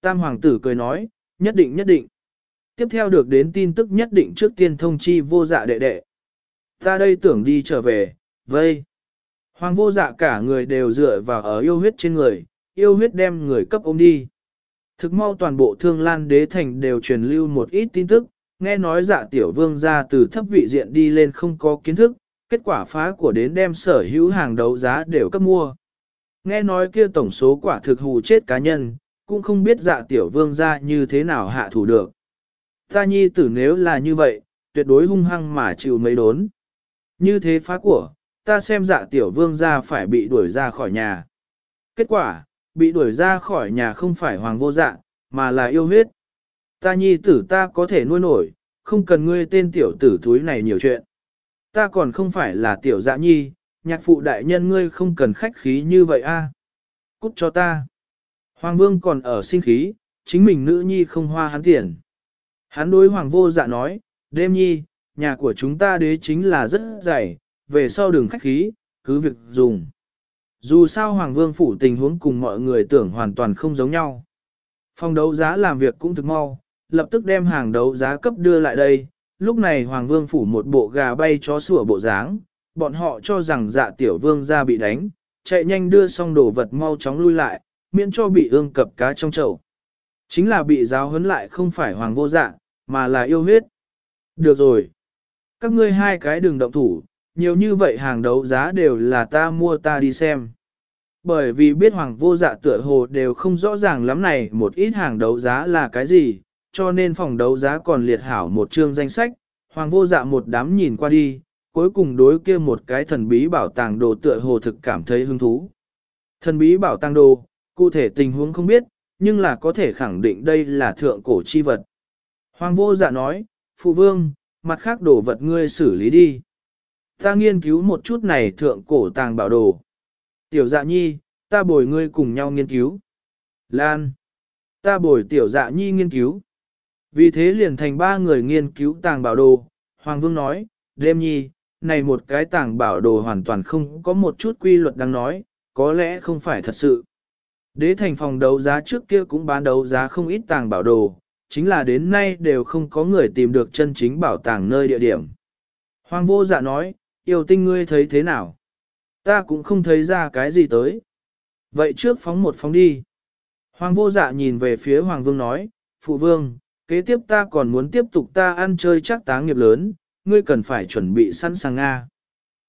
Tam hoàng tử cười nói, nhất định nhất định. Tiếp theo được đến tin tức nhất định trước tiên thông chi vô dạ đệ đệ. Ta đây tưởng đi trở về, vây. Hoàng vô dạ cả người đều dựa vào ở yêu huyết trên người, yêu huyết đem người cấp ôm đi. Thực mau toàn bộ thương lan đế thành đều truyền lưu một ít tin tức, nghe nói dạ tiểu vương ra từ thấp vị diện đi lên không có kiến thức, kết quả phá của đến đem sở hữu hàng đấu giá đều cấp mua. Nghe nói kia tổng số quả thực hù chết cá nhân, cũng không biết dạ tiểu vương ra như thế nào hạ thủ được. Ta nhi tử nếu là như vậy, tuyệt đối hung hăng mà chịu mấy đốn. Như thế phá của, ta xem dạ tiểu vương ra phải bị đuổi ra khỏi nhà. Kết quả, bị đuổi ra khỏi nhà không phải hoàng vô dạ, mà là yêu huyết. Ta nhi tử ta có thể nuôi nổi, không cần ngươi tên tiểu tử thúi này nhiều chuyện. Ta còn không phải là tiểu dạ nhi, nhạc phụ đại nhân ngươi không cần khách khí như vậy a. Cút cho ta. Hoàng vương còn ở sinh khí, chính mình nữ nhi không hoa hắn tiền. Hắn đối hoàng vô dạ nói, đêm nhi, nhà của chúng ta đế chính là rất dày, về sau đường khách khí, cứ việc dùng. Dù sao Hoàng Vương phủ tình huống cùng mọi người tưởng hoàn toàn không giống nhau. Phòng đấu giá làm việc cũng thực mau, lập tức đem hàng đấu giá cấp đưa lại đây. Lúc này Hoàng Vương phủ một bộ gà bay chó sủa bộ dáng, bọn họ cho rằng dạ tiểu vương ra bị đánh, chạy nhanh đưa xong đồ vật mau chóng lui lại, miễn cho bị ương cập cá trong chậu. Chính là bị giáo huấn lại không phải Hoàng vô dạ, mà là yêu huyết. Được rồi. Các ngươi hai cái đừng động thủ, nhiều như vậy hàng đấu giá đều là ta mua ta đi xem. Bởi vì biết hoàng vô dạ tựa hồ đều không rõ ràng lắm này một ít hàng đấu giá là cái gì, cho nên phòng đấu giá còn liệt hảo một chương danh sách, hoàng vô dạ một đám nhìn qua đi, cuối cùng đối kia một cái thần bí bảo tàng đồ tựa hồ thực cảm thấy hứng thú. Thần bí bảo tàng đồ, cụ thể tình huống không biết, nhưng là có thể khẳng định đây là thượng cổ chi vật. Hoàng vô dạ nói, phụ vương, mặt khác đồ vật ngươi xử lý đi. Ta nghiên cứu một chút này thượng cổ tàng bảo đồ. Tiểu dạ nhi, ta bồi ngươi cùng nhau nghiên cứu. Lan, ta bồi tiểu dạ nhi nghiên cứu. Vì thế liền thành ba người nghiên cứu tàng bảo đồ. Hoàng vương nói, đêm nhi, này một cái tàng bảo đồ hoàn toàn không có một chút quy luật đang nói, có lẽ không phải thật sự. Đế thành phòng đấu giá trước kia cũng bán đấu giá không ít tàng bảo đồ, chính là đến nay đều không có người tìm được chân chính bảo tàng nơi địa điểm. Hoàng vô dạ nói, yêu tinh ngươi thấy thế nào? Ta cũng không thấy ra cái gì tới. Vậy trước phóng một phóng đi. Hoàng vô dạ nhìn về phía Hoàng vương nói, Phụ vương, kế tiếp ta còn muốn tiếp tục ta ăn chơi chắc tá nghiệp lớn, ngươi cần phải chuẩn bị sẵn sàng Nga.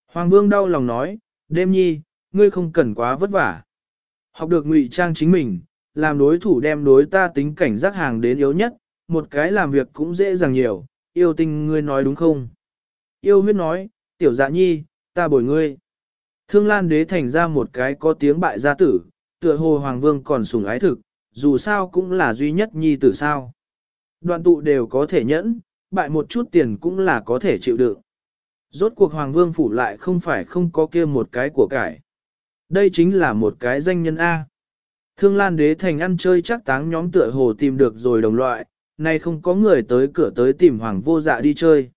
Hoàng vương đau lòng nói, đêm nhi, ngươi không cần quá vất vả. Học được ngụy trang chính mình, làm đối thủ đem đối ta tính cảnh giác hàng đến yếu nhất, một cái làm việc cũng dễ dàng nhiều, yêu tinh ngươi nói đúng không? Yêu huyết nói, tiểu dạ nhi, ta bồi ngươi. Thương Lan đế thành ra một cái có tiếng bại gia tử, tựa hồ Hoàng Vương còn sủng ái thực, dù sao cũng là duy nhất nhi tử sao. Đoạn tụ đều có thể nhẫn, bại một chút tiền cũng là có thể chịu đựng. Rốt cuộc Hoàng Vương phủ lại không phải không có kia một cái của cải. Đây chính là một cái danh nhân A. Thương Lan đế thành ăn chơi chắc táng nhóm tựa hồ tìm được rồi đồng loại, nay không có người tới cửa tới tìm Hoàng vô dạ đi chơi.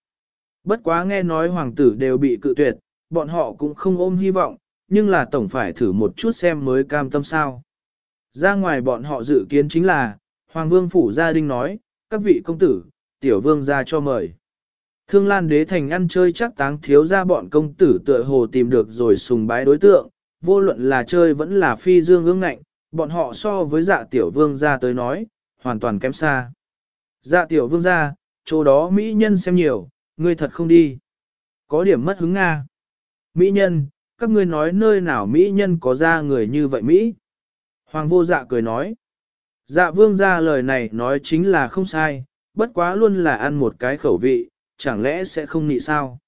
Bất quá nghe nói hoàng tử đều bị cự tuyệt, bọn họ cũng không ôm hy vọng, nhưng là tổng phải thử một chút xem mới cam tâm sao. Ra ngoài bọn họ dự kiến chính là, Hoàng vương phủ gia đình nói, các vị công tử, tiểu vương ra cho mời. Thương Lan đế thành ăn chơi chắc táng thiếu ra bọn công tử tựa hồ tìm được rồi sùng bái đối tượng, vô luận là chơi vẫn là phi dương ương ngạnh, bọn họ so với dạ tiểu vương gia tới nói, hoàn toàn kém xa. Dạ tiểu vương gia, chỗ đó mỹ nhân xem nhiều, ngươi thật không đi. Có điểm mất hứng Nga. Mỹ nhân, các ngươi nói nơi nào Mỹ nhân có ra người như vậy Mỹ. Hoàng vô dạ cười nói. Dạ vương gia lời này nói chính là không sai, bất quá luôn là ăn một cái khẩu vị, chẳng lẽ sẽ không nị sao.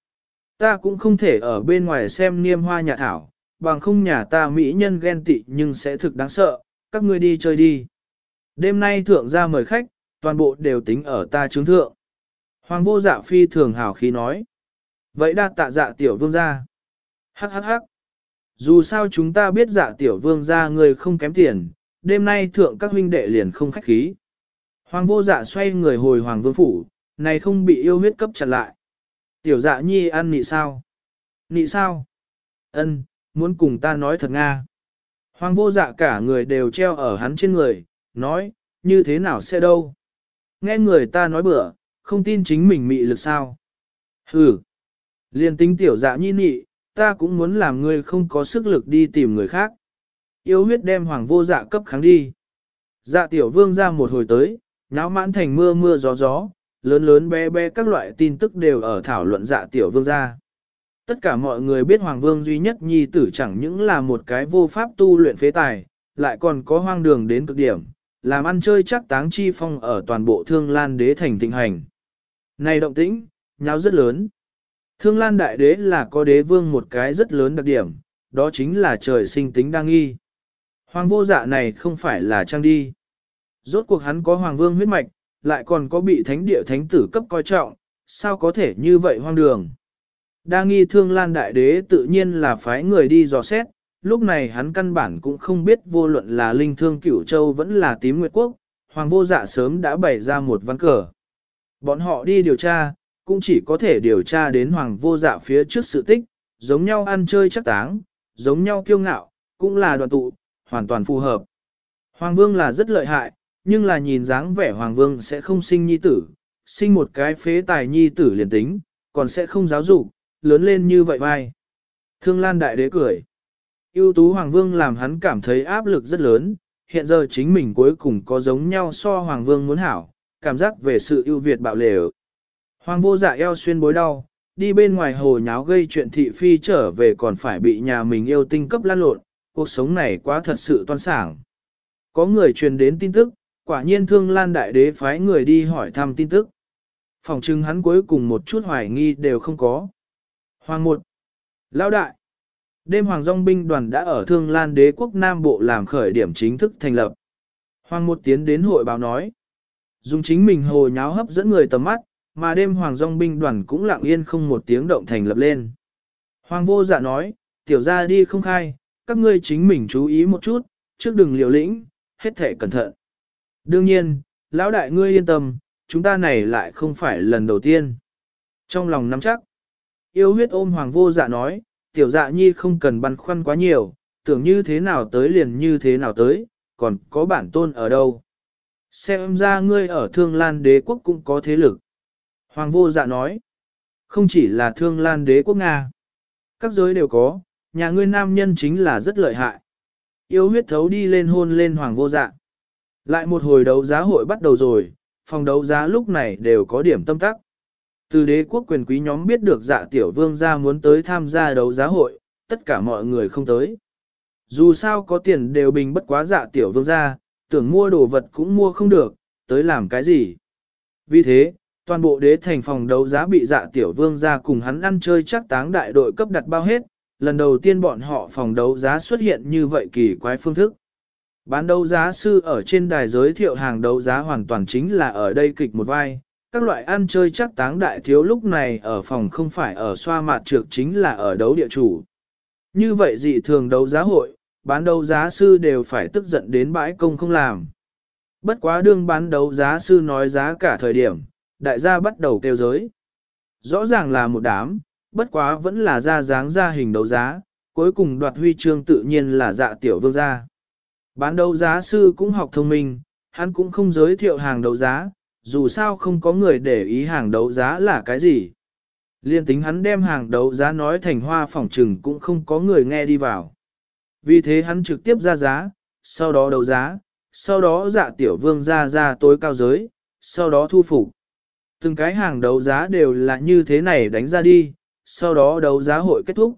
Ta cũng không thể ở bên ngoài xem niêm hoa nhà thảo, bằng không nhà ta Mỹ nhân ghen tị nhưng sẽ thực đáng sợ, các ngươi đi chơi đi. Đêm nay thượng ra mời khách, toàn bộ đều tính ở ta chứng thượng. Hoàng vô dạ phi thường hào khí nói. Vậy đa tạ dạ tiểu vương gia. Hắc hắc hắc. Dù sao chúng ta biết dạ tiểu vương gia người không kém tiền, đêm nay thượng các huynh đệ liền không khách khí. Hoàng vô dạ xoay người hồi hoàng vương phủ, này không bị yêu huyết cấp chặt lại. Tiểu dạ nhi ăn nị sao? Nị sao? Ân, muốn cùng ta nói thật Nga. Hoàng vô dạ cả người đều treo ở hắn trên người, nói, như thế nào sẽ đâu. Nghe người ta nói bữa, không tin chính mình mị lực sao. Hừ, liền tính tiểu dạ nhi nị, ta cũng muốn làm ngươi không có sức lực đi tìm người khác. Yêu huyết đem hoàng vô dạ cấp kháng đi. Dạ tiểu vương ra một hồi tới, náo mãn thành mưa mưa gió gió, lớn lớn bé bé các loại tin tức đều ở thảo luận dạ tiểu vương ra. Tất cả mọi người biết Hoàng Vương duy nhất nhi tử chẳng những là một cái vô pháp tu luyện phế tài, lại còn có hoang đường đến cực điểm, làm ăn chơi chắc táng chi phong ở toàn bộ thương lan đế thành thịnh hành. Này động tĩnh, nháo rất lớn. Thương lan đại đế là có đế vương một cái rất lớn đặc điểm, đó chính là trời sinh tính đang nghi. Hoàng vô dạ này không phải là trang đi. Rốt cuộc hắn có hoàng vương huyết mạch, lại còn có bị thánh địa thánh tử cấp coi trọng, sao có thể như vậy hoang đường. Đa nghi thương lan đại đế tự nhiên là phái người đi dò xét, lúc này hắn căn bản cũng không biết vô luận là linh thương cửu châu vẫn là tím nguyệt quốc, hoàng vô dạ sớm đã bày ra một văn cờ. Bọn họ đi điều tra, cũng chỉ có thể điều tra đến hoàng vô dạ phía trước sự tích, giống nhau ăn chơi chắc táng, giống nhau kiêu ngạo, cũng là đoàn tụ, hoàn toàn phù hợp. Hoàng vương là rất lợi hại, nhưng là nhìn dáng vẻ hoàng vương sẽ không sinh nhi tử, sinh một cái phế tài nhi tử liền tính, còn sẽ không giáo dục, lớn lên như vậy vai. Thương Lan Đại Đế cười. ưu tú Hoàng Vương làm hắn cảm thấy áp lực rất lớn, hiện giờ chính mình cuối cùng có giống nhau so Hoàng Vương muốn hảo, cảm giác về sự ưu việt bạo lều. Hoàng vô dạ eo xuyên bối đau, đi bên ngoài hồ nháo gây chuyện thị phi trở về còn phải bị nhà mình yêu tinh cấp lan lộn, cuộc sống này quá thật sự toan sảng. Có người truyền đến tin tức, quả nhiên thương lan đại đế phái người đi hỏi thăm tin tức. Phòng trưng hắn cuối cùng một chút hoài nghi đều không có. Hoàng một. Lão đại. Đêm Hoàng dung binh đoàn đã ở Thương Lan đế quốc Nam Bộ làm khởi điểm chính thức thành lập. Hoàng một tiến đến hội báo nói. Dùng chính mình hồ nháo hấp dẫn người tầm mắt, mà đêm Hoàng dung binh đoàn cũng lặng yên không một tiếng động thành lập lên. Hoàng vô dạ nói, tiểu ra đi không khai, các ngươi chính mình chú ý một chút, trước đừng liều lĩnh, hết thể cẩn thận. Đương nhiên, lão đại ngươi yên tâm, chúng ta này lại không phải lần đầu tiên. Trong lòng nắm chắc, Yêu huyết ôm hoàng vô dạ nói, tiểu dạ nhi không cần băn khoăn quá nhiều, tưởng như thế nào tới liền như thế nào tới, còn có bản tôn ở đâu. Xem ra ngươi ở thương lan đế quốc cũng có thế lực. Hoàng vô dạ nói, không chỉ là thương lan đế quốc Nga. Các giới đều có, nhà ngươi nam nhân chính là rất lợi hại. Yêu huyết thấu đi lên hôn lên hoàng vô dạ. Lại một hồi đấu giá hội bắt đầu rồi, phòng đấu giá lúc này đều có điểm tâm tắc. Từ đế quốc quyền quý nhóm biết được dạ tiểu vương gia muốn tới tham gia đấu giá hội, tất cả mọi người không tới. Dù sao có tiền đều bình bất quá dạ tiểu vương gia, tưởng mua đồ vật cũng mua không được, tới làm cái gì. Vì thế, toàn bộ đế thành phòng đấu giá bị dạ tiểu vương gia cùng hắn ăn chơi chắc táng đại đội cấp đặt bao hết, lần đầu tiên bọn họ phòng đấu giá xuất hiện như vậy kỳ quái phương thức. Bán đấu giá sư ở trên đài giới thiệu hàng đấu giá hoàn toàn chính là ở đây kịch một vai, các loại ăn chơi chắc táng đại thiếu lúc này ở phòng không phải ở xoa mạt trược chính là ở đấu địa chủ. Như vậy dị thường đấu giá hội, bán đấu giá sư đều phải tức giận đến bãi công không làm. Bất quá đương bán đấu giá sư nói giá cả thời điểm, đại gia bắt đầu kêu giới. Rõ ràng là một đám, bất quá vẫn là ra dáng ra hình đấu giá, cuối cùng đoạt huy chương tự nhiên là dạ tiểu vương gia. Bán đấu giá sư cũng học thông minh, hắn cũng không giới thiệu hàng đấu giá, dù sao không có người để ý hàng đấu giá là cái gì. Liên tính hắn đem hàng đấu giá nói thành hoa phỏng trừng cũng không có người nghe đi vào. Vì thế hắn trực tiếp ra giá, sau đó đấu giá, sau đó dạ tiểu vương ra ra tối cao giới, sau đó thu phục. Từng cái hàng đấu giá đều là như thế này đánh ra đi, sau đó đấu giá hội kết thúc.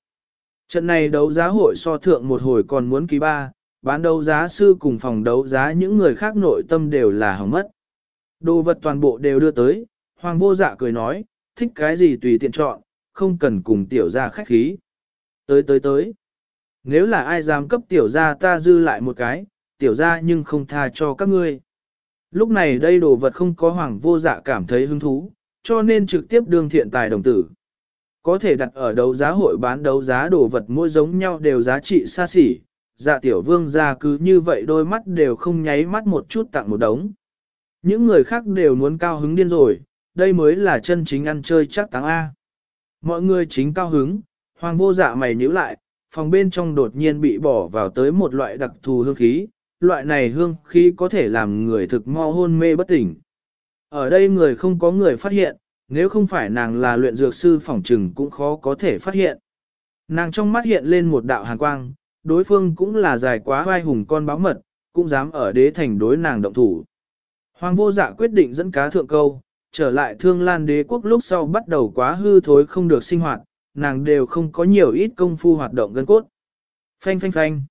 Trận này đấu giá hội so thượng một hồi còn muốn ký ba, bán đấu giá sư cùng phòng đấu giá những người khác nội tâm đều là hỏng mất. Đồ vật toàn bộ đều đưa tới, hoàng vô dạ cười nói, thích cái gì tùy tiện chọn, không cần cùng tiểu gia khách khí. Tới tới tới. Nếu là ai dám cấp tiểu gia ta dư lại một cái, tiểu gia nhưng không tha cho các ngươi. Lúc này đây đồ vật không có hoàng vô dạ cảm thấy hứng thú, cho nên trực tiếp đương thiện tài đồng tử. Có thể đặt ở đấu giá hội bán đấu giá đồ vật mỗi giống nhau đều giá trị xa xỉ, dạ tiểu vương gia cứ như vậy đôi mắt đều không nháy mắt một chút tặng một đống. Những người khác đều muốn cao hứng điên rồi, đây mới là chân chính ăn chơi chắc táng A. Mọi người chính cao hứng, hoàng vô dạ mày nhíu lại, phòng bên trong đột nhiên bị bỏ vào tới một loại đặc thù hương khí, loại này hương khí có thể làm người thực mo hôn mê bất tỉnh. Ở đây người không có người phát hiện, nếu không phải nàng là luyện dược sư phỏng trừng cũng khó có thể phát hiện. Nàng trong mắt hiện lên một đạo hàn quang, đối phương cũng là dài quá vai hùng con báo mật, cũng dám ở đế thành đối nàng động thủ. Hoàng vô dạ quyết định dẫn cá thượng câu, trở lại thương lan đế quốc lúc sau bắt đầu quá hư thối không được sinh hoạt, nàng đều không có nhiều ít công phu hoạt động gân cốt. Phanh phanh phanh.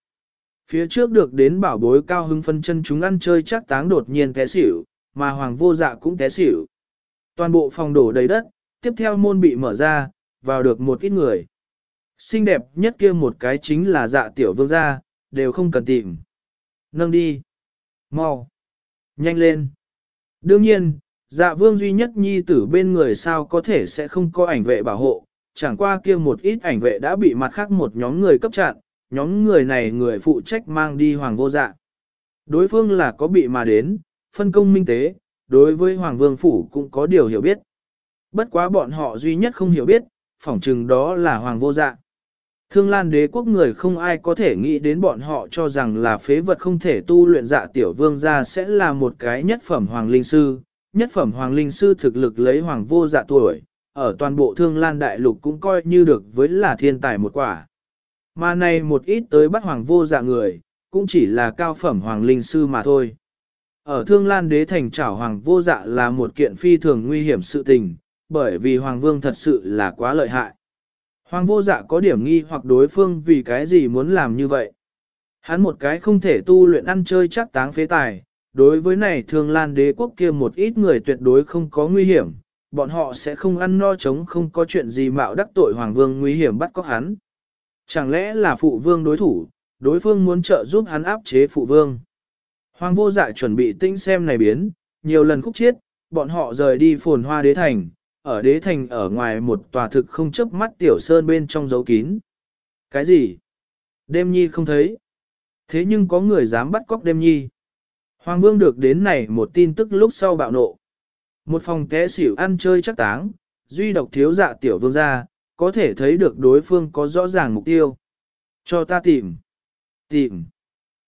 Phía trước được đến bảo bối cao hưng phân chân chúng ăn chơi chắc táng đột nhiên té xỉu, mà hoàng vô dạ cũng té xỉu. Toàn bộ phòng đổ đầy đất, tiếp theo môn bị mở ra, vào được một ít người. Xinh đẹp nhất kia một cái chính là dạ tiểu vương gia, đều không cần tìm. Nâng đi. Mau. Nhanh lên. Đương nhiên, dạ vương duy nhất nhi tử bên người sao có thể sẽ không có ảnh vệ bảo hộ, chẳng qua kia một ít ảnh vệ đã bị mặt khác một nhóm người cấp chặn, nhóm người này người phụ trách mang đi hoàng vô dạ. Đối phương là có bị mà đến, phân công minh tế, đối với hoàng vương phủ cũng có điều hiểu biết. Bất quá bọn họ duy nhất không hiểu biết, phỏng chừng đó là hoàng vô dạ. Thương lan đế quốc người không ai có thể nghĩ đến bọn họ cho rằng là phế vật không thể tu luyện dạ tiểu vương gia sẽ là một cái nhất phẩm hoàng linh sư. Nhất phẩm hoàng linh sư thực lực lấy hoàng vô dạ tuổi, ở toàn bộ thương lan đại lục cũng coi như được với là thiên tài một quả. Mà này một ít tới bắt hoàng vô dạ người, cũng chỉ là cao phẩm hoàng linh sư mà thôi. Ở thương lan đế thành trảo hoàng vô dạ là một kiện phi thường nguy hiểm sự tình, bởi vì hoàng vương thật sự là quá lợi hại. Hoàng vô dạ có điểm nghi hoặc đối phương vì cái gì muốn làm như vậy. Hắn một cái không thể tu luyện ăn chơi chắc táng phế tài, đối với này thường lan đế quốc kia một ít người tuyệt đối không có nguy hiểm, bọn họ sẽ không ăn no chống không có chuyện gì mạo đắc tội hoàng vương nguy hiểm bắt có hắn. Chẳng lẽ là phụ vương đối thủ, đối phương muốn trợ giúp hắn áp chế phụ vương. Hoàng vô dạ chuẩn bị tinh xem này biến, nhiều lần khúc chiết, bọn họ rời đi phồn hoa đế thành, ở đế thành ở ngoài một tòa thực không chấp mắt tiểu sơn bên trong dấu kín. Cái gì? Đêm nhi không thấy. Thế nhưng có người dám bắt cóc đêm nhi. Hoàng vương được đến này một tin tức lúc sau bạo nộ. Một phòng té xỉu ăn chơi chắc táng, duy độc thiếu dạ tiểu vương gia, có thể thấy được đối phương có rõ ràng mục tiêu. Cho ta tìm. Tìm.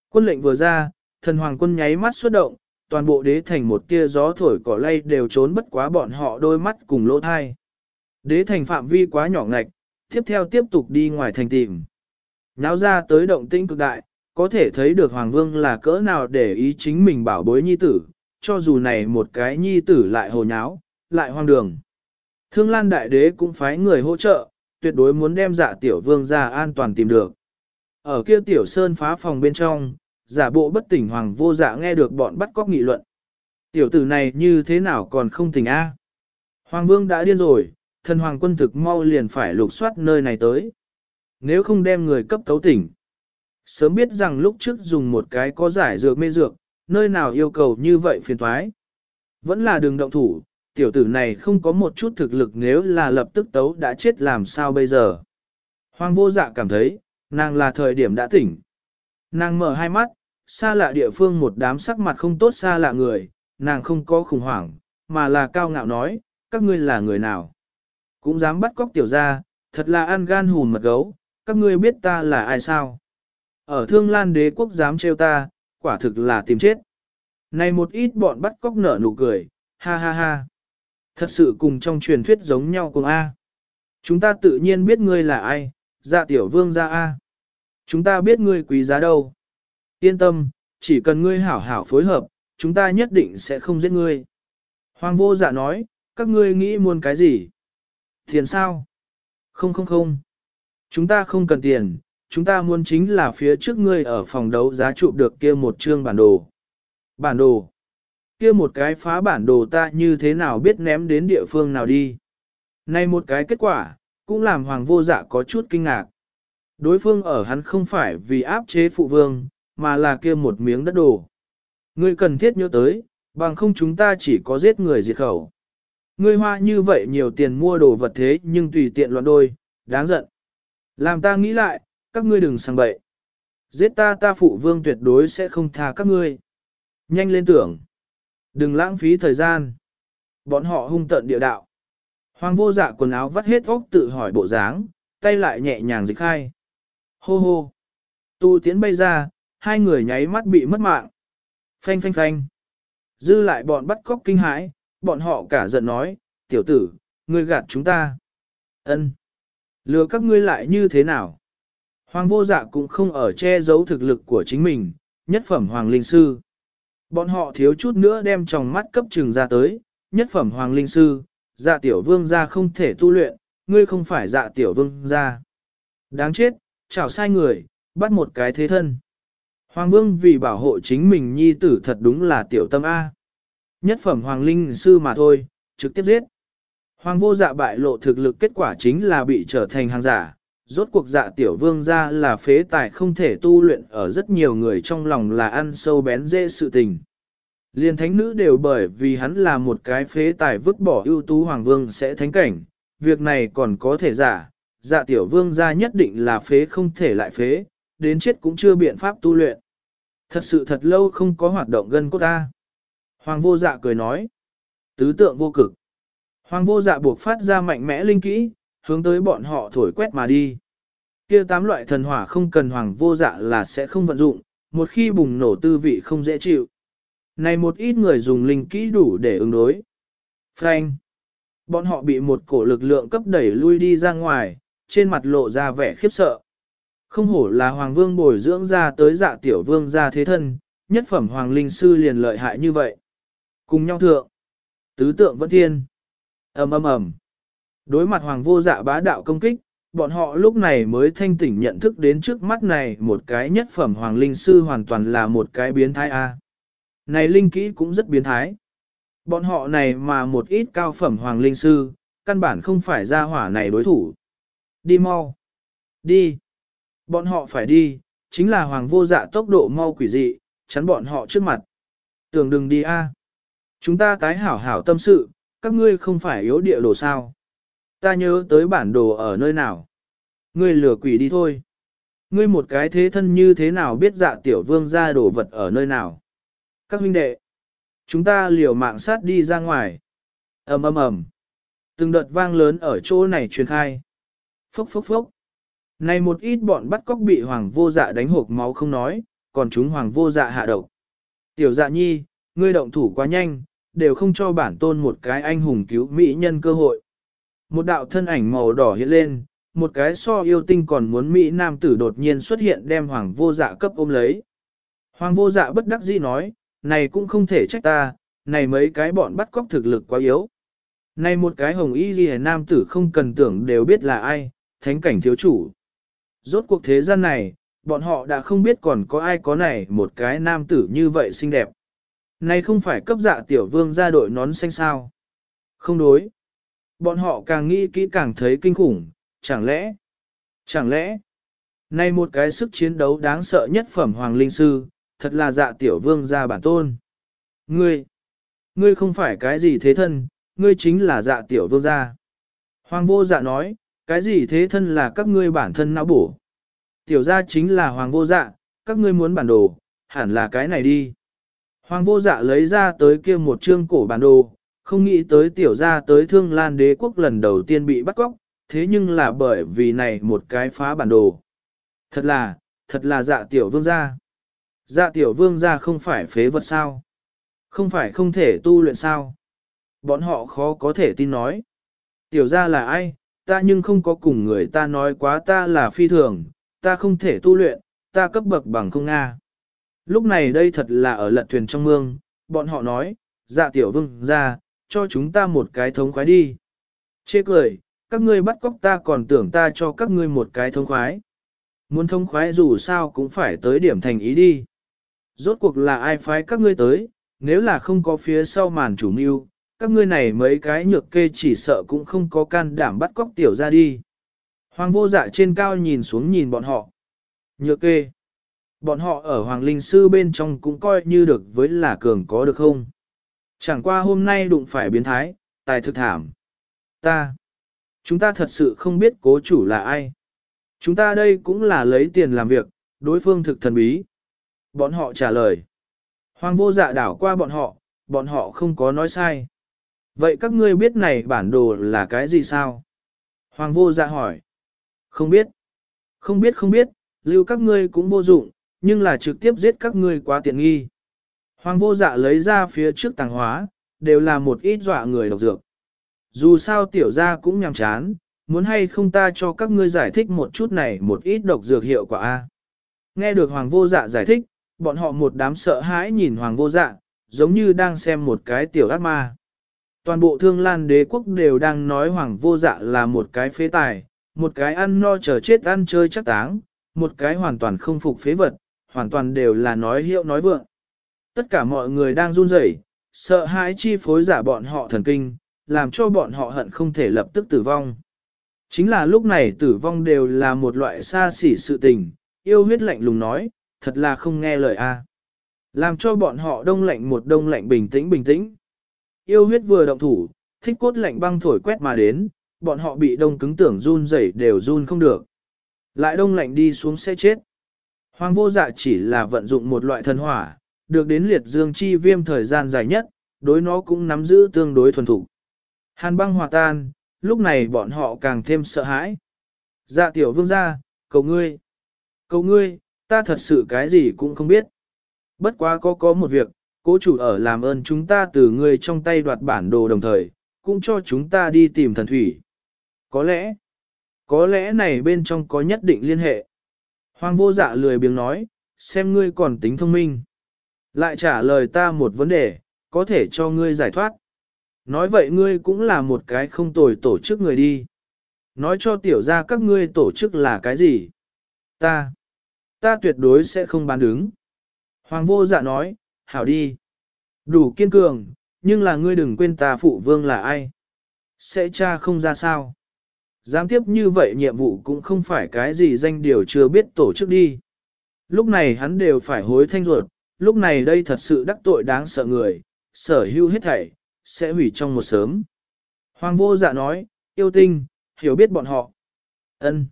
Quân lệnh vừa ra, thần hoàng quân nháy mắt xuất động, toàn bộ đế thành một tia gió thổi cỏ lay đều trốn bất quá bọn họ đôi mắt cùng lỗ thai. Đế thành phạm vi quá nhỏ ngạch, tiếp theo tiếp tục đi ngoài thành tìm. Náo ra tới động tĩnh cực đại, có thể thấy được Hoàng Vương là cỡ nào để ý chính mình bảo bối nhi tử, cho dù này một cái nhi tử lại hồ nháo, lại hoang đường. Thương Lan Đại Đế cũng phái người hỗ trợ, tuyệt đối muốn đem dạ tiểu vương ra an toàn tìm được. Ở kia tiểu sơn phá phòng bên trong, giả bộ bất tỉnh hoàng vô dạ nghe được bọn bắt cóc nghị luận. Tiểu tử này như thế nào còn không tỉnh A. Hoàng vương đã điên rồi, thần hoàng quân thực mau liền phải lục soát nơi này tới. Nếu không đem người cấp tấu tỉnh. Sớm biết rằng lúc trước dùng một cái có giải dược mê dược, nơi nào yêu cầu như vậy phiền thoái. Vẫn là đường động thủ, tiểu tử này không có một chút thực lực nếu là lập tức tấu đã chết làm sao bây giờ. Hoàng vô dạ cảm thấy, nàng là thời điểm đã tỉnh. Nàng mở hai mắt, xa lạ địa phương một đám sắc mặt không tốt xa lạ người, nàng không có khủng hoảng, mà là cao ngạo nói, các ngươi là người nào. Cũng dám bắt cóc tiểu ra, thật là ăn gan hùn mật gấu, các ngươi biết ta là ai sao. Ở thương lan đế quốc dám trêu ta, quả thực là tìm chết. Này một ít bọn bắt cóc nở nụ cười, ha ha ha. Thật sự cùng trong truyền thuyết giống nhau cùng A. Chúng ta tự nhiên biết ngươi là ai, dạ tiểu vương ra A. Chúng ta biết ngươi quý giá đâu. Yên tâm, chỉ cần ngươi hảo hảo phối hợp, chúng ta nhất định sẽ không giết ngươi. Hoàng vô dạ nói, các ngươi nghĩ muốn cái gì? Tiền sao? Không không không. Chúng ta không cần tiền, chúng ta muốn chính là phía trước ngươi ở phòng đấu giá trụ được kia một chương bản đồ. Bản đồ. Kia một cái phá bản đồ ta như thế nào biết ném đến địa phương nào đi. Này một cái kết quả, cũng làm hoàng vô dạ có chút kinh ngạc. Đối phương ở hắn không phải vì áp chế phụ vương, mà là kia một miếng đất đồ. Ngươi cần thiết nhớ tới, bằng không chúng ta chỉ có giết người diệt khẩu. Ngươi hoa như vậy nhiều tiền mua đồ vật thế nhưng tùy tiện loạn đôi, đáng giận. Làm ta nghĩ lại, các ngươi đừng sang bậy. Giết ta ta phụ vương tuyệt đối sẽ không tha các ngươi. Nhanh lên tưởng. Đừng lãng phí thời gian. Bọn họ hung tận địa đạo. Hoàng vô dạ quần áo vắt hết óc tự hỏi bộ dáng, tay lại nhẹ nhàng dịch khai. Hô hô. Tu tiến bay ra, hai người nháy mắt bị mất mạng. Phanh phanh phanh. Dư lại bọn bắt cóc kinh hãi, bọn họ cả giận nói, tiểu tử, ngươi gạt chúng ta. ân Lừa các ngươi lại như thế nào? Hoàng vô dạ cũng không ở che giấu thực lực của chính mình, nhất phẩm hoàng linh sư. Bọn họ thiếu chút nữa đem tròng mắt cấp trừng ra tới, nhất phẩm hoàng linh sư, dạ tiểu vương gia không thể tu luyện, ngươi không phải dạ tiểu vương gia. Đáng chết, chảo sai người, bắt một cái thế thân. Hoàng vương vì bảo hộ chính mình nhi tử thật đúng là tiểu tâm A. Nhất phẩm hoàng linh sư mà thôi, trực tiếp giết. Hoàng vô dạ bại lộ thực lực kết quả chính là bị trở thành hàng giả. Rốt cuộc dạ tiểu vương ra là phế tài không thể tu luyện ở rất nhiều người trong lòng là ăn sâu bén dễ sự tình. Liên thánh nữ đều bởi vì hắn là một cái phế tài vứt bỏ ưu tú hoàng vương sẽ thánh cảnh, việc này còn có thể giả, dạ tiểu vương ra nhất định là phế không thể lại phế, đến chết cũng chưa biện pháp tu luyện. Thật sự thật lâu không có hoạt động gân cốt ta. Hoàng vô dạ cười nói. Tứ tượng vô cực. Hoàng vô dạ buộc phát ra mạnh mẽ linh kỹ, hướng tới bọn họ thổi quét mà đi. Kia tám loại thần hỏa không cần hoàng vô dạ là sẽ không vận dụng, một khi bùng nổ tư vị không dễ chịu. Này một ít người dùng linh kỹ đủ để ứng đối. Frank. Bọn họ bị một cổ lực lượng cấp đẩy lui đi ra ngoài, trên mặt lộ ra vẻ khiếp sợ. Không hổ là hoàng vương bồi dưỡng ra tới dạ tiểu vương ra thế thân, nhất phẩm hoàng linh sư liền lợi hại như vậy. Cùng nhau thượng. Tứ tượng vẫn thiên ầm ầm ầm. Đối mặt hoàng vô dạ bá đạo công kích, bọn họ lúc này mới thanh tỉnh nhận thức đến trước mắt này một cái nhất phẩm hoàng linh sư hoàn toàn là một cái biến thái A. Này linh kỹ cũng rất biến thái. Bọn họ này mà một ít cao phẩm hoàng linh sư, căn bản không phải ra hỏa này đối thủ. Đi mau. Đi. Bọn họ phải đi, chính là hoàng vô dạ tốc độ mau quỷ dị, chắn bọn họ trước mặt. Tưởng đừng đi a. Chúng ta tái hảo hảo tâm sự, các ngươi không phải yếu địa đồ sao. Ta nhớ tới bản đồ ở nơi nào. Ngươi lừa quỷ đi thôi. Ngươi một cái thế thân như thế nào biết dạ tiểu vương ra đồ vật ở nơi nào. Các huynh đệ, chúng ta liều mạng sát đi ra ngoài. ầm ầm ầm, Từng đợt vang lớn ở chỗ này truyền khai. Phốc phốc phốc. Này một ít bọn bắt cóc bị hoàng vô dạ đánh hộp máu không nói, còn chúng hoàng vô dạ hạ độc. Tiểu dạ nhi, ngươi động thủ quá nhanh, đều không cho bản tôn một cái anh hùng cứu mỹ nhân cơ hội. Một đạo thân ảnh màu đỏ hiện lên, một cái so yêu tinh còn muốn mỹ nam tử đột nhiên xuất hiện đem hoàng vô dạ cấp ôm lấy. Hoàng vô dạ bất đắc dĩ nói, này cũng không thể trách ta, này mấy cái bọn bắt cóc thực lực quá yếu. Này một cái hồng y ghi nam tử không cần tưởng đều biết là ai, thánh cảnh thiếu chủ. Rốt cuộc thế gian này, bọn họ đã không biết còn có ai có này một cái nam tử như vậy xinh đẹp. Này không phải cấp dạ tiểu vương ra đội nón xanh sao. Không đối. Bọn họ càng nghĩ kỹ càng thấy kinh khủng, chẳng lẽ, chẳng lẽ, này một cái sức chiến đấu đáng sợ nhất phẩm hoàng linh sư, thật là dạ tiểu vương ra bản tôn. Ngươi, ngươi không phải cái gì thế thân, ngươi chính là dạ tiểu vương gia. Hoàng vô dạ nói, cái gì thế thân là các ngươi bản thân não bổ. Tiểu gia chính là hoàng vô dạ, các ngươi muốn bản đồ, hẳn là cái này đi. Hoàng vô dạ lấy ra tới kia một chương cổ bản đồ, không nghĩ tới tiểu gia tới thương lan đế quốc lần đầu tiên bị bắt cóc, thế nhưng là bởi vì này một cái phá bản đồ. Thật là, thật là dạ tiểu vương gia. Dạ tiểu vương gia không phải phế vật sao? Không phải không thể tu luyện sao? Bọn họ khó có thể tin nói. Tiểu gia là ai? Ta nhưng không có cùng người ta nói quá ta là phi thường, ta không thể tu luyện, ta cấp bậc bằng không Nga. Lúc này đây thật là ở lật thuyền trong mương, bọn họ nói, dạ tiểu vương ra, cho chúng ta một cái thống khoái đi. Chê cười, các ngươi bắt cóc ta còn tưởng ta cho các ngươi một cái thống khoái. Muốn thống khoái dù sao cũng phải tới điểm thành ý đi. Rốt cuộc là ai phái các ngươi tới, nếu là không có phía sau màn chủ mưu, các ngươi này mấy cái nhược kê chỉ sợ cũng không có can đảm bắt cóc tiểu ra đi. Hoàng vô dạ trên cao nhìn xuống nhìn bọn họ. Nhược kê. Bọn họ ở Hoàng Linh Sư bên trong cũng coi như được với là cường có được không? Chẳng qua hôm nay đụng phải biến thái, tài thực thảm. Ta. Chúng ta thật sự không biết cố chủ là ai. Chúng ta đây cũng là lấy tiền làm việc, đối phương thực thần bí. Bọn họ trả lời. Hoàng vô dạ đảo qua bọn họ, bọn họ không có nói sai. Vậy các ngươi biết này bản đồ là cái gì sao? Hoàng vô dạ hỏi. Không biết. Không biết không biết, lưu các ngươi cũng vô dụng, nhưng là trực tiếp giết các ngươi quá tiện nghi. Hoàng vô dạ lấy ra phía trước tàng hóa, đều là một ít dọa người độc dược. Dù sao tiểu gia cũng nhằm chán, muốn hay không ta cho các ngươi giải thích một chút này một ít độc dược hiệu quả a. Nghe được Hoàng vô dạ giải thích, bọn họ một đám sợ hãi nhìn Hoàng vô dạ, giống như đang xem một cái tiểu ác ma. Toàn bộ thương lan đế quốc đều đang nói Hoàng vô dạ là một cái phế tài, một cái ăn no chờ chết ăn chơi chắc táng, một cái hoàn toàn không phục phế vật, hoàn toàn đều là nói hiệu nói vượng. Tất cả mọi người đang run rẩy, sợ hãi chi phối giả bọn họ thần kinh, làm cho bọn họ hận không thể lập tức tử vong. Chính là lúc này tử vong đều là một loại xa xỉ sự tình, yêu huyết lạnh lùng nói, thật là không nghe lời a. Làm cho bọn họ đông lạnh một đông lạnh bình tĩnh bình tĩnh. Yêu huyết vừa động thủ, thích cốt lạnh băng thổi quét mà đến, bọn họ bị đông cứng tưởng run rẩy đều run không được. Lại đông lạnh đi xuống sẽ chết. Hoàng vô dạ chỉ là vận dụng một loại thần hỏa, được đến liệt dương chi viêm thời gian dài nhất, đối nó cũng nắm giữ tương đối thuần thủ. Hàn băng hòa tan, lúc này bọn họ càng thêm sợ hãi. Dạ tiểu vương gia, cầu ngươi, cầu ngươi, ta thật sự cái gì cũng không biết. Bất quá có có một việc, cố chủ ở làm ơn chúng ta từ ngươi trong tay đoạt bản đồ đồng thời, cũng cho chúng ta đi tìm thần thủy. Có lẽ, có lẽ này bên trong có nhất định liên hệ. Hoàng vô dạ lười biếng nói, xem ngươi còn tính thông minh. Lại trả lời ta một vấn đề, có thể cho ngươi giải thoát. Nói vậy ngươi cũng là một cái không tồi tổ chức người đi. Nói cho tiểu ra các ngươi tổ chức là cái gì? Ta, ta tuyệt đối sẽ không bán đứng. Hoàng vô dạ nói, hảo đi. Đủ kiên cường, nhưng là ngươi đừng quên ta phụ vương là ai. Sẽ cha không ra sao. Giám tiếp như vậy nhiệm vụ cũng không phải cái gì danh điều chưa biết tổ chức đi. Lúc này hắn đều phải hối thanh ruột, lúc này đây thật sự đắc tội đáng sợ người, sở hữu hết thảy, sẽ hủy trong một sớm. Hoàng vô dạ nói, yêu tinh, hiểu biết bọn họ. ân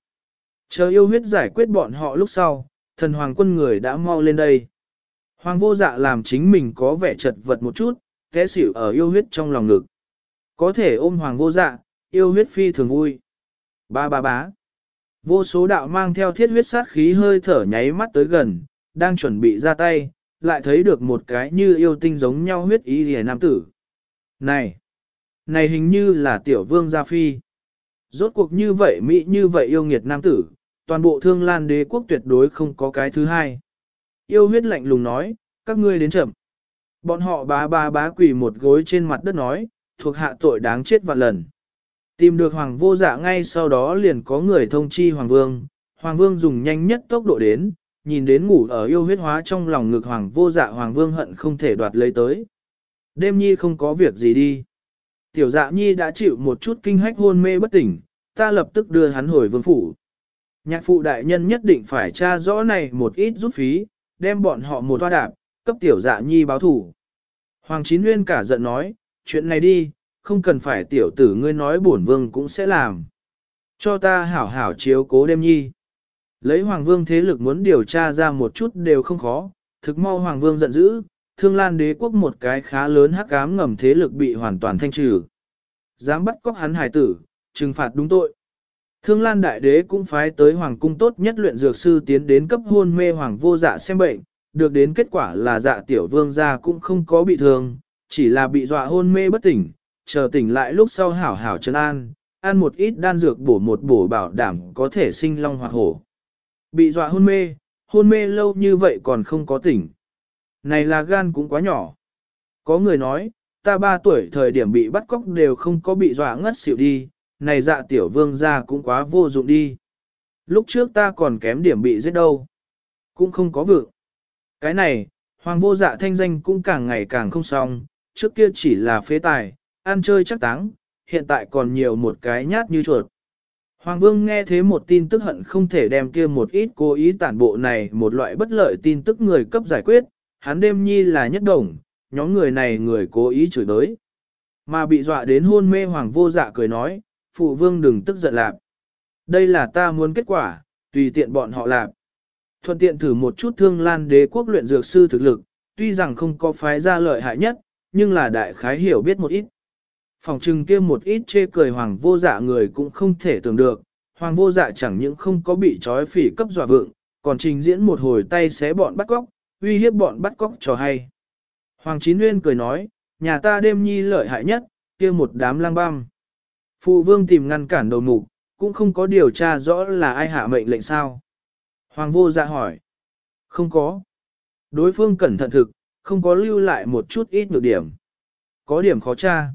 Chờ yêu huyết giải quyết bọn họ lúc sau, thần hoàng quân người đã mau lên đây. Hoàng vô dạ làm chính mình có vẻ chật vật một chút, té xỉu ở yêu huyết trong lòng ngực. Có thể ôm hoàng vô dạ, yêu huyết phi thường vui. Ba ba bá. Vô số đạo mang theo thiết huyết sát khí hơi thở nháy mắt tới gần, đang chuẩn bị ra tay, lại thấy được một cái như yêu tinh giống nhau huyết ý rìa nam tử. Này! Này hình như là tiểu vương gia phi. Rốt cuộc như vậy Mỹ như vậy yêu nghiệt nam tử, toàn bộ thương lan đế quốc tuyệt đối không có cái thứ hai. Yêu huyết lạnh lùng nói, các ngươi đến chậm. Bọn họ bá bá bá quỳ một gối trên mặt đất nói, thuộc hạ tội đáng chết vạn lần. Tìm được hoàng vô dạ ngay sau đó liền có người thông chi hoàng vương. Hoàng vương dùng nhanh nhất tốc độ đến, nhìn đến ngủ ở yêu huyết hóa trong lòng ngực hoàng vô dạ hoàng vương hận không thể đoạt lấy tới. Đêm nhi không có việc gì đi. Tiểu dạ nhi đã chịu một chút kinh hách hôn mê bất tỉnh, ta lập tức đưa hắn hồi vương phủ. Nhạc phụ đại nhân nhất định phải tra rõ này một ít rút phí, đem bọn họ một toa đạp, cấp tiểu dạ nhi báo thủ. Hoàng Chín Nguyên cả giận nói, chuyện này đi, không cần phải tiểu tử ngươi nói bổn vương cũng sẽ làm. Cho ta hảo hảo chiếu cố đêm nhi. Lấy Hoàng Vương thế lực muốn điều tra ra một chút đều không khó, thực mau Hoàng Vương giận dữ, thương lan đế quốc một cái khá lớn hắc ám ngầm thế lực bị hoàn toàn thanh trừ. Dám bắt cóc hắn hải tử, trừng phạt đúng tội. Thương lan đại đế cũng phái tới hoàng cung tốt nhất luyện dược sư tiến đến cấp hôn mê hoàng vô dạ xem bệnh, được đến kết quả là dạ tiểu vương gia cũng không có bị thương, chỉ là bị dọa hôn mê bất tỉnh, chờ tỉnh lại lúc sau hảo hảo chân an, ăn một ít đan dược bổ một bổ bảo đảm có thể sinh long hoặc hổ. Bị dọa hôn mê, hôn mê lâu như vậy còn không có tỉnh. Này là gan cũng quá nhỏ. Có người nói, ta ba tuổi thời điểm bị bắt cóc đều không có bị dọa ngất xỉu đi, này dạ tiểu vương ra cũng quá vô dụng đi. Lúc trước ta còn kém điểm bị giết đâu. Cũng không có vượng. Cái này, hoàng vô dạ thanh danh cũng càng ngày càng không xong, trước kia chỉ là phế tài, ăn chơi chắc táng, hiện tại còn nhiều một cái nhát như chuột. Hoàng vương nghe thế một tin tức hận không thể đem kia một ít cố ý tản bộ này một loại bất lợi tin tức người cấp giải quyết, hắn đêm nhi là nhất đồng, nhóm người này người cố ý chửi đới. Mà bị dọa đến hôn mê hoàng vô dạ cười nói, phụ vương đừng tức giận lạp. Đây là ta muốn kết quả, tùy tiện bọn họ lạp. Thuận tiện thử một chút thương lan đế quốc luyện dược sư thực lực, tuy rằng không có phái ra lợi hại nhất, nhưng là đại khái hiểu biết một ít. Phòng trừng kia một ít chê cười hoàng vô dạ người cũng không thể tưởng được, hoàng vô dạ chẳng những không có bị trói phỉ cấp dọa vượng, còn trình diễn một hồi tay xé bọn bắt cóc, uy hiếp bọn bắt cóc cho hay. Hoàng Chín Nguyên cười nói, nhà ta đêm nhi lợi hại nhất, kia một đám lang băm. Phụ vương tìm ngăn cản đầu mục, cũng không có điều tra rõ là ai hạ mệnh lệnh sao. Hoàng vô dạ hỏi. Không có. Đối phương cẩn thận thực, không có lưu lại một chút ít nhược điểm. Có điểm khó tra.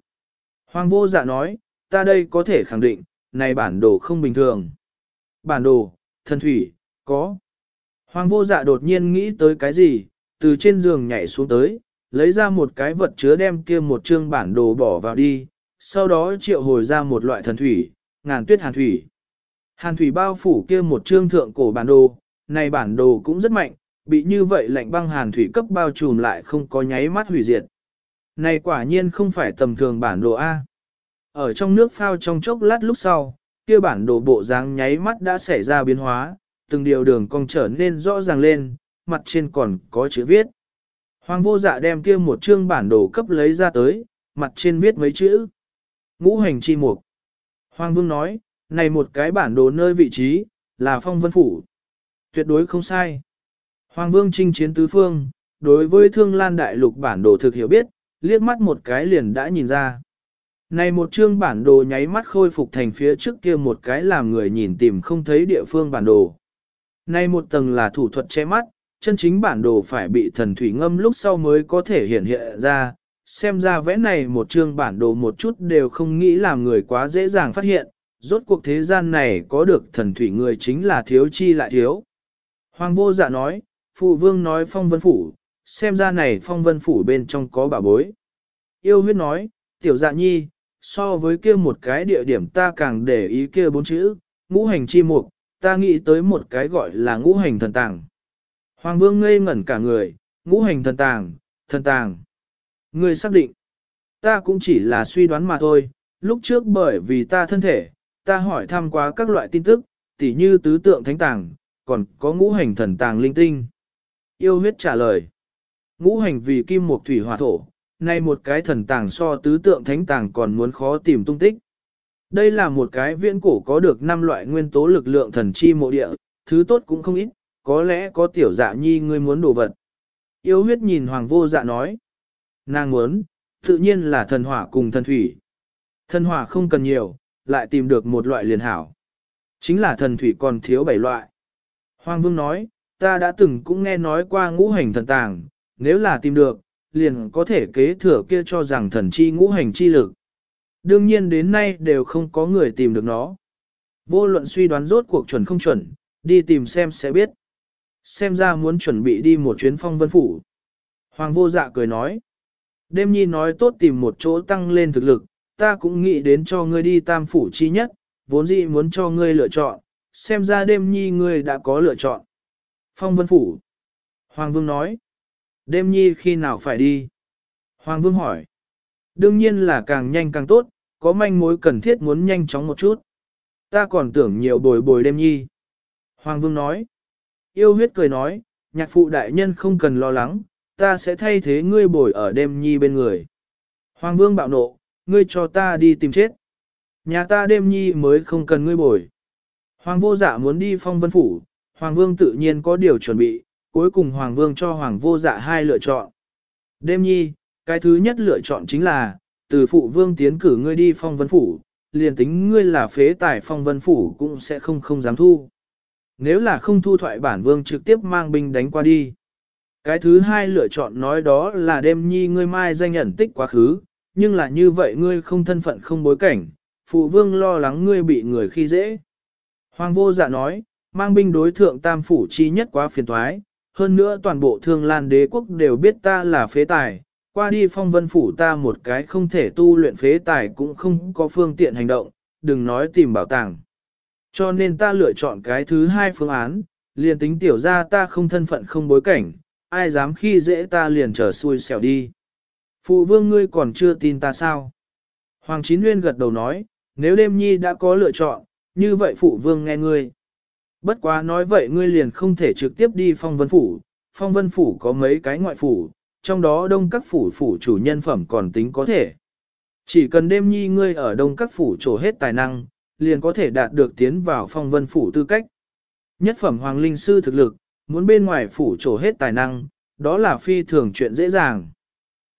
Hoàng vô dạ nói, ta đây có thể khẳng định, này bản đồ không bình thường. Bản đồ, thần thủy, có. Hoàng vô dạ đột nhiên nghĩ tới cái gì, từ trên giường nhảy xuống tới, lấy ra một cái vật chứa đem kia một chương bản đồ bỏ vào đi, sau đó triệu hồi ra một loại thần thủy, ngàn tuyết hàn thủy. Hàn thủy bao phủ kia một trương thượng cổ bản đồ, này bản đồ cũng rất mạnh, bị như vậy lạnh băng hàn thủy cấp bao trùm lại không có nháy mắt hủy diệt. Này quả nhiên không phải tầm thường bản đồ A. Ở trong nước phao trong chốc lát lúc sau, kia bản đồ bộ dáng nháy mắt đã xảy ra biến hóa, từng điều đường cong trở nên rõ ràng lên, mặt trên còn có chữ viết. Hoàng vô dạ đem kia một chương bản đồ cấp lấy ra tới, mặt trên viết mấy chữ. Ngũ hành chi mục. Hoàng vương nói, này một cái bản đồ nơi vị trí, là phong vân phủ. Tuyệt đối không sai. Hoàng vương chinh chiến tứ phương, đối với thương lan đại lục bản đồ thực hiểu biết, liếc mắt một cái liền đã nhìn ra. Này một chương bản đồ nháy mắt khôi phục thành phía trước kia một cái làm người nhìn tìm không thấy địa phương bản đồ. Này một tầng là thủ thuật che mắt, chân chính bản đồ phải bị thần thủy ngâm lúc sau mới có thể hiện hiện ra. Xem ra vẽ này một chương bản đồ một chút đều không nghĩ làm người quá dễ dàng phát hiện, rốt cuộc thế gian này có được thần thủy người chính là thiếu chi lại thiếu. Hoàng vô dạ nói, phụ vương nói phong vân phủ, xem ra này phong vân phủ bên trong có bà bối. Yêu huyết nói, tiểu dạ nhi, so với kia một cái địa điểm ta càng để ý kia bốn chữ, ngũ hành chi mục, ta nghĩ tới một cái gọi là ngũ hành thần tàng. Hoàng vương ngây ngẩn cả người, ngũ hành thần tàng, thần tàng. Ngươi xác định, ta cũng chỉ là suy đoán mà thôi, lúc trước bởi vì ta thân thể, ta hỏi thăm qua các loại tin tức, tỉ như tứ tượng thánh tàng, còn có ngũ hành thần tàng linh tinh. Yêu huyết trả lời, ngũ hành vì kim mộc thủy hỏa thổ, nay một cái thần tàng so tứ tượng thánh tàng còn muốn khó tìm tung tích. Đây là một cái viễn cổ có được 5 loại nguyên tố lực lượng thần chi mộ địa, thứ tốt cũng không ít, có lẽ có tiểu dạ nhi ngươi muốn đồ vật. Yêu huyết nhìn hoàng vô dạ nói. Nàng muốn, tự nhiên là thần hỏa cùng thần thủy. Thần hỏa không cần nhiều, lại tìm được một loại liền hảo. Chính là thần thủy còn thiếu bảy loại. Hoàng vương nói, ta đã từng cũng nghe nói qua ngũ hành thần tàng, nếu là tìm được, liền có thể kế thừa kia cho rằng thần chi ngũ hành chi lực. Đương nhiên đến nay đều không có người tìm được nó. Vô luận suy đoán rốt cuộc chuẩn không chuẩn, đi tìm xem sẽ biết. Xem ra muốn chuẩn bị đi một chuyến phong vân phủ. Hoàng vô dạ cười nói. Đêm nhi nói tốt tìm một chỗ tăng lên thực lực, ta cũng nghĩ đến cho ngươi đi tam phủ chi nhất, vốn dĩ muốn cho ngươi lựa chọn, xem ra đêm nhi ngươi đã có lựa chọn. Phong vân phủ. Hoàng vương nói. Đêm nhi khi nào phải đi? Hoàng vương hỏi. Đương nhiên là càng nhanh càng tốt, có manh mối cần thiết muốn nhanh chóng một chút. Ta còn tưởng nhiều bồi bồi đêm nhi. Hoàng vương nói. Yêu huyết cười nói, nhạc phụ đại nhân không cần lo lắng, ta sẽ thay thế ngươi bồi ở đêm nhi bên người. Hoàng vương bạo nộ, ngươi cho ta đi tìm chết. Nhà ta đêm nhi mới không cần ngươi bồi. Hoàng vô dạ muốn đi phong vân phủ, Hoàng vương tự nhiên có điều chuẩn bị, cuối cùng Hoàng vương cho Hoàng vô dạ hai lựa chọn. Đêm nhi, cái thứ nhất lựa chọn chính là, từ phụ vương tiến cử ngươi đi phong vân phủ, liền tính ngươi là phế tài phong vân phủ cũng sẽ không không dám thu. Nếu là không thu thoại bản vương trực tiếp mang binh đánh qua đi. Cái thứ hai lựa chọn nói đó là đêm nhi ngươi mai danh nhận tích quá khứ, nhưng là như vậy ngươi không thân phận không bối cảnh, phụ vương lo lắng ngươi bị người khi dễ. Hoàng vô dạ nói, mang binh đối thượng tam phủ chi nhất quá phiền toái, hơn nữa toàn bộ thương lan đế quốc đều biết ta là phế tài, qua đi phong vân phủ ta một cái không thể tu luyện phế tài cũng không có phương tiện hành động, đừng nói tìm bảo tàng. Cho nên ta lựa chọn cái thứ hai phương án, liền tính tiểu ra ta không thân phận không bối cảnh, ai dám khi dễ ta liền trở xui xẻo đi. Phụ vương ngươi còn chưa tin ta sao? Hoàng Chín Nguyên gật đầu nói, nếu đêm nhi đã có lựa chọn, như vậy phụ vương nghe ngươi. Bất quá nói vậy ngươi liền không thể trực tiếp đi phong vân phủ, phong vân phủ có mấy cái ngoại phủ, trong đó đông các phủ phủ chủ nhân phẩm còn tính có thể. Chỉ cần đêm nhi ngươi ở đông các phủ trổ hết tài năng, liền có thể đạt được tiến vào phong vân phủ tư cách. Nhất phẩm hoàng linh sư thực lực, muốn bên ngoài phủ trổ hết tài năng, đó là phi thường chuyện dễ dàng.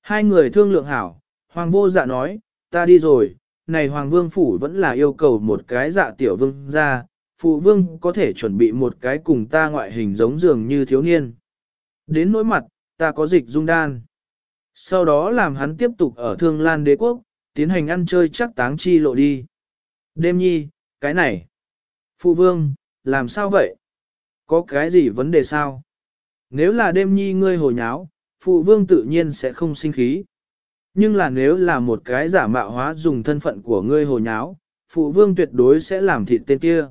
Hai người thương lượng hảo, Hoàng vô dạ nói, ta đi rồi, này Hoàng vương phủ vẫn là yêu cầu một cái dạ tiểu vương ra, phụ vương có thể chuẩn bị một cái cùng ta ngoại hình giống dường như thiếu niên. Đến nỗi mặt, ta có dịch dung đan. Sau đó làm hắn tiếp tục ở Thương Lan đế quốc, tiến hành ăn chơi chắc táng chi lộ đi. Đêm nhi, cái này. Phụ vương, làm sao vậy? Có cái gì vấn đề sao? Nếu là đêm nhi ngươi hồi nháo, phụ vương tự nhiên sẽ không sinh khí. Nhưng là nếu là một cái giả mạo hóa dùng thân phận của ngươi hồi nháo, phụ vương tuyệt đối sẽ làm thịt tên kia.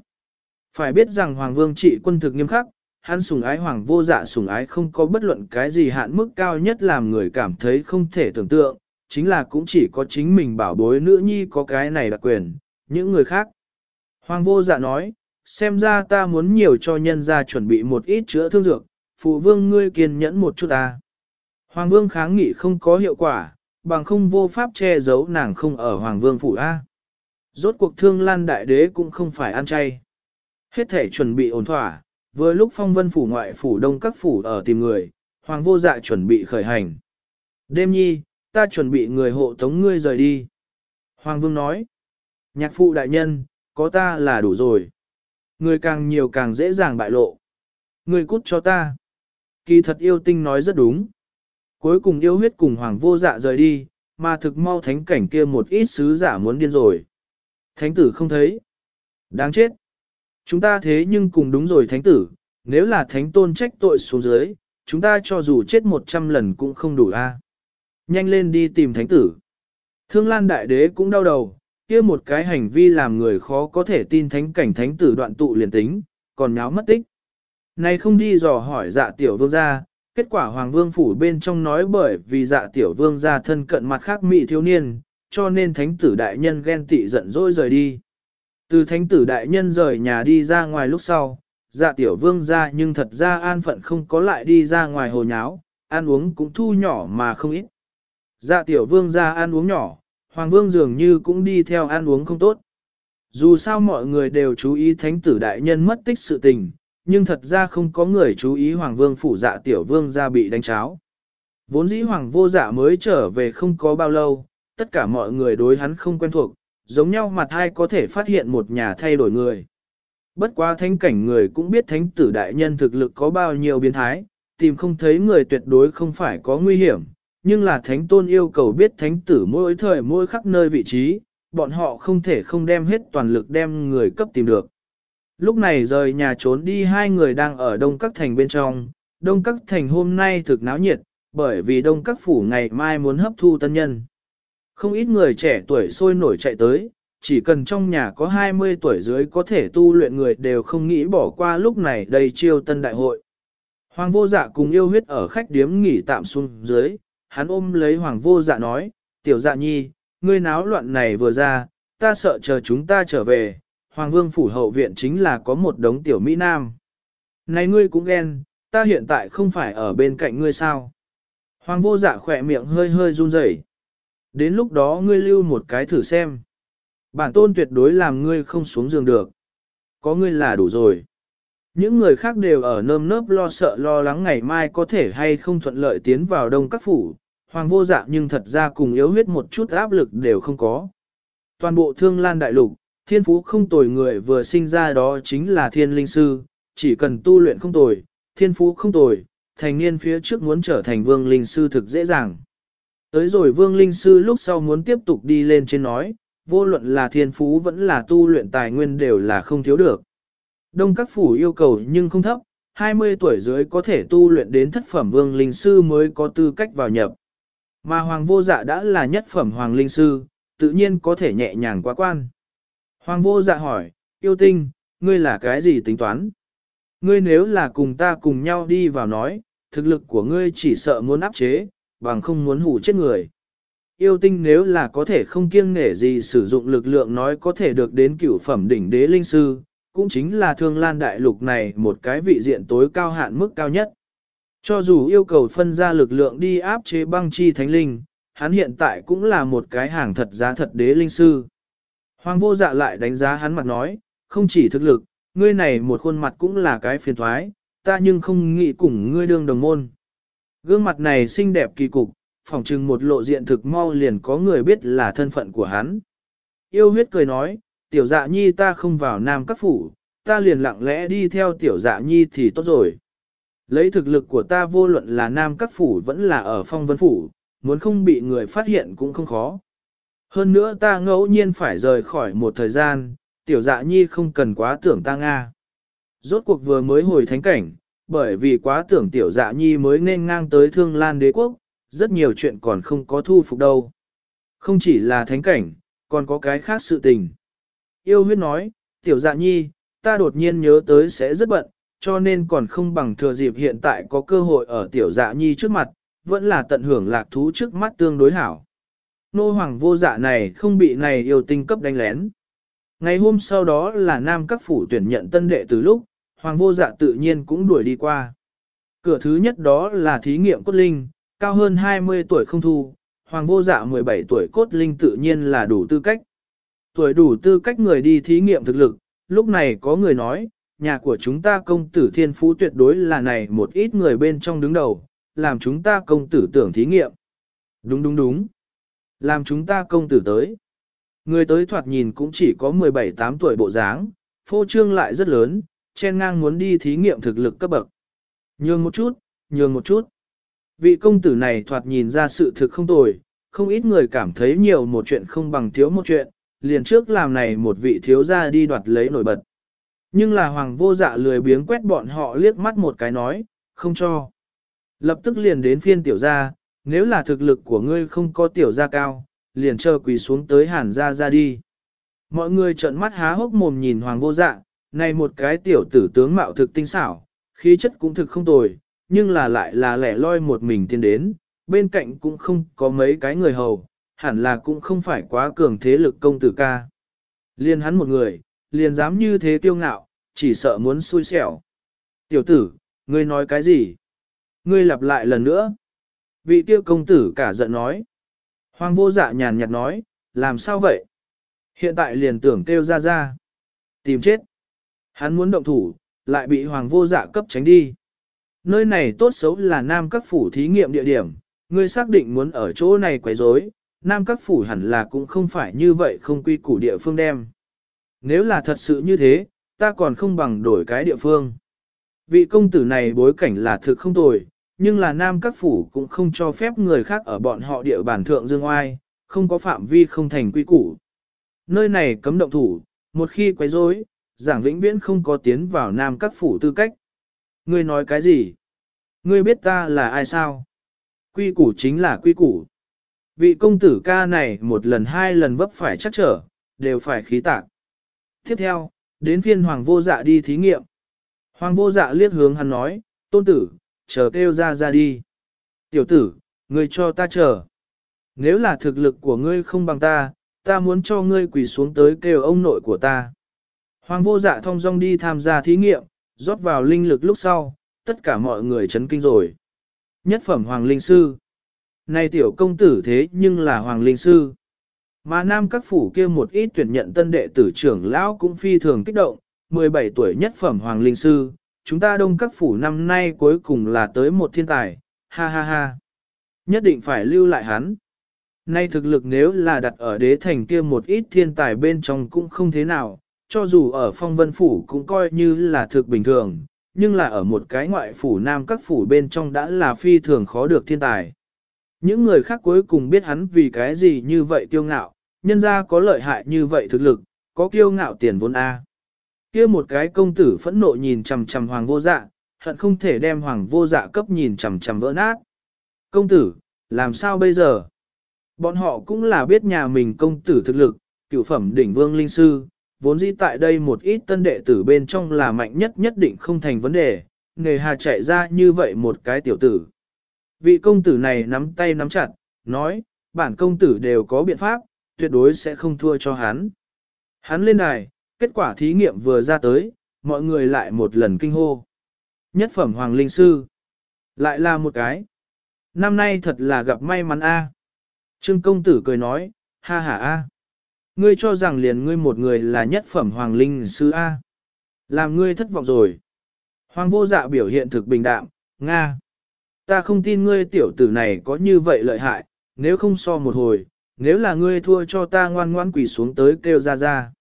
Phải biết rằng hoàng vương trị quân thực nghiêm khắc, hắn sùng ái hoàng vô dạ sùng ái không có bất luận cái gì hạn mức cao nhất làm người cảm thấy không thể tưởng tượng, chính là cũng chỉ có chính mình bảo bối nữ nhi có cái này đặc quyền, những người khác. Hoàng vô dạ nói, xem ra ta muốn nhiều cho nhân ra chuẩn bị một ít chữa thương dược, phụ vương ngươi kiên nhẫn một chút ta. Hoàng vương kháng nghị không có hiệu quả, bằng không vô pháp che giấu nàng không ở hoàng vương phủ A. Rốt cuộc thương lan đại đế cũng không phải ăn chay. Hết thể chuẩn bị ổn thỏa, vừa lúc phong vân phủ ngoại phủ đông các phủ ở tìm người, hoàng vô dạ chuẩn bị khởi hành. Đêm nhi, ta chuẩn bị người hộ tống ngươi rời đi. Hoàng vương nói, nhạc phụ đại nhân, có ta là đủ rồi. Người càng nhiều càng dễ dàng bại lộ. Người cút cho ta. Kỳ thật yêu tinh nói rất đúng. Cuối cùng yêu huyết cùng hoàng vô dạ rời đi, mà thực mau thánh cảnh kia một ít sứ giả muốn điên rồi. Thánh tử không thấy. Đáng chết. Chúng ta thế nhưng cùng đúng rồi thánh tử, nếu là thánh tôn trách tội xuống dưới, chúng ta cho dù chết một trăm lần cũng không đủ a. Nhanh lên đi tìm thánh tử. Thương Lan Đại Đế cũng đau đầu, kia một cái hành vi làm người khó có thể tin thánh cảnh thánh tử đoạn tụ liền tính, còn nháo mất tích. Này không đi dò hỏi dạ tiểu vương gia, kết quả hoàng vương phủ bên trong nói bởi vì dạ tiểu vương gia thân cận mặt khác mị thiếu niên, cho nên thánh tử đại nhân ghen tị giận dỗi rời đi. Từ thánh tử đại nhân rời nhà đi ra ngoài lúc sau, dạ tiểu vương ra nhưng thật ra an phận không có lại đi ra ngoài hồ nháo, ăn uống cũng thu nhỏ mà không ít. Dạ tiểu vương ra ăn uống nhỏ, hoàng vương dường như cũng đi theo ăn uống không tốt. Dù sao mọi người đều chú ý thánh tử đại nhân mất tích sự tình, nhưng thật ra không có người chú ý hoàng vương phủ dạ tiểu vương ra bị đánh cháo. Vốn dĩ hoàng vô dạ mới trở về không có bao lâu, tất cả mọi người đối hắn không quen thuộc, giống nhau mặt hai có thể phát hiện một nhà thay đổi người. Bất quá thánh cảnh người cũng biết thánh tử đại nhân thực lực có bao nhiêu biến thái, tìm không thấy người tuyệt đối không phải có nguy hiểm, nhưng là thánh tôn yêu cầu biết thánh tử mỗi thời mỗi khắc nơi vị trí, bọn họ không thể không đem hết toàn lực đem người cấp tìm được. Lúc này rời nhà trốn đi hai người đang ở Đông Các Thành bên trong, Đông Các Thành hôm nay thực náo nhiệt, bởi vì Đông Các Phủ ngày mai muốn hấp thu tân nhân. Không ít người trẻ tuổi sôi nổi chạy tới, chỉ cần trong nhà có 20 tuổi dưới có thể tu luyện người đều không nghĩ bỏ qua lúc này đầy chiêu tân đại hội. Hoàng vô dạ cùng yêu huyết ở khách điếm nghỉ tạm xuống dưới, hắn ôm lấy hoàng vô dạ nói, tiểu dạ nhi, ngươi náo loạn này vừa ra, ta sợ chờ chúng ta trở về, hoàng vương phủ hậu viện chính là có một đống tiểu Mỹ Nam. Này ngươi cũng ghen, ta hiện tại không phải ở bên cạnh ngươi sao. Hoàng vô dạ khỏe miệng hơi hơi run rẩy. Đến lúc đó ngươi lưu một cái thử xem. Bản tôn tuyệt đối làm ngươi không xuống giường được. Có ngươi là đủ rồi. Những người khác đều ở nơm nớp lo sợ lo lắng ngày mai có thể hay không thuận lợi tiến vào đông các phủ. Hoàng vô dạ nhưng thật ra cùng yếu huyết một chút áp lực đều không có. Toàn bộ thương lan đại lục, thiên phú không tồi người vừa sinh ra đó chính là thiên linh sư, chỉ cần tu luyện không tồi, thiên phú không tồi, thành niên phía trước muốn trở thành vương linh sư thực dễ dàng. Tới rồi vương linh sư lúc sau muốn tiếp tục đi lên trên nói, vô luận là thiên phú vẫn là tu luyện tài nguyên đều là không thiếu được. Đông các phủ yêu cầu nhưng không thấp, 20 tuổi dưới có thể tu luyện đến thất phẩm vương linh sư mới có tư cách vào nhập. Mà hoàng vô dạ đã là nhất phẩm hoàng linh sư, tự nhiên có thể nhẹ nhàng quá quan. Hoàng vô dạ hỏi, yêu tinh, ngươi là cái gì tính toán? Ngươi nếu là cùng ta cùng nhau đi vào nói, thực lực của ngươi chỉ sợ muốn áp chế, bằng không muốn hủ chết người. Yêu tinh nếu là có thể không kiêng nể gì sử dụng lực lượng nói có thể được đến cửu phẩm đỉnh đế linh sư, cũng chính là thương lan đại lục này một cái vị diện tối cao hạn mức cao nhất. Cho dù yêu cầu phân ra lực lượng đi áp chế băng chi thánh linh, hắn hiện tại cũng là một cái hàng thật giá thật đế linh sư. Hoàng vô dạ lại đánh giá hắn mặt nói, không chỉ thực lực, ngươi này một khuôn mặt cũng là cái phiền thoái, ta nhưng không nghĩ cùng ngươi đương đồng môn. Gương mặt này xinh đẹp kỳ cục, phỏng chừng một lộ diện thực mau liền có người biết là thân phận của hắn. Yêu huyết cười nói, tiểu dạ nhi ta không vào nam các phủ, ta liền lặng lẽ đi theo tiểu dạ nhi thì tốt rồi. Lấy thực lực của ta vô luận là nam các phủ vẫn là ở phong vân phủ, muốn không bị người phát hiện cũng không khó. Hơn nữa ta ngẫu nhiên phải rời khỏi một thời gian, tiểu dạ nhi không cần quá tưởng ta Nga. Rốt cuộc vừa mới hồi thánh cảnh, bởi vì quá tưởng tiểu dạ nhi mới nên ngang tới thương lan đế quốc, rất nhiều chuyện còn không có thu phục đâu. Không chỉ là thánh cảnh, còn có cái khác sự tình. Yêu huyết nói, tiểu dạ nhi, ta đột nhiên nhớ tới sẽ rất bận, cho nên còn không bằng thừa dịp hiện tại có cơ hội ở tiểu dạ nhi trước mặt, vẫn là tận hưởng lạc thú trước mắt tương đối hảo. Nô hoàng vô dạ này không bị này yêu tinh cấp đánh lén. Ngày hôm sau đó là nam các phủ tuyển nhận tân đệ từ lúc, hoàng vô dạ tự nhiên cũng đuổi đi qua. Cửa thứ nhất đó là thí nghiệm cốt linh, cao hơn 20 tuổi không thu, hoàng vô dạ 17 tuổi cốt linh tự nhiên là đủ tư cách. Tuổi đủ tư cách người đi thí nghiệm thực lực, lúc này có người nói, nhà của chúng ta công tử thiên phú tuyệt đối là này một ít người bên trong đứng đầu, làm chúng ta công tử tưởng thí nghiệm. Đúng đúng đúng. Làm chúng ta công tử tới. Người tới thoạt nhìn cũng chỉ có 17-8 tuổi bộ dáng, phô trương lại rất lớn, chen ngang muốn đi thí nghiệm thực lực cấp bậc. Nhường một chút, nhường một chút. Vị công tử này thoạt nhìn ra sự thực không tồi, không ít người cảm thấy nhiều một chuyện không bằng thiếu một chuyện, liền trước làm này một vị thiếu gia đi đoạt lấy nổi bật. Nhưng là hoàng vô dạ lười biếng quét bọn họ liếc mắt một cái nói, không cho. Lập tức liền đến phiên tiểu gia, nếu là thực lực của ngươi không có tiểu gia cao, liền chờ quỳ xuống tới hàn gia ra đi. Mọi người trợn mắt há hốc mồm nhìn hoàng vô dạ, này một cái tiểu tử tướng mạo thực tinh xảo, khí chất cũng thực không tồi, nhưng là lại là lẻ loi một mình tiến đến, bên cạnh cũng không có mấy cái người hầu, hẳn là cũng không phải quá cường thế lực công tử ca. Liên hắn một người, liền dám như thế tiêu ngạo, chỉ sợ muốn xui xẻo. Tiểu tử, ngươi nói cái gì? Ngươi lặp lại lần nữa. Vị tiêu công tử cả giận nói. Hoàng vô dạ nhàn nhạt nói, làm sao vậy? Hiện tại liền tưởng kêu ra ra. Tìm chết. Hắn muốn động thủ, lại bị hoàng vô dạ cấp tránh đi. Nơi này tốt xấu là nam các phủ thí nghiệm địa điểm, ngươi xác định muốn ở chỗ này quấy rối, nam các phủ hẳn là cũng không phải như vậy không quy củ địa phương đem. Nếu là thật sự như thế, ta còn không bằng đổi cái địa phương. Vị công tử này bối cảnh là thực không tồi, nhưng là nam các phủ cũng không cho phép người khác ở bọn họ địa bàn thượng dương oai, không có phạm vi không thành quy củ. Nơi này cấm động thủ, một khi quấy rối, giảng vĩnh viễn không có tiến vào nam các phủ tư cách. Ngươi nói cái gì? Ngươi biết ta là ai sao? Quy củ chính là quy củ. Vị công tử ca này một lần hai lần vấp phải chắc trở, đều phải khí tạc. Tiếp theo, đến phiên hoàng vô dạ đi thí nghiệm. Hoàng vô dạ liếc hướng hắn nói, tôn tử, chờ kêu ra ra đi. Tiểu tử, ngươi cho ta chờ. Nếu là thực lực của ngươi không bằng ta, ta muốn cho ngươi quỳ xuống tới kêu ông nội của ta. Hoàng vô dạ thông dong đi tham gia thí nghiệm, rót vào linh lực lúc sau, tất cả mọi người chấn kinh rồi. Nhất phẩm Hoàng Linh Sư Này tiểu công tử thế nhưng là Hoàng Linh Sư. Mà nam các phủ kia một ít tuyển nhận tân đệ tử trưởng lão cũng phi thường kích động, 17 tuổi nhất phẩm Hoàng Linh Sư, chúng ta đông các phủ năm nay cuối cùng là tới một thiên tài, ha ha ha. Nhất định phải lưu lại hắn. Nay thực lực nếu là đặt ở đế thành kia một ít thiên tài bên trong cũng không thế nào, cho dù ở phong vân phủ cũng coi như là thực bình thường, nhưng là ở một cái ngoại phủ nam các phủ bên trong đã là phi thường khó được thiên tài. Những người khác cuối cùng biết hắn vì cái gì như vậy kiêu ngạo, nhân ra có lợi hại như vậy thực lực, có kiêu ngạo tiền vốn A. kia một cái công tử phẫn nộ nhìn chằm chằm hoàng vô dạ, hận không thể đem hoàng vô dạ cấp nhìn chằm chằm vỡ nát. Công tử, làm sao bây giờ? Bọn họ cũng là biết nhà mình công tử thực lực, cựu phẩm đỉnh vương linh sư, vốn dĩ tại đây một ít tân đệ tử bên trong là mạnh nhất nhất định không thành vấn đề, nghề hà chạy ra như vậy một cái tiểu tử. Vị công tử này nắm tay nắm chặt, nói, bản công tử đều có biện pháp, tuyệt đối sẽ không thua cho hắn. Hắn lên đài, kết quả thí nghiệm vừa ra tới, mọi người lại một lần kinh hô. Nhất phẩm Hoàng Linh Sư. Lại là một cái. Năm nay thật là gặp may mắn a. Trương công tử cười nói, ha ha a. Ngươi cho rằng liền ngươi một người là nhất phẩm hoàng linh sư A. Làm ngươi thất vọng rồi. Hoàng vô dạ biểu hiện thực bình đạm, Nga. Ta không tin ngươi tiểu tử này có như vậy lợi hại, nếu không so một hồi, nếu là ngươi thua cho ta ngoan ngoan quỳ xuống tới kêu ra ra.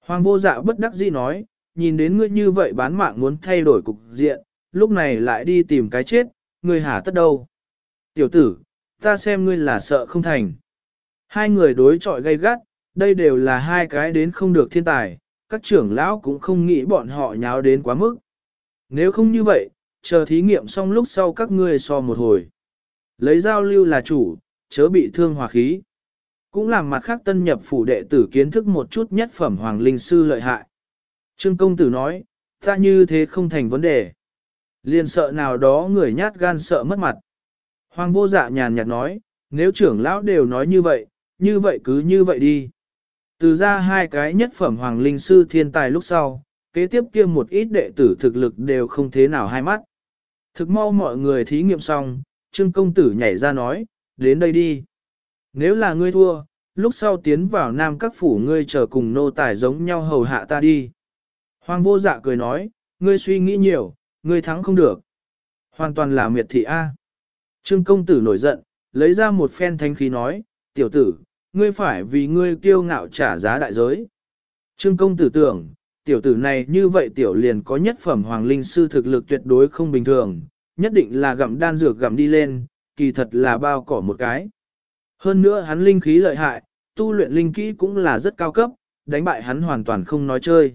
Hoàng vô dạ bất đắc dĩ nói, nhìn đến ngươi như vậy bán mạng muốn thay đổi cục diện, lúc này lại đi tìm cái chết, ngươi hả tất đâu. Tiểu tử, ta xem ngươi là sợ không thành. Hai người đối chọi gay gắt, đây đều là hai cái đến không được thiên tài, các trưởng lão cũng không nghĩ bọn họ nháo đến quá mức. Nếu không như vậy, chờ thí nghiệm xong lúc sau các ngươi so một hồi. Lấy giao lưu là chủ, chớ bị thương hòa khí. Cũng làm mặt khác tân nhập phủ đệ tử kiến thức một chút nhất phẩm hoàng linh sư lợi hại. Trương công tử nói, ta như thế không thành vấn đề. Liền sợ nào đó người nhát gan sợ mất mặt. Hoàng vô dạ nhàn nhạt nói, nếu trưởng lão đều nói như vậy, như vậy cứ như vậy đi. Từ ra hai cái nhất phẩm hoàng linh sư thiên tài lúc sau, kế tiếp kia một ít đệ tử thực lực đều không thế nào hai mắt. Thực mau mọi người thí nghiệm xong, Trương công tử nhảy ra nói, đến đây đi. Nếu là ngươi thua, lúc sau tiến vào nam các phủ ngươi chờ cùng nô tài giống nhau hầu hạ ta đi. Hoàng vô dạ cười nói, ngươi suy nghĩ nhiều, ngươi thắng không được. Hoàn toàn là miệt thị A. Trương công tử nổi giận, lấy ra một phen thanh khí nói, tiểu tử, ngươi phải vì ngươi kiêu ngạo trả giá đại giới. Trương công tử tưởng, tiểu tử này như vậy tiểu liền có nhất phẩm hoàng linh sư thực lực tuyệt đối không bình thường, nhất định là gặm đan dược gặm đi lên, kỳ thật là bao cỏ một cái. Hơn nữa hắn linh khí lợi hại, tu luyện linh kỹ cũng là rất cao cấp, đánh bại hắn hoàn toàn không nói chơi.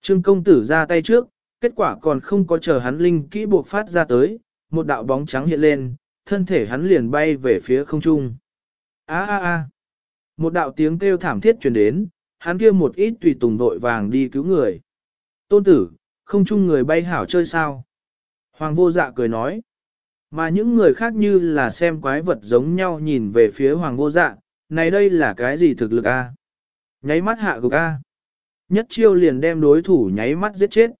Trương công tử ra tay trước, kết quả còn không có chờ hắn linh kỹ buộc phát ra tới, một đạo bóng trắng hiện lên, thân thể hắn liền bay về phía không trung. A a a. Một đạo tiếng kêu thảm thiết truyền đến, hắn kia một ít tùy tùng vội vàng đi cứu người. Tôn tử, không chung người bay hảo chơi sao? Hoàng vô dạ cười nói. Mà những người khác như là xem quái vật giống nhau nhìn về phía hoàng vô dạ, này đây là cái gì thực lực a? Nháy mắt hạ gục a. Nhất chiêu liền đem đối thủ nháy mắt giết chết.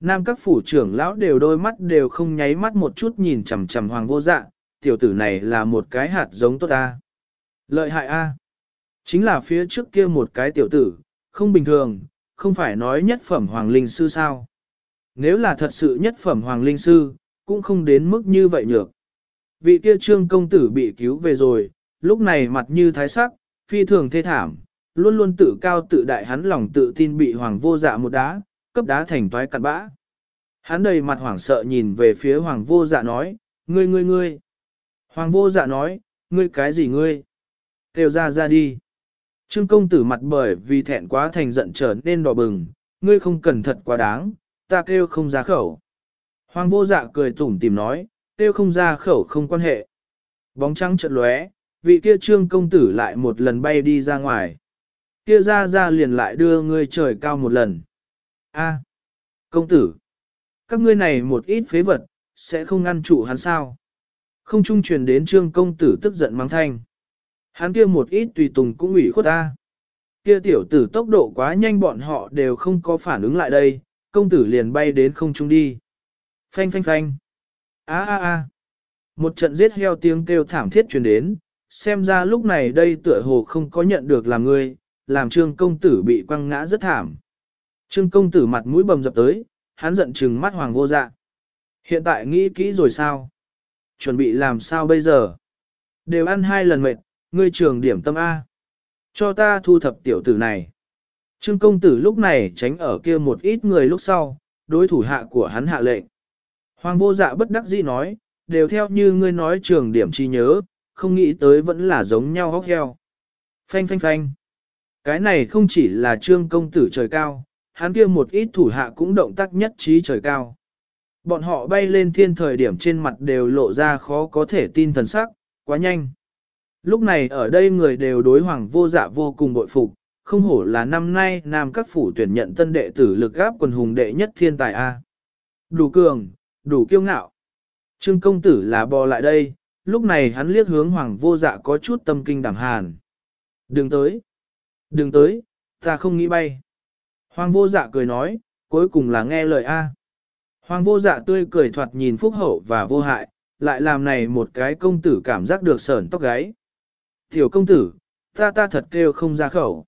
Nam các phủ trưởng lão đều đôi mắt đều không nháy mắt một chút nhìn chằm chằm hoàng vô dạ, tiểu tử này là một cái hạt giống tốt a. Lợi hại a. Chính là phía trước kia một cái tiểu tử, không bình thường, không phải nói nhất phẩm hoàng linh sư sao. Nếu là thật sự nhất phẩm hoàng linh sư, cũng không đến mức như vậy nhược. Vị kia trương công tử bị cứu về rồi, lúc này mặt như thái sắc, phi thường thê thảm, luôn luôn tự cao tự đại hắn lòng tự tin bị hoàng vô dạ một đá, cấp đá thành toái cặn bã. Hắn đầy mặt hoảng sợ nhìn về phía hoàng vô dạ nói, ngươi ngươi ngươi. Hoàng vô dạ nói, ngươi cái gì ngươi? Kêu ra ra đi. Trương công tử mặt bởi vì thẹn quá thành giận trở nên đỏ bừng, ngươi không cần thật quá đáng, ta kêu không ra khẩu. Hoàng vô dạ cười tủm tìm nói, Tiêu không ra khẩu không quan hệ. Bóng trắng chợt lóe, vị kia trương công tử lại một lần bay đi ra ngoài. Kia ra ra liền lại đưa ngươi trời cao một lần. A, công tử, các ngươi này một ít phế vật, sẽ không ngăn trụ hắn sao? Không trung truyền đến trương công tử tức giận mắng thanh. Hắn kia một ít tùy tùng cũng ủy khuất ta. Kia tiểu tử tốc độ quá nhanh bọn họ đều không có phản ứng lại đây, công tử liền bay đến không trung đi. Phanh phanh phanh. A a a. Một trận giết heo tiếng kêu thảm thiết truyền đến, xem ra lúc này đây tựa hồ không có nhận được làm người, làm trương công tử bị quăng ngã rất thảm. Trương công tử mặt mũi bầm dập tới, hắn giận trừng mắt hoàng vô dạ. Hiện tại nghĩ kỹ rồi sao? Chuẩn bị làm sao bây giờ? Đều ăn hai lần mệt, ngươi trường điểm tâm A. Cho ta thu thập tiểu tử này. Trương công tử lúc này tránh ở kia một ít người lúc sau, đối thủ hạ của hắn hạ lệnh. Hoàng vô dạ bất đắc dĩ nói, đều theo như ngươi nói trường điểm chi nhớ, không nghĩ tới vẫn là giống nhau hóc heo. Phanh phanh phanh. Cái này không chỉ là trương công tử trời cao, hắn kia một ít thủ hạ cũng động tác nhất trí trời cao. Bọn họ bay lên thiên thời điểm trên mặt đều lộ ra khó có thể tin thần sắc, quá nhanh. Lúc này ở đây người đều đối hoàng vô dạ vô cùng bội phục, không hổ là năm nay nam các phủ tuyển nhận tân đệ tử lực gáp quần hùng đệ nhất thiên tài A. Đủ cường, đủ kiêu ngạo. Trương công tử là bò lại đây, lúc này hắn liếc hướng hoàng vô dạ có chút tâm kinh đảm hàn. Đừng tới, đừng tới, ta không nghĩ bay. Hoàng vô dạ cười nói, cuối cùng là nghe lời A. Hoàng vô dạ tươi cười thoạt nhìn phúc hậu và vô hại, lại làm này một cái công tử cảm giác được sởn tóc gáy. Tiểu công tử, ta ta thật kêu không ra khẩu.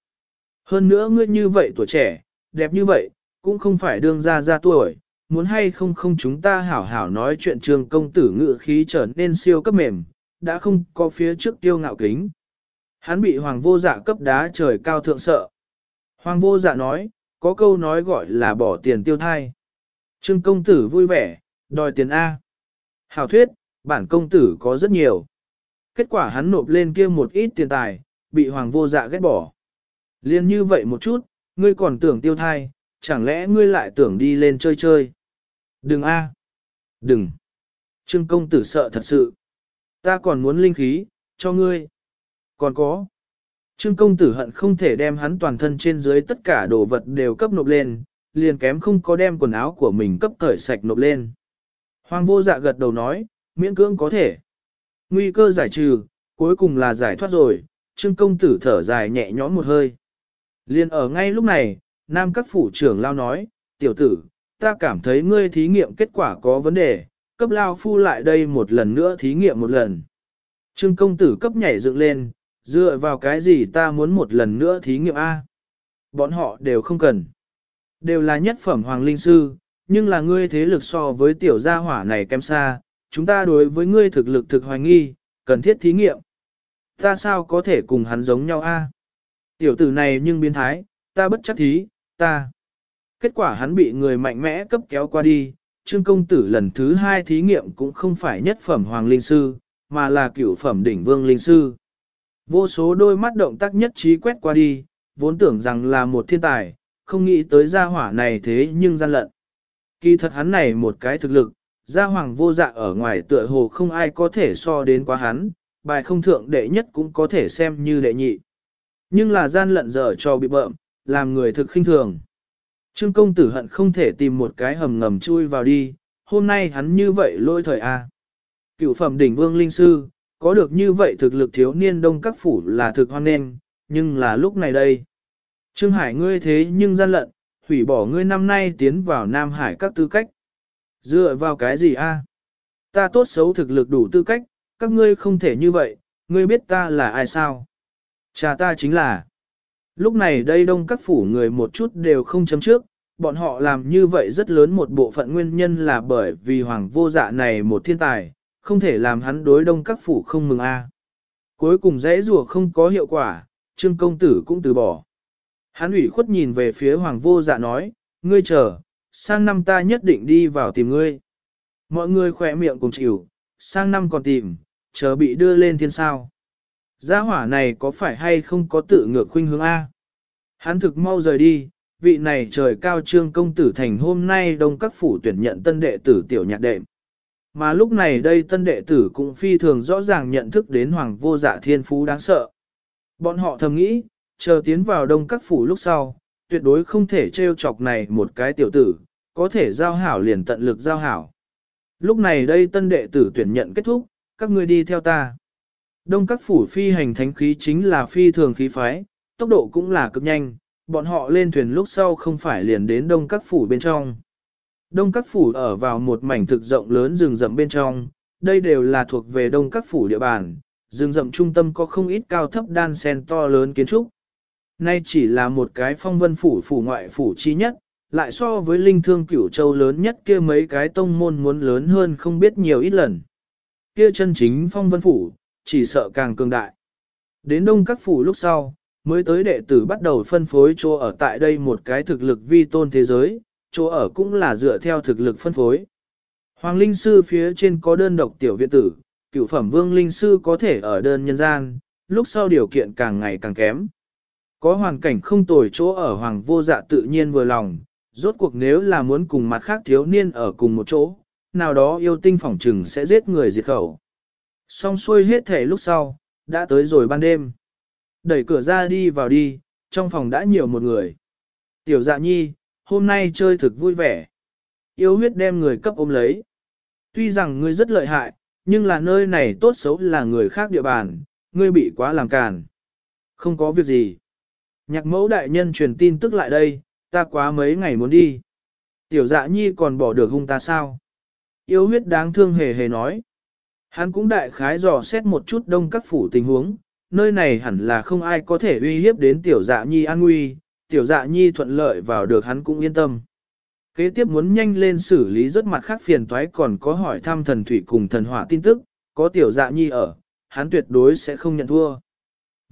Hơn nữa ngươi như vậy tuổi trẻ, đẹp như vậy, cũng không phải đương ra ra tuổi, muốn hay không không chúng ta hảo hảo nói chuyện trường công tử ngự khí trở nên siêu cấp mềm, đã không có phía trước tiêu ngạo kính. Hắn bị hoàng vô dạ cấp đá trời cao thượng sợ. Hoàng vô dạ nói, có câu nói gọi là bỏ tiền tiêu thai. Trương công tử vui vẻ, đòi tiền A. Hảo thuyết, bản công tử có rất nhiều. Kết quả hắn nộp lên kia một ít tiền tài, bị hoàng vô dạ ghét bỏ. Liên như vậy một chút, ngươi còn tưởng tiêu thai, chẳng lẽ ngươi lại tưởng đi lên chơi chơi. Đừng a, Đừng! Trương công tử sợ thật sự. Ta còn muốn linh khí, cho ngươi. Còn có. Trương công tử hận không thể đem hắn toàn thân trên dưới tất cả đồ vật đều cấp nộp lên, liền kém không có đem quần áo của mình cấp cởi sạch nộp lên. Hoàng vô dạ gật đầu nói, miễn cưỡng có thể. Nguy cơ giải trừ, cuối cùng là giải thoát rồi, trương công tử thở dài nhẹ nhõm một hơi. liền ở ngay lúc này, nam các phủ trưởng lao nói, tiểu tử, ta cảm thấy ngươi thí nghiệm kết quả có vấn đề, cấp lao phu lại đây một lần nữa thí nghiệm một lần. Trương công tử cấp nhảy dựng lên, dựa vào cái gì ta muốn một lần nữa thí nghiệm A. Bọn họ đều không cần. Đều là nhất phẩm hoàng linh sư, nhưng là ngươi thế lực so với tiểu gia hỏa này kém xa, chúng ta đối với ngươi thực lực thực hoài nghi, cần thiết thí nghiệm. Ta sao có thể cùng hắn giống nhau a? Tiểu tử này nhưng biến thái, ta bất chắc thí, ta. Kết quả hắn bị người mạnh mẽ cấp kéo qua đi, trương công tử lần thứ hai thí nghiệm cũng không phải nhất phẩm hoàng linh sư, mà là cửu phẩm đỉnh vương linh sư. Vô số đôi mắt động tác nhất trí quét qua đi, vốn tưởng rằng là một thiên tài, không nghĩ tới gia hỏa này thế nhưng gian lận. Kỳ thật hắn này một cái thực lực, gia hoàng vô dạ ở ngoài tựa hồ không ai có thể so đến quá hắn, bài không thượng đệ nhất cũng có thể xem như đệ nhị. Nhưng là gian lận dở cho bị bợm, làm người thực khinh thường. Trương công tử hận không thể tìm một cái hầm ngầm chui vào đi, hôm nay hắn như vậy lôi thời A. Cựu phẩm đỉnh vương linh sư, có được như vậy thực lực thiếu niên đông các phủ là thực hoan nên, nhưng là lúc này đây. Trương Hải ngươi thế nhưng gian lận, hủy bỏ ngươi năm nay tiến vào Nam Hải các tư cách. Dựa vào cái gì a? Ta tốt xấu thực lực đủ tư cách, các ngươi không thể như vậy, ngươi biết ta là ai sao? Cha ta chính là. Lúc này đây đông các phủ người một chút đều không chấm trước, bọn họ làm như vậy rất lớn một bộ phận nguyên nhân là bởi vì hoàng vô dạ này một thiên tài, không thể làm hắn đối đông các phủ không mừng a. Cuối cùng dễ rùa không có hiệu quả, trương công tử cũng từ bỏ. Hắn ủy khuất nhìn về phía hoàng vô dạ nói, ngươi chờ, sang năm ta nhất định đi vào tìm ngươi. Mọi người khỏe miệng cùng chịu, sang năm còn tìm, chờ bị đưa lên thiên sao. Gia hỏa này có phải hay không có tự ngược khuynh hướng A? Hắn thực mau rời đi, vị này trời cao trương công tử thành hôm nay đông các phủ tuyển nhận tân đệ tử tiểu nhạc đệm. Mà lúc này đây tân đệ tử cũng phi thường rõ ràng nhận thức đến hoàng vô dạ thiên phú đáng sợ. Bọn họ thầm nghĩ, chờ tiến vào đông các phủ lúc sau, tuyệt đối không thể trêu chọc này một cái tiểu tử, có thể giao hảo liền tận lực giao hảo. Lúc này đây tân đệ tử tuyển nhận kết thúc, các ngươi đi theo ta. Đông các phủ phi hành thánh khí chính là phi thường khí phái, tốc độ cũng là cực nhanh, bọn họ lên thuyền lúc sau không phải liền đến đông các phủ bên trong. Đông các phủ ở vào một mảnh thực rộng lớn rừng rậm bên trong, đây đều là thuộc về đông các phủ địa bàn, rừng rậm trung tâm có không ít cao thấp đan sen to lớn kiến trúc. Nay chỉ là một cái phong vân phủ phủ ngoại phủ chi nhất, lại so với linh thương cửu châu lớn nhất kia mấy cái tông môn muốn lớn hơn không biết nhiều ít lần. Kia chân chính phong vân phủ, chỉ sợ càng cường đại. Đến đông các phủ lúc sau, mới tới đệ tử bắt đầu phân phối chỗ ở tại đây một cái thực lực vi tôn thế giới, chỗ ở cũng là dựa theo thực lực phân phối. Hoàng linh sư phía trên có đơn độc tiểu viện tử, cựu phẩm vương linh sư có thể ở đơn nhân gian, lúc sau điều kiện càng ngày càng kém. Có hoàn cảnh không tồi chỗ ở hoàng vô dạ tự nhiên vừa lòng, rốt cuộc nếu là muốn cùng mặt khác thiếu niên ở cùng một chỗ, nào đó yêu tinh phỏng trừng sẽ giết người diệt khẩu. Xong xuôi hết thể lúc sau, đã tới rồi ban đêm. Đẩy cửa ra đi vào đi, trong phòng đã nhiều một người. Tiểu dạ nhi, hôm nay chơi thực vui vẻ. Yêu huyết đem người cấp ôm lấy. Tuy rằng ngươi rất lợi hại, nhưng là nơi này tốt xấu là người khác địa bàn, ngươi bị quá làm càn. Không có việc gì. Nhạc mẫu đại nhân truyền tin tức lại đây, ta quá mấy ngày muốn đi. Tiểu dạ nhi còn bỏ được hung ta sao? Yêu huyết đáng thương hề hề nói. Hắn cũng đại khái dò xét một chút đông các phủ tình huống, nơi này hẳn là không ai có thể uy hiếp đến tiểu dạ nhi an nguy, tiểu dạ nhi thuận lợi vào được hắn cũng yên tâm. Kế tiếp muốn nhanh lên xử lý rất mặt khác phiền toái còn có hỏi thăm thần thủy cùng thần hỏa tin tức, có tiểu dạ nhi ở, hắn tuyệt đối sẽ không nhận thua.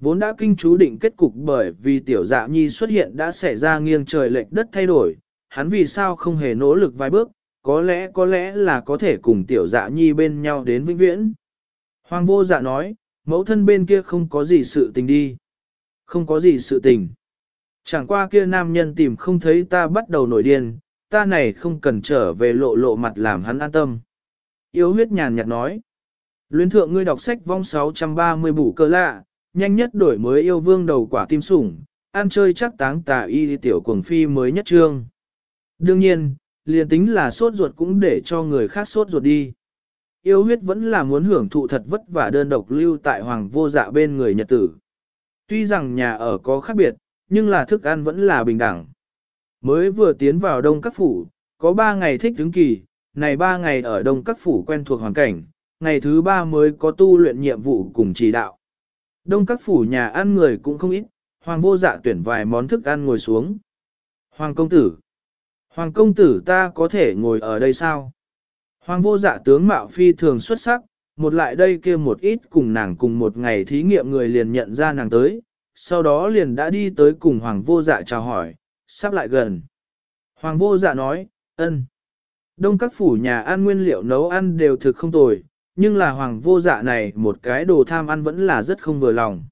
Vốn đã kinh chú định kết cục bởi vì tiểu dạ nhi xuất hiện đã xảy ra nghiêng trời lệch đất thay đổi, hắn vì sao không hề nỗ lực vài bước, có lẽ có lẽ là có thể cùng tiểu dạ nhi bên nhau đến vĩnh viễn. Hoàng vô dạ nói, mẫu thân bên kia không có gì sự tình đi. Không có gì sự tình. Chẳng qua kia nam nhân tìm không thấy ta bắt đầu nổi điên, ta này không cần trở về lộ lộ mặt làm hắn an tâm. Yếu huyết nhàn nhạt nói. Luyến thượng ngươi đọc sách vong 630 bủ cơ lạ, nhanh nhất đổi mới yêu vương đầu quả tim sủng, ăn chơi chắc táng tà y tiểu cuồng phi mới nhất trương. Đương nhiên, liền tính là sốt ruột cũng để cho người khác sốt ruột đi. Yêu huyết vẫn là muốn hưởng thụ thật vất vả đơn độc lưu tại hoàng vô dạ bên người nhật tử. Tuy rằng nhà ở có khác biệt, nhưng là thức ăn vẫn là bình đẳng. Mới vừa tiến vào đông các phủ, có 3 ngày thích đứng kỳ, này 3 ngày ở đông các phủ quen thuộc hoàn cảnh, ngày thứ 3 mới có tu luyện nhiệm vụ cùng chỉ đạo. Đông các phủ nhà ăn người cũng không ít, hoàng vô dạ tuyển vài món thức ăn ngồi xuống. Hoàng công tử, Hoàng công tử ta có thể ngồi ở đây sao? Hoàng vô dạ tướng mạo phi thường xuất sắc, một lại đây kia một ít cùng nàng cùng một ngày thí nghiệm người liền nhận ra nàng tới, sau đó liền đã đi tới cùng hoàng vô dạ chào hỏi, sắp lại gần. Hoàng vô dạ nói, ân. Đông các phủ nhà ăn nguyên liệu nấu ăn đều thực không tồi, nhưng là hoàng vô dạ này một cái đồ tham ăn vẫn là rất không vừa lòng.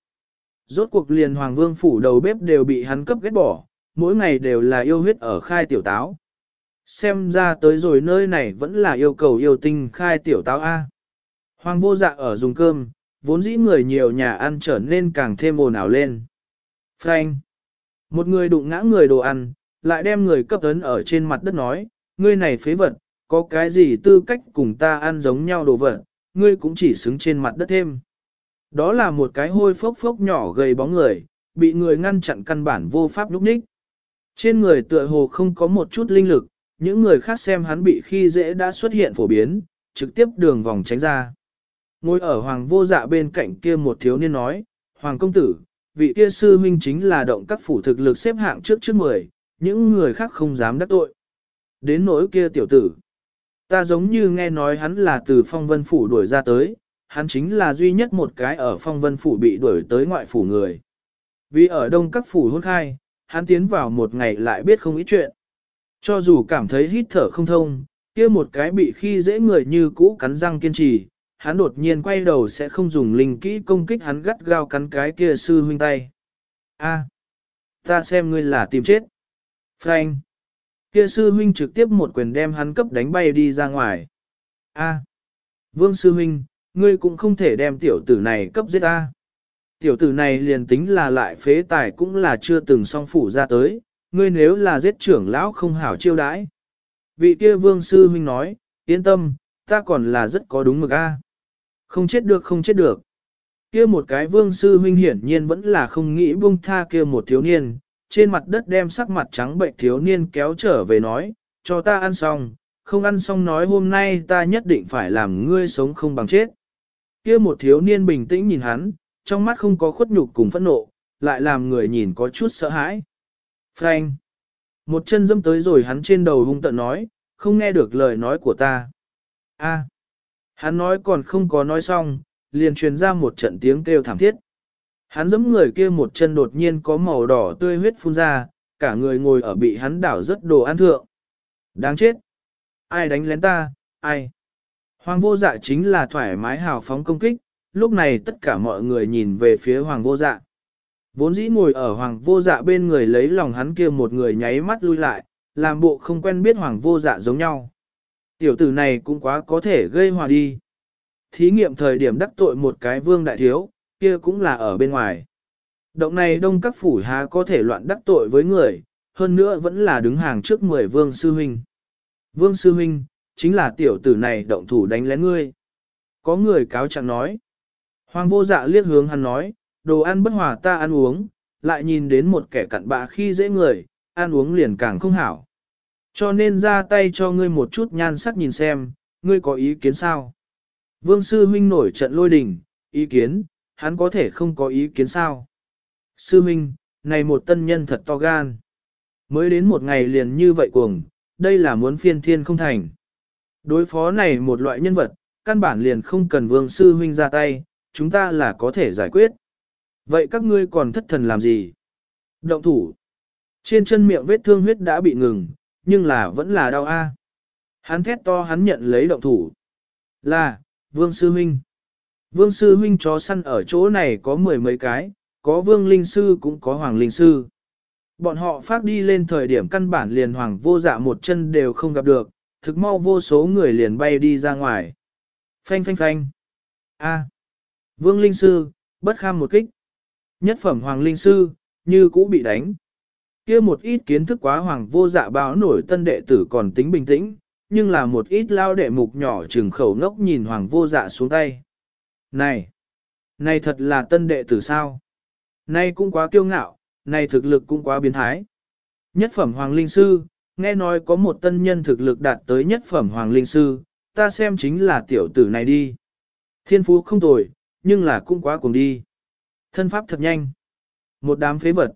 Rốt cuộc liền hoàng vương phủ đầu bếp đều bị hắn cấp ghét bỏ, mỗi ngày đều là yêu huyết ở khai tiểu táo. Xem ra tới rồi nơi này vẫn là yêu cầu yêu tinh khai tiểu táo A. Hoàng vô dạ ở dùng cơm, vốn dĩ người nhiều nhà ăn trở nên càng thêm ồn ào lên. Frank. Một người đụng ngã người đồ ăn, lại đem người cấp ấn ở trên mặt đất nói, ngươi này phế vật, có cái gì tư cách cùng ta ăn giống nhau đồ vật, ngươi cũng chỉ xứng trên mặt đất thêm. Đó là một cái hôi phốc phốc nhỏ gầy bóng người, bị người ngăn chặn căn bản vô pháp lúc ních. Trên người tựa hồ không có một chút linh lực, những người khác xem hắn bị khi dễ đã xuất hiện phổ biến, trực tiếp đường vòng tránh ra. Ngồi ở hoàng vô dạ bên cạnh kia một thiếu niên nói, Hoàng công tử, vị kia sư huynh chính là động các phủ thực lực xếp hạng trước trước mười, những người khác không dám đắc tội. Đến nỗi kia tiểu tử, ta giống như nghe nói hắn là từ phong vân phủ đuổi ra tới, hắn chính là duy nhất một cái ở phong vân phủ bị đuổi tới ngoại phủ người. Vì ở đông các phủ hôn khai, hắn tiến vào một ngày lại biết không ít chuyện. Cho dù cảm thấy hít thở không thông, kia một cái bị khi dễ người như cũ cắn răng kiên trì, hắn đột nhiên quay đầu sẽ không dùng linh kỹ công kích hắn gắt gao cắn cái kia sư huynh tay. A, ta xem ngươi là tìm chết. Frank. Kia sư huynh trực tiếp một quyền đem hắn cấp đánh bay đi ra ngoài. A, vương sư huynh, ngươi cũng không thể đem tiểu tử này cấp giết A. Tiểu tử này liền tính là lại phế tài cũng là chưa từng song phủ ra tới, ngươi nếu là giết trưởng lão không hảo chiêu đãi. Vị kia vương sư huynh nói, yên tâm, ta còn là rất có đúng mực a. Không chết được không chết được. Kia một cái vương sư huynh hiển nhiên vẫn là không nghĩ buông tha kia một thiếu niên, trên mặt đất đem sắc mặt trắng bệnh thiếu niên kéo trở về nói, cho ta ăn xong, không ăn xong nói hôm nay ta nhất định phải làm ngươi sống không bằng chết. Kia một thiếu niên bình tĩnh nhìn hắn, trong mắt không có khuất nhục cùng phẫn nộ, lại làm người nhìn có chút sợ hãi. Frank! Một chân dâm tới rồi hắn trên đầu hung tận nói, không nghe được lời nói của ta. A! Hắn nói còn không có nói xong, liền truyền ra một trận tiếng kêu thảm thiết. Hắn giẫm người kia một chân đột nhiên có màu đỏ tươi huyết phun ra, cả người ngồi ở bị hắn đảo rất đồ ăn thượng. Đáng chết! Ai đánh lén ta? Ai? Hoàng vô dạ chính là thoải mái hào phóng công kích, lúc này tất cả mọi người nhìn về phía hoàng vô dạ. Vốn dĩ ngồi ở hoàng vô dạ bên người lấy lòng hắn kia một người nháy mắt lui lại, làm bộ không quen biết hoàng vô dạ giống nhau. Tiểu tử này cũng quá có thể gây hòa đi. Thí nghiệm thời điểm đắc tội một cái vương đại thiếu, kia cũng là ở bên ngoài. Động này đông các phủ há có thể loạn đắc tội với người, hơn nữa vẫn là đứng hàng trước 10 vương sư huynh. Vương sư huynh, chính là tiểu tử này động thủ đánh lén ngươi. Có người cáo trạng nói. Hoàng vô dạ liếc hướng hắn nói, đồ ăn bất hòa ta ăn uống, lại nhìn đến một kẻ cặn bạ khi dễ người, ăn uống liền càng không hảo. Cho nên ra tay cho ngươi một chút nhan sắc nhìn xem, ngươi có ý kiến sao? Vương sư huynh nổi trận lôi đình, ý kiến, hắn có thể không có ý kiến sao? Sư huynh, này một tân nhân thật to gan. Mới đến một ngày liền như vậy cuồng, đây là muốn phiên thiên không thành. Đối phó này một loại nhân vật, căn bản liền không cần vương sư huynh ra tay, chúng ta là có thể giải quyết. Vậy các ngươi còn thất thần làm gì? Động thủ. Trên chân miệng vết thương huyết đã bị ngừng, nhưng là vẫn là đau a. Hắn thét to hắn nhận lấy động thủ. Là, vương sư huynh. Vương sư huynh chó săn ở chỗ này có mười mấy cái, có vương linh sư cũng có hoàng linh sư. Bọn họ phát đi lên thời điểm căn bản liền hoàng vô dạ một chân đều không gặp được, thực mau vô số người liền bay đi ra ngoài. Phanh phanh phanh. A. Vương linh sư, bất kham một kích. Nhất phẩm hoàng linh sư, như cũ bị đánh. kia một ít kiến thức quá hoàng vô dạ báo nổi tân đệ tử còn tính bình tĩnh, nhưng là một ít lao đệ mục nhỏ trừng khẩu ngốc nhìn hoàng vô dạ xuống tay. Này! Này thật là tân đệ tử sao? Này cũng quá kiêu ngạo, này thực lực cũng quá biến thái. Nhất phẩm hoàng linh sư, nghe nói có một tân nhân thực lực đạt tới nhất phẩm hoàng linh sư, ta xem chính là tiểu tử này đi. Thiên phú không tồi, nhưng là cũng quá cùng đi. Thân pháp thật nhanh. Một đám phế vật.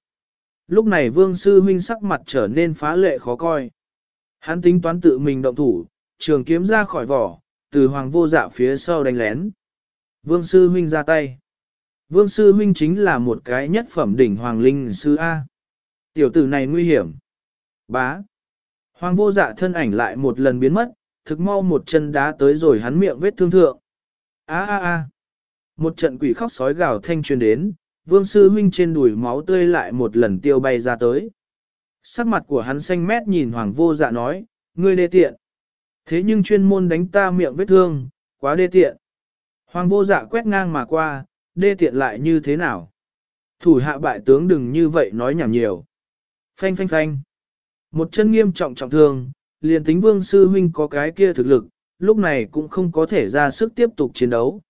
Lúc này vương sư huynh sắc mặt trở nên phá lệ khó coi. Hắn tính toán tự mình động thủ, trường kiếm ra khỏi vỏ, từ hoàng vô dạ phía sau đánh lén. Vương sư huynh ra tay. Vương sư huynh chính là một cái nhất phẩm đỉnh hoàng linh sư A. Tiểu tử này nguy hiểm. Bá. Hoàng vô dạ thân ảnh lại một lần biến mất, thực mau một chân đá tới rồi hắn miệng vết thương thượng. A a a. Một trận quỷ khóc sói gào thanh truyền đến, vương sư huynh trên đùi máu tươi lại một lần tiêu bay ra tới. Sắc mặt của hắn xanh mét nhìn hoàng vô dạ nói, ngươi đê tiện. Thế nhưng chuyên môn đánh ta miệng vết thương, quá đê tiện. Hoàng vô dạ quét ngang mà qua, đê tiện lại như thế nào? Thủ hạ bại tướng đừng như vậy nói nhảm nhiều. Phanh phanh phanh. Một chân nghiêm trọng trọng thương, liền tính vương sư huynh có cái kia thực lực, lúc này cũng không có thể ra sức tiếp tục chiến đấu.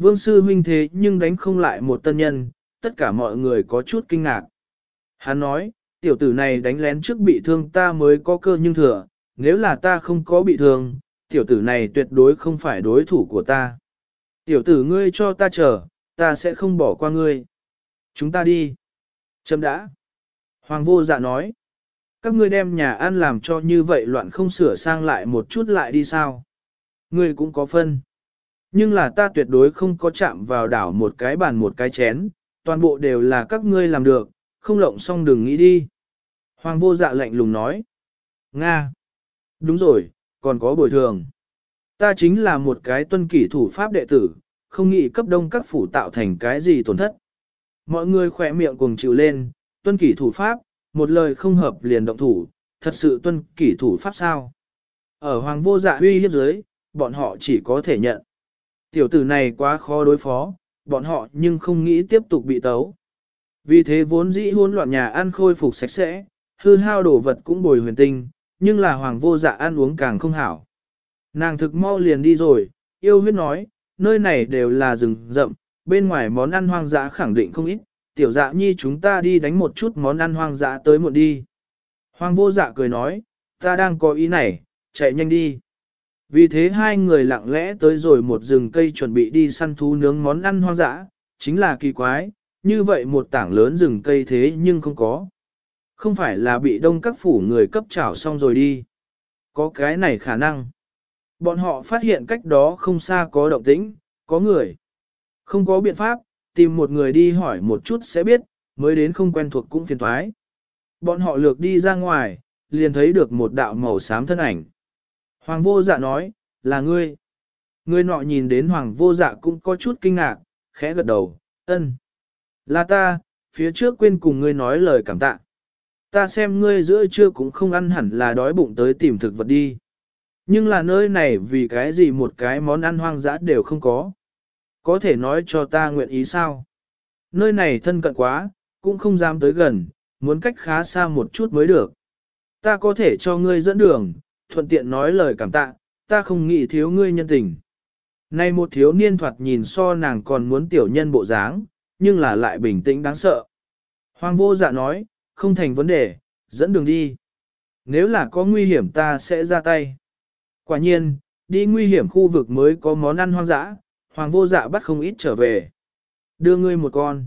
Vương sư huynh thế nhưng đánh không lại một tân nhân, tất cả mọi người có chút kinh ngạc. Hắn nói, tiểu tử này đánh lén trước bị thương ta mới có cơ nhưng thừa, nếu là ta không có bị thương, tiểu tử này tuyệt đối không phải đối thủ của ta. Tiểu tử ngươi cho ta chờ, ta sẽ không bỏ qua ngươi. Chúng ta đi. Chấm đã. Hoàng vô dạ nói. Các ngươi đem nhà ăn làm cho như vậy loạn không sửa sang lại một chút lại đi sao. Ngươi cũng có phân. Nhưng là ta tuyệt đối không có chạm vào đảo một cái bàn một cái chén, toàn bộ đều là các ngươi làm được, không lộng xong đừng nghĩ đi. Hoàng vô dạ lạnh lùng nói. Nga. Đúng rồi, còn có bồi thường. Ta chính là một cái tuân kỷ thủ pháp đệ tử, không nghĩ cấp đông các phủ tạo thành cái gì tổn thất. Mọi người khỏe miệng cùng chịu lên, tuân kỷ thủ pháp, một lời không hợp liền động thủ, thật sự tuân kỷ thủ pháp sao. Ở hoàng vô dạ huy hiếp dưới, bọn họ chỉ có thể nhận. Tiểu tử này quá khó đối phó, bọn họ nhưng không nghĩ tiếp tục bị tấu. Vì thế vốn dĩ hỗn loạn nhà ăn khôi phục sạch sẽ, hư hao đồ vật cũng bồi huyền tinh, nhưng là hoàng vô dạ ăn uống càng không hảo. Nàng thực mau liền đi rồi, yêu huyết nói, nơi này đều là rừng rậm, bên ngoài món ăn hoang dã khẳng định không ít, tiểu dạ nhi chúng ta đi đánh một chút món ăn hoang dã tới muộn đi. Hoàng vô dạ cười nói, ta đang có ý này, chạy nhanh đi. Vì thế hai người lặng lẽ tới rồi một rừng cây chuẩn bị đi săn thú nướng món ăn hoang dã, chính là kỳ quái, như vậy một tảng lớn rừng cây thế nhưng không có. Không phải là bị đông các phủ người cấp trảo xong rồi đi. Có cái này khả năng. Bọn họ phát hiện cách đó không xa có động tĩnh, có người. Không có biện pháp, tìm một người đi hỏi một chút sẽ biết, mới đến không quen thuộc cũng phiền thoái. Bọn họ lược đi ra ngoài, liền thấy được một đạo màu xám thân ảnh. Hoàng vô dạ nói, là ngươi. Ngươi nọ nhìn đến hoàng vô dạ cũng có chút kinh ngạc, khẽ gật đầu, ân. Là ta, phía trước quên cùng ngươi nói lời cảm tạ. Ta xem ngươi giữa trưa cũng không ăn hẳn là đói bụng tới tìm thực vật đi. Nhưng là nơi này vì cái gì một cái món ăn hoang dã đều không có. Có thể nói cho ta nguyện ý sao? Nơi này thân cận quá, cũng không dám tới gần, muốn cách khá xa một chút mới được. Ta có thể cho ngươi dẫn đường, thuận tiện nói lời cảm tạ, ta không nghĩ thiếu ngươi nhân tình. Nay một thiếu niên thoạt nhìn so nàng còn muốn tiểu nhân bộ dáng, nhưng là lại bình tĩnh đáng sợ. Hoàng vô dạ nói, không thành vấn đề, dẫn đường đi. Nếu là có nguy hiểm ta sẽ ra tay. Quả nhiên, đi nguy hiểm khu vực mới có món ăn hoang dã, hoàng vô dạ bắt không ít trở về. Đưa ngươi một con.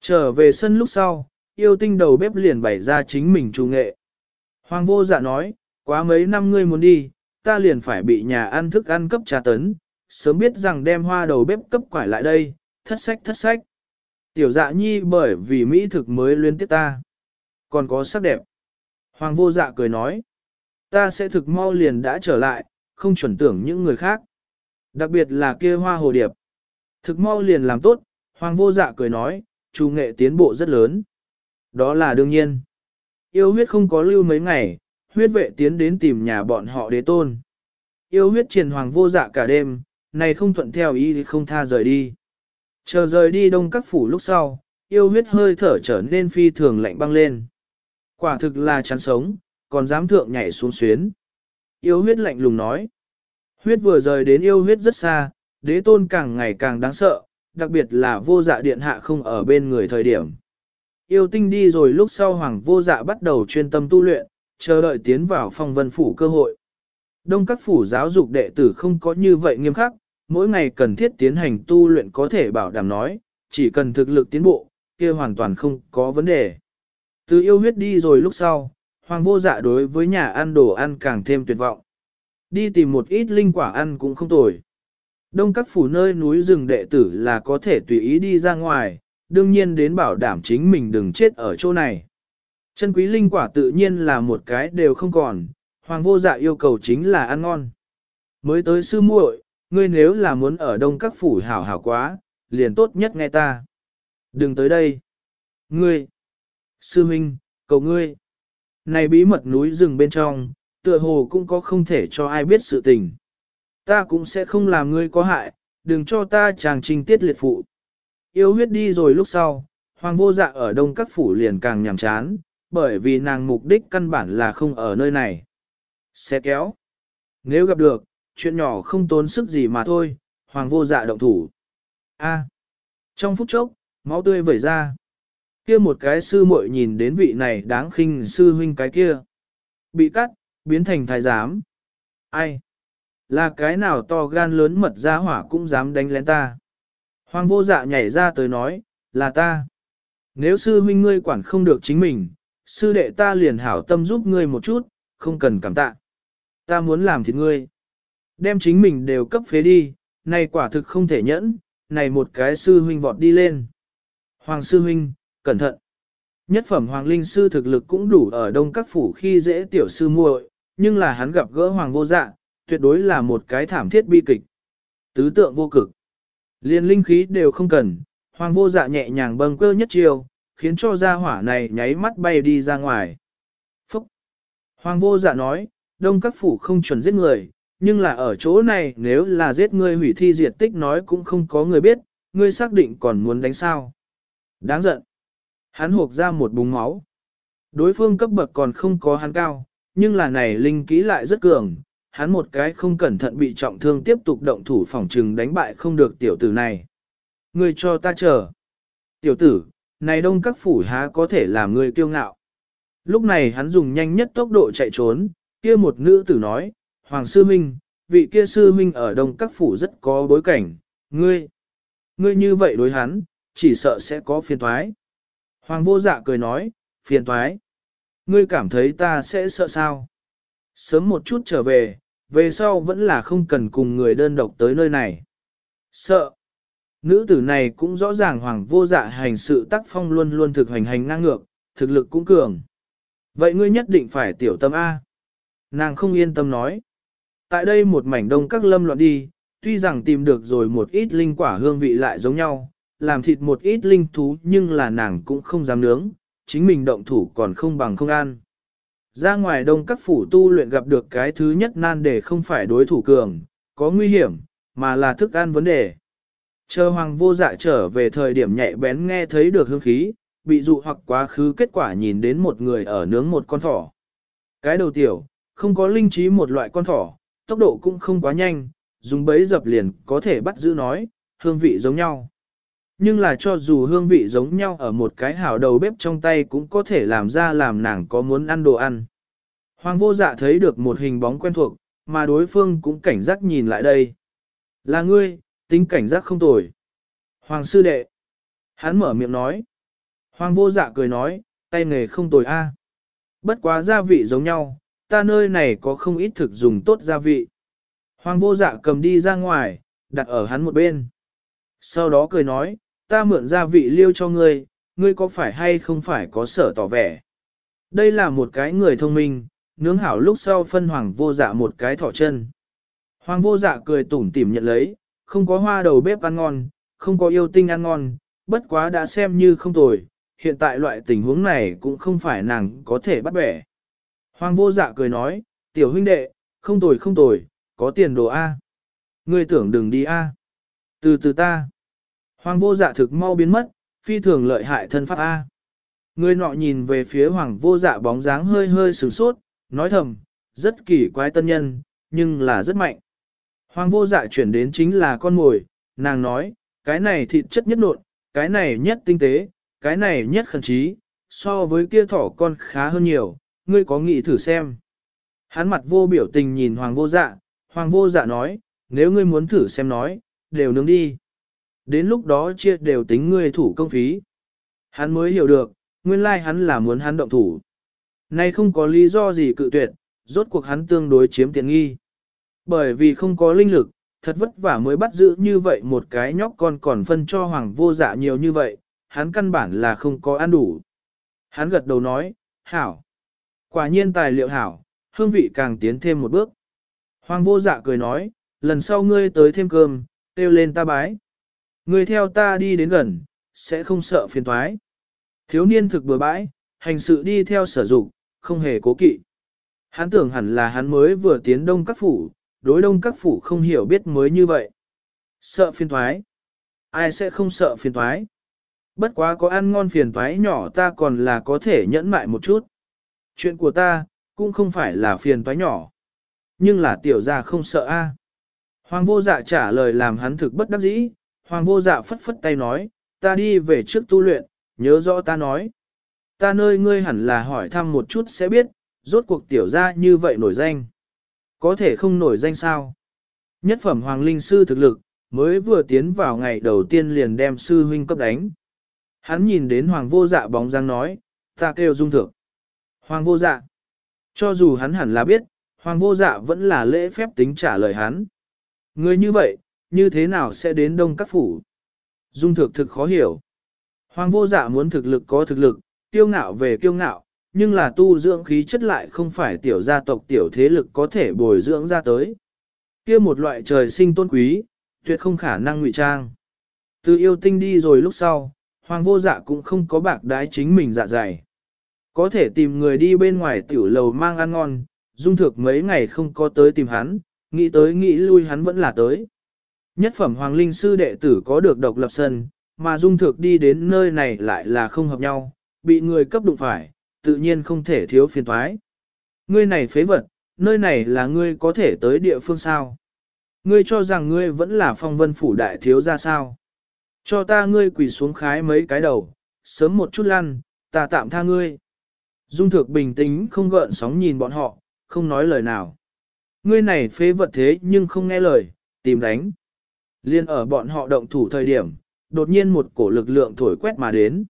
Trở về sân lúc sau, yêu tinh đầu bếp liền bày ra chính mình chủ nghệ. Hoàng vô dạ nói, quá mấy năm ngươi muốn đi, ta liền phải bị nhà ăn thức ăn cấp trà tấn, sớm biết rằng đem hoa đầu bếp cấp quải lại đây, thất sách thất sách. Tiểu dạ nhi bởi vì mỹ thực mới luyến tiếp ta. Còn có sắc đẹp. Hoàng vô dạ cười nói. Ta sẽ thực mau liền đã trở lại, không chuẩn tưởng những người khác. Đặc biệt là kia hoa hồ điệp. Thực mau liền làm tốt, hoàng vô dạ cười nói, chú nghệ tiến bộ rất lớn. Đó là đương nhiên. Yêu huyết không có lưu mấy ngày, huyết vệ tiến đến tìm nhà bọn họ đế tôn. Yêu huyết triền hoàng vô dạ cả đêm, này không thuận theo ý thì không tha rời đi. Chờ rời đi đông các phủ lúc sau, yêu huyết hơi thở trở nên phi thường lạnh băng lên. Quả thực là chán sống, còn dám thượng nhảy xuống xuyến. Yêu huyết lạnh lùng nói. Huyết vừa rời đến yêu huyết rất xa, đế tôn càng ngày càng đáng sợ, đặc biệt là vô dạ điện hạ không ở bên người thời điểm. Yêu tinh đi rồi lúc sau hoàng vô dạ bắt đầu chuyên tâm tu luyện, chờ đợi tiến vào phong vân phủ cơ hội. Đông các phủ giáo dục đệ tử không có như vậy nghiêm khắc, mỗi ngày cần thiết tiến hành tu luyện có thể bảo đảm nói, chỉ cần thực lực tiến bộ, kia hoàn toàn không có vấn đề. Từ yêu huyết đi rồi lúc sau, hoàng vô dạ đối với nhà ăn đồ ăn càng thêm tuyệt vọng. Đi tìm một ít linh quả ăn cũng không tồi. Đông các phủ nơi núi rừng đệ tử là có thể tùy ý đi ra ngoài, đương nhiên đến bảo đảm chính mình đừng chết ở chỗ này. Chân quý linh quả tự nhiên là một cái đều không còn, hoàng vô dạ yêu cầu chính là ăn ngon. Mới tới sư muội, ngươi nếu là muốn ở đông các phủ hảo hảo quá, liền tốt nhất nghe ta. Đừng tới đây. Ngươi. Sư Minh, cầu ngươi. Này bí mật núi rừng bên trong, tựa hồ cũng có không thể cho ai biết sự tình. Ta cũng sẽ không làm ngươi có hại, đừng cho ta chàng trình tiết liệt phụ. Yêu huyết đi rồi lúc sau, hoàng vô dạ ở đông các phủ liền càng nhàm chán, bởi vì nàng mục đích căn bản là không ở nơi này. Xe kéo. Nếu gặp được, chuyện nhỏ không tốn sức gì mà thôi, hoàng vô dạ động thủ. A. Trong phút chốc, máu tươi vẩy ra. Kia một cái sư muội nhìn đến vị này đáng khinh sư huynh cái kia. Bị cắt, biến thành thái giám. Ai? Là cái nào to gan lớn mật ra hỏa cũng dám đánh lén ta. Hoàng vô dạ nhảy ra tới nói, là ta. Nếu sư huynh ngươi quản không được chính mình, sư đệ ta liền hảo tâm giúp ngươi một chút, không cần cảm tạ. Ta muốn làm thịt ngươi. Đem chính mình đều cấp phế đi, này quả thực không thể nhẫn, này một cái sư huynh vọt đi lên. Hoàng sư huynh, cẩn thận. Nhất phẩm hoàng linh sư thực lực cũng đủ ở đông các phủ khi dễ tiểu sư muội, nhưng là hắn gặp gỡ hoàng vô dạ, tuyệt đối là một cái thảm thiết bi kịch. Tứ tượng vô cực. Liên linh khí đều không cần, hoàng vô dạ nhẹ nhàng bâng quơ nhất chiều, khiến cho gia hỏa này nháy mắt bay đi ra ngoài. Phúc! Hoàng vô dạ nói, đông các phủ không chuẩn giết người, nhưng là ở chỗ này nếu là giết ngươi hủy thi diệt tích nói cũng không có người biết, ngươi xác định còn muốn đánh sao. Đáng giận! Hắn hộp ra một búng máu. Đối phương cấp bậc còn không có hắn cao, nhưng là này linh ký lại rất cường, hắn một cái không cẩn thận bị trọng thương tiếp tục động thủ phòng trừng đánh bại không được tiểu tử này. Ngươi cho ta chờ. Tiểu tử, này đông các phủ há có thể làm người kiêu ngạo. Lúc này hắn dùng nhanh nhất tốc độ chạy trốn, kia một nữ tử nói, Hoàng Sư Minh, vị kia Sư Minh ở đông các phủ rất có bối cảnh, ngươi, ngươi như vậy đối hắn, chỉ sợ sẽ có phiền toái. Hoàng vô dạ cười nói, phiền toái. Ngươi cảm thấy ta sẽ sợ sao? Sớm một chút trở về, về sau vẫn là không cần cùng người đơn độc tới nơi này. Sợ. Nữ tử này cũng rõ ràng hoàng vô dạ hành sự tác phong luôn luôn thực hành hành ngang ngược, thực lực cũng cường. Vậy ngươi nhất định phải tiểu tâm A. Nàng không yên tâm nói. Tại đây một mảnh đông các lâm loạn đi, tuy rằng tìm được rồi một ít linh quả hương vị lại giống nhau, làm thịt một ít linh thú nhưng là nàng cũng không dám nướng, chính mình động thủ còn không bằng không ăn. Ra ngoài đông các phủ tu luyện gặp được cái thứ nhất nan để không phải đối thủ cường, có nguy hiểm, mà là thức ăn vấn đề. Chờ hoàng vô dạ trở về thời điểm nhạy bén nghe thấy được hương khí, bị dụ hoặc quá khứ kết quả nhìn đến một người ở nướng một con thỏ. Cái đầu tiểu, không có linh trí một loại con thỏ, tốc độ cũng không quá nhanh, dùng bấy dập liền có thể bắt giữ nói, hương vị giống nhau. Nhưng là cho dù hương vị giống nhau ở một cái hảo đầu bếp trong tay cũng có thể làm ra làm nàng có muốn ăn đồ ăn. Hoàng vô dạ thấy được một hình bóng quen thuộc, mà đối phương cũng cảnh giác nhìn lại đây. Là ngươi, tính cảnh giác không tồi. Hoàng sư đệ. Hắn mở miệng nói. Hoàng vô dạ cười nói, tay nghề không tồi a. Bất quá gia vị giống nhau, ta nơi này có không ít thực dùng tốt gia vị. Hoàng vô dạ cầm đi ra ngoài, đặt ở hắn một bên. Sau đó cười nói, ta mượn gia vị liêu cho ngươi, ngươi có phải hay không phải có sở tỏ vẻ. Đây là một cái người thông minh, nướng hảo lúc sau phân hoàng vô dạ một cái thỏ chân. Hoàng vô dạ cười tủm tỉm nhận lấy, không có hoa đầu bếp ăn ngon, không có yêu tinh ăn ngon, bất quá đã xem như không tồi, hiện tại loại tình huống này cũng không phải nàng có thể bắt bẻ. Hoàng vô dạ cười nói, tiểu huynh đệ, không tồi không tồi, có tiền đồ A. Ngươi tưởng đừng đi A. Từ từ ta. Hoàng vô dạ thực mau biến mất, phi thường lợi hại thân pháp A. Người nọ nhìn về phía hoàng vô dạ bóng dáng hơi hơi sửng sốt, nói thầm, rất kỳ quái tân nhân, nhưng là rất mạnh. Hoàng vô dạ chuyển đến chính là con mồi, nàng nói, cái này thịt chất nhất nộn, cái này nhất tinh tế, cái này nhất khẩn trí, so với kia thỏ con khá hơn nhiều, ngươi có nghĩ thử xem. Hắn mặt vô biểu tình nhìn hoàng vô dạ, hoàng vô dạ nói, nếu ngươi muốn thử xem nói, đều nướng đi. Đến lúc đó chia đều tính ngươi thủ công phí. Hắn mới hiểu được, nguyên lai like hắn là muốn hắn động thủ. Nay không có lý do gì cự tuyệt, rốt cuộc hắn tương đối chiếm tiện nghi. Bởi vì không có linh lực, thật vất vả mới bắt giữ như vậy một cái nhóc con còn phân cho hoàng vô dạ nhiều như vậy, hắn căn bản là không có ăn đủ. Hắn gật đầu nói, hảo. Quả nhiên tài liệu hảo, hương vị càng tiến thêm một bước. Hoàng vô dạ cười nói, lần sau ngươi tới thêm cơm, kêu lên ta bái. Ngươi theo ta đi đến gần, sẽ không sợ phiền toái. Thiếu niên thực bừa bãi, hành sự đi theo sở dụng, không hề cố kỵ. Hắn tưởng hẳn là hắn mới vừa tiến đông các phủ, đối đông các phủ không hiểu biết mới như vậy. Sợ phiền thoái. Ai sẽ không sợ phiền thoái? Bất quá có ăn ngon phiền thoái nhỏ ta còn là có thể nhẫn mại một chút. Chuyện của ta, cũng không phải là phiền toái nhỏ. Nhưng là tiểu gia không sợ a. Hoàng vô dạ trả lời làm hắn thực bất đắc dĩ, hoàng vô dạ phất phất tay nói, ta đi về trước tu luyện, nhớ rõ ta nói. Ta nơi ngươi hẳn là hỏi thăm một chút sẽ biết, rốt cuộc tiểu gia như vậy nổi danh. Có thể không nổi danh sao? Nhất phẩm hoàng linh sư thực lực, mới vừa tiến vào ngày đầu tiên liền đem sư huynh cấp đánh. Hắn nhìn đến hoàng vô dạ bóng dáng nói, ta kêu dung thượng. Hoàng vô dạ. Cho dù hắn hẳn là biết, hoàng vô dạ vẫn là lễ phép tính trả lời hắn. Người như vậy, như thế nào sẽ đến đông các phủ? Dung thực thực khó hiểu. Hoàng vô dạ muốn thực lực có thực lực, kiêu ngạo về kiêu ngạo, nhưng là tu dưỡng khí chất lại không phải tiểu gia tộc tiểu thế lực có thể bồi dưỡng ra tới. kia một loại trời sinh tôn quý, tuyệt không khả năng ngụy trang. Từ yêu tinh đi rồi lúc sau, hoàng vô dạ cũng không có bạc đái chính mình dạ dày. Có thể tìm người đi bên ngoài tiểu lầu mang ăn ngon, dung thực mấy ngày không có tới tìm hắn, nghĩ tới nghĩ lui hắn vẫn là tới. Nhất phẩm hoàng linh sư đệ tử có được độc lập sân, mà dung thực đi đến nơi này lại là không hợp nhau, bị người cấp đụng phải, tự nhiên không thể thiếu phiền thoái. Ngươi này phế vật, nơi này là ngươi có thể tới địa phương sao? Ngươi cho rằng ngươi vẫn là phong vân phủ đại thiếu ra sao? Cho ta ngươi quỳ xuống khái mấy cái đầu, sớm một chút lăn, ta tạm tha ngươi. Dung thực bình tĩnh không gợn sóng nhìn bọn họ, không nói lời nào. Ngươi này phế vật thế nhưng không nghe lời, tìm đánh. Liên ở bọn họ động thủ thời điểm, đột nhiên một cổ lực lượng thổi quét mà đến.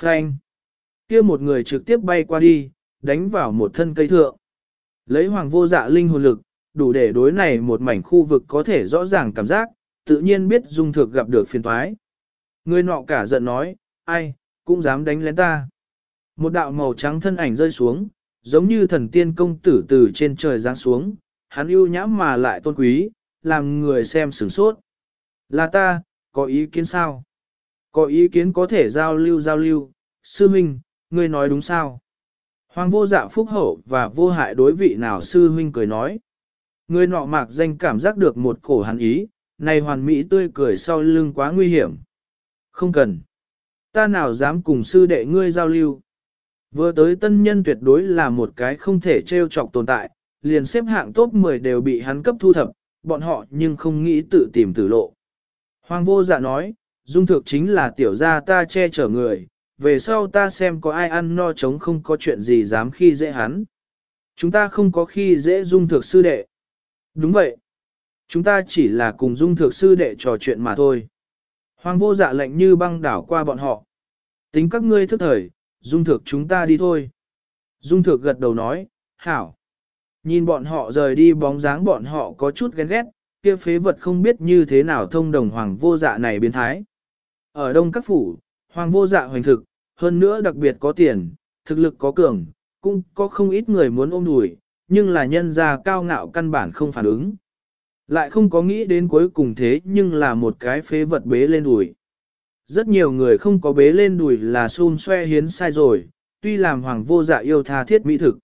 Frank! Kia một người trực tiếp bay qua đi, đánh vào một thân cây thượng. Lấy hoàng vô dạ linh hồn lực, đủ để đối này một mảnh khu vực có thể rõ ràng cảm giác, tự nhiên biết dung thực gặp được phiền toái. Người nọ cả giận nói, ai, cũng dám đánh lén ta. Một đạo màu trắng thân ảnh rơi xuống, giống như thần tiên công tử từ trên trời giáng xuống, hắn ưu nhãm mà lại tôn quý, làm người xem sửng sốt. Là ta, có ý kiến sao? Có ý kiến có thể giao lưu giao lưu, sư minh, ngươi nói đúng sao? Hoàng vô dạ phúc hậu và vô hại đối vị nào sư huynh cười nói. Người nọ mạc danh cảm giác được một cổ hắn ý, này hoàn mỹ tươi cười sau lưng quá nguy hiểm. Không cần. Ta nào dám cùng sư đệ ngươi giao lưu. Vừa tới tân nhân tuyệt đối là một cái không thể trêu chọc tồn tại, liền xếp hạng top 10 đều bị hắn cấp thu thập, bọn họ nhưng không nghĩ tự tìm tử lộ. Hoàng vô dạ nói, dung thực chính là tiểu gia ta che chở người, về sau ta xem có ai ăn no trống không có chuyện gì dám khi dễ hắn. Chúng ta không có khi dễ dung thược sư đệ. Đúng vậy. Chúng ta chỉ là cùng dung thược sư đệ trò chuyện mà thôi. Hoàng vô dạ lệnh như băng đảo qua bọn họ. Tính các ngươi thức thời, dung thược chúng ta đi thôi. Dung thược gật đầu nói, hảo. Nhìn bọn họ rời đi bóng dáng bọn họ có chút ghen ghét, kia phế vật không biết như thế nào thông đồng hoàng vô dạ này biến thái. Ở đông các phủ, hoàng vô dạ hoành thực, hơn nữa đặc biệt có tiền, thực lực có cường, cũng có không ít người muốn ôm đùi, nhưng là nhân gia cao ngạo căn bản không phản ứng. Lại không có nghĩ đến cuối cùng thế nhưng là một cái phế vật bế lên đùi. Rất nhiều người không có bế lên đùi là xun xoe hiến sai rồi, tuy làm hoàng vô dạ yêu tha thiết mỹ thực.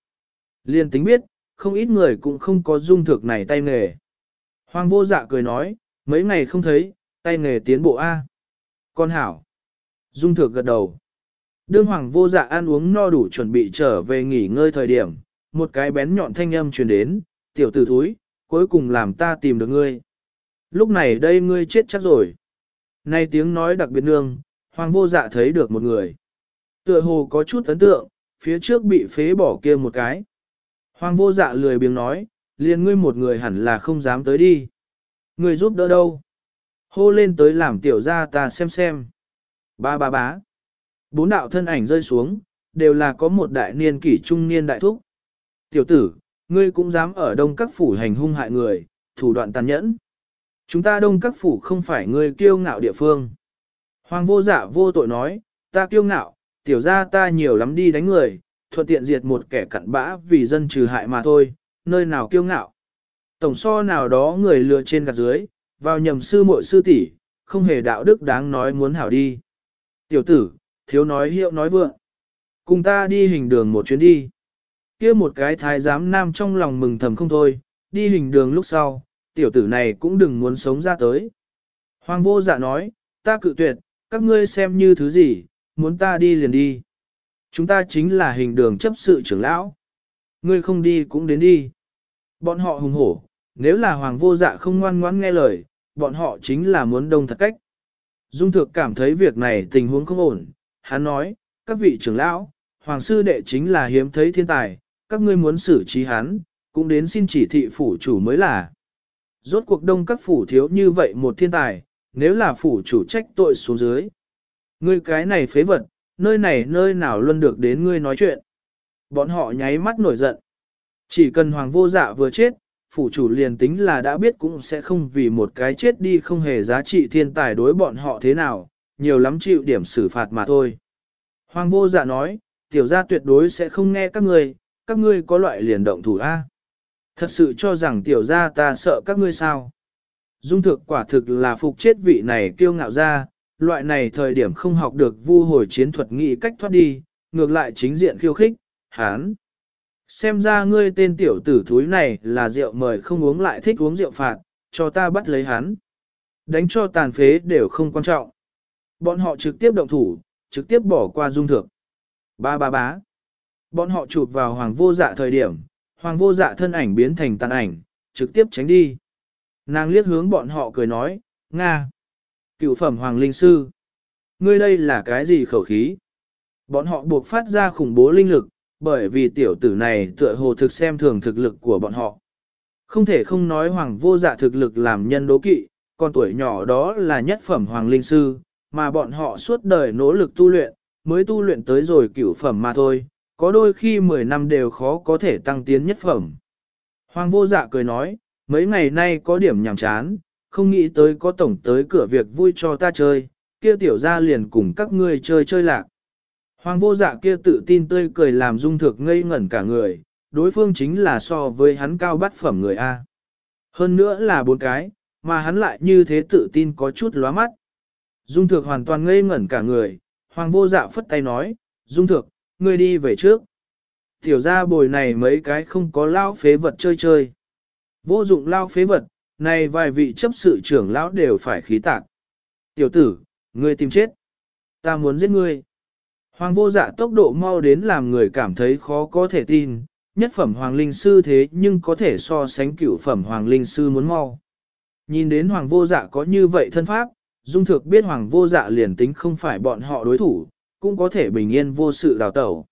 Liên tính biết, không ít người cũng không có dung thực này tay nghề. Hoàng vô dạ cười nói, mấy ngày không thấy, tay nghề tiến bộ A. Con hảo. Dung thực gật đầu. Đương hoàng vô dạ ăn uống no đủ chuẩn bị trở về nghỉ ngơi thời điểm, một cái bén nhọn thanh âm truyền đến, tiểu tử thúi, cuối cùng làm ta tìm được ngươi. Lúc này đây ngươi chết chắc rồi. Nay tiếng nói đặc biệt nương, hoàng vô dạ thấy được một người. Tựa hồ có chút ấn tượng, phía trước bị phế bỏ kia một cái. Hoàng vô dạ lười biếng nói, liền ngươi một người hẳn là không dám tới đi. Ngươi giúp đỡ đâu? Hô lên tới làm tiểu ra ta xem xem. Ba ba bá. Bốn đạo thân ảnh rơi xuống, đều là có một đại niên kỷ trung niên đại thúc. Tiểu tử, ngươi cũng dám ở đông các phủ hành hung hại người, thủ đoạn tàn nhẫn. Chúng ta đông các phủ không phải ngươi kiêu ngạo địa phương. Hoàng vô dạ vô tội nói, ta kiêu ngạo, tiểu ra ta nhiều lắm đi đánh người, thuận tiện diệt một kẻ cặn bã vì dân trừ hại mà thôi, nơi nào kiêu ngạo. Tổng so nào đó người lừa trên gạt dưới, vào nhầm sư muội sư tỷ, không hề đạo đức đáng nói muốn hảo đi. Tiểu tử, thiếu nói hiệu nói vượng. Cùng ta đi hình đường một chuyến đi. kia một cái thái giám nam trong lòng mừng thầm không thôi, đi hình đường lúc sau, tiểu tử này cũng đừng muốn sống ra tới. Hoàng vô dạ nói, ta cự tuyệt, các ngươi xem như thứ gì, muốn ta đi liền đi. Chúng ta chính là hình đường chấp sự trưởng lão. Ngươi không đi cũng đến đi. Bọn họ hùng hổ, nếu là hoàng vô dạ không ngoan ngoãn nghe lời, bọn họ chính là muốn đông thật cách. Dung thực cảm thấy việc này tình huống không ổn, hắn nói, các vị trưởng lão, hoàng sư đệ chính là hiếm thấy thiên tài, các ngươi muốn xử trí hắn, cũng đến xin chỉ thị phủ chủ mới là. Rốt cuộc đông các phủ thiếu như vậy một thiên tài, nếu là phủ chủ trách tội xuống dưới. Ngươi cái này phế vật, nơi này nơi nào luôn được đến ngươi nói chuyện. Bọn họ nháy mắt nổi giận. Chỉ cần hoàng vô dạ vừa chết, phủ chủ liền tính là đã biết cũng sẽ không vì một cái chết đi không hề giá trị thiên tài đối bọn họ thế nào, nhiều lắm chịu điểm xử phạt mà thôi. Hoàng vô dạ nói, tiểu gia tuyệt đối sẽ không nghe các ngươi, các ngươi có loại liền động thủ A. Thật sự cho rằng tiểu gia ta sợ các ngươi sao. Dung thực quả thực là phục chết vị này kiêu ngạo ra, loại này thời điểm không học được vu hồi chiến thuật nghị cách thoát đi, ngược lại chính diện khiêu khích, hán. Xem ra ngươi tên tiểu tử thúi này là rượu mời không uống lại thích uống rượu phạt, cho ta bắt lấy hắn. Đánh cho tàn phế đều không quan trọng. Bọn họ trực tiếp động thủ, trực tiếp bỏ qua dung thực. Ba ba bá. Bọn họ chụp vào hoàng vô dạ thời điểm, hoàng vô dạ thân ảnh biến thành tàn ảnh, trực tiếp tránh đi. Nàng liếc hướng bọn họ cười nói, Nga. Cựu phẩm hoàng linh sư. Ngươi đây là cái gì khẩu khí? Bọn họ buộc phát ra khủng bố linh lực, bởi vì tiểu tử này tựa hồ thực xem thường thực lực của bọn họ. Không thể không nói hoàng vô dạ thực lực làm nhân đố kỵ, còn tuổi nhỏ đó là nhất phẩm hoàng linh sư, mà bọn họ suốt đời nỗ lực tu luyện, mới tu luyện tới rồi cửu phẩm mà thôi, có đôi khi 10 năm đều khó có thể tăng tiến nhất phẩm. Hoàng vô dạ cười nói, mấy ngày nay có điểm nhàm chán, không nghĩ tới có tổng tới cửa việc vui cho ta chơi, kia tiểu ra liền cùng các ngươi chơi chơi lạc. Hoàng vô dạ kia tự tin tươi cười làm dung thực ngây ngẩn cả người, đối phương chính là so với hắn cao bắt phẩm người A. Hơn nữa là bốn cái, mà hắn lại như thế tự tin có chút lóa mắt. Dung Thược hoàn toàn ngây ngẩn cả người, hoàng vô dạ phất tay nói, Dung Thược, ngươi đi về trước. Tiểu ra bồi này mấy cái không có lao phế vật chơi chơi. Vô dụng lao phế vật, này vài vị chấp sự trưởng lão đều phải khí tạc. Tiểu tử, ngươi tìm chết. Ta muốn giết ngươi. Hoàng vô dạ tốc độ mau đến làm người cảm thấy khó có thể tin, nhất phẩm hoàng linh sư thế nhưng có thể so sánh cựu phẩm hoàng linh sư muốn mau. Nhìn đến hoàng vô dạ có như vậy thân pháp, dung Thược biết hoàng vô dạ liền tính không phải bọn họ đối thủ, cũng có thể bình yên vô sự đào tẩu.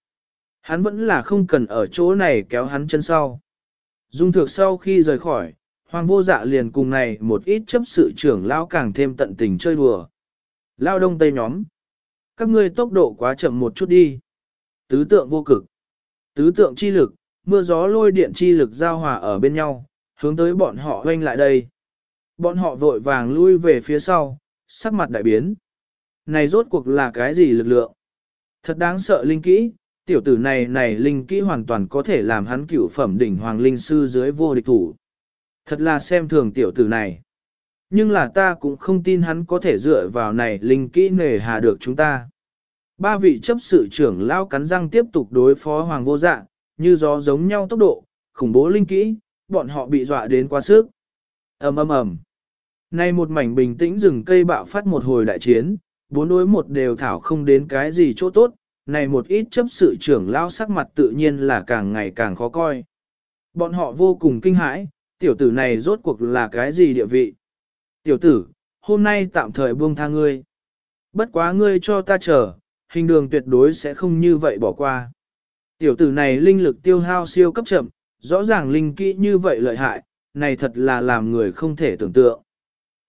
Hắn vẫn là không cần ở chỗ này kéo hắn chân sau. Dung Thược sau khi rời khỏi, hoàng vô dạ liền cùng này một ít chấp sự trưởng lão càng thêm tận tình chơi đùa. Lao đông tây nhóm. Các ngươi tốc độ quá chậm một chút đi. Tứ tượng vô cực. Tứ tượng chi lực, mưa gió lôi điện chi lực giao hòa ở bên nhau, hướng tới bọn họ hoanh lại đây. Bọn họ vội vàng lui về phía sau, sắc mặt đại biến. Này rốt cuộc là cái gì lực lượng? Thật đáng sợ linh kỹ, tiểu tử này này linh kỹ hoàn toàn có thể làm hắn cựu phẩm đỉnh hoàng linh sư dưới vô địch thủ. Thật là xem thường tiểu tử này. Nhưng là ta cũng không tin hắn có thể dựa vào này linh kỹ nề hà được chúng ta. Ba vị chấp sự trưởng lao cắn răng tiếp tục đối phó hoàng vô dạ, như gió giống nhau tốc độ, khủng bố linh kỹ, bọn họ bị dọa đến quá sức. ầm ầm ầm. Nay một mảnh bình tĩnh rừng cây bạo phát một hồi đại chiến, bốn đối một đều thảo không đến cái gì chỗ tốt, này một ít chấp sự trưởng lao sắc mặt tự nhiên là càng ngày càng khó coi. Bọn họ vô cùng kinh hãi, tiểu tử này rốt cuộc là cái gì địa vị. Tiểu tử, hôm nay tạm thời buông tha ngươi. Bất quá ngươi cho ta chờ, hình đường tuyệt đối sẽ không như vậy bỏ qua. Tiểu tử này linh lực tiêu hao siêu cấp chậm, rõ ràng linh kỹ như vậy lợi hại, này thật là làm người không thể tưởng tượng.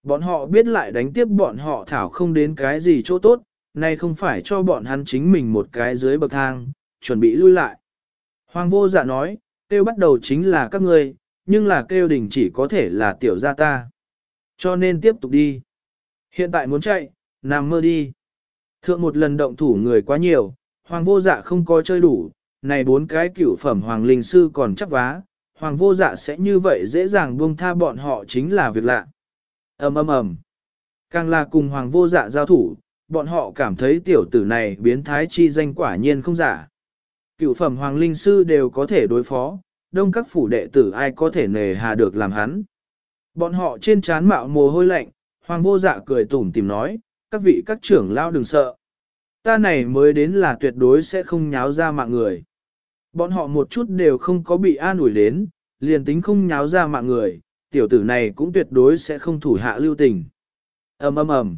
Bọn họ biết lại đánh tiếp bọn họ thảo không đến cái gì chỗ tốt, nay không phải cho bọn hắn chính mình một cái dưới bậc thang, chuẩn bị lui lại. Hoàng vô dạ nói, kêu bắt đầu chính là các ngươi, nhưng là kêu đình chỉ có thể là tiểu gia ta. Cho nên tiếp tục đi. Hiện tại muốn chạy, nằm mơ đi. Thượng một lần động thủ người quá nhiều, hoàng vô dạ không có chơi đủ, này bốn cái cửu phẩm hoàng linh sư còn chắc vá, hoàng vô dạ sẽ như vậy dễ dàng buông tha bọn họ chính là việc lạ ầm ầm ầm. Càng là cùng hoàng vô dạ giao thủ, bọn họ cảm thấy tiểu tử này biến thái chi danh quả nhiên không giả. Cựu phẩm hoàng linh sư đều có thể đối phó, đông các phủ đệ tử ai có thể nề hà được làm hắn. Bọn họ trên trán mạo mồ hôi lạnh, hoàng vô dạ cười tủm tìm nói, các vị các trưởng lao đừng sợ. Ta này mới đến là tuyệt đối sẽ không nháo ra mạng người. Bọn họ một chút đều không có bị an ủi đến, liền tính không nháo ra mạng người, tiểu tử này cũng tuyệt đối sẽ không thủ hạ lưu tình. ầm ầm ầm.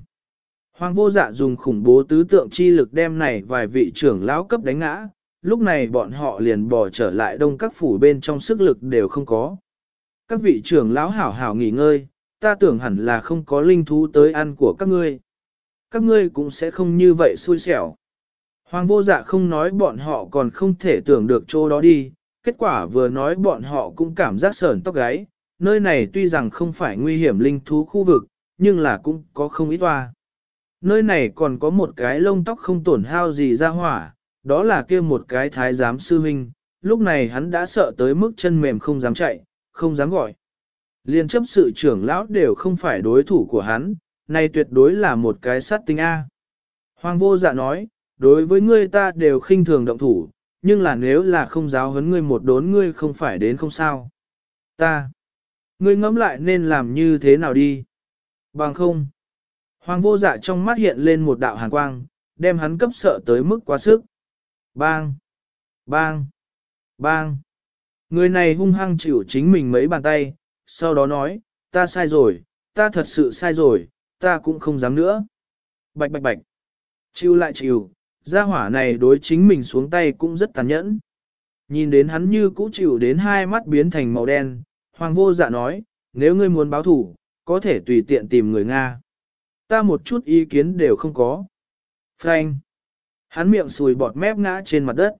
Hoàng vô dạ dùng khủng bố tứ tượng chi lực đem này vài vị trưởng lão cấp đánh ngã, lúc này bọn họ liền bỏ trở lại đông các phủ bên trong sức lực đều không có. Các vị trưởng lão hảo hảo nghỉ ngơi, ta tưởng hẳn là không có linh thú tới ăn của các ngươi. Các ngươi cũng sẽ không như vậy xui xẻo. Hoàng vô dạ không nói bọn họ còn không thể tưởng được chỗ đó đi, kết quả vừa nói bọn họ cũng cảm giác sờn tóc gáy, nơi này tuy rằng không phải nguy hiểm linh thú khu vực, nhưng là cũng có không ít toa. Nơi này còn có một cái lông tóc không tổn hao gì ra hỏa, đó là kia một cái thái giám sư huynh, lúc này hắn đã sợ tới mức chân mềm không dám chạy, không dám gọi. Liên chấp sự trưởng lão đều không phải đối thủ của hắn, này tuyệt đối là một cái sát tinh A. Hoàng vô dạ nói, đối với ngươi ta đều khinh thường động thủ, nhưng là nếu là không giáo huấn ngươi một đốn ngươi không phải đến không sao. Ta, Ngươi ngẫm lại nên làm như thế nào đi? Bằng không. Hoàng vô dạ trong mắt hiện lên một đạo hàn quang, đem hắn cấp sợ tới mức quá sức. Bang! Bang! Bang! Người này hung hăng chịu chính mình mấy bàn tay, sau đó nói, ta sai rồi, ta thật sự sai rồi, ta cũng không dám nữa. Bạch bạch bạch! Chịu lại chịu, gia hỏa này đối chính mình xuống tay cũng rất tàn nhẫn. Nhìn đến hắn như cũ chịu đến hai mắt biến thành màu đen, Hoàng vô dạ nói, nếu ngươi muốn báo thủ, có thể tùy tiện tìm người Nga. Ta một chút ý kiến đều không có. Frank. Hắn miệng sùi bọt mép ngã trên mặt đất.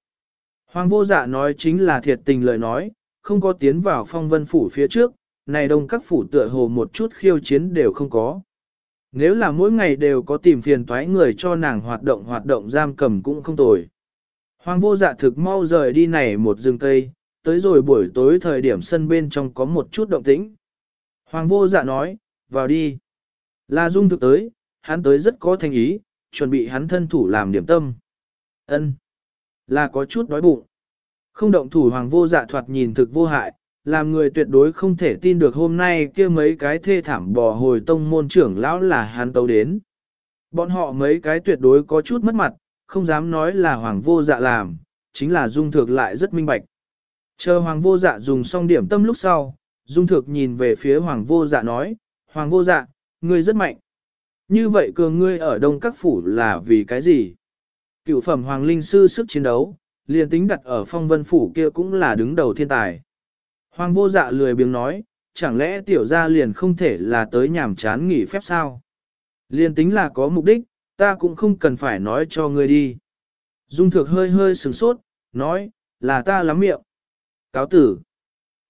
Hoàng vô dạ nói chính là thiệt tình lời nói, không có tiến vào phong vân phủ phía trước, này đông các phủ tựa hồ một chút khiêu chiến đều không có. Nếu là mỗi ngày đều có tìm phiền toái người cho nàng hoạt động hoạt động giam cầm cũng không tồi. Hoàng vô dạ thực mau rời đi này một rừng cây, tới rồi buổi tối thời điểm sân bên trong có một chút động tĩnh. Hoàng vô dạ nói, vào đi. Là dung thực tới, hắn tới rất có thành ý, chuẩn bị hắn thân thủ làm điểm tâm. ân Là có chút đói bụng. Không động thủ hoàng vô dạ thoạt nhìn thực vô hại, làm người tuyệt đối không thể tin được hôm nay kia mấy cái thê thảm bò hồi tông môn trưởng lão là hắn tấu đến. Bọn họ mấy cái tuyệt đối có chút mất mặt, không dám nói là hoàng vô dạ làm, chính là dung thực lại rất minh bạch. Chờ hoàng vô dạ dùng xong điểm tâm lúc sau, dung thực nhìn về phía hoàng vô dạ nói, hoàng vô dạ, ngươi rất mạnh. Như vậy cường ngươi ở đông các phủ là vì cái gì? Cựu phẩm hoàng linh sư sức chiến đấu, liền tính đặt ở phong vân phủ kia cũng là đứng đầu thiên tài. Hoàng vô dạ lười biếng nói, chẳng lẽ tiểu gia liền không thể là tới nhàm chán nghỉ phép sao? Liền tính là có mục đích, ta cũng không cần phải nói cho ngươi đi. Dung thực hơi hơi sừng sốt, nói, là ta lắm miệng cáo tử.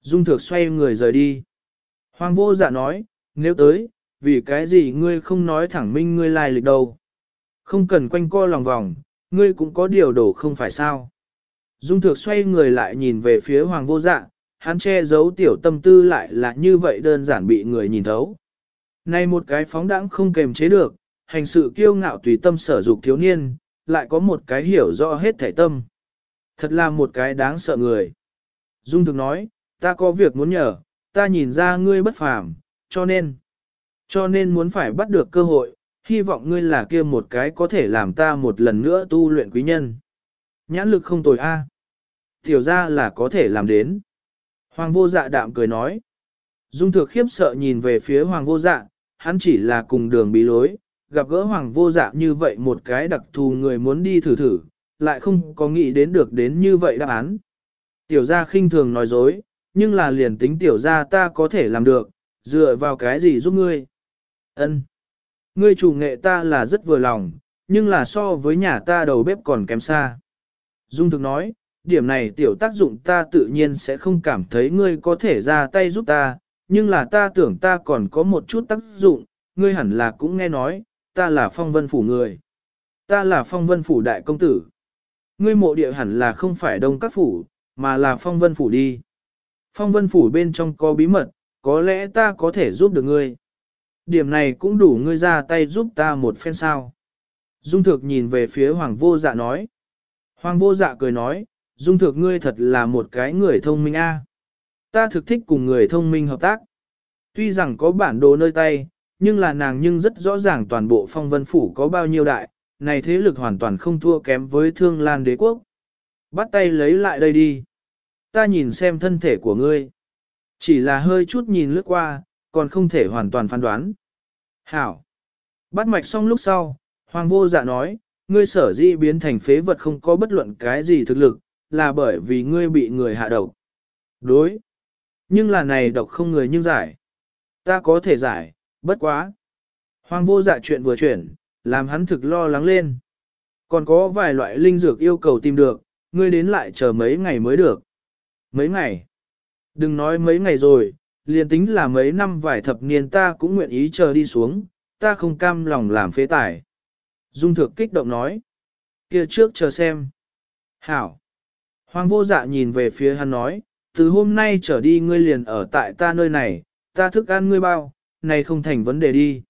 Dung Thược xoay người rời đi. Hoàng vô dạ nói, nếu tới, vì cái gì ngươi không nói thẳng minh ngươi lai lịch đâu. Không cần quanh co lòng vòng, ngươi cũng có điều đổ không phải sao. Dung Thược xoay người lại nhìn về phía Hoàng vô dạ, hắn che giấu tiểu tâm tư lại là như vậy đơn giản bị người nhìn thấu. Này một cái phóng đãng không kềm chế được, hành sự kiêu ngạo tùy tâm sở dục thiếu niên, lại có một cái hiểu rõ hết thể tâm. Thật là một cái đáng sợ người. Dung thực nói, ta có việc muốn nhờ, ta nhìn ra ngươi bất phàm, cho nên, cho nên muốn phải bắt được cơ hội, hy vọng ngươi là kia một cái có thể làm ta một lần nữa tu luyện quý nhân. Nhãn lực không tồi a, Tiểu ra là có thể làm đến. Hoàng vô dạ đạm cười nói. Dung thực khiếp sợ nhìn về phía hoàng vô dạ, hắn chỉ là cùng đường bí lối, gặp gỡ hoàng vô dạ như vậy một cái đặc thù người muốn đi thử thử, lại không có nghĩ đến được đến như vậy đáp án. Tiểu gia khinh thường nói dối, nhưng là liền tính tiểu gia ta có thể làm được, dựa vào cái gì giúp ngươi? Ân, Ngươi chủ nghệ ta là rất vừa lòng, nhưng là so với nhà ta đầu bếp còn kém xa. Dung thực nói, điểm này tiểu tác dụng ta tự nhiên sẽ không cảm thấy ngươi có thể ra tay giúp ta, nhưng là ta tưởng ta còn có một chút tác dụng, ngươi hẳn là cũng nghe nói, ta là phong vân phủ người. Ta là phong vân phủ đại công tử. Ngươi mộ địa hẳn là không phải đông các phủ, mà là phong vân phủ đi. Phong vân phủ bên trong có bí mật, có lẽ ta có thể giúp được ngươi. Điểm này cũng đủ ngươi ra tay giúp ta một phen sao. Dung thực nhìn về phía hoàng vô dạ nói. Hoàng vô dạ cười nói, dung thực ngươi thật là một cái người thông minh a. Ta thực thích cùng người thông minh hợp tác. Tuy rằng có bản đồ nơi tay, nhưng là nàng nhưng rất rõ ràng toàn bộ phong vân phủ có bao nhiêu đại, này thế lực hoàn toàn không thua kém với thương lan đế quốc. Bắt tay lấy lại đây đi. Ta nhìn xem thân thể của ngươi. Chỉ là hơi chút nhìn lướt qua, còn không thể hoàn toàn phán đoán. Hảo. Bắt mạch xong lúc sau, Hoàng vô dạ nói, ngươi sở dĩ biến thành phế vật không có bất luận cái gì thực lực, là bởi vì ngươi bị người hạ độc. Đối. Nhưng là này độc không người nhưng giải. Ta có thể giải, bất quá. Hoàng vô dạ chuyện vừa chuyển, làm hắn thực lo lắng lên. Còn có vài loại linh dược yêu cầu tìm được, ngươi đến lại chờ mấy ngày mới được. Mấy ngày? Đừng nói mấy ngày rồi, liền tính là mấy năm vài thập niên ta cũng nguyện ý chờ đi xuống, ta không cam lòng làm phế tải. Dung thực kích động nói. kia trước chờ xem. Hảo. Hoàng vô dạ nhìn về phía hắn nói, từ hôm nay trở đi ngươi liền ở tại ta nơi này, ta thức ăn ngươi bao, này không thành vấn đề đi.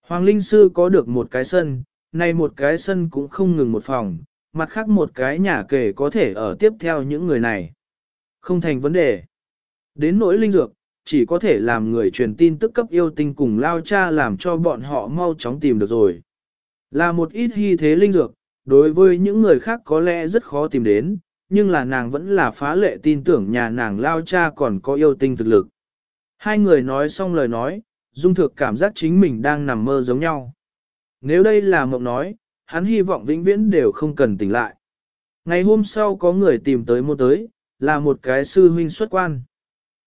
Hoàng Linh Sư có được một cái sân, này một cái sân cũng không ngừng một phòng, mặt khác một cái nhà kể có thể ở tiếp theo những người này. Không thành vấn đề. Đến nỗi linh dược, chỉ có thể làm người truyền tin tức cấp yêu tinh cùng lao cha làm cho bọn họ mau chóng tìm được rồi. Là một ít hy thế linh dược, đối với những người khác có lẽ rất khó tìm đến, nhưng là nàng vẫn là phá lệ tin tưởng nhà nàng lao cha còn có yêu tinh thực lực. Hai người nói xong lời nói, Dung Thược cảm giác chính mình đang nằm mơ giống nhau. Nếu đây là mộng nói, hắn hy vọng vĩnh viễn đều không cần tỉnh lại. Ngày hôm sau có người tìm tới mua tới, là một cái sư huynh xuất quan.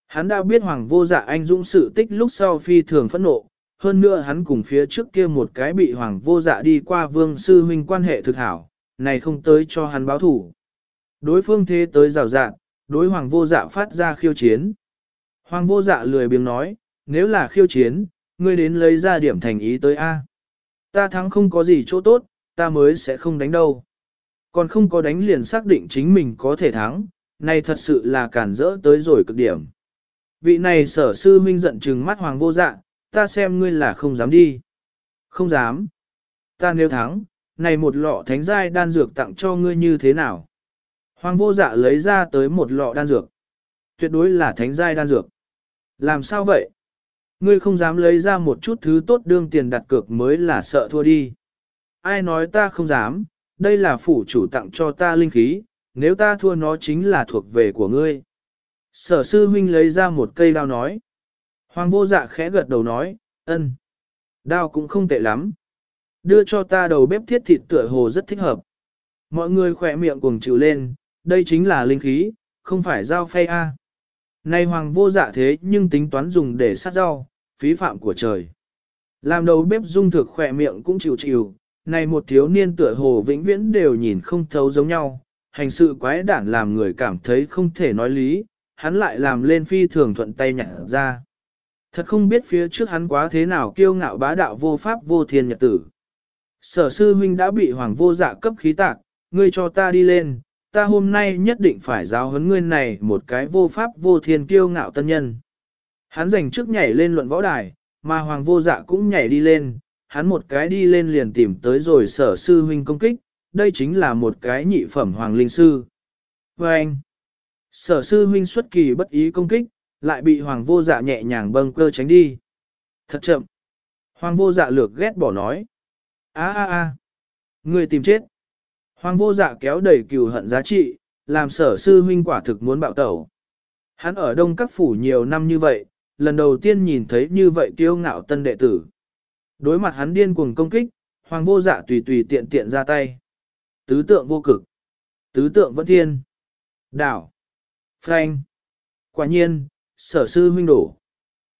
Hắn đã biết hoàng vô dạ anh dũng sự tích lúc sau phi thường phẫn nộ, hơn nữa hắn cùng phía trước kia một cái bị hoàng vô dạ đi qua vương sư huynh quan hệ thực hảo, này không tới cho hắn báo thủ. Đối phương thế tới rào rạn, đối hoàng vô dạ phát ra khiêu chiến. Hoàng vô dạ lười biếng nói, nếu là khiêu chiến, ngươi đến lấy ra điểm thành ý tới A. Ta thắng không có gì chỗ tốt, ta mới sẽ không đánh đâu. Còn không có đánh liền xác định chính mình có thể thắng, này thật sự là cản rỡ tới rồi cực điểm. Vị này sở sư huynh giận trừng mắt hoàng vô dạ, ta xem ngươi là không dám đi. Không dám. Ta nếu thắng, này một lọ thánh giai đan dược tặng cho ngươi như thế nào? Hoàng vô dạ lấy ra tới một lọ đan dược. Tuyệt đối là thánh giai đan dược. Làm sao vậy? Ngươi không dám lấy ra một chút thứ tốt đương tiền đặt cược mới là sợ thua đi. Ai nói ta không dám, đây là phủ chủ tặng cho ta linh khí, nếu ta thua nó chính là thuộc về của ngươi. Sở sư huynh lấy ra một cây đao nói. Hoàng vô dạ khẽ gật đầu nói, ân. Đao cũng không tệ lắm. Đưa cho ta đầu bếp thiết thịt tựa hồ rất thích hợp. Mọi người khỏe miệng cuồng chịu lên, đây chính là linh khí, không phải dao phay a. Này hoàng vô dạ thế nhưng tính toán dùng để sát rau, phí phạm của trời. Làm đầu bếp dung thực khỏe miệng cũng chịu chịu, này một thiếu niên tựa hồ vĩnh viễn đều nhìn không thấu giống nhau, hành sự quái đản làm người cảm thấy không thể nói lý, hắn lại làm lên phi thường thuận tay nhặt ra. Thật không biết phía trước hắn quá thế nào kiêu ngạo bá đạo vô pháp vô thiên nhật tử. Sở sư huynh đã bị hoàng vô dạ cấp khí tạc, ngươi cho ta đi lên, ta hôm nay nhất định phải giáo huấn ngươi này một cái vô pháp vô thiên kiêu ngạo tân nhân. Hắn giành trước nhảy lên luận võ đài, mà hoàng vô dạ cũng nhảy đi lên, hắn một cái đi lên liền tìm tới rồi sở sư huynh công kích, đây chính là một cái nhị phẩm hoàng linh sư. Và anh, sở sư huynh xuất kỳ bất ý công kích, lại bị hoàng vô dạ nhẹ nhàng bâng cơ tránh đi. Thật chậm. Hoàng vô dạ lược ghét bỏ nói. a a a người tìm chết. Hoàng vô dạ kéo đẩy cừu hận giá trị, làm sở sư huynh quả thực muốn bạo tẩu. Hắn ở đông các phủ nhiều năm như vậy, lần đầu tiên nhìn thấy như vậy tiêu ngạo tân đệ tử. Đối mặt hắn điên cuồng công kích, hoàng vô dạ tùy tùy tiện tiện ra tay. Tứ tượng vô cực. Tứ tượng vẫn thiên. Đảo. Phanh. Quả nhiên, sở sư huynh đổ.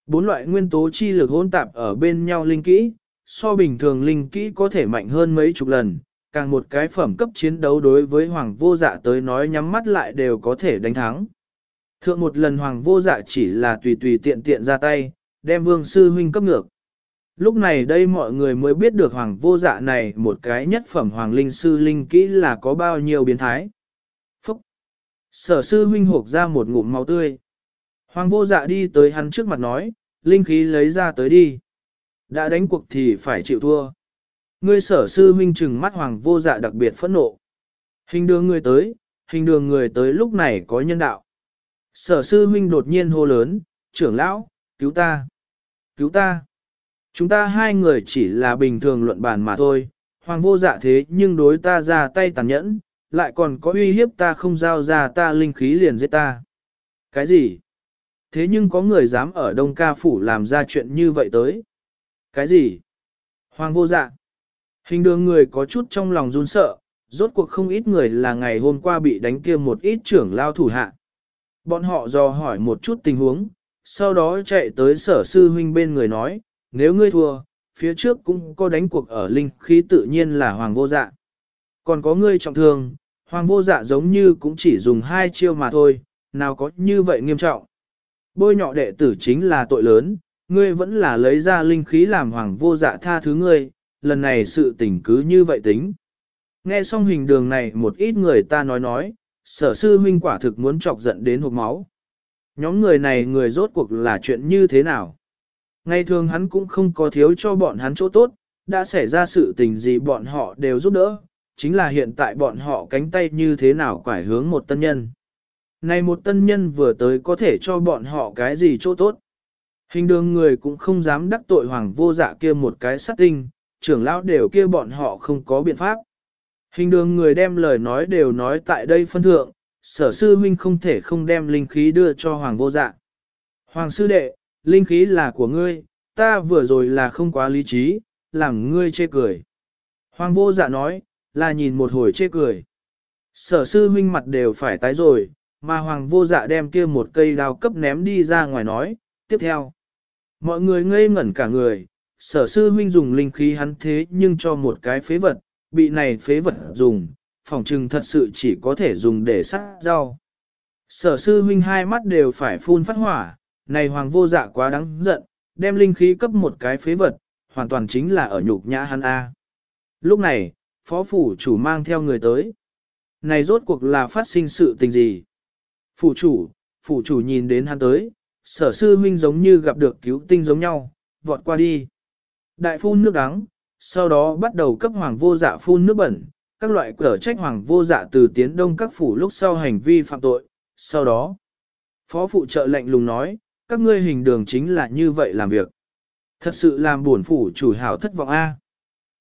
Bốn loại nguyên tố chi lực hỗn tạp ở bên nhau linh kỹ, so bình thường linh kỹ có thể mạnh hơn mấy chục lần, càng một cái phẩm cấp chiến đấu đối với hoàng vô dạ tới nói nhắm mắt lại đều có thể đánh thắng. Thượng một lần hoàng vô dạ chỉ là tùy tùy tiện tiện ra tay, đem vương sư huynh cấp ngược. Lúc này đây mọi người mới biết được hoàng vô dạ này một cái nhất phẩm hoàng linh sư linh kỹ là có bao nhiêu biến thái. Phúc! Sở sư huynh hộp ra một ngụm máu tươi. Hoàng vô dạ đi tới hắn trước mặt nói, linh khí lấy ra tới đi. Đã đánh cuộc thì phải chịu thua. Ngươi sở sư huynh trừng mắt hoàng vô dạ đặc biệt phẫn nộ. Hình đường người tới, hình đường người tới lúc này có nhân đạo. Sở sư huynh đột nhiên hô lớn, trưởng lão, cứu ta, cứu ta. Chúng ta hai người chỉ là bình thường luận bàn mà thôi, hoàng vô dạ thế nhưng đối ta ra tay tàn nhẫn, lại còn có uy hiếp ta không giao ra ta linh khí liền giết ta. Cái gì? Thế nhưng có người dám ở Đông Ca Phủ làm ra chuyện như vậy tới. Cái gì? Hoàng vô dạ. Hình đường người có chút trong lòng run sợ, rốt cuộc không ít người là ngày hôm qua bị đánh kia một ít trưởng lao thủ hạ. Bọn họ dò hỏi một chút tình huống, sau đó chạy tới sở sư huynh bên người nói, nếu ngươi thua, phía trước cũng có đánh cuộc ở linh khí tự nhiên là hoàng vô dạ. Còn có ngươi trọng thương, hoàng vô dạ giống như cũng chỉ dùng hai chiêu mà thôi, nào có như vậy nghiêm trọng. Bôi nhọ đệ tử chính là tội lớn, ngươi vẫn là lấy ra linh khí làm hoàng vô dạ tha thứ ngươi, lần này sự tình cứ như vậy tính. Nghe xong hình đường này một ít người ta nói nói, sở sư huynh quả thực muốn chọc giận đến hộp máu. Nhóm người này người rốt cuộc là chuyện như thế nào? Ngày thường hắn cũng không có thiếu cho bọn hắn chỗ tốt, đã xảy ra sự tình gì bọn họ đều giúp đỡ, chính là hiện tại bọn họ cánh tay như thế nào quải hướng một tân nhân. Này một tân nhân vừa tới có thể cho bọn họ cái gì chỗ tốt. Hình đường người cũng không dám đắc tội hoàng vô dạ kia một cái sát tinh, trưởng lão đều kia bọn họ không có biện pháp. Hình đường người đem lời nói đều nói tại đây phân thượng, sở sư huynh không thể không đem linh khí đưa cho hoàng vô dạ. Hoàng sư đệ, linh khí là của ngươi, ta vừa rồi là không quá lý trí, làm ngươi chê cười. Hoàng vô dạ nói, là nhìn một hồi chê cười. Sở sư huynh mặt đều phải tái rồi, mà hoàng vô dạ đem kia một cây đao cấp ném đi ra ngoài nói, tiếp theo. Mọi người ngây ngẩn cả người, sở sư huynh dùng linh khí hắn thế nhưng cho một cái phế vật, bị này phế vật dùng, phòng trừng thật sự chỉ có thể dùng để sát rau. Sở sư huynh hai mắt đều phải phun phát hỏa, này hoàng vô dạ quá đáng giận, đem linh khí cấp một cái phế vật, hoàn toàn chính là ở nhục nhã hắn A. Lúc này, phó phủ chủ mang theo người tới. Này rốt cuộc là phát sinh sự tình gì? Phủ chủ, phủ chủ nhìn đến hắn tới, sở sư huynh giống như gặp được cứu tinh giống nhau, vọt qua đi. Đại phun nước đắng, sau đó bắt đầu cấp hoàng vô dạ phun nước bẩn, các loại cở trách hoàng vô dạ từ tiến đông các phủ lúc sau hành vi phạm tội. Sau đó, phó phụ trợ lệnh lùng nói, các ngươi hình đường chính là như vậy làm việc. Thật sự làm buồn phủ chủ hảo thất vọng A.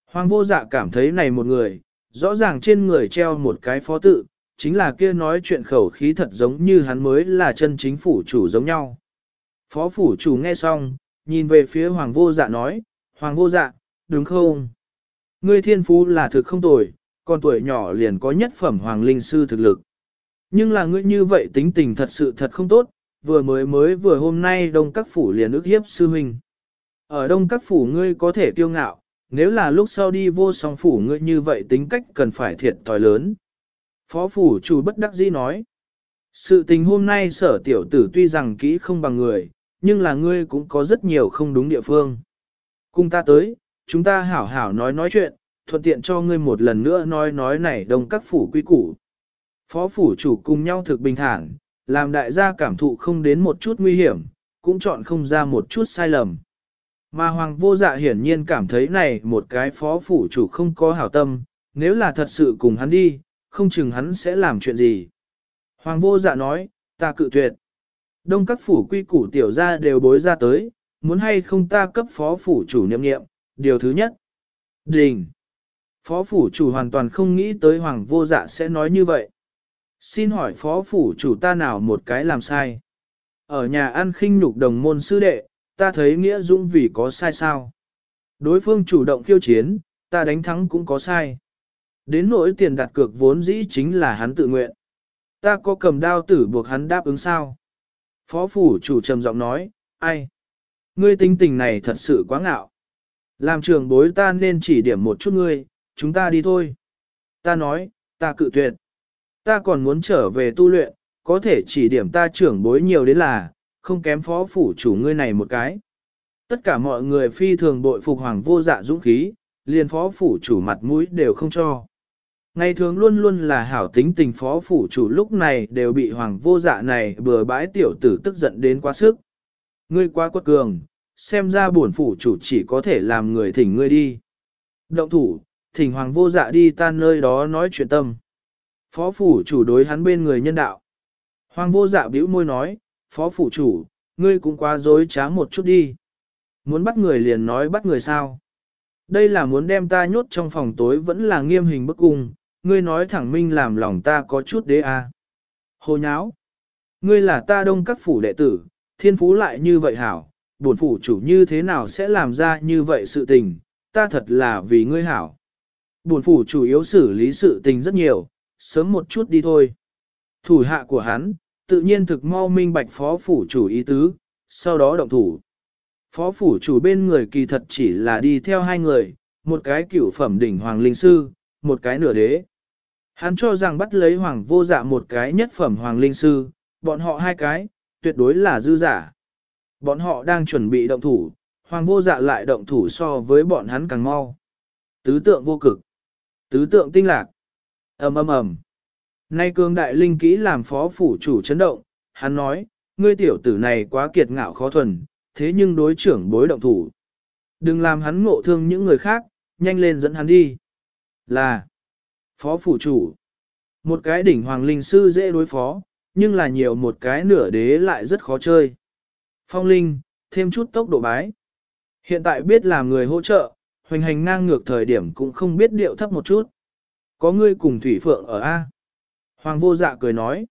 Hoàng vô dạ cảm thấy này một người, rõ ràng trên người treo một cái phó tự, chính là kia nói chuyện khẩu khí thật giống như hắn mới là chân chính phủ chủ giống nhau. Phó phủ chủ nghe xong, nhìn về phía hoàng vô dạ nói, hoàng vô dạ, đúng không? Ngươi thiên phú là thực không tồi, còn tuổi nhỏ liền có nhất phẩm hoàng linh sư thực lực. Nhưng là ngươi như vậy tính tình thật sự thật không tốt, vừa mới mới vừa hôm nay đông các phủ liền ước hiếp sư huynh. Ở đông các phủ ngươi có thể kiêu ngạo, nếu là lúc sau đi vô song phủ ngươi như vậy tính cách cần phải thiệt thòi lớn. Phó phủ chủ bất đắc dĩ nói. Sự tình hôm nay sở tiểu tử tuy rằng kỹ không bằng người, nhưng là ngươi cũng có rất nhiều không đúng địa phương. Cùng ta tới, chúng ta hảo hảo nói nói chuyện, thuận tiện cho ngươi một lần nữa nói nói này đông các phủ quy củ. Phó phủ chủ cùng nhau thực bình thản, làm đại gia cảm thụ không đến một chút nguy hiểm, cũng chọn không ra một chút sai lầm. Mà hoàng vô dạ hiển nhiên cảm thấy này một cái phó phủ chủ không có hảo tâm, nếu là thật sự cùng hắn đi, không chừng hắn sẽ làm chuyện gì. Hoàng vô dạ nói, ta cự tuyệt. Đông các phủ quy củ tiểu gia đều bối ra tới, muốn hay không ta cấp phó phủ chủ niệm niệm, điều thứ nhất. Đình. Phó phủ chủ hoàn toàn không nghĩ tới hoàng vô dạ sẽ nói như vậy. Xin hỏi phó phủ chủ ta nào một cái làm sai? Ở nhà ăn khinh nhục đồng môn sư đệ, ta thấy nghĩa dũng vì có sai sao? Đối phương chủ động khiêu chiến, ta đánh thắng cũng có sai. Đến nỗi tiền đặt cược vốn dĩ chính là hắn tự nguyện. Ta có cầm đao tử buộc hắn đáp ứng sao? Phó phủ chủ trầm giọng nói, ai? Ngươi tinh tình này thật sự quá ngạo. Làm trường bối ta nên chỉ điểm một chút ngươi, chúng ta đi thôi. Ta nói, ta cự tuyệt. Ta còn muốn trở về tu luyện, có thể chỉ điểm ta trưởng bối nhiều đến là, không kém phó phủ chủ ngươi này một cái. Tất cả mọi người phi thường bội phục hoàng vô dạ dũng khí, liền phó phủ chủ mặt mũi đều không cho. Ngày thường luôn luôn là hảo tính tình phó phủ chủ lúc này đều bị hoàng vô dạ này bừa bãi tiểu tử tức giận đến quá sức. Ngươi quá quất cường, xem ra buồn phủ chủ chỉ có thể làm người thỉnh ngươi đi. Động thủ, thỉnh hoàng vô dạ đi tan nơi đó nói chuyện tâm. Phó phủ chủ đối hắn bên người nhân đạo. Hoàng vô dạ bĩu môi nói, phó phủ chủ, ngươi cũng quá dối trá một chút đi. Muốn bắt người liền nói bắt người sao. Đây là muốn đem ta nhốt trong phòng tối vẫn là nghiêm hình bức cung, ngươi nói thẳng minh làm lòng ta có chút đế à. Hồ nháo. Ngươi là ta đông các phủ đệ tử, thiên phú lại như vậy hảo, bổn phủ chủ như thế nào sẽ làm ra như vậy sự tình, ta thật là vì ngươi hảo. Bổn phủ chủ yếu xử lý sự tình rất nhiều, sớm một chút đi thôi. Thủ hạ của hắn, tự nhiên thực mau minh bạch phó phủ chủ ý tứ, sau đó động thủ. Phó phủ chủ bên người kỳ thật chỉ là đi theo hai người, một cái cửu phẩm đỉnh hoàng linh sư, một cái nửa đế. Hắn cho rằng bắt lấy hoàng vô dạ một cái nhất phẩm hoàng linh sư, bọn họ hai cái, tuyệt đối là dư giả. Bọn họ đang chuẩn bị động thủ, hoàng vô dạ lại động thủ so với bọn hắn càng mau. Tứ tượng vô cực, tứ tượng tinh lạc, ầm ầm ầm. Nay cương đại linh kỹ làm phó phủ chủ chấn động, hắn nói, ngươi tiểu tử này quá kiệt ngạo khó thuần, thế nhưng đối trưởng bối động thủ. Đừng làm hắn ngộ thương những người khác, nhanh lên dẫn hắn đi. Là, phó phủ chủ, một cái đỉnh hoàng linh sư dễ đối phó, nhưng là nhiều một cái nửa đế lại rất khó chơi. Phong linh, thêm chút tốc độ bái. Hiện tại biết làm người hỗ trợ, hoành hành ngang ngược thời điểm cũng không biết điệu thấp một chút. Có ngươi cùng Thủy Phượng ở A. Hoàng vô dạ cười nói.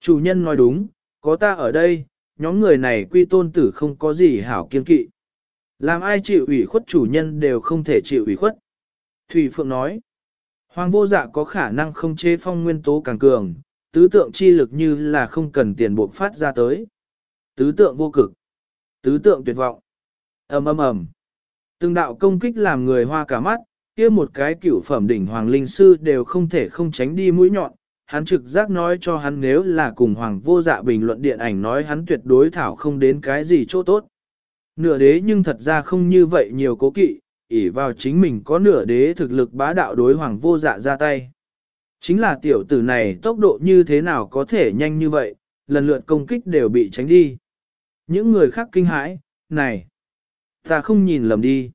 Chủ nhân nói đúng, có ta ở đây, nhóm người này quy tôn tử không có gì hảo kiên kỵ. Làm ai chịu ủy khuất chủ nhân đều không thể chịu ủy khuất. Thủy Phượng nói. Hoàng vô dạ có khả năng không chế phong nguyên tố càng cường, tứ tượng chi lực như là không cần tiền buộc phát ra tới. Tứ tượng vô cực. Tứ tượng tuyệt vọng. ầm ầm ầm. Từng đạo công kích làm người hoa cả mắt, kia một cái cửu phẩm đỉnh hoàng linh sư đều không thể không tránh đi mũi nhọn. Hắn trực giác nói cho hắn nếu là cùng hoàng vô dạ bình luận điện ảnh nói hắn tuyệt đối thảo không đến cái gì chỗ tốt. Nửa đế nhưng thật ra không như vậy nhiều cố kỵ, ỷ vào chính mình có nửa đế thực lực bá đạo đối hoàng vô dạ ra tay. Chính là tiểu tử này tốc độ như thế nào có thể nhanh như vậy, lần lượt công kích đều bị tránh đi. Những người khác kinh hãi, này, ta không nhìn lầm đi.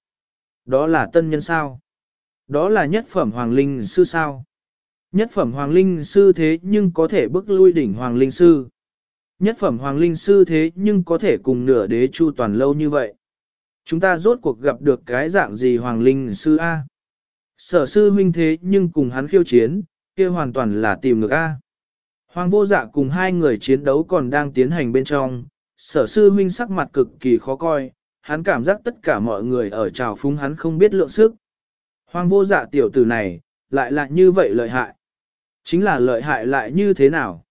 Đó là tân nhân sao? Đó là nhất phẩm hoàng linh sư sao? Nhất phẩm hoàng linh sư thế nhưng có thể bức lui đỉnh hoàng linh sư. Nhất phẩm hoàng linh sư thế nhưng có thể cùng nửa đế chu toàn lâu như vậy. Chúng ta rốt cuộc gặp được cái dạng gì hoàng linh sư A. Sở sư huynh thế nhưng cùng hắn khiêu chiến, kia hoàn toàn là tìm ngược A. Hoàng vô dạ cùng hai người chiến đấu còn đang tiến hành bên trong, sở sư huynh sắc mặt cực kỳ khó coi, hắn cảm giác tất cả mọi người ở trào phúng hắn không biết lượng sức. Hoàng vô dạ tiểu tử này, lại lại như vậy lợi hại. Chính là lợi hại lại như thế nào?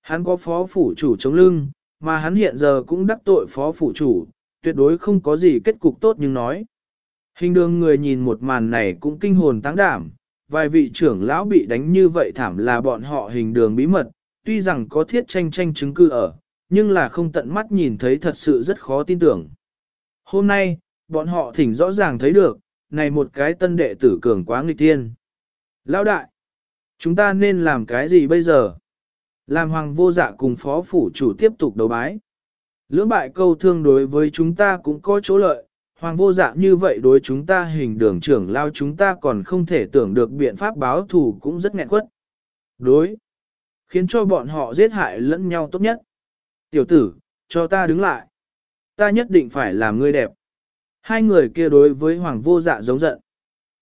Hắn có phó phủ chủ chống lưng, mà hắn hiện giờ cũng đắc tội phó phủ chủ, tuyệt đối không có gì kết cục tốt nhưng nói. Hình đường người nhìn một màn này cũng kinh hồn tăng đảm, vài vị trưởng lão bị đánh như vậy thảm là bọn họ hình đường bí mật, tuy rằng có thiết tranh tranh chứng cư ở, nhưng là không tận mắt nhìn thấy thật sự rất khó tin tưởng. Hôm nay, bọn họ thỉnh rõ ràng thấy được, này một cái tân đệ tử cường quá nghịch tiên. Lão đại, chúng ta nên làm cái gì bây giờ? Làm hoàng vô dạ cùng phó phủ chủ tiếp tục đấu bái. Lưỡng bại câu thương đối với chúng ta cũng có chỗ lợi, hoàng vô dạ như vậy đối chúng ta hình đường trưởng lao chúng ta còn không thể tưởng được biện pháp báo thù cũng rất nghẹn quất. Đối, khiến cho bọn họ giết hại lẫn nhau tốt nhất. Tiểu tử, cho ta đứng lại. Ta nhất định phải làm ngươi đẹp. Hai người kia đối với hoàng vô dạ giống giận.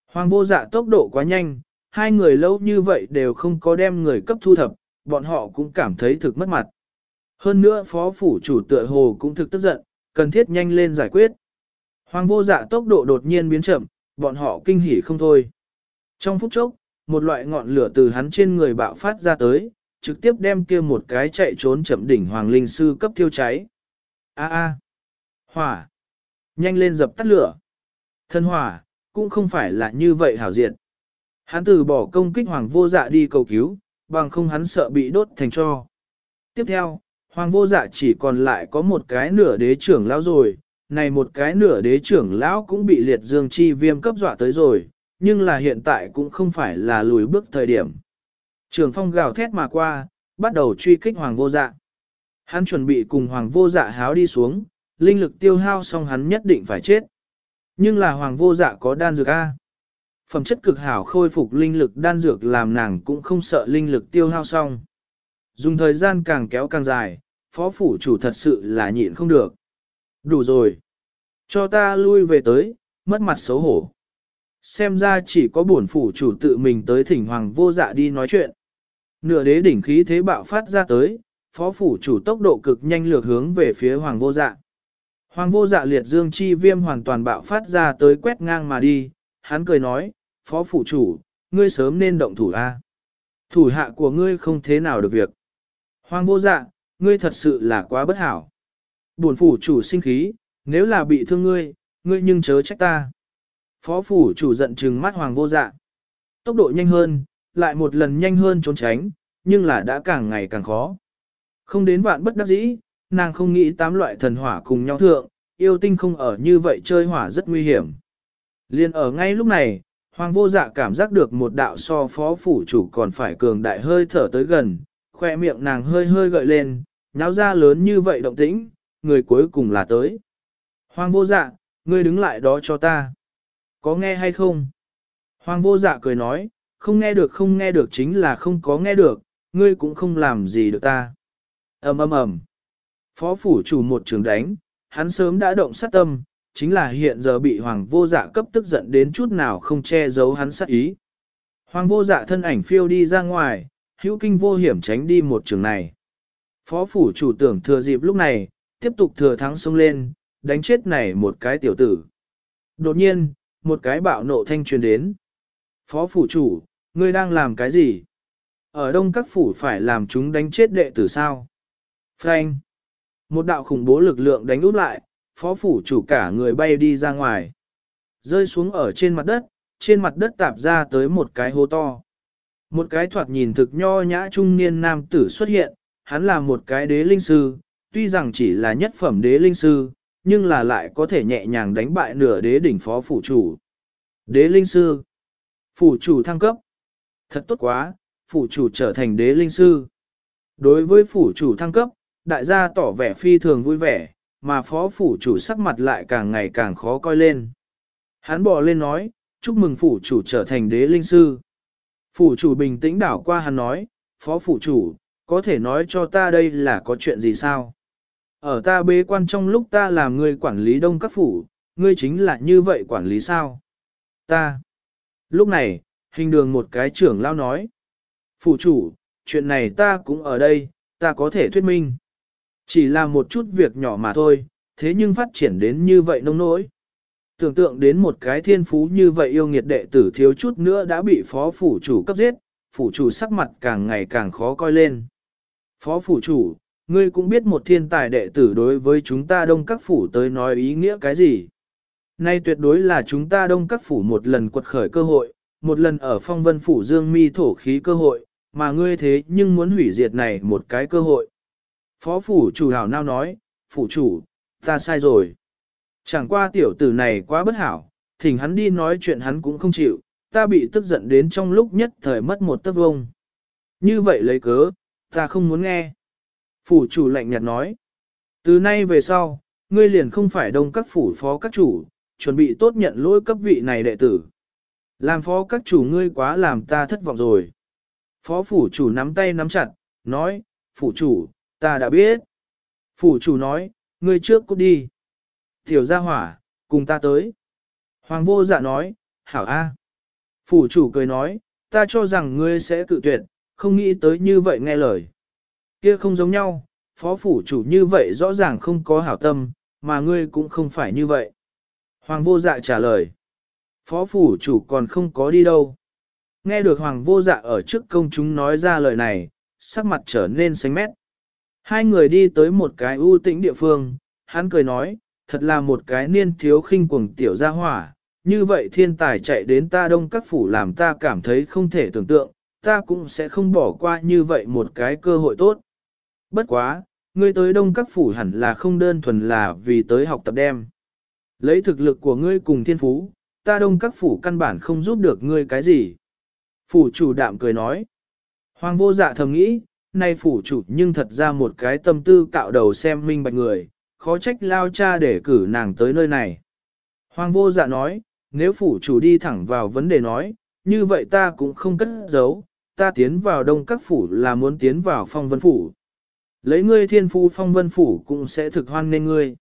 Hoàng vô dạ tốc độ quá nhanh, hai người lâu như vậy đều không có đem người cấp thu thập, bọn họ cũng cảm thấy thực mất mặt. Hơn nữa phó phủ chủ tựa hồ cũng thực tức giận, cần thiết nhanh lên giải quyết. Hoàng vô dạ tốc độ đột nhiên biến chậm, bọn họ kinh hỉ không thôi. Trong phút chốc, một loại ngọn lửa từ hắn trên người bạo phát ra tới, trực tiếp đem kia một cái chạy trốn chậm đỉnh hoàng linh sư cấp thiêu cháy. A a, hỏa, nhanh lên dập tắt lửa. Thân hỏa, cũng không phải là như vậy hảo diệt. Hắn từ bỏ công kích hoàng vô dạ đi cầu cứu, bằng không hắn sợ bị đốt thành cho. Tiếp theo, hoàng vô dạ chỉ còn lại có một cái nửa đế trưởng lão rồi, này một cái nửa đế trưởng lão cũng bị liệt dương chi viêm cấp dọa tới rồi, nhưng là hiện tại cũng không phải là lùi bước thời điểm. Trường phong gào thét mà qua, bắt đầu truy kích hoàng vô dạ. Hắn chuẩn bị cùng hoàng vô dạ háo đi xuống, linh lực tiêu hao xong hắn nhất định phải chết. Nhưng là hoàng vô dạ có đan dược A. Phẩm chất cực hảo khôi phục linh lực đan dược làm nàng cũng không sợ linh lực tiêu hao xong. Dùng thời gian càng kéo càng dài, phó phủ chủ thật sự là nhịn không được. Đủ rồi. Cho ta lui về tới, mất mặt xấu hổ. Xem ra chỉ có bổn phủ chủ tự mình tới thỉnh hoàng vô dạ đi nói chuyện. Nửa đế đỉnh khí thế bạo phát ra tới, phó phủ chủ tốc độ cực nhanh lược hướng về phía hoàng vô dạ. Hoàng vô dạ liệt dương chi viêm hoàn toàn bạo phát ra tới quét ngang mà đi, hắn cười nói, phó phủ chủ, ngươi sớm nên động thủ A. Thủ hạ của ngươi không thế nào được việc. Hoàng vô dạ, ngươi thật sự là quá bất hảo. Buồn phủ chủ sinh khí, nếu là bị thương ngươi, ngươi nhưng chớ trách ta. Phó phủ chủ giận trừng mắt hoàng vô dạ. Tốc độ nhanh hơn, lại một lần nhanh hơn trốn tránh, nhưng là đã càng ngày càng khó. Không đến vạn bất đắc dĩ, nàng không nghĩ tám loại thần hỏa cùng nhau thượng, yêu tinh không ở như vậy chơi hỏa rất nguy hiểm. Liên ở ngay lúc này, hoàng vô dạ cảm giác được một đạo so phó phủ chủ còn phải cường đại hơi thở tới gần, khoe miệng nàng hơi hơi gợi lên, nháo ra lớn như vậy động tĩnh, người cuối cùng là tới. Hoàng vô dạ, ngươi đứng lại đó cho ta. Có nghe hay không? Hoàng vô dạ cười nói, không nghe được không nghe được chính là không có nghe được, ngươi cũng không làm gì được ta. ầm ầm ầm. Phó phủ chủ một trường đánh, hắn sớm đã động sát tâm, chính là hiện giờ bị hoàng vô dạ cấp tức giận đến chút nào không che giấu hắn sát ý. Hoàng vô dạ thân ảnh phiêu đi ra ngoài, hữu kinh vô hiểm tránh đi một trường này. Phó phủ chủ tưởng thừa dịp lúc này, tiếp tục thừa thắng xông lên, đánh chết này một cái tiểu tử. Đột nhiên, một cái bạo nộ thanh truyền đến. Phó phủ chủ, ngươi đang làm cái gì? Ở đông các phủ phải làm chúng đánh chết đệ tử sao? Frank. Một đạo khủng bố lực lượng đánh út lại, phó phủ chủ cả người bay đi ra ngoài. Rơi xuống ở trên mặt đất, trên mặt đất tạp ra tới một cái hố to. Một cái thoạt nhìn thực nho nhã trung niên nam tử xuất hiện, hắn là một cái đế linh sư, tuy rằng chỉ là nhất phẩm đế linh sư, nhưng là lại có thể nhẹ nhàng đánh bại nửa đế đỉnh phó phủ chủ. Đế linh sư, phủ chủ thăng cấp. Thật tốt quá, phủ chủ trở thành đế linh sư. Đối với phủ chủ thăng cấp, đại gia tỏ vẻ phi thường vui vẻ, mà phó phủ chủ sắc mặt lại càng ngày càng khó coi lên. Hắn bò lên nói, chúc mừng phủ chủ trở thành đế linh sư. Phủ chủ bình tĩnh đảo qua hắn nói, phó phủ chủ, có thể nói cho ta đây là có chuyện gì sao? Ở ta bế quan trong lúc ta làm người quản lý đông các phủ, ngươi chính là như vậy quản lý sao? Ta. Lúc này, hình đường một cái trưởng lao nói. Phủ chủ, chuyện này ta cũng ở đây, ta có thể thuyết minh. Chỉ là một chút việc nhỏ mà thôi, thế nhưng phát triển đến như vậy nông nỗi. Tưởng tượng đến một cái thiên phú như vậy yêu nghiệt đệ tử thiếu chút nữa đã bị phó phủ chủ cấp giết, phủ chủ sắc mặt càng ngày càng khó coi lên. Phó phủ chủ, ngươi cũng biết một thiên tài đệ tử đối với chúng ta đông các phủ tới nói ý nghĩa cái gì. Nay tuyệt đối là chúng ta đông các phủ một lần quật khởi cơ hội, một lần ở phong vân phủ dương mi thổ khí cơ hội, mà ngươi thế nhưng muốn hủy diệt này một cái cơ hội. Phó phủ chủ hảo nao nói, phủ chủ, ta sai rồi. Chẳng qua tiểu tử này quá bất hảo, thỉnh hắn đi nói chuyện hắn cũng không chịu, ta bị tức giận đến trong lúc nhất thời mất một tấc vông. Như vậy lấy cớ, ta không muốn nghe. Phủ chủ lạnh nhạt nói, từ nay về sau, ngươi liền không phải đông các phủ phó các chủ, chuẩn bị tốt nhận lỗi cấp vị này đệ tử. Làm phó các chủ ngươi quá làm ta thất vọng rồi. Phó phủ chủ nắm tay nắm chặt, nói, phủ chủ, ta đã biết. Phủ chủ nói, ngươi trước cút đi. Tiểu gia hỏa, cùng ta tới. Hoàng vô dạ nói, hảo a. Phủ chủ cười nói, ta cho rằng ngươi sẽ cự tuyệt, không nghĩ tới như vậy nghe lời. Kia không giống nhau, phó phủ chủ như vậy rõ ràng không có hảo tâm, mà ngươi cũng không phải như vậy. Hoàng vô dạ trả lời. Phó phủ chủ còn không có đi đâu. Nghe được hoàng vô dạ ở trước công chúng nói ra lời này, sắc mặt trở nên xanh mét. Hai người đi tới một cái ưu tĩnh địa phương, hắn cười nói, thật là một cái niên thiếu khinh cuồng tiểu gia hỏa, như vậy thiên tài chạy đến ta đông các phủ làm ta cảm thấy không thể tưởng tượng, ta cũng sẽ không bỏ qua như vậy một cái cơ hội tốt. Bất quá, ngươi tới đông các phủ hẳn là không đơn thuần là vì tới học tập đem. Lấy thực lực của ngươi cùng thiên phú, ta đông các phủ căn bản không giúp được ngươi cái gì. Phủ chủ đạm cười nói. Hoàng vô dạ thầm nghĩ, nay phủ chủ nhưng thật ra một cái tâm tư cạo đầu xem minh bạch người, khó trách lao cha để cử nàng tới nơi này. Hoàng vô dạ nói, nếu phủ chủ đi thẳng vào vấn đề nói, như vậy ta cũng không cất giấu, ta tiến vào đông các phủ là muốn tiến vào phong vân phủ. Lấy ngươi thiên phu phong vân phủ cũng sẽ thực hoan nên ngươi.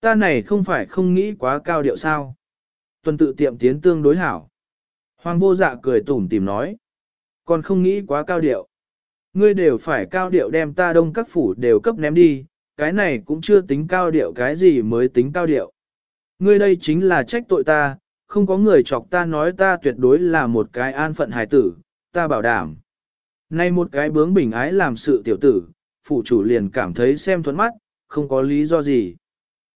Ta này không phải không nghĩ quá cao điệu sao. Tuần tự tiệm tiến tương đối hảo. Hoàng vô dạ cười tủm tìm nói. Còn không nghĩ quá cao điệu. Ngươi đều phải cao điệu đem ta đông các phủ đều cấp ném đi, cái này cũng chưa tính cao điệu cái gì mới tính cao điệu. Ngươi đây chính là trách tội ta, không có người chọc ta nói ta tuyệt đối là một cái an phận hài tử, ta bảo đảm. Nay một cái bướng bình ái làm sự tiểu tử, phụ chủ liền cảm thấy xem thuẫn mắt, không có lý do gì.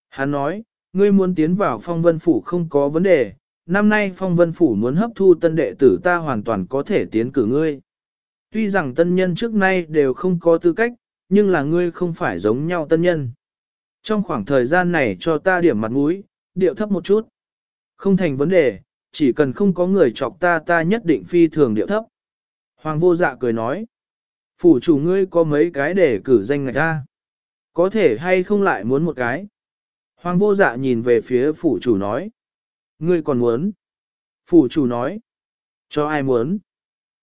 Hắn nói, ngươi muốn tiến vào phong vân phủ không có vấn đề, năm nay phong vân phủ muốn hấp thu tân đệ tử ta hoàn toàn có thể tiến cử ngươi. Tuy rằng tân nhân trước nay đều không có tư cách, nhưng là ngươi không phải giống nhau tân nhân. Trong khoảng thời gian này cho ta điểm mặt mũi, điệu thấp một chút. Không thành vấn đề, chỉ cần không có người chọc ta ta nhất định phi thường điệu thấp. Hoàng vô dạ cười nói. Phủ chủ ngươi có mấy cái để cử danh ngạch ta. Có thể hay không lại muốn một cái. Hoàng vô dạ nhìn về phía phủ chủ nói. Ngươi còn muốn? Phủ chủ nói. Cho ai muốn?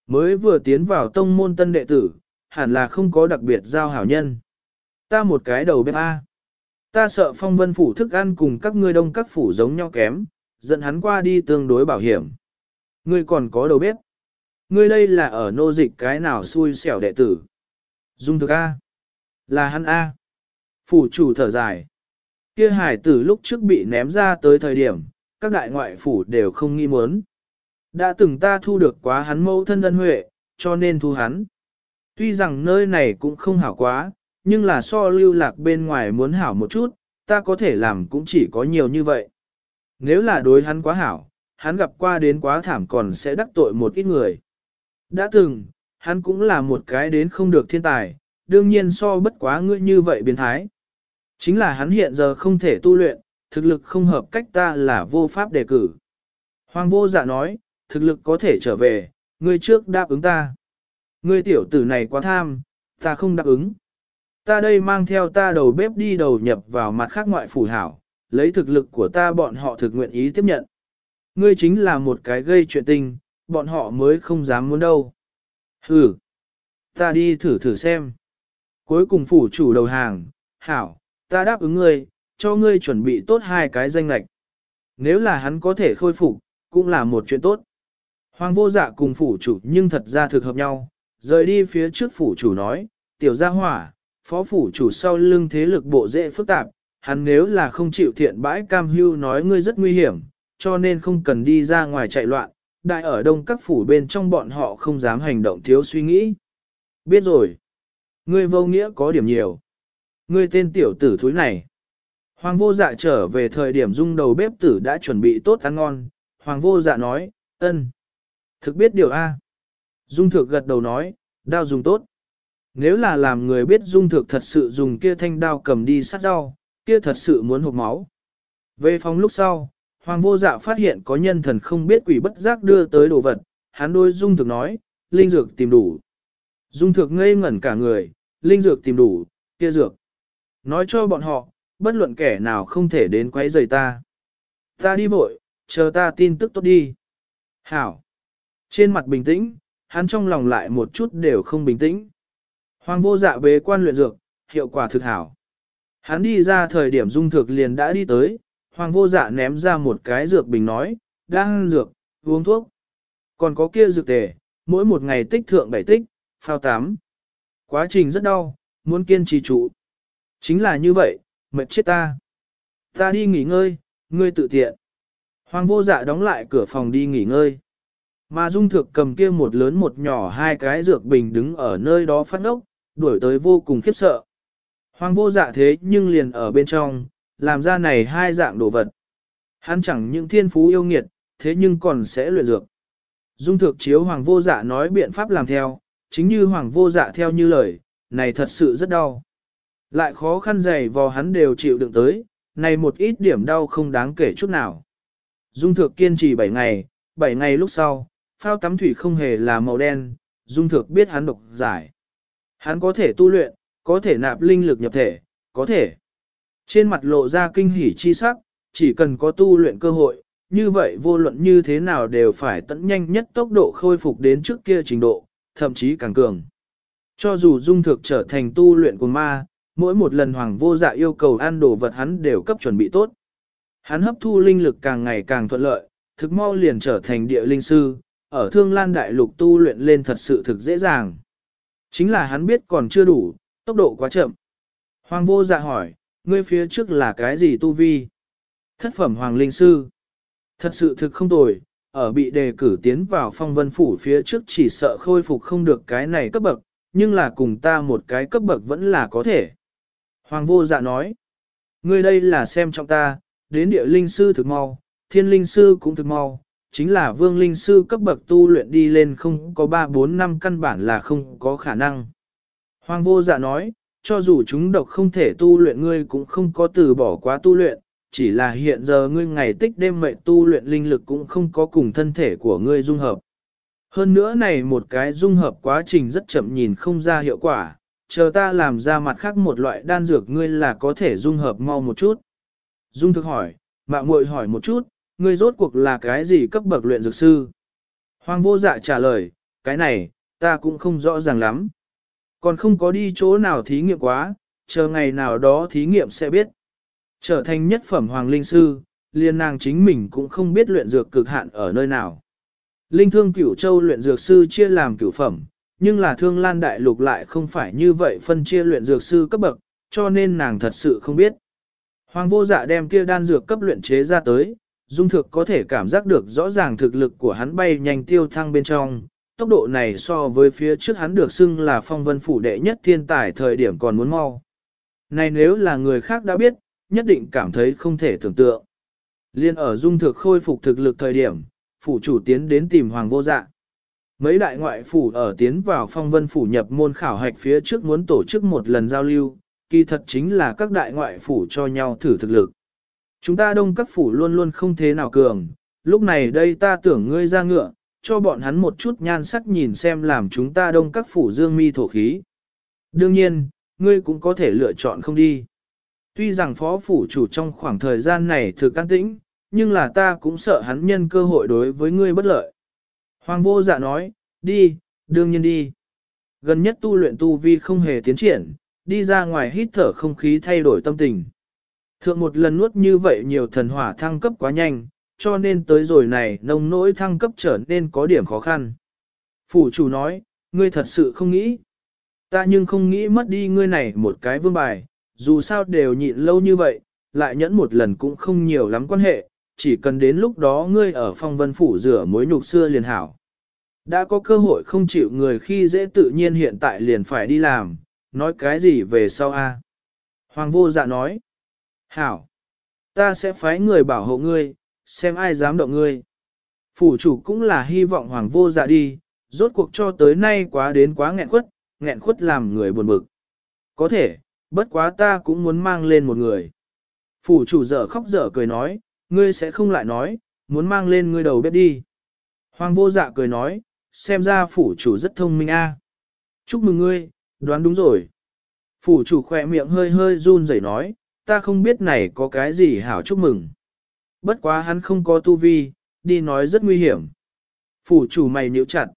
Mới vừa tiến vào tông môn tân đệ tử, hẳn là không có đặc biệt giao hảo nhân. Ta một cái đầu bếp A. Ta sợ phong vân phủ thức ăn cùng các ngươi đông các phủ giống nhau kém, dẫn hắn qua đi tương đối bảo hiểm. Ngươi còn có đầu bếp. Ngươi đây là ở nô dịch cái nào xui xẻo đệ tử. Dung thực A. Là hắn A. Phủ chủ thở dài. Kia hải tử lúc trước bị ném ra tới thời điểm, các đại ngoại phủ đều không nghi muốn. Đã từng ta thu được quá hắn mẫu thân ân huệ, cho nên thu hắn. Tuy rằng nơi này cũng không hảo quá, nhưng là so lưu lạc bên ngoài muốn hảo một chút, ta có thể làm cũng chỉ có nhiều như vậy. Nếu là đối hắn quá hảo, hắn gặp qua đến quá thảm còn sẽ đắc tội một ít người. Đã từng, hắn cũng là một cái đến không được thiên tài, đương nhiên so bất quá ngươi như vậy biến thái. Chính là hắn hiện giờ không thể tu luyện, thực lực không hợp cách ta là vô pháp đề cử. Hoàng vô dạ nói, thực lực có thể trở về, ngươi trước đáp ứng ta. Ngươi tiểu tử này quá tham, ta không đáp ứng. Ta đây mang theo ta đầu bếp đi đầu nhập vào mặt khác ngoại phủ hảo, lấy thực lực của ta bọn họ thực nguyện ý tiếp nhận. Ngươi chính là một cái gây chuyện tình, bọn họ mới không dám muốn đâu. Hừ, ta đi thử thử xem. Cuối cùng phủ chủ đầu hàng, hảo, ta đáp ứng ngươi, cho ngươi chuẩn bị tốt hai cái danh lạch. Nếu là hắn có thể khôi phục, cũng là một chuyện tốt. Hoàng vô dạ cùng phủ chủ nhưng thật ra thực hợp nhau, rời đi phía trước phủ chủ nói, tiểu gia hỏa, phó phủ chủ sau lưng thế lực bộ dễ phức tạp, hắn nếu là không chịu thiện bãi cam hưu nói ngươi rất nguy hiểm, cho nên không cần đi ra ngoài chạy loạn, đại ở đông các phủ bên trong bọn họ không dám hành động thiếu suy nghĩ. Biết rồi, ngươi vô nghĩa có điểm nhiều. Ngươi tên tiểu tử thúi này. Hoàng vô dạ trở về thời điểm dung đầu bếp tử đã chuẩn bị tốt ăn ngon. Hoàng vô dạ nói, ân. Thực biết điều A. Dung thực gật đầu nói, Đao dùng tốt. Nếu là làm người biết dung thực thật sự dùng kia thanh đao cầm đi sát rau, kia thật sự muốn hộp máu. Về phòng lúc sau, Hoàng vô dạ phát hiện có nhân thần không biết quỷ bất giác đưa tới đồ vật, hắn đôi dung thực nói, linh dược tìm đủ. Dung thực ngây ngẩn cả người, linh dược tìm đủ, kia dược. Nói cho bọn họ, bất luận kẻ nào không thể đến quấy rầy ta. Ta đi vội, chờ ta tin tức tốt đi. Hảo. Trên mặt bình tĩnh, hắn trong lòng lại một chút đều không bình tĩnh. Hoàng vô dạ bế quan luyện dược, hiệu quả thực hảo. Hắn đi ra thời điểm dung thực liền đã đi tới, hoàng vô dạ ném ra một cái dược bình nói, đang dược, uống thuốc. Còn có kia dược tề, mỗi một ngày tích thượng bảy tích, phao tám. Quá trình rất đau, muốn kiên trì trụ. Chính là như vậy, mệt chết ta. Ta đi nghỉ ngơi, ngươi tự tiện. Hoàng vô dạ đóng lại cửa phòng đi nghỉ ngơi. Mà dung Thược cầm kia một lớn một nhỏ hai cái dược bình đứng ở nơi đó phát ốc, đuổi tới vô cùng khiếp sợ. Hoàng vô dạ thế nhưng liền ở bên trong, làm ra này hai dạng đồ vật. Hắn chẳng những thiên phú yêu nghiệt, thế nhưng còn sẽ luyện dược. Dung Thược chiếu hoàng vô dạ nói biện pháp làm theo, chính như hoàng vô dạ theo như lời, này thật sự rất đau. Lại khó khăn dày vò hắn đều chịu đựng tới, này một ít điểm đau không đáng kể chút nào. Dung Thược kiên trì 7 ngày, 7 ngày lúc sau, phao tắm thủy không hề là màu đen, dung thực biết hắn độc giải. Hắn có thể tu luyện, có thể nạp linh lực nhập thể, có thể. Trên mặt lộ ra kinh hỉ chi sắc, chỉ cần có tu luyện cơ hội, như vậy vô luận như thế nào đều phải tận nhanh nhất tốc độ khôi phục đến trước kia trình độ, thậm chí càng cường. Cho dù dung thực trở thành tu luyện của ma, mỗi một lần hoàng vô dạ yêu cầu ăn đồ vật hắn đều cấp chuẩn bị tốt. Hắn hấp thu linh lực càng ngày càng thuận lợi, thực mau liền trở thành địa linh sư, ở thương lan đại lục tu luyện lên thật sự thực dễ dàng. Chính là hắn biết còn chưa đủ, tốc độ quá chậm. Hoàng vô dạ hỏi, ngươi phía trước là cái gì tu vi? Thất phẩm hoàng linh sư. Thật sự thực không tồi, ở bị đề cử tiến vào phong vân phủ phía trước chỉ sợ khôi phục không được cái này cấp bậc, nhưng là cùng ta một cái cấp bậc vẫn là có thể. Hoàng vô dạ nói, ngươi đây là xem trọng ta, đến địa linh sư thực mau, thiên linh sư cũng thực mau, chính là vương linh sư cấp bậc tu luyện đi lên không có 3-4 năm căn bản là không có khả năng. Hoàng vô dạ nói, cho dù chúng độc không thể tu luyện ngươi cũng không có từ bỏ quá tu luyện, chỉ là hiện giờ ngươi ngày tích đêm mệnh tu luyện linh lực cũng không có cùng thân thể của ngươi dung hợp. Hơn nữa này một cái dung hợp quá trình rất chậm nhìn không ra hiệu quả, chờ ta làm ra mặt khác một loại đan dược ngươi là có thể dung hợp mau một chút. Dung thực hỏi, mạng muội hỏi một chút, ngươi rốt cuộc là cái gì cấp bậc luyện dược sư? Hoàng vô dạ trả lời, cái này, ta cũng không rõ ràng lắm. Còn không có đi chỗ nào thí nghiệm quá, chờ ngày nào đó thí nghiệm sẽ biết. Trở thành nhất phẩm hoàng linh sư, liên nàng chính mình cũng không biết luyện dược cực hạn ở nơi nào. Linh thương cửu châu luyện dược sư chia làm cửu phẩm, nhưng là thương lan đại lục lại không phải như vậy phân chia luyện dược sư cấp bậc, cho nên nàng thật sự không biết. Hoàng vô dạ đem kia đan dược cấp luyện chế ra tới, dung Thược có thể cảm giác được rõ ràng thực lực của hắn bay nhanh tiêu thăng bên trong. Tốc độ này so với phía trước hắn được xưng là phong vân phủ đệ nhất thiên tài thời điểm còn muốn mau. Này nếu là người khác đã biết, nhất định cảm thấy không thể tưởng tượng. Liên ở dung Thược khôi phục thực lực thời điểm, phủ chủ tiến đến tìm hoàng vô dạ. Mấy đại ngoại phủ ở tiến vào phong vân phủ nhập môn khảo hạch phía trước muốn tổ chức một lần giao lưu, kỳ thật chính là các đại ngoại phủ cho nhau thử thực lực. Chúng ta đông các phủ luôn luôn không thế nào cường, lúc này đây ta tưởng ngươi ra ngựa, cho bọn hắn một chút nhan sắc nhìn xem làm chúng ta đông các phủ dương mi thổ khí. Đương nhiên, ngươi cũng có thể lựa chọn không đi. Tuy rằng phó phủ chủ trong khoảng thời gian này thực can tĩnh, nhưng là ta cũng sợ hắn nhân cơ hội đối với ngươi bất lợi. Hoàng vô dạ nói, đi, đương nhiên đi. Gần nhất tu luyện tu vi không hề tiến triển, đi ra ngoài hít thở không khí thay đổi tâm tình. Thượng một lần nuốt như vậy nhiều thần hỏa thăng cấp quá nhanh, cho nên tới rồi này nông nỗi thăng cấp trở nên có điểm khó khăn. Phủ chủ nói, ngươi thật sự không nghĩ. Ta nhưng không nghĩ mất đi ngươi này một cái vương bài, dù sao đều nhịn lâu như vậy, lại nhẫn một lần cũng không nhiều lắm quan hệ, chỉ cần đến lúc đó ngươi ở phong vân phủ rửa mối nhục xưa liền hảo. Đã có cơ hội không chịu người khi dễ tự nhiên hiện tại liền phải đi làm, nói cái gì về sau a? Hoàng vô dạ nói, hảo, ta sẽ phái người bảo hộ ngươi, xem ai dám động ngươi. Phủ chủ cũng là hy vọng hoàng vô dạ đi, rốt cuộc cho tới nay quá đến quá nghẹn khuất, nghẹn khuất làm người buồn bực. Có thể, bất quá ta cũng muốn mang lên một người. Phủ chủ dở khóc dở cười nói, ngươi sẽ không lại nói, muốn mang lên ngươi đầu bếp đi. Hoàng vô dạ cười nói, xem ra phủ chủ rất thông minh a. Chúc mừng ngươi, đoán đúng rồi. Phủ chủ khỏe miệng hơi hơi run rẩy nói, ta không biết này có cái gì hảo chúc mừng. Bất quá hắn không có tu vi, đi nói rất nguy hiểm. Phủ chủ mày nhíu chặt.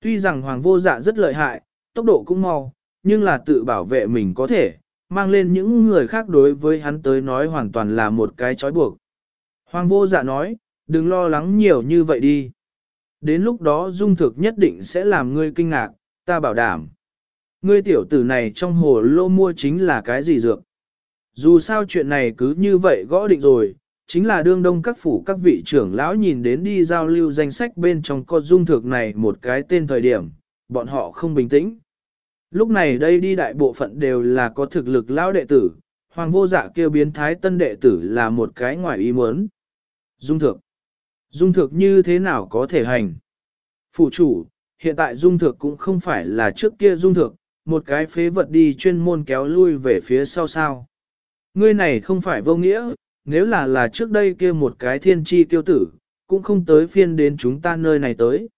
Tuy rằng hoàng vô dạ rất lợi hại, tốc độ cũng mau, nhưng là tự bảo vệ mình có thể, mang lên những người khác đối với hắn tới nói hoàn toàn là một cái trói buộc. Hoàng vô dạ nói, đừng lo lắng nhiều như vậy đi. Đến lúc đó dung thực nhất định sẽ làm ngươi kinh ngạc, ta bảo đảm. Ngươi tiểu tử này trong hồ lô mua chính là cái gì dược? Dù sao chuyện này cứ như vậy gõ định rồi, chính là đương đông các phủ các vị trưởng lão nhìn đến đi giao lưu danh sách bên trong con dung thực này một cái tên thời điểm, bọn họ không bình tĩnh. Lúc này đây đi đại bộ phận đều là có thực lực lão đệ tử, hoàng vô dạ kêu biến thái tân đệ tử là một cái ngoài ý muốn. Dung thực. Dung thực như thế nào có thể hành? Phủ chủ, hiện tại dung thực cũng không phải là trước kia dung thực, một cái phế vật đi chuyên môn kéo lui về phía sau sao. Ngươi này không phải vô nghĩa, nếu là là trước đây kia một cái thiên tri tiêu tử, cũng không tới phiên đến chúng ta nơi này tới.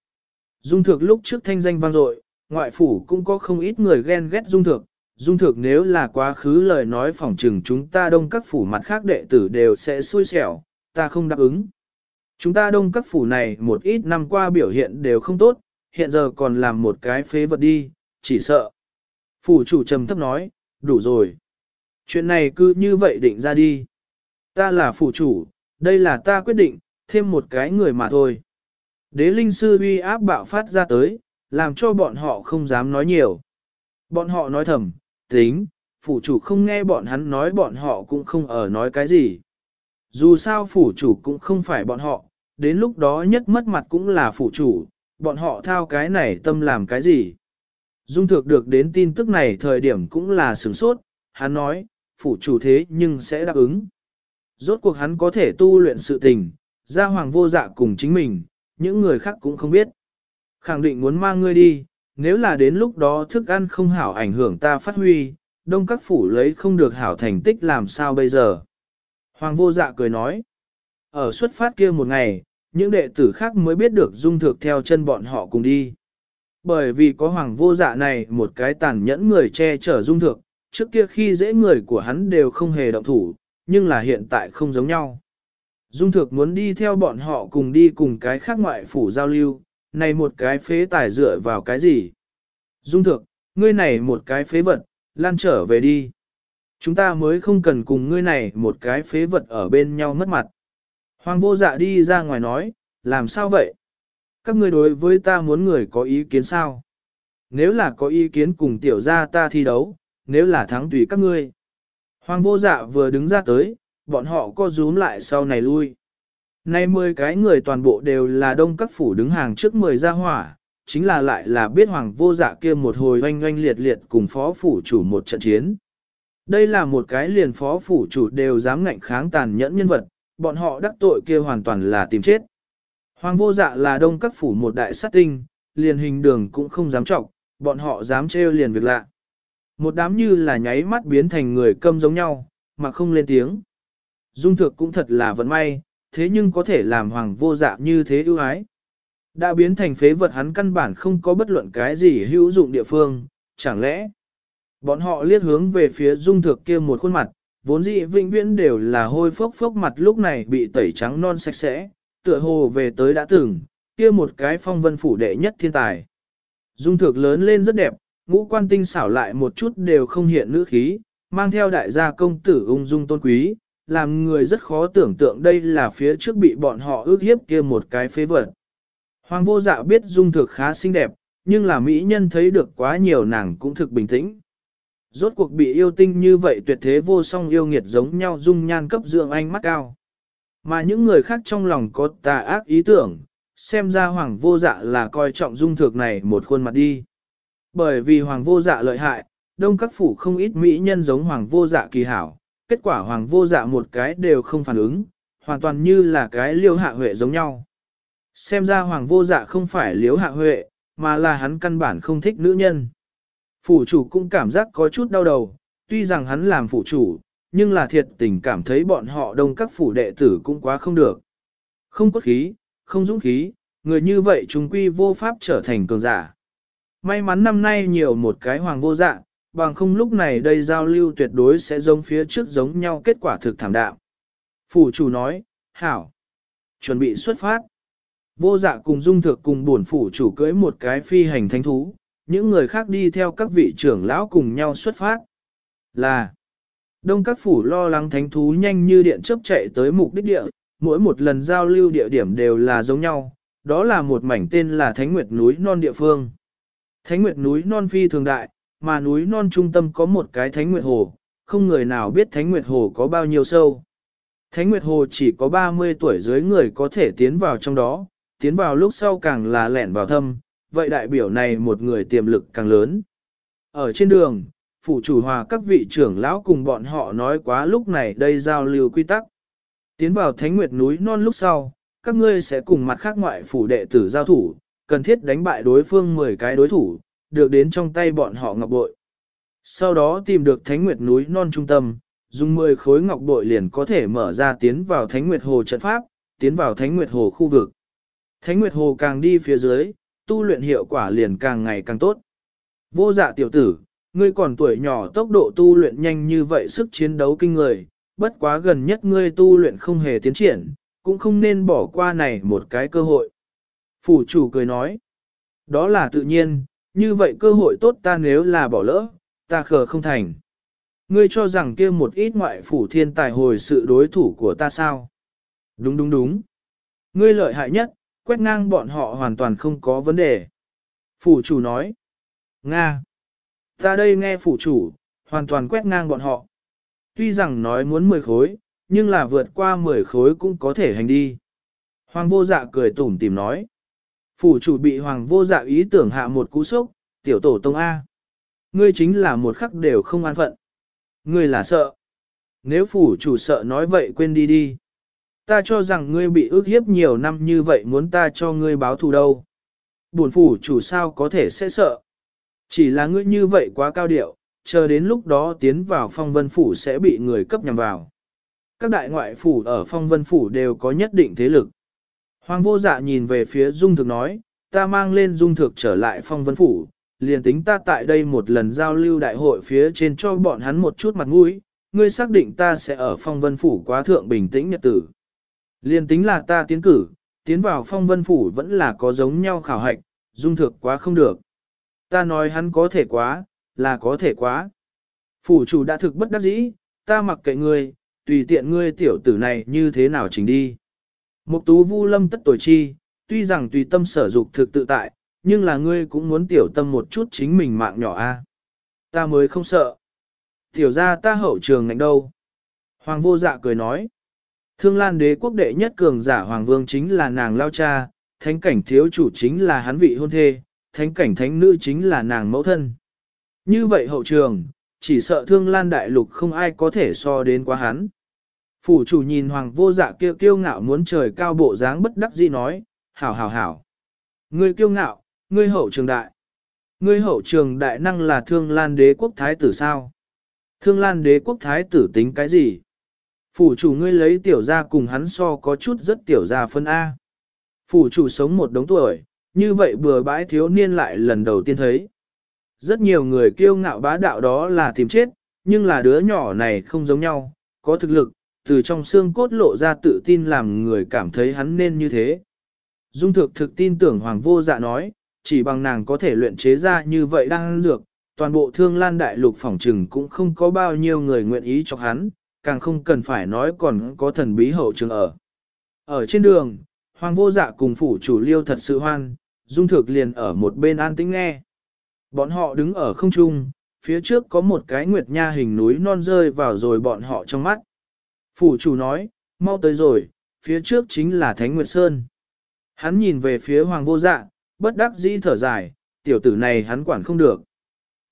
Dung thược lúc trước thanh danh vang dội, ngoại phủ cũng có không ít người ghen ghét dung thược, Dung thược nếu là quá khứ lời nói phỏng trừng chúng ta đông các phủ mặt khác đệ tử đều sẽ xui xẻo, ta không đáp ứng. Chúng ta đông các phủ này một ít năm qua biểu hiện đều không tốt, hiện giờ còn làm một cái phế vật đi, chỉ sợ. Phủ chủ trầm thấp nói, đủ rồi. Chuyện này cứ như vậy định ra đi. Ta là phủ chủ, đây là ta quyết định, thêm một cái người mà thôi. Đế linh sư uy áp bạo phát ra tới, làm cho bọn họ không dám nói nhiều. Bọn họ nói thầm, tính, phủ chủ không nghe bọn hắn nói bọn họ cũng không ở nói cái gì. Dù sao phủ chủ cũng không phải bọn họ, đến lúc đó nhất mất mặt cũng là phủ chủ, bọn họ thao cái này tâm làm cái gì. Dung thực được đến tin tức này thời điểm cũng là sửng sốt, hắn nói, phủ chủ thế nhưng sẽ đáp ứng. Rốt cuộc hắn có thể tu luyện sự tình, ra hoàng vô dạ cùng chính mình, những người khác cũng không biết. Khẳng định muốn mang ngươi đi, nếu là đến lúc đó thức ăn không hảo ảnh hưởng ta phát huy, đông các phủ lấy không được hảo thành tích làm sao bây giờ. Hoàng vô dạ cười nói, ở xuất phát kia một ngày, những đệ tử khác mới biết được dung thực theo chân bọn họ cùng đi. Bởi vì có hoàng vô dạ này một cái tàn nhẫn người che chở dung thực, trước kia khi dễ người của hắn đều không hề động thủ, nhưng là hiện tại không giống nhau. Dung Thược muốn đi theo bọn họ cùng đi cùng cái khác ngoại phủ giao lưu, này một cái phế tài dựa vào cái gì? Dung Thược, ngươi này một cái phế vật, lan trở về đi. Chúng ta mới không cần cùng ngươi này một cái phế vật ở bên nhau mất mặt. Hoàng vô dạ đi ra ngoài nói, làm sao vậy? Các ngươi đối với ta muốn người có ý kiến sao? Nếu là có ý kiến cùng tiểu gia ta thi đấu, nếu là thắng tùy các ngươi. Hoàng vô dạ vừa đứng ra tới, bọn họ co rúm lại sau này lui. Nay 10 cái người toàn bộ đều là đông các phủ đứng hàng trước 10 gia hỏa, chính là lại là biết hoàng vô dạ kia một hồi oanh oanh liệt liệt cùng phó phủ chủ một trận chiến. Đây là một cái liền phó phủ chủ đều dám ngạnh kháng tàn nhẫn nhân vật, bọn họ đắc tội kia hoàn toàn là tìm chết. Hoàng vô dạ là đông các phủ một đại sát tinh, liền hình đường cũng không dám trọng, bọn họ dám trêu liền việc lạ. Một đám như là nháy mắt biến thành người câm giống nhau, mà không lên tiếng. Dung thực cũng thật là vận may, thế nhưng có thể làm hoàng vô dạ như thế ưu ái. Đã biến thành phế vật hắn căn bản không có bất luận cái gì hữu dụng địa phương, chẳng lẽ bọn họ liếc hướng về phía dung thực kia một khuôn mặt, vốn dĩ vĩnh viễn đều là hôi phốc phốc mặt lúc này bị tẩy trắng non sạch sẽ, tựa hồ về tới đã từng, kia một cái phong vân phủ đệ nhất thiên tài. Dung thực lớn lên rất đẹp, ngũ quan tinh xảo lại một chút đều không hiện nữ khí, mang theo đại gia công tử ung dung tôn quý, làm người rất khó tưởng tượng đây là phía trước bị bọn họ ước hiếp kia một cái phế vật. Hoàng vô dạ biết dung thực khá xinh đẹp, nhưng là mỹ nhân thấy được quá nhiều nàng cũng thực bình tĩnh. Rốt cuộc bị yêu tinh như vậy tuyệt thế vô song yêu nghiệt giống nhau dung nhan cấp dưỡng anh mắt cao. Mà những người khác trong lòng có tà ác ý tưởng, xem ra hoàng vô dạ là coi trọng dung thực này một khuôn mặt đi. Bởi vì hoàng vô dạ lợi hại, đông các phủ không ít mỹ nhân giống hoàng vô dạ kỳ hảo, kết quả hoàng vô dạ một cái đều không phản ứng, hoàn toàn như là cái liêu hạ huệ giống nhau. Xem ra hoàng vô dạ không phải liếu hạ huệ, mà là hắn căn bản không thích nữ nhân. Phủ chủ cũng cảm giác có chút đau đầu, tuy rằng hắn làm phủ chủ, nhưng là thiệt tình cảm thấy bọn họ đông các phủ đệ tử cũng quá không được. Không cốt khí, không dũng khí, người như vậy chúng quy vô pháp trở thành cường giả. May mắn năm nay nhiều một cái hoàng vô dạ, bằng không lúc này đây giao lưu tuyệt đối sẽ giống phía trước giống nhau kết quả thực thảm đạo. Phủ chủ nói, hảo, chuẩn bị xuất phát. Vô dạ cùng dung thực cùng buồn phủ chủ cưỡi một cái phi hành thánh thú, những người khác đi theo các vị trưởng lão cùng nhau xuất phát. Là, đông các phủ lo lắng thánh thú nhanh như điện chớp chạy tới mục đích địa, mỗi một lần giao lưu địa điểm đều là giống nhau, đó là một mảnh tên là Thánh Nguyệt núi non địa phương. Thánh Nguyệt núi non phi thường đại, mà núi non trung tâm có một cái Thánh Nguyệt hồ, không người nào biết Thánh Nguyệt hồ có bao nhiêu sâu. Thánh Nguyệt hồ chỉ có 30 tuổi dưới người có thể tiến vào trong đó, tiến vào lúc sau càng là lẻn vào thâm, vậy đại biểu này một người tiềm lực càng lớn. Ở trên đường, phủ chủ hòa các vị trưởng lão cùng bọn họ nói quá lúc này đây giao lưu quy tắc. Tiến vào Thánh Nguyệt núi non lúc sau, các ngươi sẽ cùng mặt khác ngoại phủ đệ tử giao thủ, cần thiết đánh bại đối phương 10 cái đối thủ, được đến trong tay bọn họ ngọc bội. Sau đó tìm được Thánh Nguyệt núi non trung tâm, dùng 10 khối ngọc bội liền có thể mở ra tiến vào Thánh Nguyệt Hồ trận pháp, tiến vào Thánh Nguyệt Hồ khu vực. Thánh Nguyệt Hồ càng đi phía dưới, tu luyện hiệu quả liền càng ngày càng tốt. Vô dạ tiểu tử, ngươi còn tuổi nhỏ tốc độ tu luyện nhanh như vậy sức chiến đấu kinh người, bất quá gần nhất ngươi tu luyện không hề tiến triển, cũng không nên bỏ qua này một cái cơ hội. Phủ chủ cười nói, đó là tự nhiên, như vậy cơ hội tốt ta nếu là bỏ lỡ, ta khờ không thành. Ngươi cho rằng kia một ít ngoại phủ thiên tài hồi sự đối thủ của ta sao? Đúng đúng đúng. Ngươi lợi hại nhất, quét ngang bọn họ hoàn toàn không có vấn đề. Phủ chủ nói. Nga. Ta đây nghe phủ chủ, hoàn toàn quét ngang bọn họ. Tuy rằng nói muốn 10 khối, nhưng là vượt qua 10 khối cũng có thể hành đi. Hoàng vô dạ cười tủm tìm nói. Phủ chủ bị hoàng vô dạ ý tưởng hạ một cú sốc, tiểu tổ tông A. Ngươi chính là một khắc đều không an phận. Ngươi là sợ. Nếu phủ chủ sợ nói vậy quên đi đi. Ta cho rằng ngươi bị ước hiếp nhiều năm như vậy muốn ta cho ngươi báo thù đâu. Buồn phủ chủ sao có thể sẽ sợ. Chỉ là ngươi như vậy quá cao điệu, chờ đến lúc đó tiến vào phong vân phủ sẽ bị người cấp nhằm vào. Các đại ngoại phủ ở phong vân phủ đều có nhất định thế lực. Hoàng vô dạ nhìn về phía dung thực nói, ta mang lên dung thực trở lại phong vân phủ, liền tính ta tại đây một lần giao lưu đại hội phía trên cho bọn hắn một chút mặt mũi, ngươi xác định ta sẽ ở phong vân phủ quá thượng bình tĩnh nhật tử. Liền tính là ta tiến cử, tiến vào phong vân phủ vẫn là có giống nhau khảo hạch, dung thực quá không được. Ta nói hắn có thể quá, là có thể quá. Phủ chủ đã thực bất đắc dĩ, ta mặc kệ ngươi, tùy tiện ngươi tiểu tử này như thế nào chỉnh đi. Mục tú vu lâm tất tuổi chi, tuy rằng tùy tâm sở dục thực tự tại, nhưng là ngươi cũng muốn tiểu tâm một chút chính mình mạng nhỏ a. Ta mới không sợ. Tiểu gia ta hậu trường ngạnh đâu. Hoàng vô dạ cười nói. Thương lan đế quốc đệ nhất cường giả Hoàng vương chính là nàng lao cha, thánh cảnh thiếu chủ chính là hắn vị hôn thê, thánh cảnh thánh nữ chính là nàng mẫu thân. Như vậy hậu trường, chỉ sợ thương lan đại lục không ai có thể so đến quá hắn. Phủ chủ nhìn hoàng vô dạ kêu kiêu ngạo muốn trời cao bộ dáng bất đắc dĩ nói, hảo hảo hảo. Ngươi kiêu ngạo, ngươi hậu trường đại. Ngươi hậu trường đại năng là thương lan đế quốc thái tử sao? Thương lan đế quốc thái tử tính cái gì? Phủ chủ ngươi lấy tiểu ra cùng hắn so có chút rất tiểu ra phân A. Phủ chủ sống một đống tuổi, như vậy bừa bãi thiếu niên lại lần đầu tiên thấy. Rất nhiều người kiêu ngạo bá đạo đó là tìm chết, nhưng là đứa nhỏ này không giống nhau, có thực lực, từ trong xương cốt lộ ra tự tin làm người cảm thấy hắn nên như thế. Dung thực thực tin tưởng Hoàng vô dạ nói, chỉ bằng nàng có thể luyện chế ra như vậy đang dược, toàn bộ thương lan đại lục phỏng trừng cũng không có bao nhiêu người nguyện ý cho hắn, càng không cần phải nói còn có thần bí hậu trường ở. Ở trên đường, Hoàng vô dạ cùng phủ chủ liêu thật sự hoan, dung thực liền ở một bên an tĩnh nghe. Bọn họ đứng ở không trung, phía trước có một cái nguyệt nha hình núi non rơi vào rồi bọn họ trong mắt. Phủ chủ nói, mau tới rồi, phía trước chính là Thánh Nguyệt Sơn. Hắn nhìn về phía Hoàng vô dạ, bất đắc dĩ thở dài, tiểu tử này hắn quản không được.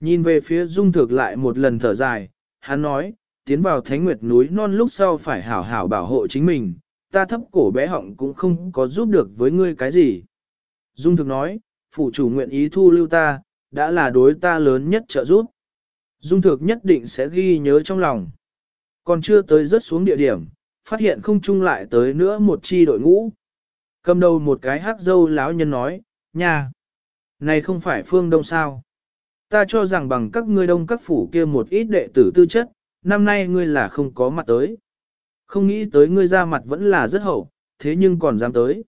Nhìn về phía dung thực lại một lần thở dài, hắn nói, tiến vào Thánh Nguyệt núi non lúc sau phải hảo hảo bảo hộ chính mình, ta thấp cổ bé họng cũng không có giúp được với ngươi cái gì. Dung thực nói, phủ chủ nguyện ý thu lưu ta, đã là đối ta lớn nhất trợ giúp. Dung thực nhất định sẽ ghi nhớ trong lòng. Còn chưa tới rớt xuống địa điểm, phát hiện không chung lại tới nữa một chi đội ngũ. Cầm đầu một cái hát dâu lão nhân nói, nha, này không phải phương đông sao. Ta cho rằng bằng các ngươi đông các phủ kia một ít đệ tử tư chất, năm nay ngươi là không có mặt tới. Không nghĩ tới ngươi ra mặt vẫn là rất hậu, thế nhưng còn dám tới.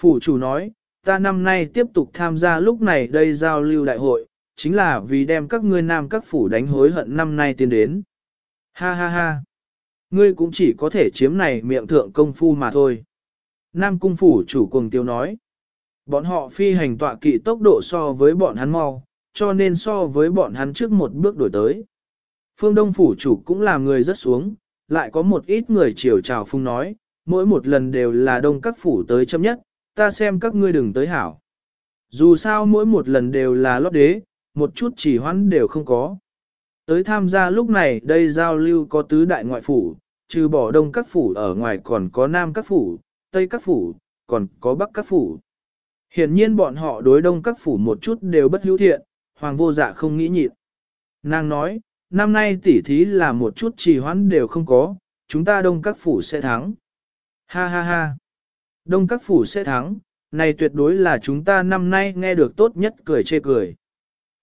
Phủ chủ nói, ta năm nay tiếp tục tham gia lúc này đây giao lưu đại hội, chính là vì đem các ngươi nam các phủ đánh hối hận năm nay tiến đến. Ha ha ha. Ngươi cũng chỉ có thể chiếm này miệng thượng công phu mà thôi. Nam cung phủ chủ cùng tiêu nói. Bọn họ phi hành tọa kỵ tốc độ so với bọn hắn mau, cho nên so với bọn hắn trước một bước đổi tới. Phương Đông phủ chủ cũng là người rất xuống, lại có một ít người chiều chào phung nói, mỗi một lần đều là đông các phủ tới chấm nhất, ta xem các ngươi đừng tới hảo. Dù sao mỗi một lần đều là lót đế, một chút chỉ hoãn đều không có. Tới tham gia lúc này đây giao lưu có tứ đại ngoại phủ, trừ bỏ đông các phủ ở ngoài còn có nam các phủ, tây các phủ, còn có bắc các phủ. Hiển nhiên bọn họ đối đông các phủ một chút đều bất hữu thiện, hoàng vô dạ không nghĩ nhịn. Nàng nói, năm nay tỉ thí là một chút trì hoãn đều không có, chúng ta đông các phủ sẽ thắng. Ha ha ha. Đông các phủ sẽ thắng, này tuyệt đối là chúng ta năm nay nghe được tốt nhất cười chê cười.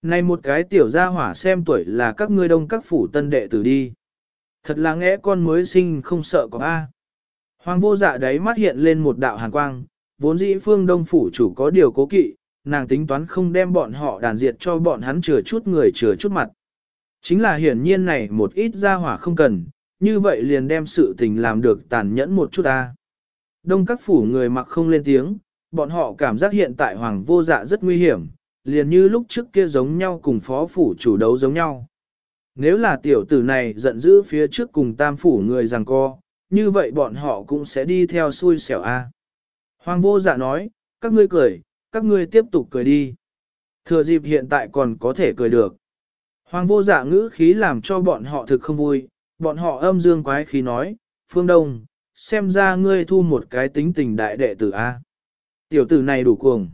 Này một cái tiểu gia hỏa xem tuổi là các ngươi đông các phủ tân đệ tử đi. Thật là nghe con mới sinh không sợ có A. Hoàng vô dạ đấy mắt hiện lên một đạo hàn quang, vốn dĩ phương đông phủ chủ có điều cố kỵ, nàng tính toán không đem bọn họ đàn diệt cho bọn hắn chừa chút người chừa chút mặt. Chính là hiển nhiên này một ít gia hỏa không cần, như vậy liền đem sự tình làm được tàn nhẫn một chút ta. Đông các phủ người mặc không lên tiếng, bọn họ cảm giác hiện tại hoàng vô dạ rất nguy hiểm, liền như lúc trước kia giống nhau cùng phó phủ chủ đấu giống nhau. Nếu là tiểu tử này giận dữ phía trước cùng tam phủ người rằng co, như vậy bọn họ cũng sẽ đi theo xui xẻo A. Hoàng vô dạ nói, các ngươi cười, các ngươi tiếp tục cười đi. Thừa dịp hiện tại còn có thể cười được. Hoàng vô dạ ngữ khí làm cho bọn họ thực không vui, bọn họ âm dương quái khí nói, Phương Đông, xem ra ngươi thu một cái tính tình đại đệ tử A. Tiểu tử này đủ cuồng.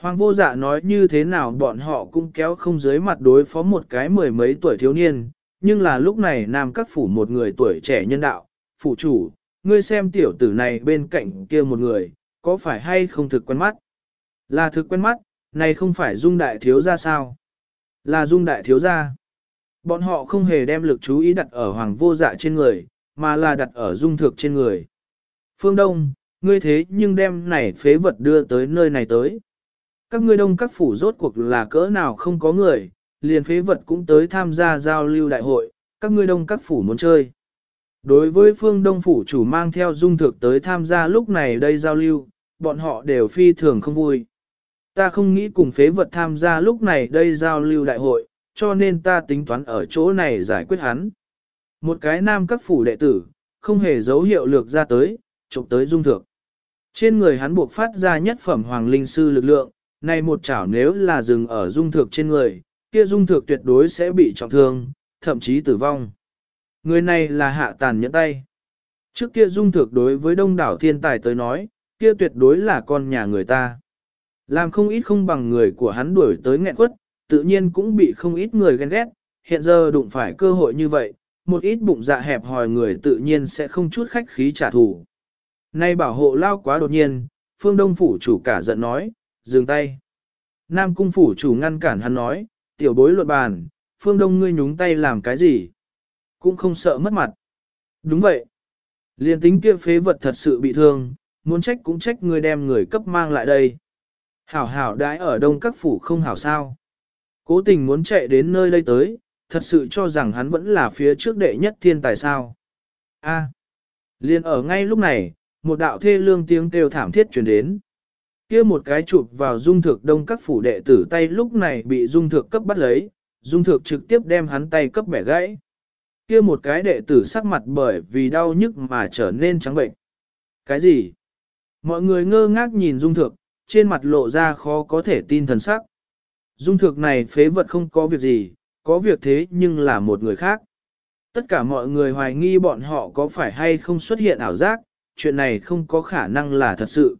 Hoàng vô dạ nói như thế nào bọn họ cũng kéo không dưới mặt đối phó một cái mười mấy tuổi thiếu niên, nhưng là lúc này nam các phủ một người tuổi trẻ nhân đạo, phủ chủ, ngươi xem tiểu tử này bên cạnh kia một người, có phải hay không thực quen mắt? Là thực quen mắt, này không phải dung đại thiếu gia sao? Là dung đại thiếu gia. Bọn họ không hề đem lực chú ý đặt ở hoàng vô dạ trên người, mà là đặt ở dung thực trên người. Phương Đông, ngươi thế nhưng đem này phế vật đưa tới nơi này tới. Các ngươi đông các phủ rốt cuộc là cỡ nào không có người, liền phế vật cũng tới tham gia giao lưu đại hội, các ngươi đông các phủ muốn chơi. Đối với phương đông phủ chủ mang theo dung thực tới tham gia lúc này đây giao lưu, bọn họ đều phi thường không vui. Ta không nghĩ cùng phế vật tham gia lúc này đây giao lưu đại hội, cho nên ta tính toán ở chỗ này giải quyết hắn. Một cái nam các phủ đệ tử, không hề dấu hiệu lược ra tới, chụp tới dung thực. Trên người hắn buộc phát ra nhất phẩm hoàng linh sư lực lượng, này một chảo nếu là dừng ở dung thực trên người, kia dung thực tuyệt đối sẽ bị trọng thương, thậm chí tử vong. Người này là hạ tàn nhẫn tay. Trước kia dung thực đối với đông đảo thiên tài tới nói, kia tuyệt đối là con nhà người ta. Làm không ít không bằng người của hắn đuổi tới nghẹn quất, tự nhiên cũng bị không ít người ghen ghét, hiện giờ đụng phải cơ hội như vậy, một ít bụng dạ hẹp hòi người tự nhiên sẽ không chút khách khí trả thù. Nay bảo hộ lao quá đột nhiên, phương đông phủ chủ cả giận nói, dừng tay. Nam cung phủ chủ ngăn cản hắn nói, tiểu bối luận bàn, phương đông ngươi nhúng tay làm cái gì? Cũng không sợ mất mặt. Đúng vậy. Liên tính kia phế vật thật sự bị thương, muốn trách cũng trách ngươi đem người cấp mang lại đây. Hảo hảo đãi ở đông các phủ không hảo sao. Cố tình muốn chạy đến nơi đây tới, thật sự cho rằng hắn vẫn là phía trước đệ nhất thiên tài sao. A. À. Liên ở ngay lúc này, một đạo thê lương tiếng kêu thảm thiết truyền đến kia một cái chụp vào dung thực đông các phủ đệ tử tay lúc này bị dung thực cấp bắt lấy, dung thực trực tiếp đem hắn tay cấp bẻ gãy. Kia một cái đệ tử sắc mặt bởi vì đau nhức mà trở nên trắng bệnh. Cái gì? Mọi người ngơ ngác nhìn dung thực, trên mặt lộ ra khó có thể tin thần sắc. Dung thực này phế vật không có việc gì, có việc thế nhưng là một người khác. Tất cả mọi người hoài nghi bọn họ có phải hay không xuất hiện ảo giác, chuyện này không có khả năng là thật sự.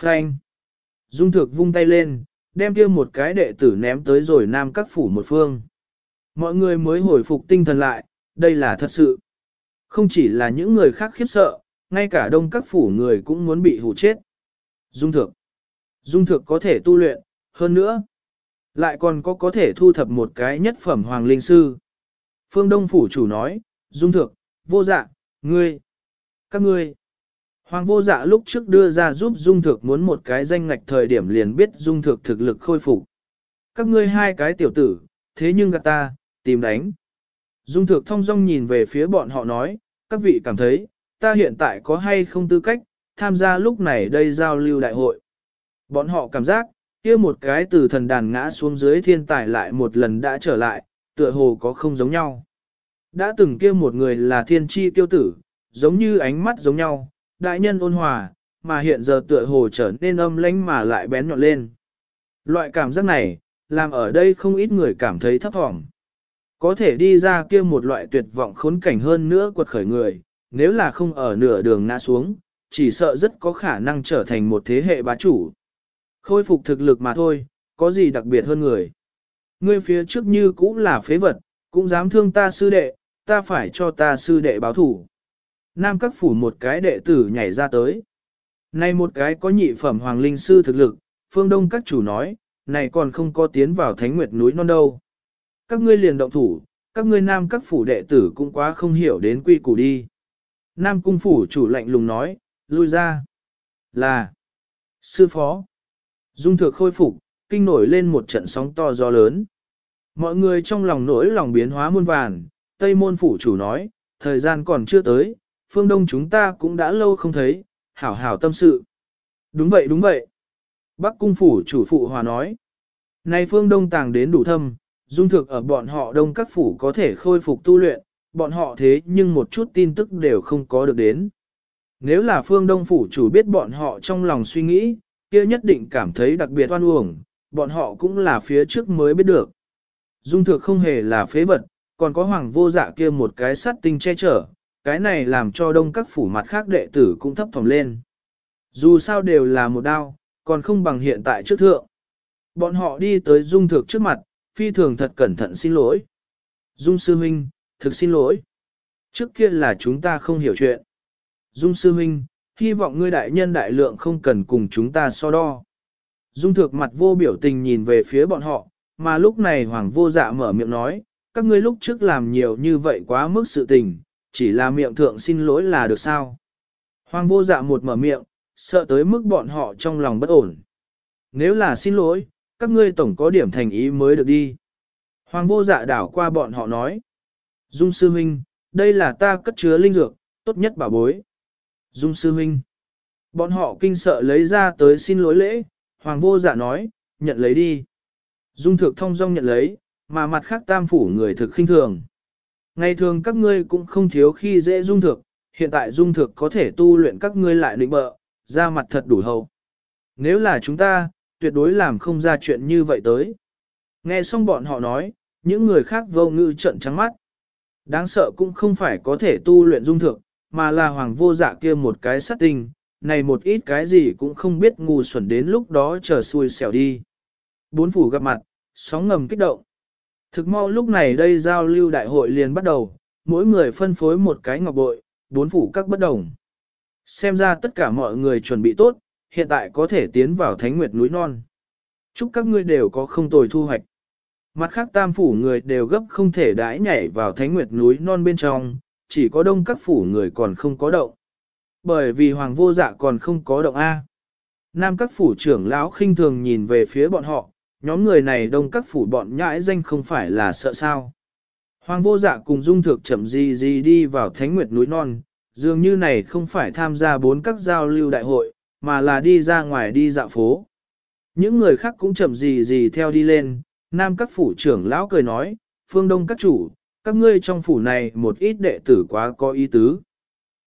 Phanh. Dung thược vung tay lên, đem kia một cái đệ tử ném tới rồi nam các phủ một phương. Mọi người mới hồi phục tinh thần lại, đây là thật sự. Không chỉ là những người khác khiếp sợ, ngay cả đông các phủ người cũng muốn bị hủ chết. Dung thược. Dung thược có thể tu luyện, hơn nữa. Lại còn có có thể thu thập một cái nhất phẩm hoàng linh sư. Phương Đông phủ chủ nói, Dung thược, vô dạ, ngươi, các ngươi. Hoàng vô dạ lúc trước đưa ra giúp Dung Thực muốn một cái danh ngạch thời điểm liền biết Dung Thực thực lực khôi phục. Các ngươi hai cái tiểu tử, thế nhưng gạt ta, tìm đánh. Dung Thực thông dong nhìn về phía bọn họ nói, các vị cảm thấy, ta hiện tại có hay không tư cách, tham gia lúc này đây giao lưu đại hội. Bọn họ cảm giác, kia một cái từ thần đàn ngã xuống dưới thiên tài lại một lần đã trở lại, tựa hồ có không giống nhau. Đã từng kia một người là thiên chi tiêu tử, giống như ánh mắt giống nhau, đại nhân ôn hòa, mà hiện giờ tựa hồ trở nên âm lãnh mà lại bén nhọn lên. Loại cảm giác này, làm ở đây không ít người cảm thấy thấp thỏm. Có thể đi ra kia một loại tuyệt vọng khốn cảnh hơn nữa quật khởi người, nếu là không ở nửa đường ngã xuống, chỉ sợ rất có khả năng trở thành một thế hệ bá chủ. Khôi phục thực lực mà thôi, có gì đặc biệt hơn người. Ngươi phía trước như cũng là phế vật, cũng dám thương ta sư đệ, ta phải cho ta sư đệ báo thủ. Nam các phủ một cái đệ tử nhảy ra tới. Này một cái có nhị phẩm hoàng linh sư thực lực, phương đông các chủ nói, này còn không có tiến vào thánh nguyệt núi non đâu. Các ngươi liền động thủ, các ngươi nam các phủ đệ tử cũng quá không hiểu đến quy củ đi. Nam cung phủ chủ lạnh lùng nói, lui ra. Là, sư phó. Dung thược khôi phục, kinh nổi lên một trận sóng to gió lớn. Mọi người trong lòng nỗi lòng biến hóa muôn vàn, Tây môn phủ chủ nói, thời gian còn chưa tới, phương đông chúng ta cũng đã lâu không thấy, hảo hảo tâm sự. Đúng vậy đúng vậy. Bắc cung phủ chủ phụ hòa nói. Nay phương đông tàng đến đủ thâm, dung thực ở bọn họ đông các phủ có thể khôi phục tu luyện, bọn họ thế nhưng một chút tin tức đều không có được đến. Nếu là phương đông phủ chủ biết bọn họ trong lòng suy nghĩ, kia nhất định cảm thấy đặc biệt oan uổng, bọn họ cũng là phía trước mới biết được. Dung thực không hề là phế vật, còn có hoàng vô dạ kia một cái sắt tinh che chở, cái này làm cho đông các phủ mặt khác đệ tử cũng thấp phòng lên. Dù sao đều là một đao, còn không bằng hiện tại trước thượng. Bọn họ đi tới dung thược trước mặt, phi thường thật cẩn thận xin lỗi. Dung sư huynh, thực xin lỗi. Trước kia là chúng ta không hiểu chuyện. Dung sư huynh, hy vọng ngươi đại nhân đại lượng không cần cùng chúng ta so đo. Dung thược mặt vô biểu tình nhìn về phía bọn họ, mà lúc này hoàng vô dạ mở miệng nói, các ngươi lúc trước làm nhiều như vậy quá mức sự tình, chỉ là miệng thượng xin lỗi là được sao. Hoàng vô dạ một mở miệng, sợ tới mức bọn họ trong lòng bất ổn. Nếu là xin lỗi, các ngươi tổng có điểm thành ý mới được đi. Hoàng vô dạ đảo qua bọn họ nói. Dung sư huynh, đây là ta cất chứa linh dược, tốt nhất bảo bối. Dung sư huynh. Bọn họ kinh sợ lấy ra tới xin lỗi lễ, hoàng vô dạ nói, nhận lấy đi. Dung thực thông dong nhận lấy, mà mặt khác tam phủ người thực khinh thường. Ngày thường các ngươi cũng không thiếu khi dễ dung thực, hiện tại dung thực có thể tu luyện các ngươi lại định bợ, ra mặt thật đủ hầu Nếu là chúng ta, tuyệt đối làm không ra chuyện như vậy tới. Nghe xong bọn họ nói, những người khác vô ngư trận trắng mắt. Đáng sợ cũng không phải có thể tu luyện dung thực, mà là hoàng vô dạ kia một cái sát tình, này một ít cái gì cũng không biết ngu xuẩn đến lúc đó chờ xui xẻo đi. Bốn phủ gặp mặt, sóng ngầm kích động. Thực mau lúc này đây giao lưu đại hội liền bắt đầu, mỗi người phân phối một cái ngọc bội, bốn phủ các bất đồng. Xem ra tất cả mọi người chuẩn bị tốt, hiện tại có thể tiến vào thánh nguyệt núi non. Chúc các ngươi đều có không tồi thu hoạch. Mặt khác tam phủ người đều gấp không thể đãi nhảy vào thánh nguyệt núi non bên trong, chỉ có đông các phủ người còn không có động. Bởi vì hoàng vô dạ còn không có động A. Nam các phủ trưởng lão khinh thường nhìn về phía bọn họ, nhóm người này đông các phủ bọn nhãi danh không phải là sợ sao. Hoàng vô dạ cùng dung thực chậm gì gì đi vào thánh nguyệt núi non, dường như này không phải tham gia bốn các giao lưu đại hội, mà là đi ra ngoài đi dạo phố. Những người khác cũng chậm gì gì theo đi lên, nam các phủ trưởng lão cười nói, phương đông các chủ, các ngươi trong phủ này một ít đệ tử quá có ý tứ.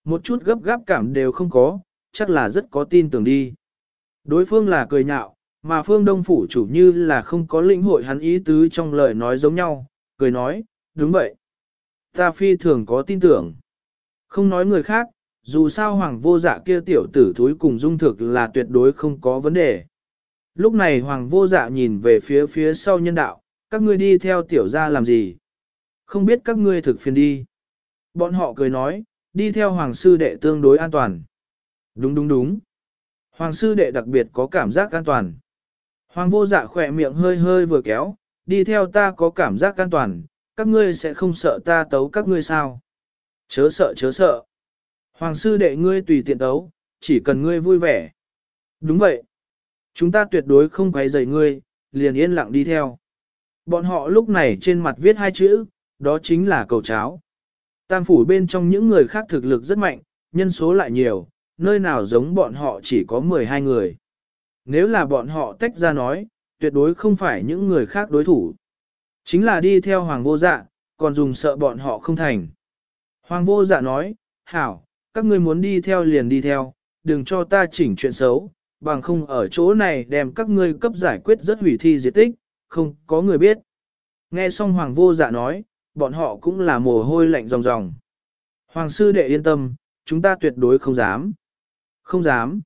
Một chút gấp gáp cảm đều không có, chắc là rất có tin tưởng đi. Đối phương là cười nhạo, mà phương đông phủ chủ như là không có lĩnh hội hắn ý tứ trong lời nói giống nhau, cười nói, đúng vậy. Ta phi thường có tin tưởng. Không nói người khác, dù sao hoàng vô dạ kia tiểu tử thúi cùng dung thực là tuyệt đối không có vấn đề. Lúc này hoàng vô dạ nhìn về phía phía sau nhân đạo, các ngươi đi theo tiểu gia làm gì? Không biết các ngươi thực phiền đi. Bọn họ cười nói, đi theo hoàng sư đệ tương đối an toàn. Đúng đúng đúng. Hoàng sư đệ đặc biệt có cảm giác an toàn. Hoàng vô dạ khỏe miệng hơi hơi vừa kéo, đi theo ta có cảm giác an toàn, các ngươi sẽ không sợ ta tấu các ngươi sao? Chớ sợ chớ sợ. Hoàng sư đệ ngươi tùy tiện tấu, chỉ cần ngươi vui vẻ. Đúng vậy. Chúng ta tuyệt đối không quấy rầy ngươi, liền yên lặng đi theo. Bọn họ lúc này trên mặt viết hai chữ, đó chính là cầu cháo. Tam phủ bên trong những người khác thực lực rất mạnh, nhân số lại nhiều, nơi nào giống bọn họ chỉ có 12 người. Nếu là bọn họ tách ra nói, tuyệt đối không phải những người khác đối thủ. Chính là đi theo hoàng vô dạ, còn dùng sợ bọn họ không thành. Hoàng vô dạ nói, hảo, các ngươi muốn đi theo liền đi theo, đừng cho ta chỉnh chuyện xấu, bằng không ở chỗ này đem các ngươi cấp giải quyết rất hủy thi diệt tích, không có người biết. Nghe xong hoàng vô dạ nói, bọn họ cũng là mồ hôi lạnh ròng ròng. Hoàng sư đệ yên tâm, chúng ta tuyệt đối không dám. Không dám.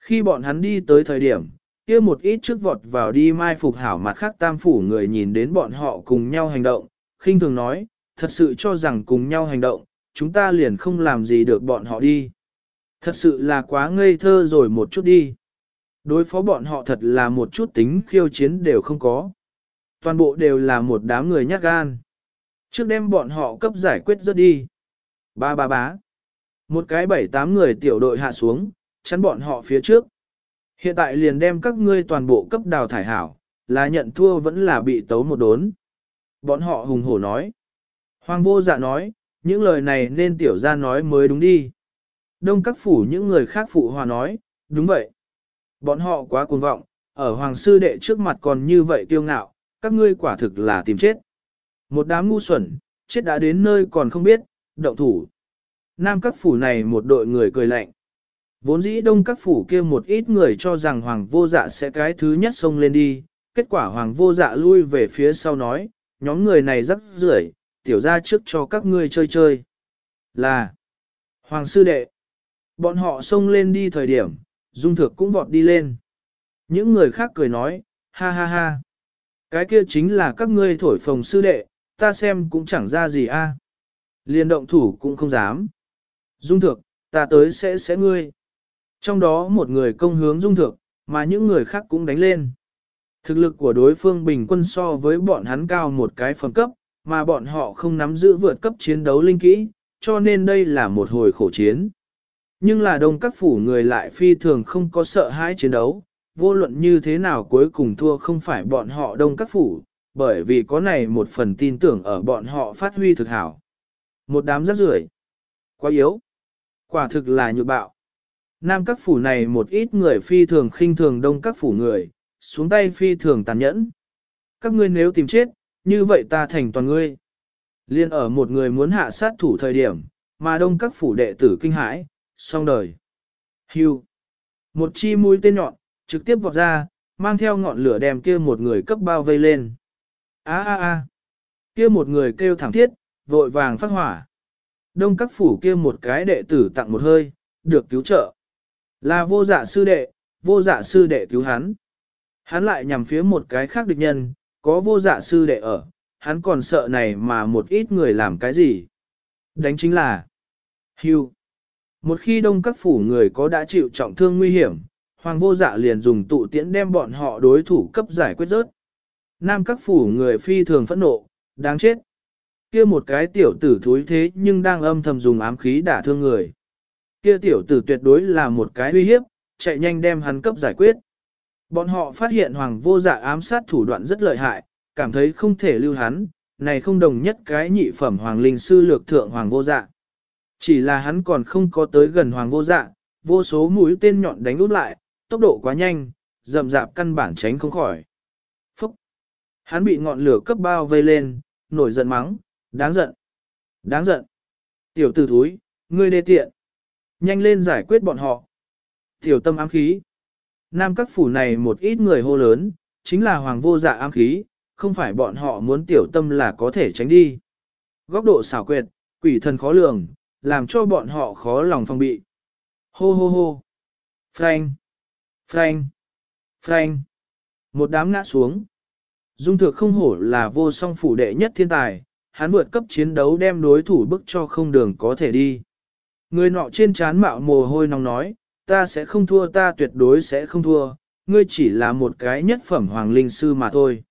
Khi bọn hắn đi tới thời điểm, kia một ít trước vọt vào đi mai phục hảo mặt khác tam phủ người nhìn đến bọn họ cùng nhau hành động, khinh thường nói, thật sự cho rằng cùng nhau hành động, chúng ta liền không làm gì được bọn họ đi. Thật sự là quá ngây thơ rồi một chút đi. Đối phó bọn họ thật là một chút tính khiêu chiến đều không có. Toàn bộ đều là một đám người nhát gan. Trước đêm bọn họ cấp giải quyết rất đi. Ba ba bá. Một cái bảy tám người tiểu đội hạ xuống, chắn bọn họ phía trước. Hiện tại liền đem các ngươi toàn bộ cấp đào thải hảo, là nhận thua vẫn là bị tấu một đốn. Bọn họ hùng hổ nói. Hoàng vô dạ nói, những lời này nên tiểu ra nói mới đúng đi. Đông các phủ những người khác phụ hòa nói, đúng vậy. Bọn họ quá cuồng vọng, ở hoàng sư đệ trước mặt còn như vậy tiêu ngạo, các ngươi quả thực là tìm chết. Một đám ngu xuẩn, chết đã đến nơi còn không biết, động thủ. Nam các phủ này một đội người cười lạnh. Vốn dĩ đông các phủ kia một ít người cho rằng hoàng vô dạ sẽ cái thứ nhất xông lên đi, kết quả hoàng vô dạ lui về phía sau nói, nhóm người này rắc rưởi, tiểu ra trước cho các ngươi chơi chơi. Là, hoàng sư đệ, bọn họ xông lên đi thời điểm, dung thực cũng vọt đi lên. Những người khác cười nói, ha ha ha, cái kia chính là các ngươi thổi phồng sư đệ, ta xem cũng chẳng ra gì a. Liên động thủ cũng không dám. Dung thực, ta tới sẽ sẽ ngươi. Trong đó một người công hướng dung thượng mà những người khác cũng đánh lên. Thực lực của đối phương bình quân so với bọn hắn cao một cái phẩm cấp, mà bọn họ không nắm giữ vượt cấp chiến đấu linh kỹ, cho nên đây là một hồi khổ chiến. Nhưng là đông các phủ người lại phi thường không có sợ hãi chiến đấu, vô luận như thế nào cuối cùng thua không phải bọn họ đông các phủ, bởi vì có này một phần tin tưởng ở bọn họ phát huy thực hảo. Một đám rất rưởi quá yếu, quả thực là nhược bạo. Nam các phủ này một ít người phi thường khinh thường đông các phủ người, xuống tay phi thường tàn nhẫn. Các ngươi nếu tìm chết, như vậy ta thành toàn ngươi. Liên ở một người muốn hạ sát thủ thời điểm, mà đông các phủ đệ tử kinh hãi, xong đời. Hưu. Một chi mũi tên nhọn, trực tiếp vọt ra, mang theo ngọn lửa đem kia một người cấp bao vây lên. A a a. Kia một người kêu thảm thiết, vội vàng phát hỏa. Đông các phủ kia một cái đệ tử tặng một hơi, được cứu trợ. Là vô dạ sư đệ, vô dạ sư đệ cứu hắn. Hắn lại nhằm phía một cái khác địch nhân, có vô dạ sư đệ ở, hắn còn sợ này mà một ít người làm cái gì. Đánh chính là hưu. Một khi đông các phủ người có đã chịu trọng thương nguy hiểm, hoàng vô dạ liền dùng tụ tiễn đem bọn họ đối thủ cấp giải quyết rớt. Nam các phủ người phi thường phẫn nộ, đáng chết. Kia một cái tiểu tử thúi thế nhưng đang âm thầm dùng ám khí đả thương người. Kia tiểu tử tuyệt đối là một cái uy hiếp, chạy nhanh đem hắn cấp giải quyết. Bọn họ phát hiện hoàng vô dạ ám sát thủ đoạn rất lợi hại, cảm thấy không thể lưu hắn, này không đồng nhất cái nhị phẩm hoàng linh sư lược thượng hoàng vô dạ. Chỉ là hắn còn không có tới gần hoàng vô dạ, vô số mũi tên nhọn đánh út lại, tốc độ quá nhanh, rậm rạp căn bản tránh không khỏi. Phúc! Hắn bị ngọn lửa cấp bao vây lên, nổi giận mắng, đáng giận, đáng giận. Tiểu tử thúi, ngươi đê tiện. Nhanh lên giải quyết bọn họ. Tiểu tâm ám khí. Nam các phủ này một ít người hô lớn, chính là hoàng vô dạ ám khí, không phải bọn họ muốn tiểu tâm là có thể tránh đi. Góc độ xảo quyệt, quỷ thần khó lường, làm cho bọn họ khó lòng phòng bị. Hô hô hô. Frank. Frank. Frank. Một đám ngã xuống. Dung Thược không hổ là vô song phủ đệ nhất thiên tài, hắn vượt cấp chiến đấu đem đối thủ bức cho không đường có thể đi. Người nọ trên trán mạo mồ hôi nóng nói, ta sẽ không thua ta tuyệt đối sẽ không thua, ngươi chỉ là một cái nhất phẩm hoàng linh sư mà thôi.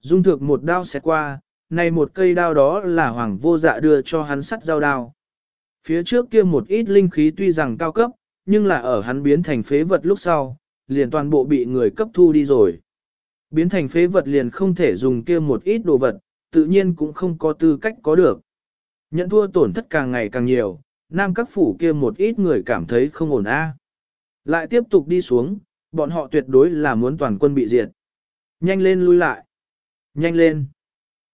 Dung Thược một đao sẽ qua, này một cây đao đó là hoàng vô dạ đưa cho hắn sắt dao đao. Phía trước kia một ít linh khí tuy rằng cao cấp, nhưng là ở hắn biến thành phế vật lúc sau, liền toàn bộ bị người cấp thu đi rồi. Biến thành phế vật liền không thể dùng kia một ít đồ vật, tự nhiên cũng không có tư cách có được. Nhận thua tổn thất càng ngày càng nhiều, nam các phủ kia một ít người cảm thấy không ổn a. Lại tiếp tục đi xuống, bọn họ tuyệt đối là muốn toàn quân bị diệt. Nhanh lên lui lại. Nhanh lên.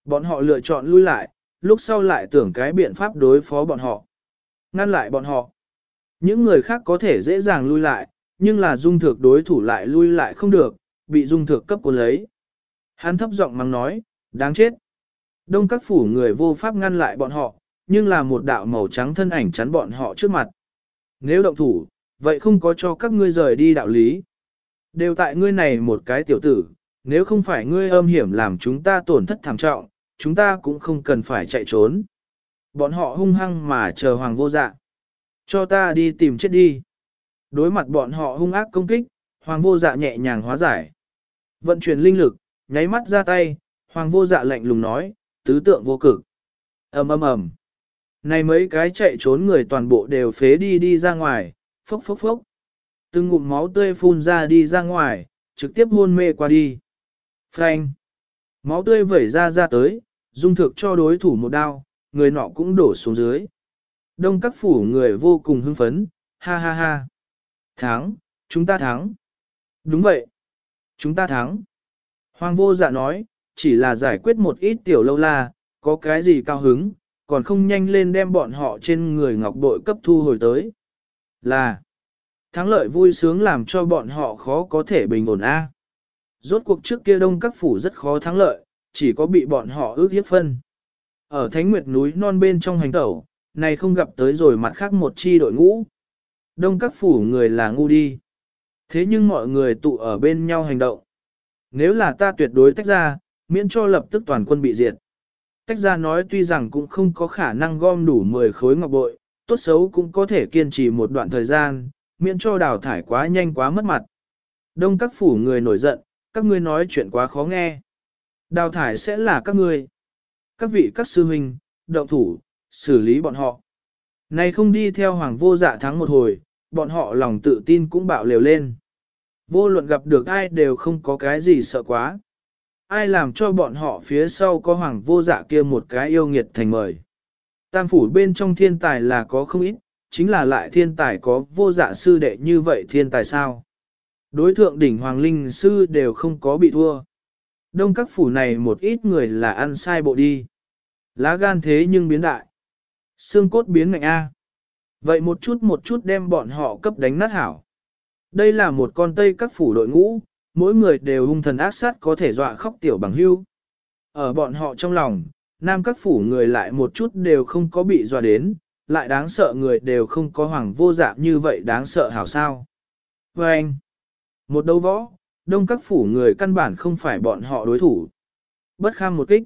Bọn họ lựa chọn lui lại, lúc sau lại tưởng cái biện pháp đối phó bọn họ. Ngăn lại bọn họ. Những người khác có thể dễ dàng lui lại, nhưng là dung thược đối thủ lại lui lại không được, bị dung thược cấp cuốn lấy. Hắn thấp giọng mắng nói, đáng chết. Đông các phủ người vô pháp ngăn lại bọn họ, nhưng là một đạo màu trắng thân ảnh chắn bọn họ trước mặt. Nếu động thủ, vậy không có cho các ngươi rời đi đạo lý. Đều tại ngươi này một cái tiểu tử, nếu không phải ngươi âm hiểm làm chúng ta tổn thất thảm trọng, chúng ta cũng không cần phải chạy trốn. Bọn họ hung hăng mà chờ hoàng vô dạ. Cho ta đi tìm chết đi. Đối mặt bọn họ hung ác công kích, hoàng vô dạ nhẹ nhàng hóa giải. Vận chuyển linh lực, nháy mắt ra tay, hoàng vô dạ lạnh lùng nói, tứ tượng vô cực. ầm ầm ầm. Này mấy cái chạy trốn người toàn bộ đều phế đi đi ra ngoài, phốc phốc phốc. Từng ngụm máu tươi phun ra đi ra ngoài, trực tiếp hôn mê qua đi. Phanh. Máu tươi vẩy ra ra tới, dung thực cho đối thủ một đao, người nọ cũng đổ xuống dưới. Đông các phủ người vô cùng hưng phấn, ha ha ha. Thắng, chúng ta thắng. Đúng vậy. Chúng ta thắng. Hoàng vô dạ nói, chỉ là giải quyết một ít tiểu lâu la, có cái gì cao hứng, còn không nhanh lên đem bọn họ trên người ngọc bội cấp thu hồi tới. Là, thắng lợi vui sướng làm cho bọn họ khó có thể bình ổn A. Rốt cuộc trước kia đông các phủ rất khó thắng lợi, chỉ có bị bọn họ ước hiếp phân. Ở Thánh Nguyệt núi non bên trong hành tẩu, này không gặp tới rồi mặt khác một chi đội ngũ. Đông các phủ người là ngu đi. Thế nhưng mọi người tụ ở bên nhau hành động. Nếu là ta tuyệt đối tách ra, miễn cho lập tức toàn quân bị diệt. Tách ra nói tuy rằng cũng không có khả năng gom đủ 10 khối ngọc bội, tốt xấu cũng có thể kiên trì một đoạn thời gian, miễn cho đào thải quá nhanh quá mất mặt. Đông các phủ người nổi giận, các ngươi nói chuyện quá khó nghe. Đào thải sẽ là các ngươi. Các vị các sư huynh, động thủ, xử lý bọn họ. Này không đi theo hoàng vô dạ thắng một hồi, bọn họ lòng tự tin cũng bạo liều lên. Vô luận gặp được ai đều không có cái gì sợ quá. Ai làm cho bọn họ phía sau có hoàng vô dạ kia một cái yêu nghiệt thành mời. Tam phủ bên trong thiên tài là có không ít, chính là lại thiên tài có vô dạ sư đệ như vậy thiên tài sao. Đối thượng đỉnh hoàng linh sư đều không có bị thua. Đông các phủ này một ít người là ăn sai bộ đi. Lá gan thế nhưng biến đại. Xương cốt biến ngạnh A. Vậy một chút một chút đem bọn họ cấp đánh nát hảo. Đây là một con tây các phủ đội ngũ, mỗi người đều hung thần ác sát có thể dọa khóc tiểu bằng hưu. Ở bọn họ trong lòng, nam các phủ người lại một chút đều không có bị dọa đến, lại đáng sợ người đều không có hoàng vô dạ như vậy đáng sợ hảo sao. Và anh, một đấu võ, đông các phủ người căn bản không phải bọn họ đối thủ. Bất kham một kích.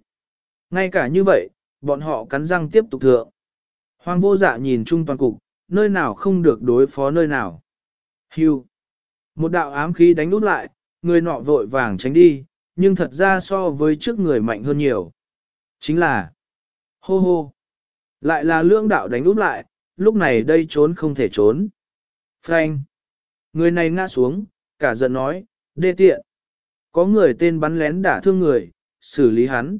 Ngay cả như vậy, bọn họ cắn răng tiếp tục thượng. Hoàng vô dạ nhìn chung toàn cục, nơi nào không được đối phó nơi nào. Hưu. Một đạo ám khí đánh nút lại, người nọ vội vàng tránh đi, nhưng thật ra so với trước người mạnh hơn nhiều. Chính là, hô hô, lại là lưỡng đạo đánh út lại, lúc này đây trốn không thể trốn. Frank, người này ngã xuống, cả giận nói, đê tiện. Có người tên bắn lén đả thương người, xử lý hắn.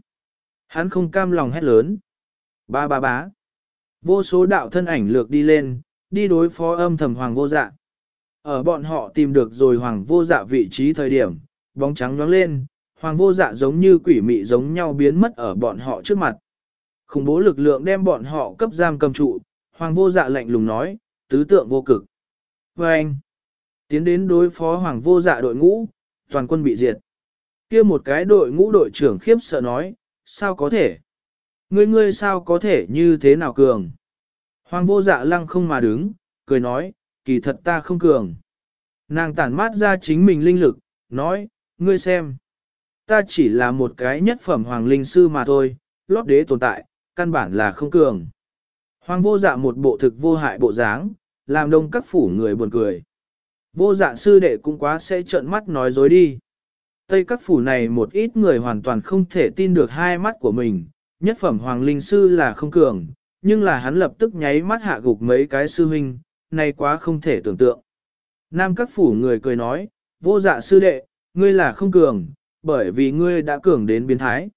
Hắn không cam lòng hét lớn. Ba ba bá. Vô số đạo thân ảnh lược đi lên, đi đối phó âm thầm hoàng vô dạ. Ở bọn họ tìm được rồi hoàng vô dạ vị trí thời điểm, bóng trắng nhoáng lên, hoàng vô dạ giống như quỷ mị giống nhau biến mất ở bọn họ trước mặt. Khủng bố lực lượng đem bọn họ cấp giam cầm trụ, hoàng vô dạ lạnh lùng nói, tứ tượng vô cực. Và anh, tiến đến đối phó hoàng vô dạ đội ngũ, toàn quân bị diệt. kia một cái đội ngũ đội trưởng khiếp sợ nói, sao có thể? Ngươi ngươi sao có thể như thế nào cường? Hoàng vô dạ lăng không mà đứng, cười nói, kỳ thật ta không cường. Nàng tản mát ra chính mình linh lực, nói, ngươi xem. Ta chỉ là một cái nhất phẩm hoàng linh sư mà thôi, lót đế tồn tại, căn bản là không cường. Hoàng vô dạ một bộ thực vô hại bộ dáng, làm đông các phủ người buồn cười. Vô dạ sư đệ cũng quá sẽ trợn mắt nói dối đi. Tây các phủ này một ít người hoàn toàn không thể tin được hai mắt của mình, nhất phẩm hoàng linh sư là không cường, nhưng là hắn lập tức nháy mắt hạ gục mấy cái sư huynh, này quá không thể tưởng tượng. Nam các phủ người cười nói, vô dạ sư đệ, ngươi là không cường, bởi vì ngươi đã cường đến biến thái.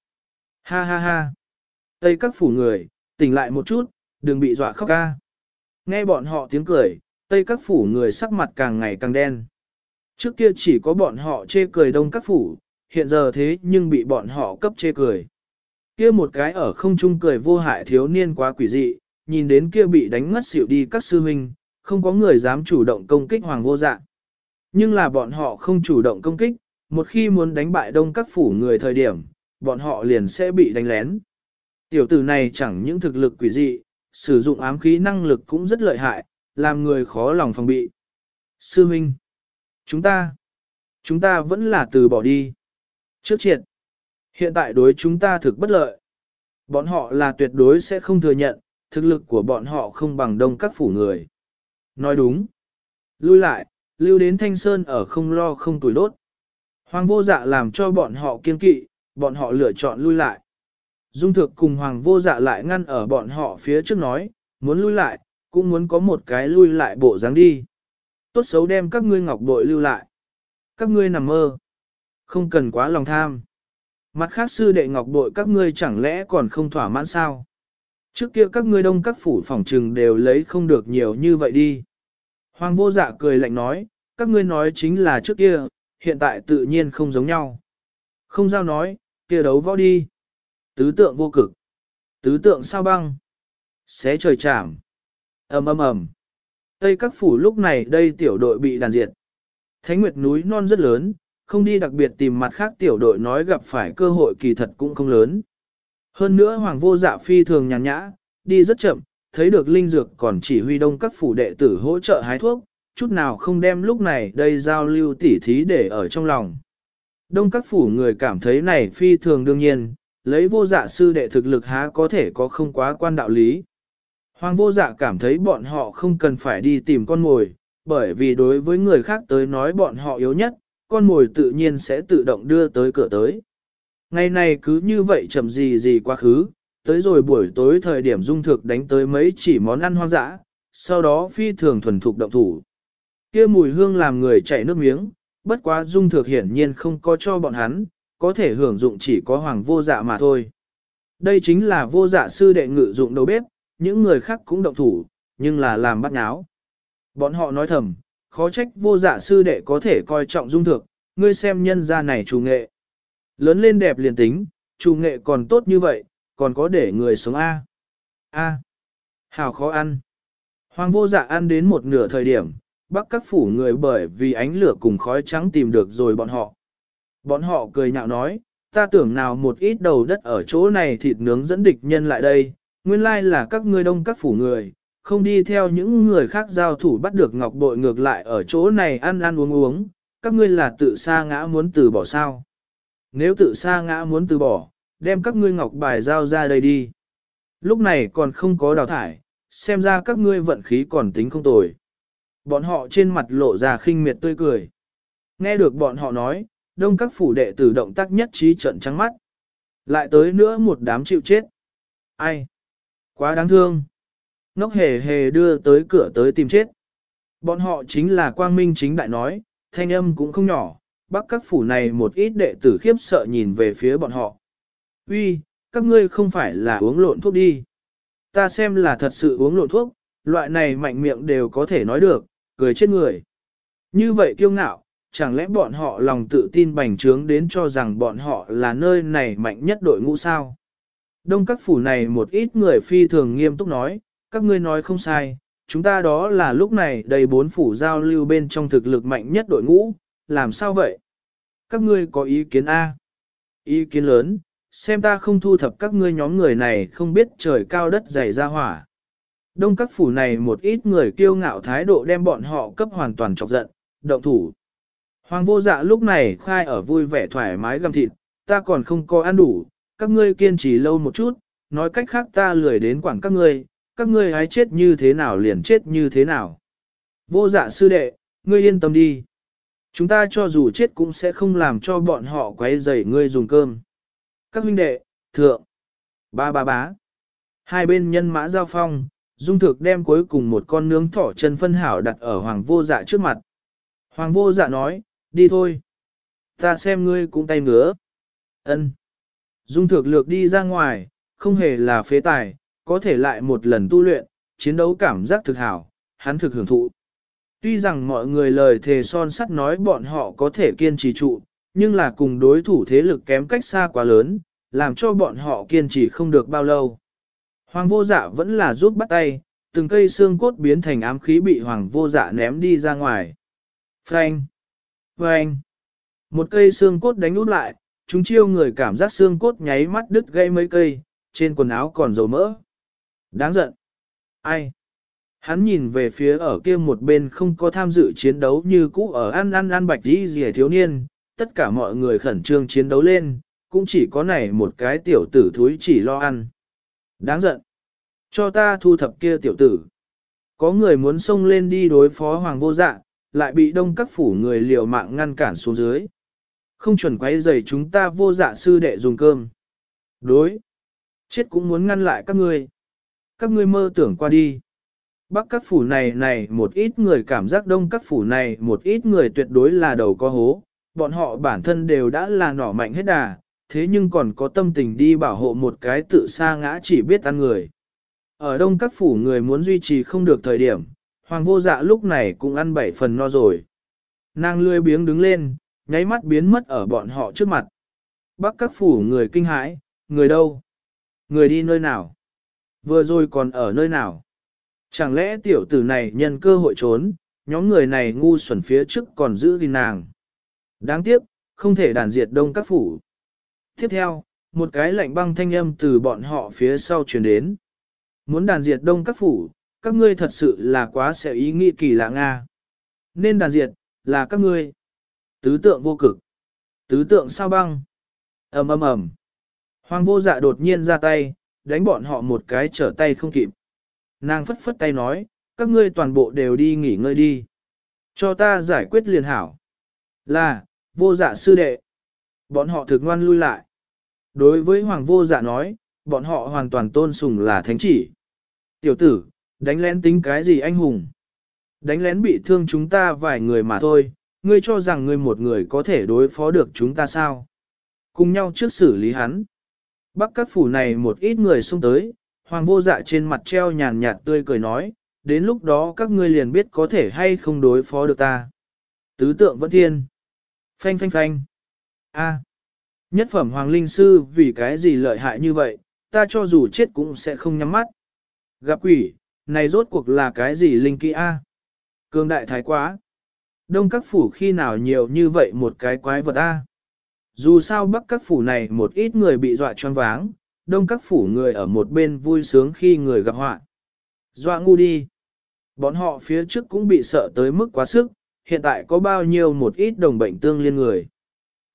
Ha ha ha. Tây các phủ người, tỉnh lại một chút, đừng bị dọa khóc ca. Nghe bọn họ tiếng cười, Tây các phủ người sắc mặt càng ngày càng đen. Trước kia chỉ có bọn họ chê cười đông các phủ, hiện giờ thế nhưng bị bọn họ cấp chê cười. Kia một cái ở không trung cười vô hại thiếu niên quá quỷ dị, nhìn đến kia bị đánh ngất xỉu đi các sư huynh, không có người dám chủ động công kích hoàng vô dạ. Nhưng là bọn họ không chủ động công kích, một khi muốn đánh bại đông các phủ người thời điểm, bọn họ liền sẽ bị đánh lén. Tiểu tử này chẳng những thực lực quỷ dị, sử dụng ám khí năng lực cũng rất lợi hại, làm người khó lòng phòng bị. Sư Minh, chúng ta, chúng ta vẫn là từ bỏ đi. Trước triệt, hiện tại đối chúng ta thực bất lợi. Bọn họ là tuyệt đối sẽ không thừa nhận, thực lực của bọn họ không bằng đông các phủ người. Nói đúng. Lui lại, lưu đến thanh sơn ở không lo không tuổi đốt. Hoàng vô dạ làm cho bọn họ kiên kỵ, bọn họ lựa chọn lui lại. Dung thực cùng hoàng vô dạ lại ngăn ở bọn họ phía trước nói, muốn lui lại, cũng muốn có một cái lui lại bộ dáng đi. Tốt xấu đem các ngươi ngọc bội lưu lại. Các ngươi nằm mơ. Không cần quá lòng tham. Mặt khác sư đệ ngọc bội các ngươi chẳng lẽ còn không thỏa mãn sao? Trước kia các ngươi đông các phủ phòng trừng đều lấy không được nhiều như vậy đi. Hoàng vô dạ cười lạnh nói, các ngươi nói chính là trước kia, hiện tại tự nhiên không giống nhau. Không giao nói, kia đấu võ đi. Tứ tượng vô cực. Tứ tượng sao băng. Xé trời chạm. ầm ầm ầm. Tây các phủ lúc này đây tiểu đội bị đàn diệt. Thánh Nguyệt núi non rất lớn, không đi đặc biệt tìm mặt khác tiểu đội nói gặp phải cơ hội kỳ thật cũng không lớn. Hơn nữa Hoàng vô dạ phi thường nhàn nhã, đi rất chậm, thấy được linh dược còn chỉ huy đông các phủ đệ tử hỗ trợ hái thuốc, chút nào không đem lúc này đây giao lưu tỉ thí để ở trong lòng. Đông các phủ người cảm thấy này phi thường đương nhiên, lấy vô dạ sư đệ thực lực há có thể có không quá quan đạo lý. Hoàng vô dạ cảm thấy bọn họ không cần phải đi tìm con mồi, bởi vì đối với người khác tới nói bọn họ yếu nhất, con mồi tự nhiên sẽ tự động đưa tới cửa tới. Ngày này cứ như vậy chậm gì gì quá khứ, tới rồi buổi tối thời điểm dung thực đánh tới mấy chỉ món ăn hoang dã, sau đó phi thường thuần thục động thủ. kia mùi hương làm người chảy nước miếng, bất quá dung thực hiển nhiên không có cho bọn hắn, có thể hưởng dụng chỉ có hoàng vô dạ mà thôi. Đây chính là vô dạ sư đệ ngự dụng đầu bếp, những người khác cũng động thủ, nhưng là làm bắt nháo. Bọn họ nói thầm, khó trách vô dạ sư đệ có thể coi trọng dung thực, ngươi xem nhân gia này chủ nghệ. Lớn lên đẹp liền tính, chủ nghệ còn tốt như vậy, còn có để người sống A. A. Hào khó ăn. Hoàng vô dạ ăn đến một nửa thời điểm, bắc các phủ người bởi vì ánh lửa cùng khói trắng tìm được rồi bọn họ. Bọn họ cười nhạo nói, ta tưởng nào một ít đầu đất ở chỗ này thịt nướng dẫn địch nhân lại đây, nguyên lai là các ngươi đông các phủ người, không đi theo những người khác giao thủ bắt được ngọc bội ngược lại ở chỗ này ăn ăn uống uống, các ngươi là tự sa ngã muốn từ bỏ sao. Nếu tự sa ngã muốn từ bỏ, đem các ngươi ngọc bài giao ra đây đi. Lúc này còn không có đào thải, xem ra các ngươi vận khí còn tính không tồi. Bọn họ trên mặt lộ ra khinh miệt tươi cười. Nghe được bọn họ nói, đông các phủ đệ tử động tác nhất trí trận trắng mắt. Lại tới nữa một đám chịu chết. Ai? Quá đáng thương. Ngốc hề hề đưa tới cửa tới tìm chết. Bọn họ chính là quang minh chính đại nói, thanh âm cũng không nhỏ, bắc các phủ này một ít đệ tử khiếp sợ nhìn về phía bọn họ. Uy, các ngươi không phải là uống lộn thuốc đi. Ta xem là thật sự uống lộn thuốc, loại này mạnh miệng đều có thể nói được, cười chết người. Như vậy kiêu ngạo, chẳng lẽ bọn họ lòng tự tin bành trướng đến cho rằng bọn họ là nơi này mạnh nhất đội ngũ sao? Đông các phủ này một ít người phi thường nghiêm túc nói, các ngươi nói không sai, chúng ta đó là lúc này đầy bốn phủ giao lưu bên trong thực lực mạnh nhất đội ngũ, làm sao vậy? Các ngươi có ý kiến A? Ý kiến lớn, xem ta không thu thập các ngươi nhóm người này không biết trời cao đất dày ra hỏa. Đông các phủ này một ít người kiêu ngạo thái độ đem bọn họ cấp hoàn toàn chọc giận, động thủ. Hoàng vô dạ lúc này khai ở vui vẻ thoải mái găm thịt, ta còn không có ăn đủ, các ngươi kiên trì lâu một chút, nói cách khác ta lười đến quảng các ngươi, các ngươi hái chết như thế nào liền chết như thế nào. Vô dạ sư đệ, ngươi yên tâm đi. Chúng ta cho dù chết cũng sẽ không làm cho bọn họ quấy rầy ngươi dùng cơm. Các huynh đệ, thượng, ba ba bá. Hai bên nhân mã giao phong, dung thực đem cuối cùng một con nướng thỏ chân phân hảo đặt ở hoàng vô dạ trước mặt. Hoàng vô dạ nói, đi thôi. Ta xem ngươi cũng tay ngứa. ân Dung thực lược đi ra ngoài, không hề là phế tài, có thể lại một lần tu luyện, chiến đấu cảm giác thực hảo, hắn thực hưởng thụ. Tuy rằng mọi người lời thề son sắt nói bọn họ có thể kiên trì trụ, nhưng là cùng đối thủ thế lực kém cách xa quá lớn, làm cho bọn họ kiên trì không được bao lâu. Hoàng vô dạ vẫn là giúp bắt tay, từng cây xương cốt biến thành ám khí bị hoàng vô dạ ném đi ra ngoài. Frank! Frank! Một cây xương cốt đánh út lại, chúng chiêu người cảm giác xương cốt nháy mắt đứt gây mấy cây, trên quần áo còn dầu mỡ. Đáng giận! Ai? Hắn nhìn về phía ở kia một bên không có tham dự chiến đấu như cũ ở ăn ăn ăn bạch đi rìa thiếu niên, tất cả mọi người khẩn trương chiến đấu lên, cũng chỉ có này một cái tiểu tử thúi chỉ lo ăn. Đáng giận. Cho ta thu thập kia tiểu tử. Có người muốn xông lên đi đối phó hoàng vô dạ, lại bị đông các phủ người liều mạng ngăn cản xuống dưới. Không chuẩn quấy giày chúng ta vô dạ sư đệ dùng cơm. Đối. Chết cũng muốn ngăn lại các ngươi. Các ngươi mơ tưởng qua đi. Bắc các phủ này này một ít người cảm giác đông các phủ này một ít người tuyệt đối là đầu có hố, bọn họ bản thân đều đã là nỏ mạnh hết đà, thế nhưng còn có tâm tình đi bảo hộ một cái tự sa ngã chỉ biết ăn người. Ở đông các phủ người muốn duy trì không được thời điểm, hoàng vô dạ lúc này cũng ăn bảy phần no rồi. Nàng lươi biếng đứng lên, nháy mắt biến mất ở bọn họ trước mặt. Bắc các phủ người kinh hãi, người đâu? Người đi nơi nào? Vừa rồi còn ở nơi nào? Chẳng lẽ tiểu tử này nhân cơ hội trốn, nhóm người này ngu xuẩn phía trước còn giữ gìn nàng. Đáng tiếc, không thể đàn diệt đông các phủ. Tiếp theo, một cái lạnh băng thanh âm từ bọn họ phía sau truyền đến. Muốn đàn diệt đông các phủ, các ngươi thật sự là quá sẽ ý nghĩ kỳ lạ Nga. Nên đàn diệt, là các ngươi. Tứ tượng vô cực. Tứ tượng sao băng. ầm ầm ầm. Hoàng vô dạ đột nhiên ra tay, đánh bọn họ một cái trở tay không kịp. Nàng phất phất tay nói, các ngươi toàn bộ đều đi nghỉ ngơi đi. Cho ta giải quyết liền hảo. Là, vô dạ sư đệ. Bọn họ thực ngoan lui lại. Đối với hoàng vô dạ nói, bọn họ hoàn toàn tôn sùng là thánh chỉ. Tiểu tử, đánh lén tính cái gì anh hùng? Đánh lén bị thương chúng ta vài người mà thôi, ngươi cho rằng ngươi một người có thể đối phó được chúng ta sao? Cùng nhau trước xử lý hắn. Bắc các phủ này một ít người xông tới, hoàng vô dạ trên mặt treo nhàn nhạt tươi cười nói, đến lúc đó các ngươi liền biết có thể hay không đối phó được ta. Tứ tượng vẫn thiên. Phanh phanh phanh. A. Nhất phẩm hoàng linh sư vì cái gì lợi hại như vậy, ta cho dù chết cũng sẽ không nhắm mắt. Gặp quỷ, này rốt cuộc là cái gì linh kỹ A? Cương đại thái quá. Đông các phủ khi nào nhiều như vậy một cái quái vật A? Dù sao bắc các phủ này một ít người bị dọa choáng váng, đông các phủ người ở một bên vui sướng khi người gặp họa. Dọa ngu đi. Bọn họ phía trước cũng bị sợ tới mức quá sức, hiện tại có bao nhiêu một ít đồng bệnh tương liên người.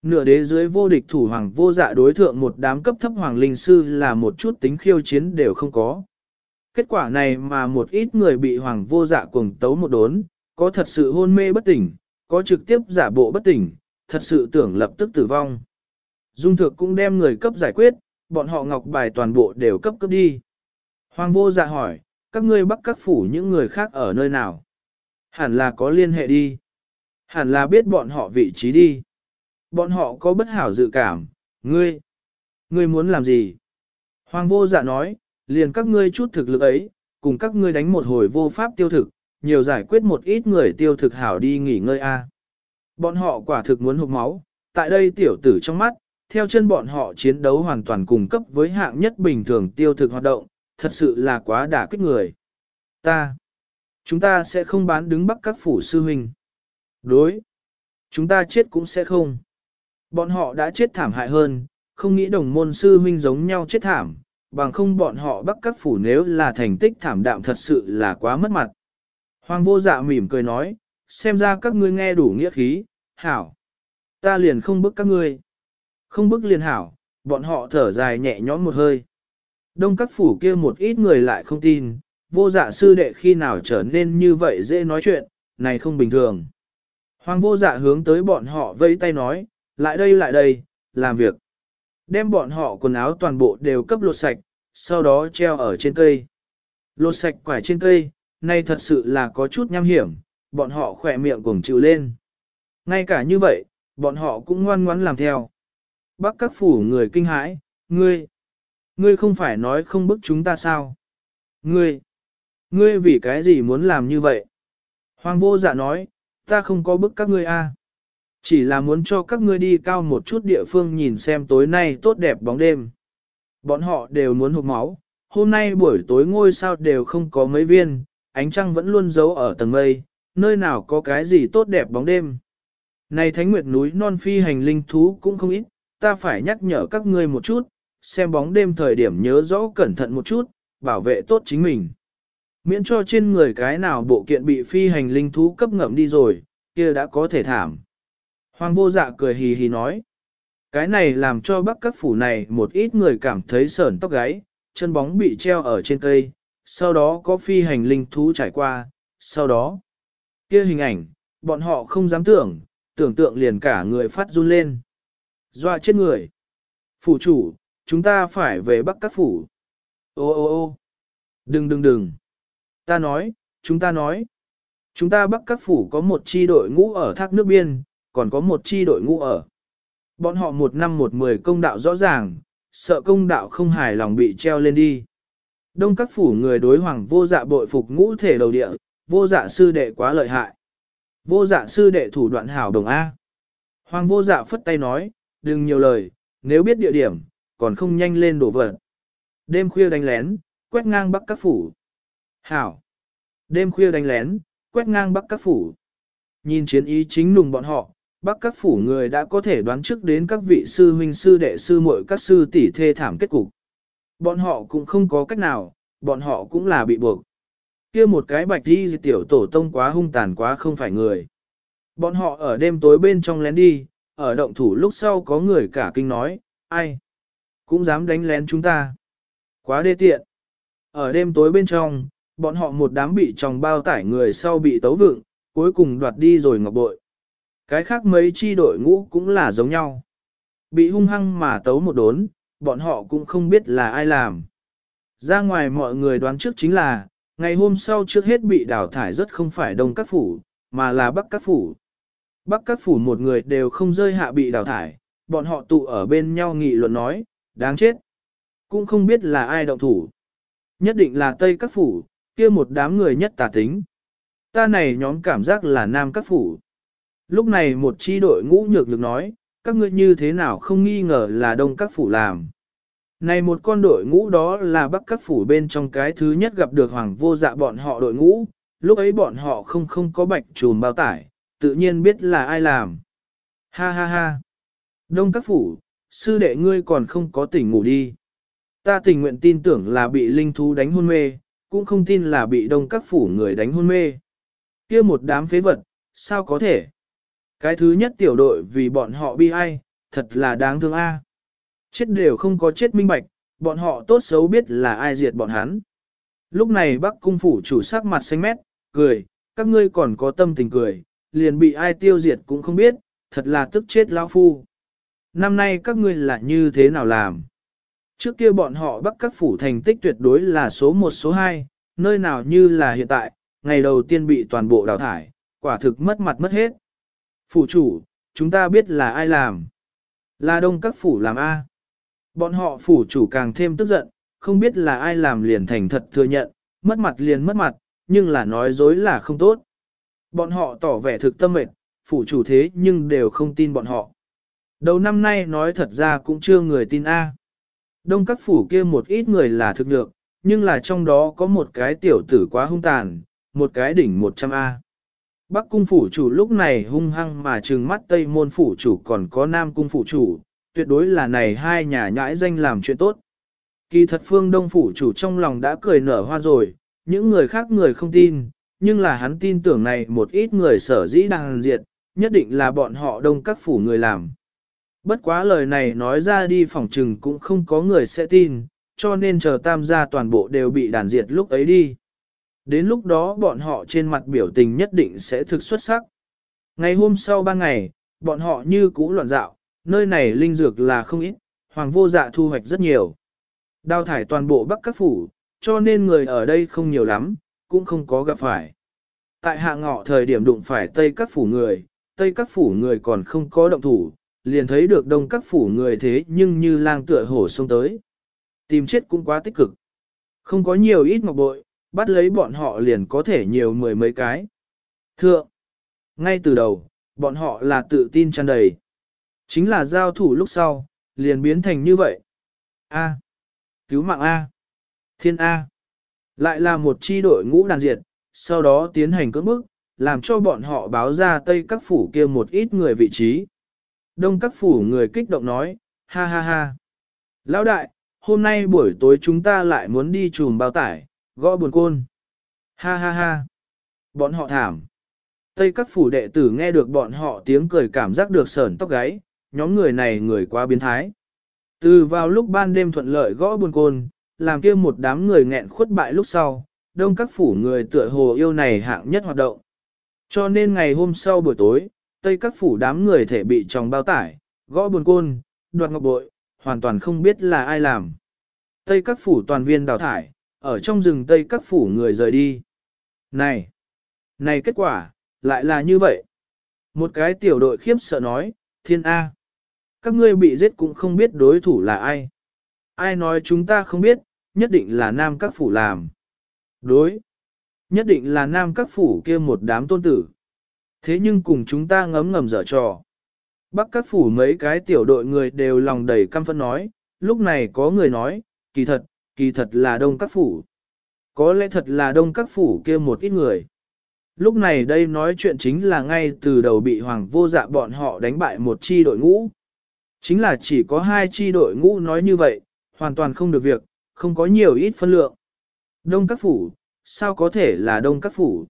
Nửa đế dưới vô địch thủ hoàng vô dạ đối thượng một đám cấp thấp hoàng linh sư là một chút tính khiêu chiến đều không có. Kết quả này mà một ít người bị hoàng vô dạ cuồng tấu một đốn, có thật sự hôn mê bất tỉnh, có trực tiếp giả bộ bất tỉnh, thật sự tưởng lập tức tử vong. Dung thực cũng đem người cấp giải quyết, bọn họ ngọc bài toàn bộ đều cấp cấp đi. Hoàng vô dạ hỏi, các ngươi bắt các phủ những người khác ở nơi nào? Hẳn là có liên hệ đi. Hẳn là biết bọn họ vị trí đi. Bọn họ có bất hảo dự cảm, ngươi, ngươi muốn làm gì? Hoàng vô dạ nói, liền các ngươi chút thực lực ấy, cùng các ngươi đánh một hồi vô pháp tiêu thực, nhiều giải quyết một ít người tiêu thực hảo đi nghỉ ngơi a. Bọn họ quả thực muốn hụt máu, tại đây tiểu tử trong mắt, theo chân bọn họ chiến đấu hoàn toàn cùng cấp với hạng nhất bình thường tiêu thực hoạt động, thật sự là quá đả kích người. Ta, chúng ta sẽ không bán đứng bắc các phủ sư huynh. Đối, chúng ta chết cũng sẽ không. Bọn họ đã chết thảm hại hơn, không nghĩ đồng môn sư huynh giống nhau chết thảm, bằng không bọn họ bắt các phủ nếu là thành tích thảm đạm thật sự là quá mất mặt. Hoàng vô dạ mỉm cười nói, xem ra các ngươi nghe đủ nghĩa khí, hảo. Ta liền không bức các ngươi. Không bức liền hảo, bọn họ thở dài nhẹ nhõm một hơi. Đông các phủ kia một ít người lại không tin, vô dạ sư đệ khi nào trở nên như vậy dễ nói chuyện, này không bình thường. Hoàng vô dạ hướng tới bọn họ vẫy tay nói, lại đây lại đây, làm việc. Đem bọn họ quần áo toàn bộ đều cấp lột sạch, sau đó treo ở trên cây. Lột sạch quải trên cây, nay thật sự là có chút nham hiểm, bọn họ khỏe miệng cùng chịu lên. Ngay cả như vậy, bọn họ cũng ngoan ngoãn làm theo. Bác các phủ người kinh hãi, ngươi, ngươi không phải nói không bức chúng ta sao? Ngươi, ngươi vì cái gì muốn làm như vậy? Hoàng vô dạ nói, ta không có bức các ngươi a, Chỉ là muốn cho các ngươi đi cao một chút địa phương nhìn xem tối nay tốt đẹp bóng đêm. Bọn họ đều muốn hụt máu, hôm nay buổi tối ngôi sao đều không có mấy viên, ánh trăng vẫn luôn giấu ở tầng mây, nơi nào có cái gì tốt đẹp bóng đêm. Này thánh nguyệt núi non phi hành linh thú cũng không ít, ta phải nhắc nhở các ngươi một chút, xem bóng đêm thời điểm nhớ rõ cẩn thận một chút, bảo vệ tốt chính mình. Miễn cho trên người cái nào bộ kiện bị phi hành linh thú cấp ngậm đi rồi, kia đã có thể thảm. Hoàng vô dạ cười hì hì nói. Cái này làm cho bắc các phủ này một ít người cảm thấy sởn tóc gáy, chân bóng bị treo ở trên cây, sau đó có phi hành linh thú trải qua, sau đó, kia hình ảnh, bọn họ không dám tưởng, tưởng tượng liền cả người phát run lên. Dọa chết người. Phủ chủ, chúng ta phải về bắc các phủ. Ô ô ô đừng đừng đừng. Ta nói, chúng ta nói. Chúng ta bắc các phủ có một chi đội ngũ ở thác nước biên, còn có một chi đội ngũ ở. Bọn họ một năm một mười công đạo rõ ràng, sợ công đạo không hài lòng bị treo lên đi. Đông các phủ người đối hoàng vô dạ bội phục ngũ thể đầu địa, vô dạ sư đệ quá lợi hại. Vô dạ sư đệ thủ đoạn hảo đồng A. Hoàng vô dạ phất tay nói, đừng nhiều lời, nếu biết địa điểm, còn không nhanh lên đổ vật. Đêm khuya đánh lén, quét ngang bắc các phủ. Hảo. Đêm khuya đánh lén, quét ngang bắc các phủ. Nhìn chiến ý chính nùng bọn họ, bắc các phủ người đã có thể đoán trước đến các vị sư huynh sư đệ sư muội các sư tỷ thê thảm kết cục. Bọn họ cũng không có cách nào, bọn họ cũng là bị buộc. kia một cái bạch đi tiểu tổ tông quá hung tàn quá không phải người. Bọn họ ở đêm tối bên trong lén đi, ở động thủ lúc sau có người cả kinh nói, ai? Cũng dám đánh lén chúng ta. Quá đê tiện. Ở đêm tối bên trong, bọn họ một đám bị tròng bao tải người sau bị tấu vựng, cuối cùng đoạt đi rồi ngọc bội. Cái khác mấy chi đội ngũ cũng là giống nhau. Bị hung hăng mà tấu một đốn, bọn họ cũng không biết là ai làm. Ra ngoài mọi người đoán trước chính là, ngày hôm sau trước hết bị đào thải rất không phải đông các phủ, mà là bắc các phủ. Bắc các phủ một người đều không rơi hạ bị đào thải, bọn họ tụ ở bên nhau nghị luận nói, đáng chết. Cũng không biết là ai động thủ. Nhất định là Tây các phủ, kia một đám người nhất tà tính. Ta này nhóm cảm giác là Nam các phủ. Lúc này một chi đội ngũ nhược nhược nói, các ngươi như thế nào không nghi ngờ là Đông các phủ làm. Này một con đội ngũ đó là Bắc các phủ bên trong cái thứ nhất gặp được hoàng vô dạ bọn họ đội ngũ, lúc ấy bọn họ không không có bạch trùm bao tải, tự nhiên biết là ai làm. Ha ha ha. Đông các phủ, sư đệ ngươi còn không có tỉnh ngủ đi. Ta tình nguyện tin tưởng là bị linh thú đánh hôn mê, cũng không tin là bị đông các phủ người đánh hôn mê. kia một đám phế vật, sao có thể? Cái thứ nhất tiểu đội vì bọn họ bi ai, thật là đáng thương a. À. Chết đều không có chết minh bạch, bọn họ tốt xấu biết là ai diệt bọn hắn. Lúc này bác cung phủ chủ sắc mặt xanh mét, cười, các ngươi còn có tâm tình cười, liền bị ai tiêu diệt cũng không biết, thật là tức chết lão phu. Năm nay các ngươi là như thế nào làm? Trước kia bọn họ bắt các phủ thành tích tuyệt đối là số 1 số 2, nơi nào như là hiện tại, ngày đầu tiên bị toàn bộ đào thải, quả thực mất mặt mất hết. Phủ chủ, chúng ta biết là ai làm. Là đông các phủ làm A. Bọn họ phủ chủ càng thêm tức giận, không biết là ai làm liền thành thật thừa nhận, mất mặt liền mất mặt, nhưng là nói dối là không tốt. Bọn họ tỏ vẻ thực tâm mệt, phủ chủ thế nhưng đều không tin bọn họ. Đầu năm nay nói thật ra cũng chưa người tin A. Đông các phủ kia một ít người là thực được, nhưng là trong đó có một cái tiểu tử quá hung tàn, một cái đỉnh 100A. Bắc cung phủ chủ lúc này hung hăng mà trừng mắt Tây môn phủ chủ còn có Nam cung phủ chủ, tuyệt đối là này hai nhà nhãi danh làm chuyện tốt. Kỳ thật phương Đông phủ chủ trong lòng đã cười nở hoa rồi, những người khác người không tin, nhưng là hắn tin tưởng này một ít người sở dĩ đang diệt, nhất định là bọn họ đông các phủ người làm. Bất quá lời này nói ra đi phỏng trừng cũng không có người sẽ tin, cho nên chờ tam gia toàn bộ đều bị đàn diệt lúc ấy đi. Đến lúc đó bọn họ trên mặt biểu tình nhất định sẽ thực xuất sắc. Ngày hôm sau ba ngày, bọn họ như cũ loạn dạo, nơi này linh dược là không ít, hoàng vô dạ thu hoạch rất nhiều. Đào thải toàn bộ bắc các phủ, cho nên người ở đây không nhiều lắm, cũng không có gặp phải. Tại hạ ngọ thời điểm đụng phải tây các phủ người, tây các phủ người còn không có động thủ, liền thấy được đông các phủ người thế nhưng như lang tựa hổ xông tới. Tìm chết cũng quá tích cực. Không có nhiều ít ngọc bội, bắt lấy bọn họ liền có thể nhiều mười mấy cái. Thượng, ngay từ đầu, bọn họ là tự tin tràn đầy. Chính là giao thủ lúc sau, liền biến thành như vậy. A. Cứu mạng A. Thiên A. Lại là một chi đội ngũ đàn diệt, sau đó tiến hành cưỡng bức, làm cho bọn họ báo ra Tây các phủ kia một ít người vị trí. Đông các phủ người kích động nói, ha ha ha. Lão đại, hôm nay buổi tối chúng ta lại muốn đi chùm bao tải, gõ buồn côn. Ha ha ha. Bọn họ thảm. Tây các phủ đệ tử nghe được bọn họ tiếng cười cảm giác được sởn tóc gáy, nhóm người này người quá biến thái. Từ vào lúc ban đêm thuận lợi gõ buồn côn, làm kia một đám người nghẹn khuất bại lúc sau, đông các phủ người tựa hồ yêu này hạng nhất hoạt động. Cho nên ngày hôm sau buổi tối, tây các phủ đám người thể bị tròng bao tải, gõ buồn côn, đoạt ngọc bội, hoàn toàn không biết là ai làm. Tây các phủ toàn viên đào thải, ở trong rừng tây các phủ người rời đi. Này! Này kết quả, lại là như vậy. Một cái tiểu đội khiếp sợ nói, thiên A. Các ngươi bị giết cũng không biết đối thủ là ai. Ai nói chúng ta không biết, nhất định là nam các phủ làm. Đối. Nhất định là nam các phủ kia một đám tôn tử. Thế nhưng cùng chúng ta ngấm ngầm dở trò. Bắc các phủ mấy cái tiểu đội người đều lòng đầy căm phẫn nói, lúc này có người nói, kỳ thật, kỳ thật là đông các phủ. Có lẽ thật là đông các phủ kia một ít người. Lúc này đây nói chuyện chính là ngay từ đầu bị hoàng vô dạ bọn họ đánh bại một chi đội ngũ. Chính là chỉ có hai chi đội ngũ nói như vậy, hoàn toàn không được việc, không có nhiều ít phân lượng. Đông các phủ, sao có thể là đông các phủ?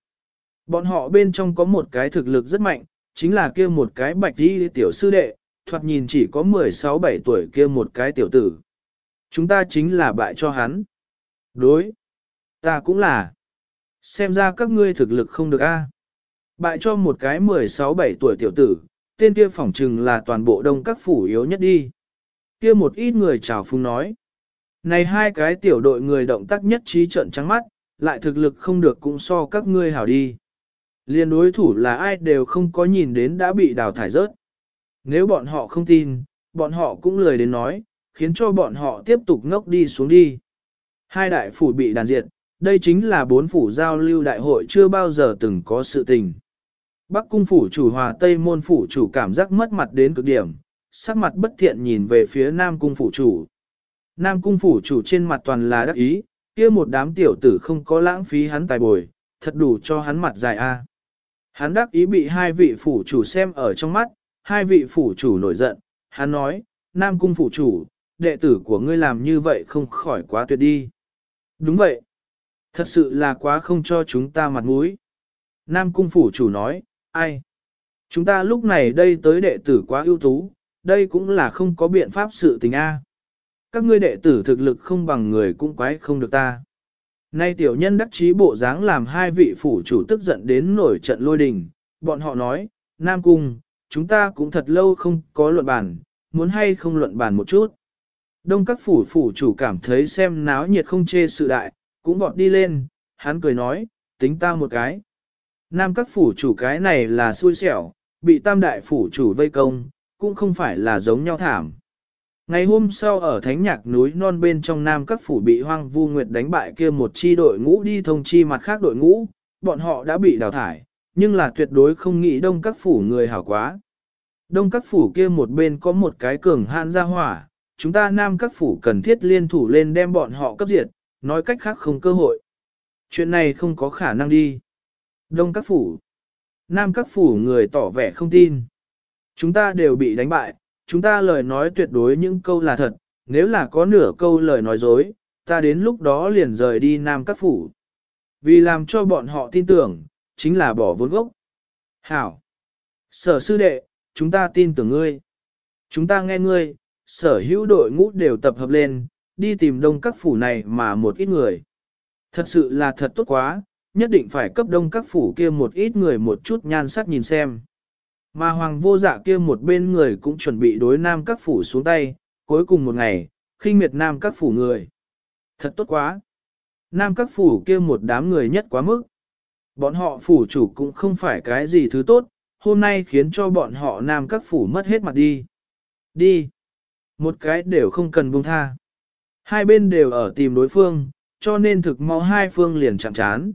Bọn họ bên trong có một cái thực lực rất mạnh, chính là kia một cái bạch đi tiểu sư đệ, thoạt nhìn chỉ có 16-17 tuổi kia một cái tiểu tử. Chúng ta chính là bại cho hắn. Đối. Ta cũng là. Xem ra các ngươi thực lực không được a. Bại cho một cái 16-17 tuổi tiểu tử, tên kia phỏng trừng là toàn bộ đông các phủ yếu nhất đi. Kia một ít người chào phung nói. Này hai cái tiểu đội người động tác nhất trí trận trắng mắt, lại thực lực không được cũng so các ngươi hảo đi. Liên đối thủ là ai đều không có nhìn đến đã bị đào thải rớt. Nếu bọn họ không tin, bọn họ cũng lười đến nói, khiến cho bọn họ tiếp tục ngốc đi xuống đi. Hai đại phủ bị đàn diệt, đây chính là bốn phủ giao lưu đại hội chưa bao giờ từng có sự tình. Bắc cung phủ chủ hòa Tây môn phủ chủ cảm giác mất mặt đến cực điểm, sắc mặt bất thiện nhìn về phía Nam cung phủ chủ. Nam cung phủ chủ trên mặt toàn là đắc ý, kia một đám tiểu tử không có lãng phí hắn tài bồi, thật đủ cho hắn mặt dài a. Hắn đắc ý bị hai vị phủ chủ xem ở trong mắt, hai vị phủ chủ nổi giận, hắn nói, Nam cung phủ chủ, đệ tử của ngươi làm như vậy không khỏi quá tuyệt đi. Đúng vậy. Thật sự là quá không cho chúng ta mặt mũi. Nam cung phủ chủ nói, ai? Chúng ta lúc này đây tới đệ tử quá ưu tú, đây cũng là không có biện pháp sự tình A. Các ngươi đệ tử thực lực không bằng người cũng quái không được ta. Nay tiểu nhân đắc chí bộ dáng làm hai vị phủ chủ tức giận đến nổi trận lôi đình, bọn họ nói, Nam Cung, chúng ta cũng thật lâu không có luận bàn, muốn hay không luận bàn một chút. Đông các phủ phủ chủ cảm thấy xem náo nhiệt không chê sự đại, cũng vọt đi lên, hắn cười nói, tính ta một cái. Nam các phủ chủ cái này là xui xẻo, bị tam đại phủ chủ vây công, cũng không phải là giống nhau thảm. Ngày hôm sau ở thánh nhạc núi non bên trong Nam các phủ bị hoang vu nguyệt đánh bại kia một chi đội ngũ đi thông chi mặt khác đội ngũ, bọn họ đã bị đào thải, nhưng là tuyệt đối không nghĩ đông các phủ người hảo quá. Đông các phủ kia một bên có một cái cường hạn ra hỏa, chúng ta Nam các phủ cần thiết liên thủ lên đem bọn họ cấp diệt, nói cách khác không cơ hội. Chuyện này không có khả năng đi. Đông các phủ. Nam các phủ người tỏ vẻ không tin. Chúng ta đều bị đánh bại, chúng ta lời nói tuyệt đối những câu là thật, nếu là có nửa câu lời nói dối, ta đến lúc đó liền rời đi Nam các phủ. Vì làm cho bọn họ tin tưởng, chính là bỏ vốn gốc. Hảo. Sở sư đệ, chúng ta tin tưởng ngươi. Chúng ta nghe ngươi, sở hữu đội ngũ đều tập hợp lên, đi tìm đông các phủ này mà một ít người. Thật sự là thật tốt quá, nhất định phải cấp đông các phủ kia một ít người một chút nhan sắc nhìn xem. Mà hoàng vô dạ kia một bên người cũng chuẩn bị đối nam các phủ xuống tay, cuối cùng một ngày, khinh miệt nam các phủ người. Thật tốt quá. Nam các phủ kia một đám người nhất quá mức. Bọn họ phủ chủ cũng không phải cái gì thứ tốt, hôm nay khiến cho bọn họ nam các phủ mất hết mặt đi. Đi. Một cái đều không cần buông tha. Hai bên đều ở tìm đối phương, cho nên thực mau hai phương liền chạm chán.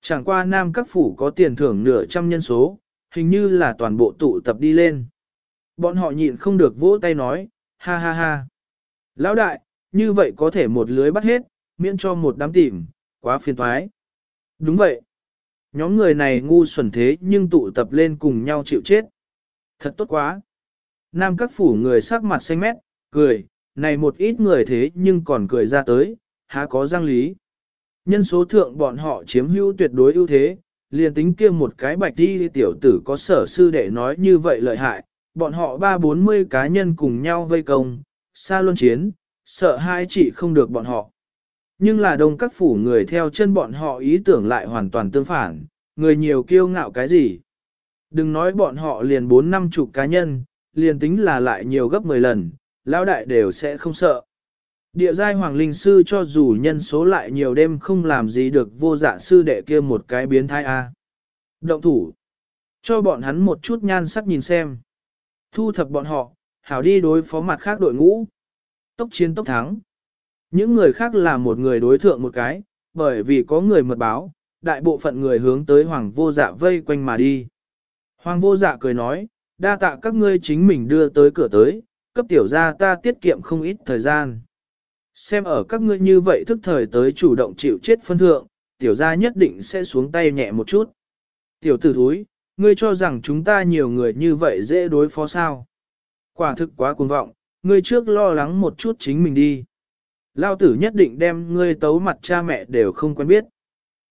Chẳng qua nam các phủ có tiền thưởng nửa trăm nhân số, hình như là toàn bộ tụ tập đi lên. Bọn họ nhịn không được vỗ tay nói, ha ha ha. Lão đại, như vậy có thể một lưới bắt hết, miễn cho một đám tìm, quá phiền toái. Đúng vậy. Nhóm người này ngu xuẩn thế nhưng tụ tập lên cùng nhau chịu chết. Thật tốt quá. Nam các phủ người sắc mặt xanh mét, cười, này một ít người thế nhưng còn cười ra tới, há có giang lý. Nhân số thượng bọn họ chiếm hữu tuyệt đối ưu thế, liền tính kia một cái bạch đi tiểu tử có sở sư đệ nói như vậy lợi hại, bọn họ ba bốn mươi cá nhân cùng nhau vây công, xa luân chiến, sợ hai chỉ không được bọn họ. Nhưng là đông các phủ người theo chân bọn họ ý tưởng lại hoàn toàn tương phản, người nhiều kiêu ngạo cái gì. Đừng nói bọn họ liền bốn năm chục cá nhân, liền tính là lại nhiều gấp 10 lần, lão đại đều sẽ không sợ. Địa giai hoàng linh sư cho dù nhân số lại nhiều đêm không làm gì được vô dạ sư đệ kia một cái biến thái A. Động thủ. Cho bọn hắn một chút nhan sắc nhìn xem. Thu thập bọn họ, hảo đi đối phó mặt khác đội ngũ. Tốc chiến tốc thắng. Những người khác là một người đối thượng một cái, bởi vì có người mật báo, đại bộ phận người hướng tới hoàng vô dạ vây quanh mà đi. Hoàng vô dạ cười nói, đa tạ các ngươi chính mình đưa tới cửa tới, cấp tiểu gia ta tiết kiệm không ít thời gian. Xem ở các ngươi như vậy thức thời tới chủ động chịu chết phân thượng, tiểu gia nhất định sẽ xuống tay nhẹ một chút. Tiểu tử thúi, ngươi cho rằng chúng ta nhiều người như vậy dễ đối phó sao. Quả thực quá cuồng vọng, ngươi trước lo lắng một chút chính mình đi. Lao tử nhất định đem ngươi tấu mặt cha mẹ đều không quen biết.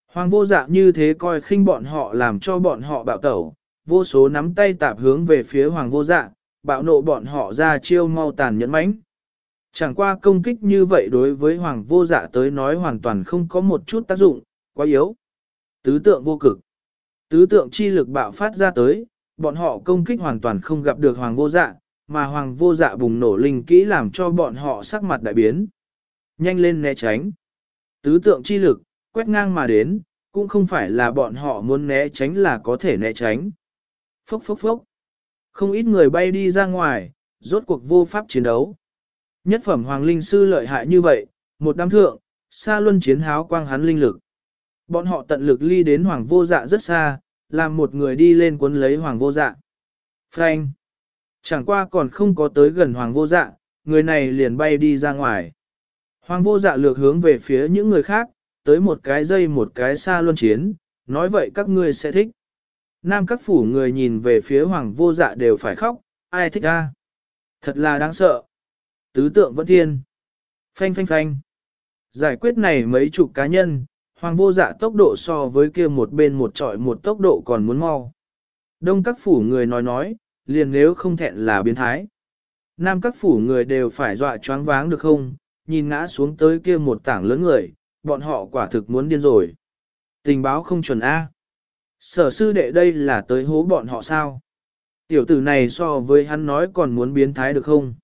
Hoàng vô dạ như thế coi khinh bọn họ làm cho bọn họ bạo tẩu, vô số nắm tay tạp hướng về phía hoàng vô dạ, bạo nộ bọn họ ra chiêu mau tàn nhẫn mãnh. Chẳng qua công kích như vậy đối với hoàng vô dạ tới nói hoàn toàn không có một chút tác dụng, quá yếu. Tứ tượng vô cực. Tứ tượng chi lực bạo phát ra tới, bọn họ công kích hoàn toàn không gặp được hoàng vô dạ, mà hoàng vô dạ bùng nổ linh kỹ làm cho bọn họ sắc mặt đại biến. Nhanh lên né tránh. Tứ tượng chi lực, quét ngang mà đến, cũng không phải là bọn họ muốn né tránh là có thể né tránh. Phốc phốc phốc. Không ít người bay đi ra ngoài, rốt cuộc vô pháp chiến đấu. Nhất phẩm hoàng linh sư lợi hại như vậy, một đám thượng, xa luân chiến háo quang hắn linh lực. Bọn họ tận lực ly đến hoàng vô dạ rất xa, làm một người đi lên cuốn lấy hoàng vô dạ. Frank. Chẳng qua còn không có tới gần hoàng vô dạ, người này liền bay đi ra ngoài. Hoàng vô dạ lược hướng về phía những người khác, tới một cái dây một cái xa luân chiến, nói vậy các ngươi sẽ thích. Nam các phủ người nhìn về phía hoàng vô dạ đều phải khóc, ai thích a? Thật là đáng sợ. Tứ tượng vẫn thiên. Phanh phanh phanh. Giải quyết này mấy chục cá nhân, hoàng vô dạ tốc độ so với kia một bên một trọi một tốc độ còn muốn mau. Đông các phủ người nói nói, liền nếu không thẹn là biến thái. Nam các phủ người đều phải dọa choáng váng được không, nhìn ngã xuống tới kia một tảng lớn người, bọn họ quả thực muốn điên rồi. Tình báo không chuẩn A. Sở sư đệ đây là tới hố bọn họ sao? Tiểu tử này so với hắn nói còn muốn biến thái được không?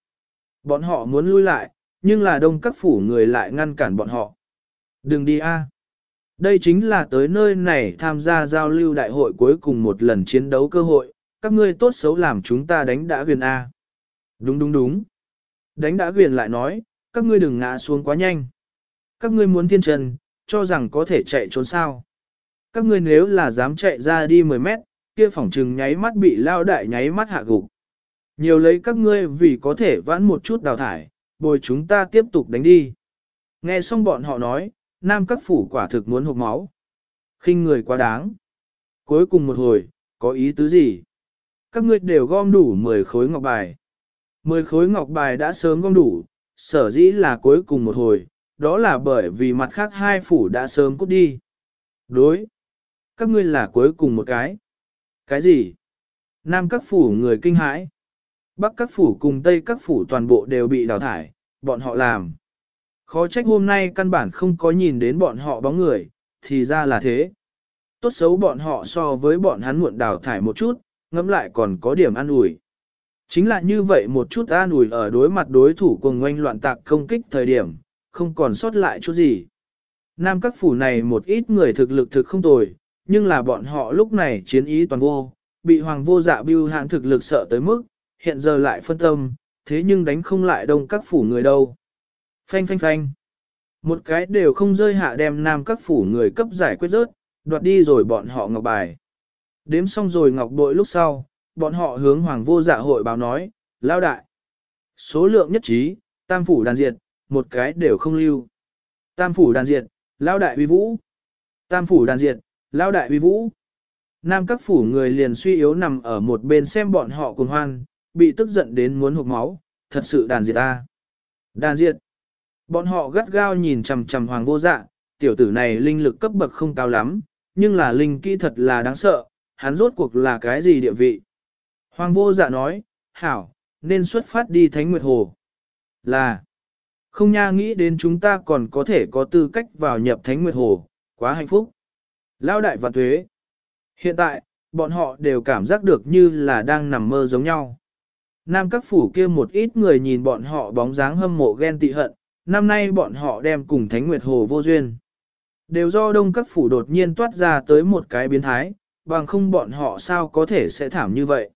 Bọn họ muốn lui lại, nhưng là đông các phủ người lại ngăn cản bọn họ. Đừng đi a. Đây chính là tới nơi này tham gia giao lưu đại hội cuối cùng một lần chiến đấu cơ hội, các ngươi tốt xấu làm chúng ta đánh đã huyền A. Đúng đúng đúng. Đánh đã huyền lại nói, các ngươi đừng ngã xuống quá nhanh. Các ngươi muốn thiên trần, cho rằng có thể chạy trốn sao. Các ngươi nếu là dám chạy ra đi 10 mét, kia phỏng trừng nháy mắt bị lao đại nháy mắt hạ gục. Nhiều lấy các ngươi vì có thể vãn một chút đào thải, bồi chúng ta tiếp tục đánh đi. Nghe xong bọn họ nói, nam các phủ quả thực muốn hộp máu. khinh người quá đáng. Cuối cùng một hồi, có ý tứ gì? Các ngươi đều gom đủ 10 khối ngọc bài. 10 khối ngọc bài đã sớm gom đủ, sở dĩ là cuối cùng một hồi, đó là bởi vì mặt khác hai phủ đã sớm cút đi. Đối. Các ngươi là cuối cùng một cái. Cái gì? Nam các phủ người kinh hãi. Bắc các phủ cùng Tây các phủ toàn bộ đều bị đào thải, bọn họ làm. Khó trách hôm nay căn bản không có nhìn đến bọn họ bóng người, thì ra là thế. Tốt xấu bọn họ so với bọn hắn muộn đào thải một chút, ngẫm lại còn có điểm an ủi. Chính là như vậy một chút an ủi ở đối mặt đối thủ cùng ngoanh loạn tạc công kích thời điểm, không còn sót lại chút gì. Nam các phủ này một ít người thực lực thực không tồi, nhưng là bọn họ lúc này chiến ý toàn vô, bị hoàng vô dạ bưu hạng thực lực sợ tới mức, hiện giờ lại phân tâm, thế nhưng đánh không lại đông các phủ người đâu. Phanh phanh phanh. Một cái đều không rơi hạ đem nam các phủ người cấp giải quyết rớt, đoạt đi rồi bọn họ ngọc bài. Đếm xong rồi ngọc bội lúc sau, bọn họ hướng hoàng vô dạ hội báo nói, lao đại. Số lượng nhất trí, tam phủ đàn diệt, một cái đều không lưu. Tam phủ đàn diệt, lao đại uy vũ. Tam phủ đàn diệt, lao đại uy vũ. Nam các phủ người liền suy yếu nằm ở một bên xem bọn họ cùng hoan, bị tức giận đến muốn hụt máu, thật sự đàn diệt ta. Đàn diệt. Bọn họ gắt gao nhìn chằm chằm hoàng vô dạ, tiểu tử này linh lực cấp bậc không cao lắm, nhưng là linh kỹ thật là đáng sợ, hắn rốt cuộc là cái gì địa vị. Hoàng vô dạ nói, hảo, nên xuất phát đi Thánh Nguyệt Hồ. Là, không nha nghĩ đến chúng ta còn có thể có tư cách vào nhập Thánh Nguyệt Hồ, quá hạnh phúc. Lao đại và thuế. Hiện tại, bọn họ đều cảm giác được như là đang nằm mơ giống nhau. Nam các phủ kia một ít người nhìn bọn họ bóng dáng hâm mộ ghen tị hận, năm nay bọn họ đem cùng Thánh Nguyệt Hồ vô duyên. Đều do đông các phủ đột nhiên toát ra tới một cái biến thái, bằng không bọn họ sao có thể sẽ thảm như vậy.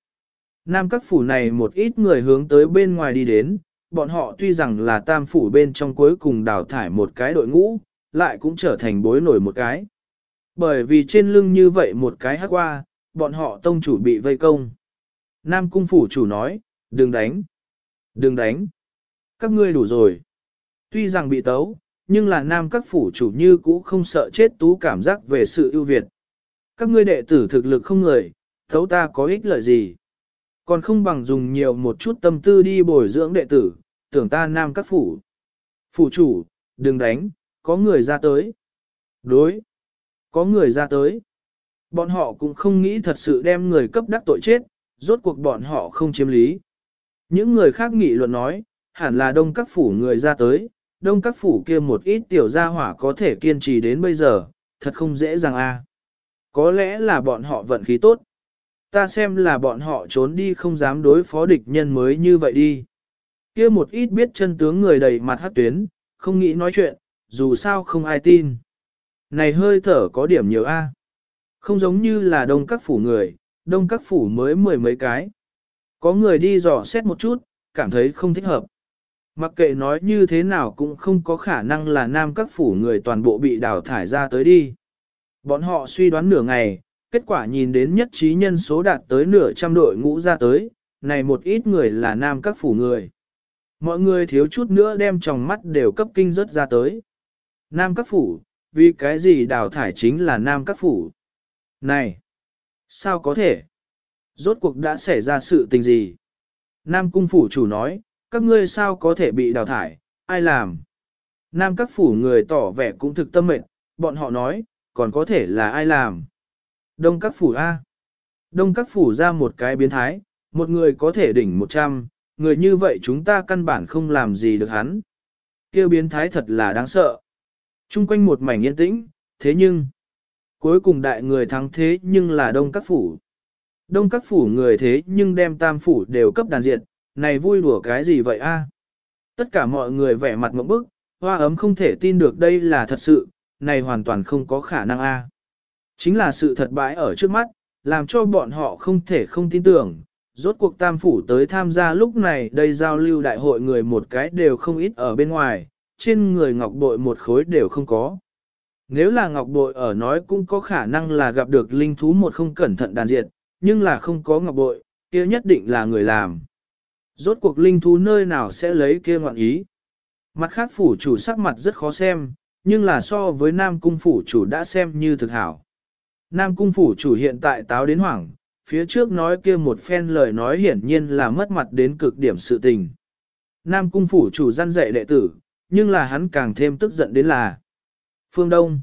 Nam các phủ này một ít người hướng tới bên ngoài đi đến, bọn họ tuy rằng là tam phủ bên trong cuối cùng đào thải một cái đội ngũ, lại cũng trở thành bối nổi một cái. Bởi vì trên lưng như vậy một cái hát qua, bọn họ tông chủ bị vây công. Nam cung phủ chủ nói, đừng đánh, đừng đánh, các ngươi đủ rồi. Tuy rằng bị tấu, nhưng là nam các phủ chủ như cũ không sợ chết tú cảm giác về sự ưu việt. Các ngươi đệ tử thực lực không người, thấu ta có ích lợi gì. Còn không bằng dùng nhiều một chút tâm tư đi bồi dưỡng đệ tử, tưởng ta nam các phủ. Phủ chủ, đừng đánh, có người ra tới. Đối, có người ra tới. Bọn họ cũng không nghĩ thật sự đem người cấp đắc tội chết, rốt cuộc bọn họ không chiếm lý. Những người khác nghị luận nói, hẳn là đông các phủ người ra tới, đông các phủ kia một ít tiểu gia hỏa có thể kiên trì đến bây giờ, thật không dễ dàng a. Có lẽ là bọn họ vận khí tốt. Ta xem là bọn họ trốn đi không dám đối phó địch nhân mới như vậy đi. Kia một ít biết chân tướng người đầy mặt hát tuyến, không nghĩ nói chuyện, dù sao không ai tin. Này hơi thở có điểm nhiều a. Không giống như là đông các phủ người, đông các phủ mới mười mấy cái. Có người đi dò xét một chút, cảm thấy không thích hợp. Mặc kệ nói như thế nào cũng không có khả năng là nam các phủ người toàn bộ bị đào thải ra tới đi. Bọn họ suy đoán nửa ngày, kết quả nhìn đến nhất trí nhân số đạt tới nửa trăm đội ngũ ra tới, này một ít người là nam các phủ người. Mọi người thiếu chút nữa đem tròng mắt đều cấp kinh rớt ra tới. Nam các phủ, vì cái gì đào thải chính là nam các phủ. Này, sao có thể? Rốt cuộc đã xảy ra sự tình gì? Nam cung phủ chủ nói, các ngươi sao có thể bị đào thải, ai làm? Nam các phủ người tỏ vẻ cũng thực tâm mệnh, bọn họ nói, còn có thể là ai làm? Đông các phủ A. Đông các phủ ra một cái biến thái, một người có thể đỉnh một trăm, người như vậy chúng ta căn bản không làm gì được hắn. Kêu biến thái thật là đáng sợ. Trung quanh một mảnh yên tĩnh, thế nhưng, cuối cùng đại người thắng thế nhưng là đông các phủ. Đông các phủ người thế nhưng đem tam phủ đều cấp đàn diện, này vui đùa cái gì vậy a? Tất cả mọi người vẻ mặt ngậm bức, hoa ấm không thể tin được đây là thật sự, này hoàn toàn không có khả năng a. Chính là sự thật bãi ở trước mắt, làm cho bọn họ không thể không tin tưởng. Rốt cuộc tam phủ tới tham gia lúc này đây giao lưu đại hội người một cái đều không ít ở bên ngoài, trên người ngọc bội một khối đều không có. Nếu là ngọc bội ở nói cũng có khả năng là gặp được linh thú một không cẩn thận đàn diệt, nhưng là không có ngọc bội, kia nhất định là người làm. Rốt cuộc linh thú nơi nào sẽ lấy kia ngoạn ý. Mặt khác phủ chủ sắc mặt rất khó xem, nhưng là so với Nam Cung phủ chủ đã xem như thực hảo. Nam Cung phủ chủ hiện tại táo đến hoảng, phía trước nói kia một phen lời nói hiển nhiên là mất mặt đến cực điểm sự tình. Nam Cung phủ chủ gian dạy đệ tử, nhưng là hắn càng thêm tức giận đến là Phương Đông.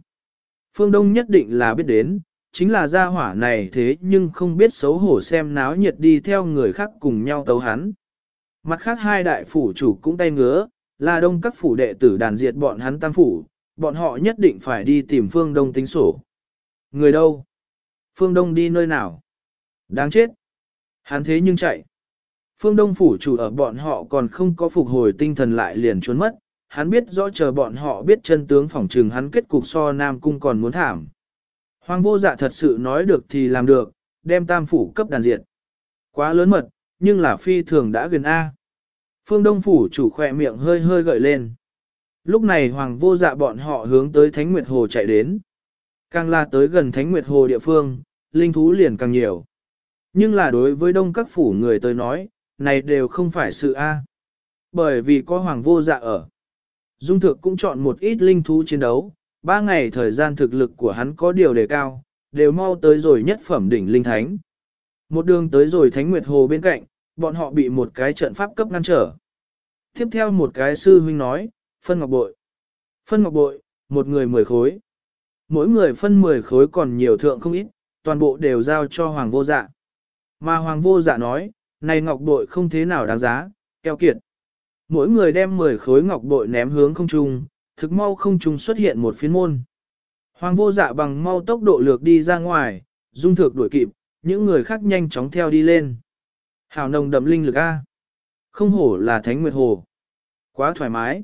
Phương Đông nhất định là biết đến, chính là gia hỏa này thế nhưng không biết xấu hổ xem náo nhiệt đi theo người khác cùng nhau tấu hắn. Mặt khác hai đại phủ chủ cũng tay ngứa, là đông các phủ đệ tử đàn diệt bọn hắn tam phủ, bọn họ nhất định phải đi tìm phương đông tính sổ. Người đâu? Phương đông đi nơi nào? Đáng chết! Hắn thế nhưng chạy. Phương Đông phủ chủ ở bọn họ còn không có phục hồi tinh thần lại liền trốn mất, hắn biết rõ chờ bọn họ biết chân tướng phỏng trừng hắn kết cục so Nam Cung còn muốn thảm. Hoàng vô dạ thật sự nói được thì làm được, đem tam phủ cấp đàn diệt. Quá lớn mật, nhưng là phi thường đã gần A. Phương Đông phủ chủ khỏe miệng hơi hơi gợi lên. Lúc này Hoàng vô dạ bọn họ hướng tới Thánh Nguyệt Hồ chạy đến. Càng là tới gần Thánh Nguyệt Hồ địa phương, linh thú liền càng nhiều. Nhưng là đối với đông các phủ người tới nói, này đều không phải sự A. Bởi vì có Hoàng vô dạ ở. Dung thực cũng chọn một ít linh thú chiến đấu, ba ngày thời gian thực lực của hắn có điều đề cao, đều mau tới rồi nhất phẩm đỉnh linh thánh. Một đường tới rồi thánh nguyệt hồ bên cạnh, bọn họ bị một cái trận pháp cấp ngăn trở. Tiếp theo một cái sư huynh nói, phân ngọc bội. Phân ngọc bội, một người mười khối. Mỗi người phân mười khối còn nhiều thượng không ít, toàn bộ đều giao cho hoàng vô dạ. Mà hoàng vô dạ nói, này ngọc bội không thế nào đáng giá, keo kiệt. Mỗi người đem 10 khối ngọc bội ném hướng không trung, thực mau không trung xuất hiện một phiến môn. Hoàng vô dạ bằng mau tốc độ lược đi ra ngoài, dung thực đuổi kịp, những người khác nhanh chóng theo đi lên. Hào nồng đậm linh lực A. Không hổ là thánh nguyệt hồ. Quá thoải mái.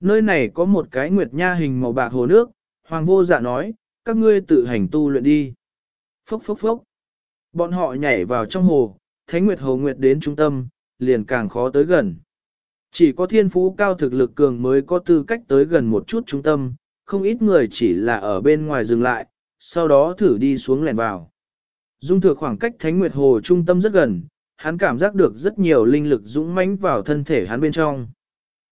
Nơi này có một cái nguyệt nha hình màu bạc hồ nước, hoàng vô dạ nói, các ngươi tự hành tu luyện đi. Phốc phốc phốc. Bọn họ nhảy vào trong hồ, thánh nguyệt hồ nguyệt đến trung tâm, liền càng khó tới gần. Chỉ có thiên phú cao thực lực cường mới có tư cách tới gần một chút trung tâm, không ít người chỉ là ở bên ngoài dừng lại, sau đó thử đi xuống lèn vào. Dung thừa khoảng cách Thánh Nguyệt Hồ trung tâm rất gần, hắn cảm giác được rất nhiều linh lực dũng mãnh vào thân thể hắn bên trong.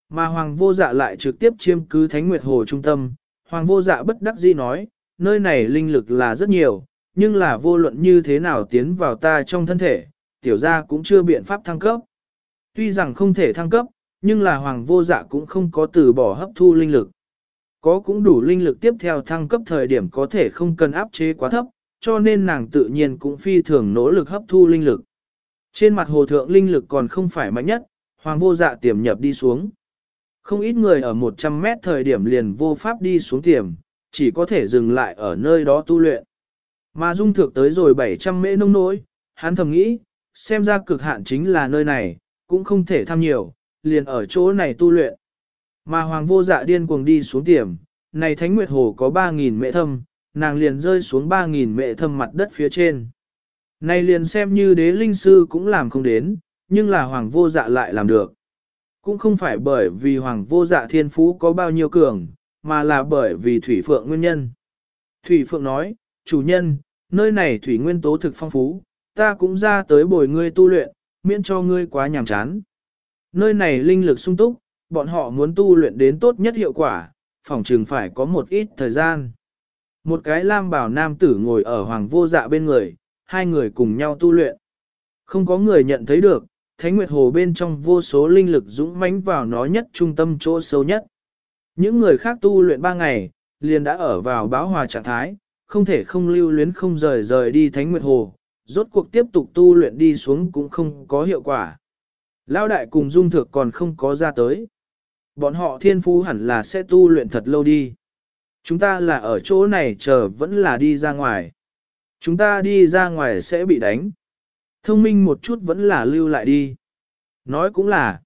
Mà Hoàng vô dạ lại trực tiếp chiêm cứ Thánh Nguyệt Hồ trung tâm, Hoàng vô dạ bất đắc dĩ nói, nơi này linh lực là rất nhiều, nhưng là vô luận như thế nào tiến vào ta trong thân thể, tiểu gia cũng chưa biện pháp thăng cấp. Tuy rằng không thể thăng cấp, nhưng là hoàng vô dạ cũng không có từ bỏ hấp thu linh lực. Có cũng đủ linh lực tiếp theo thăng cấp thời điểm có thể không cần áp chế quá thấp, cho nên nàng tự nhiên cũng phi thường nỗ lực hấp thu linh lực. Trên mặt hồ thượng linh lực còn không phải mạnh nhất, hoàng vô dạ tiềm nhập đi xuống. Không ít người ở 100 mét thời điểm liền vô pháp đi xuống tiềm, chỉ có thể dừng lại ở nơi đó tu luyện. Mà dung thượng tới rồi 700 mễ nông nỗi, hắn thầm nghĩ, xem ra cực hạn chính là nơi này, cũng không thể tham nhiều, liền ở chỗ này tu luyện. Mà hoàng vô dạ điên cuồng đi xuống tiềm, này thánh nguyệt hồ có 3.000 mệ thâm, nàng liền rơi xuống 3.000 mệ thâm mặt đất phía trên. Này liền xem như đế linh sư cũng làm không đến, nhưng là hoàng vô dạ lại làm được. Cũng không phải bởi vì hoàng vô dạ thiên phú có bao nhiêu cường, mà là bởi vì thủy phượng nguyên nhân. Thủy phượng nói, chủ nhân, nơi này thủy nguyên tố thực phong phú, ta cũng ra tới bồi ngươi tu luyện, miễn cho ngươi quá nhàm chán. Nơi này linh lực sung túc, bọn họ muốn tu luyện đến tốt nhất hiệu quả, phòng trường phải có một ít thời gian. Một cái lam bảo nam tử ngồi ở hoàng vô dạ bên người, hai người cùng nhau tu luyện. Không có người nhận thấy được, Thánh Nguyệt Hồ bên trong vô số linh lực dũng mãnh vào nó nhất trung tâm chỗ sâu nhất. Những người khác tu luyện ba ngày, liền đã ở vào báo hòa trạng thái, không thể không lưu luyến không rời rời đi Thánh Nguyệt Hồ, rốt cuộc tiếp tục tu luyện đi xuống cũng không có hiệu quả. Lao đại cùng dung thực còn không có ra tới. Bọn họ thiên phú hẳn là sẽ tu luyện thật lâu đi. Chúng ta là ở chỗ này chờ vẫn là đi ra ngoài. Chúng ta đi ra ngoài sẽ bị đánh. Thông minh một chút vẫn là lưu lại đi. Nói cũng là.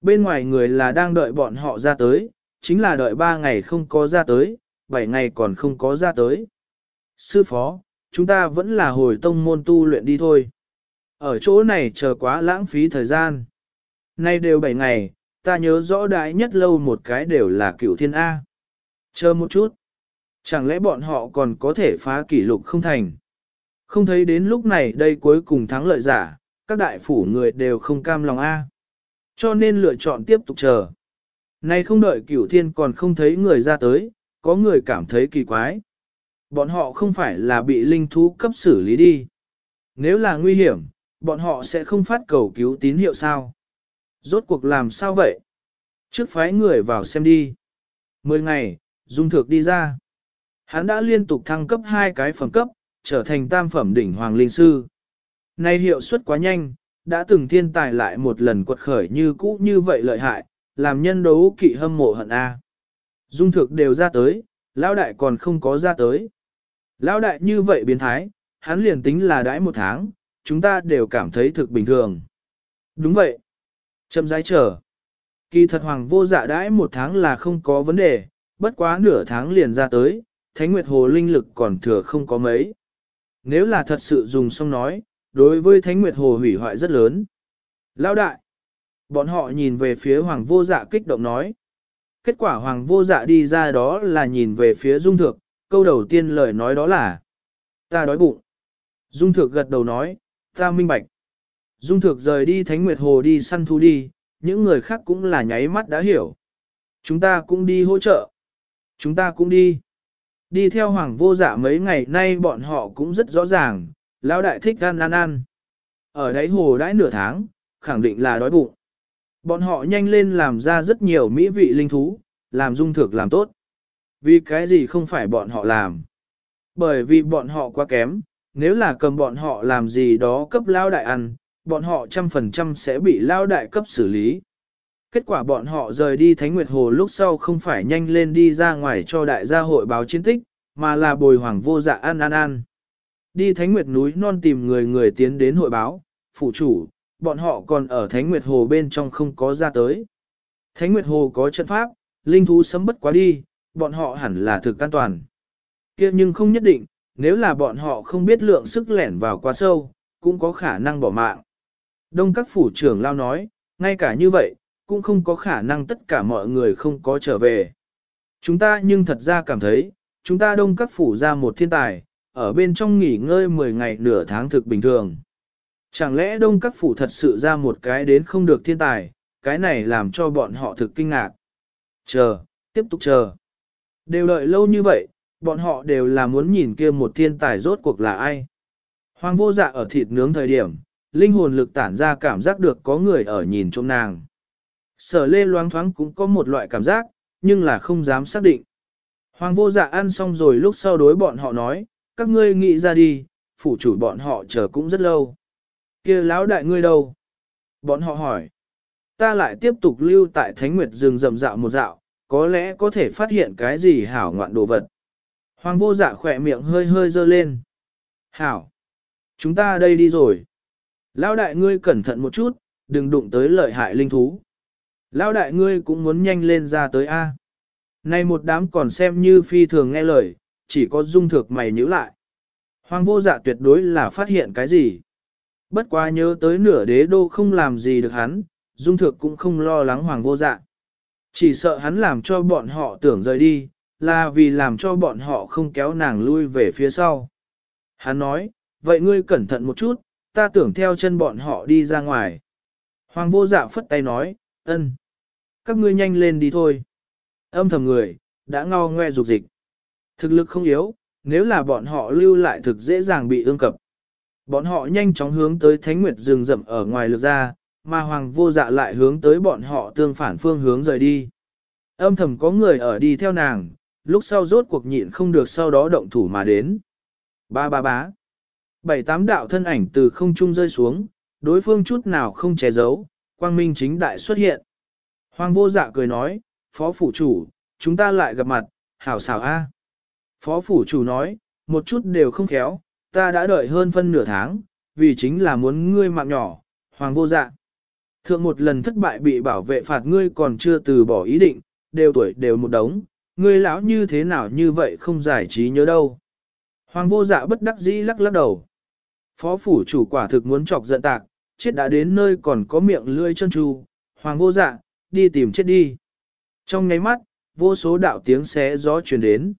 Bên ngoài người là đang đợi bọn họ ra tới, chính là đợi ba ngày không có ra tới, bảy ngày còn không có ra tới. Sư phó, chúng ta vẫn là hồi tông môn tu luyện đi thôi. Ở chỗ này chờ quá lãng phí thời gian. Nay đều 7 ngày, ta nhớ rõ đại nhất lâu một cái đều là cửu thiên A. Chờ một chút. Chẳng lẽ bọn họ còn có thể phá kỷ lục không thành? Không thấy đến lúc này đây cuối cùng thắng lợi giả, các đại phủ người đều không cam lòng A. Cho nên lựa chọn tiếp tục chờ. Nay không đợi cửu thiên còn không thấy người ra tới, có người cảm thấy kỳ quái. Bọn họ không phải là bị linh thú cấp xử lý đi. Nếu là nguy hiểm, bọn họ sẽ không phát cầu cứu tín hiệu sao? Rốt cuộc làm sao vậy? Trước phái người vào xem đi. Mười ngày, Dung Thược đi ra. Hắn đã liên tục thăng cấp hai cái phẩm cấp, trở thành tam phẩm đỉnh hoàng linh sư. Nay hiệu suất quá nhanh, đã từng thiên tài lại một lần quật khởi như cũ như vậy lợi hại, làm nhân đấu kỵ hâm mộ hận A. Dung Thược đều ra tới, lão đại còn không có ra tới. Lão đại như vậy biến thái, hắn liền tính là đãi một tháng, chúng ta đều cảm thấy thực bình thường. Đúng vậy. Chậm rãi chờ. Kỳ thật hoàng vô dạ đãi một tháng là không có vấn đề, bất quá nửa tháng liền ra tới, Thánh Nguyệt Hồ linh lực còn thừa không có mấy. Nếu là thật sự dùng xong nói, đối với Thánh Nguyệt Hồ hủy hoại rất lớn. lao đại! Bọn họ nhìn về phía hoàng vô dạ kích động nói. Kết quả hoàng vô dạ đi ra đó là nhìn về phía dung thượng, câu đầu tiên lời nói đó là Ta đói bụng. Dung thượng gật đầu nói, ta minh bạch. Dung thược rời đi Thánh Nguyệt Hồ đi săn thú đi, những người khác cũng là nháy mắt đã hiểu. Chúng ta cũng đi hỗ trợ. Chúng ta cũng đi. Đi theo hoàng vô dạ mấy ngày nay bọn họ cũng rất rõ ràng, lão đại thích ăn ăn ăn. Ở đáy hồ đãi nửa tháng, khẳng định là đói bụng. Bọn họ nhanh lên làm ra rất nhiều mỹ vị linh thú, làm dung thực làm tốt. Vì cái gì không phải bọn họ làm? Bởi vì bọn họ quá kém, nếu là cầm bọn họ làm gì đó cấp lao đại ăn, bọn họ trăm phần trăm sẽ bị lao đại cấp xử lý. Kết quả bọn họ rời đi Thánh Nguyệt Hồ lúc sau không phải nhanh lên đi ra ngoài cho đại gia hội báo chiến tích, mà là bồi hoàng vô dạ ăn ăn ăn. Đi Thánh Nguyệt núi non tìm người người tiến đến hội báo, phụ chủ, bọn họ còn ở Thánh Nguyệt Hồ bên trong không có ra tới. Thánh Nguyệt Hồ có trận pháp, linh thú sấm bất quá đi, bọn họ hẳn là thực an toàn. kia nhưng không nhất định, nếu là bọn họ không biết lượng sức lẻn vào quá sâu, cũng có khả năng bỏ mạng. Đông các phủ trưởng lao nói, ngay cả như vậy, cũng không có khả năng tất cả mọi người không có trở về. Chúng ta nhưng thật ra cảm thấy, chúng ta đông các phủ ra một thiên tài, ở bên trong nghỉ ngơi 10 ngày nửa tháng thực bình thường. Chẳng lẽ đông các phủ thật sự ra một cái đến không được thiên tài, cái này làm cho bọn họ thực kinh ngạc. Chờ, tiếp tục chờ. Đều đợi lâu như vậy, bọn họ đều là muốn nhìn kia một thiên tài rốt cuộc là ai. Hoàng vô dạ ở thịt nướng thời điểm, linh hồn lực tản ra cảm giác được có người ở nhìn trong nàng. Sở lê loáng thoáng cũng có một loại cảm giác, nhưng là không dám xác định. Hoàng vô dạ ăn xong rồi lúc sau đối bọn họ nói, các ngươi nghĩ ra đi, phủ chủ bọn họ chờ cũng rất lâu. kia lão đại ngươi đâu? Bọn họ hỏi. Ta lại tiếp tục lưu tại Thánh Nguyệt rừng rậm dạo một dạo, có lẽ có thể phát hiện cái gì hảo ngoạn đồ vật. Hoàng vô dạ khỏe miệng hơi hơi dơ lên. Hảo! Chúng ta đây đi rồi. Lão đại ngươi cẩn thận một chút, đừng đụng tới lợi hại linh thú. Lão đại ngươi cũng muốn nhanh lên ra tới A. Này một đám còn xem như phi thường nghe lời, chỉ có dung thực mày nhíu lại. Hoàng vô dạ tuyệt đối là phát hiện cái gì. Bất quá nhớ tới nửa đế đô không làm gì được hắn, dung thực cũng không lo lắng hoàng vô dạ. Chỉ sợ hắn làm cho bọn họ tưởng rời đi, là vì làm cho bọn họ không kéo nàng lui về phía sau. Hắn nói, vậy ngươi cẩn thận một chút, ta tưởng theo chân bọn họ đi ra ngoài. Hoàng vô dạ phất tay nói, ân các ngươi nhanh lên đi thôi. Âm thầm người, đã ngao ngoe dục dịch. Thực lực không yếu, nếu là bọn họ lưu lại thực dễ dàng bị ương cập. Bọn họ nhanh chóng hướng tới Thánh Nguyệt rừng rậm ở ngoài lực ra, mà Hoàng vô dạ lại hướng tới bọn họ tương phản phương hướng rời đi. Âm thầm có người ở đi theo nàng, lúc sau rốt cuộc nhịn không được sau đó động thủ mà đến. Ba ba bá. Bảy tám đạo thân ảnh từ không trung rơi xuống, đối phương chút nào không che giấu, quang minh chính đại xuất hiện. Hoàng vô dạ cười nói, phó phủ chủ, chúng ta lại gặp mặt, hảo xảo a. Phó phủ chủ nói, một chút đều không khéo, ta đã đợi hơn phân nửa tháng, vì chính là muốn ngươi mạng nhỏ, hoàng vô dạ. Thượng một lần thất bại bị bảo vệ phạt ngươi còn chưa từ bỏ ý định, đều tuổi đều một đống, ngươi lão như thế nào như vậy không giải trí nhớ đâu. Hoàng vô dạ bất đắc dĩ lắc lắc đầu. Phó phủ chủ quả thực muốn chọc giận tạc, chết đã đến nơi còn có miệng lươi chân tru. Hoàng vô dạ, đi tìm chết đi. Trong nháy mắt, vô số đạo tiếng xé gió truyền đến.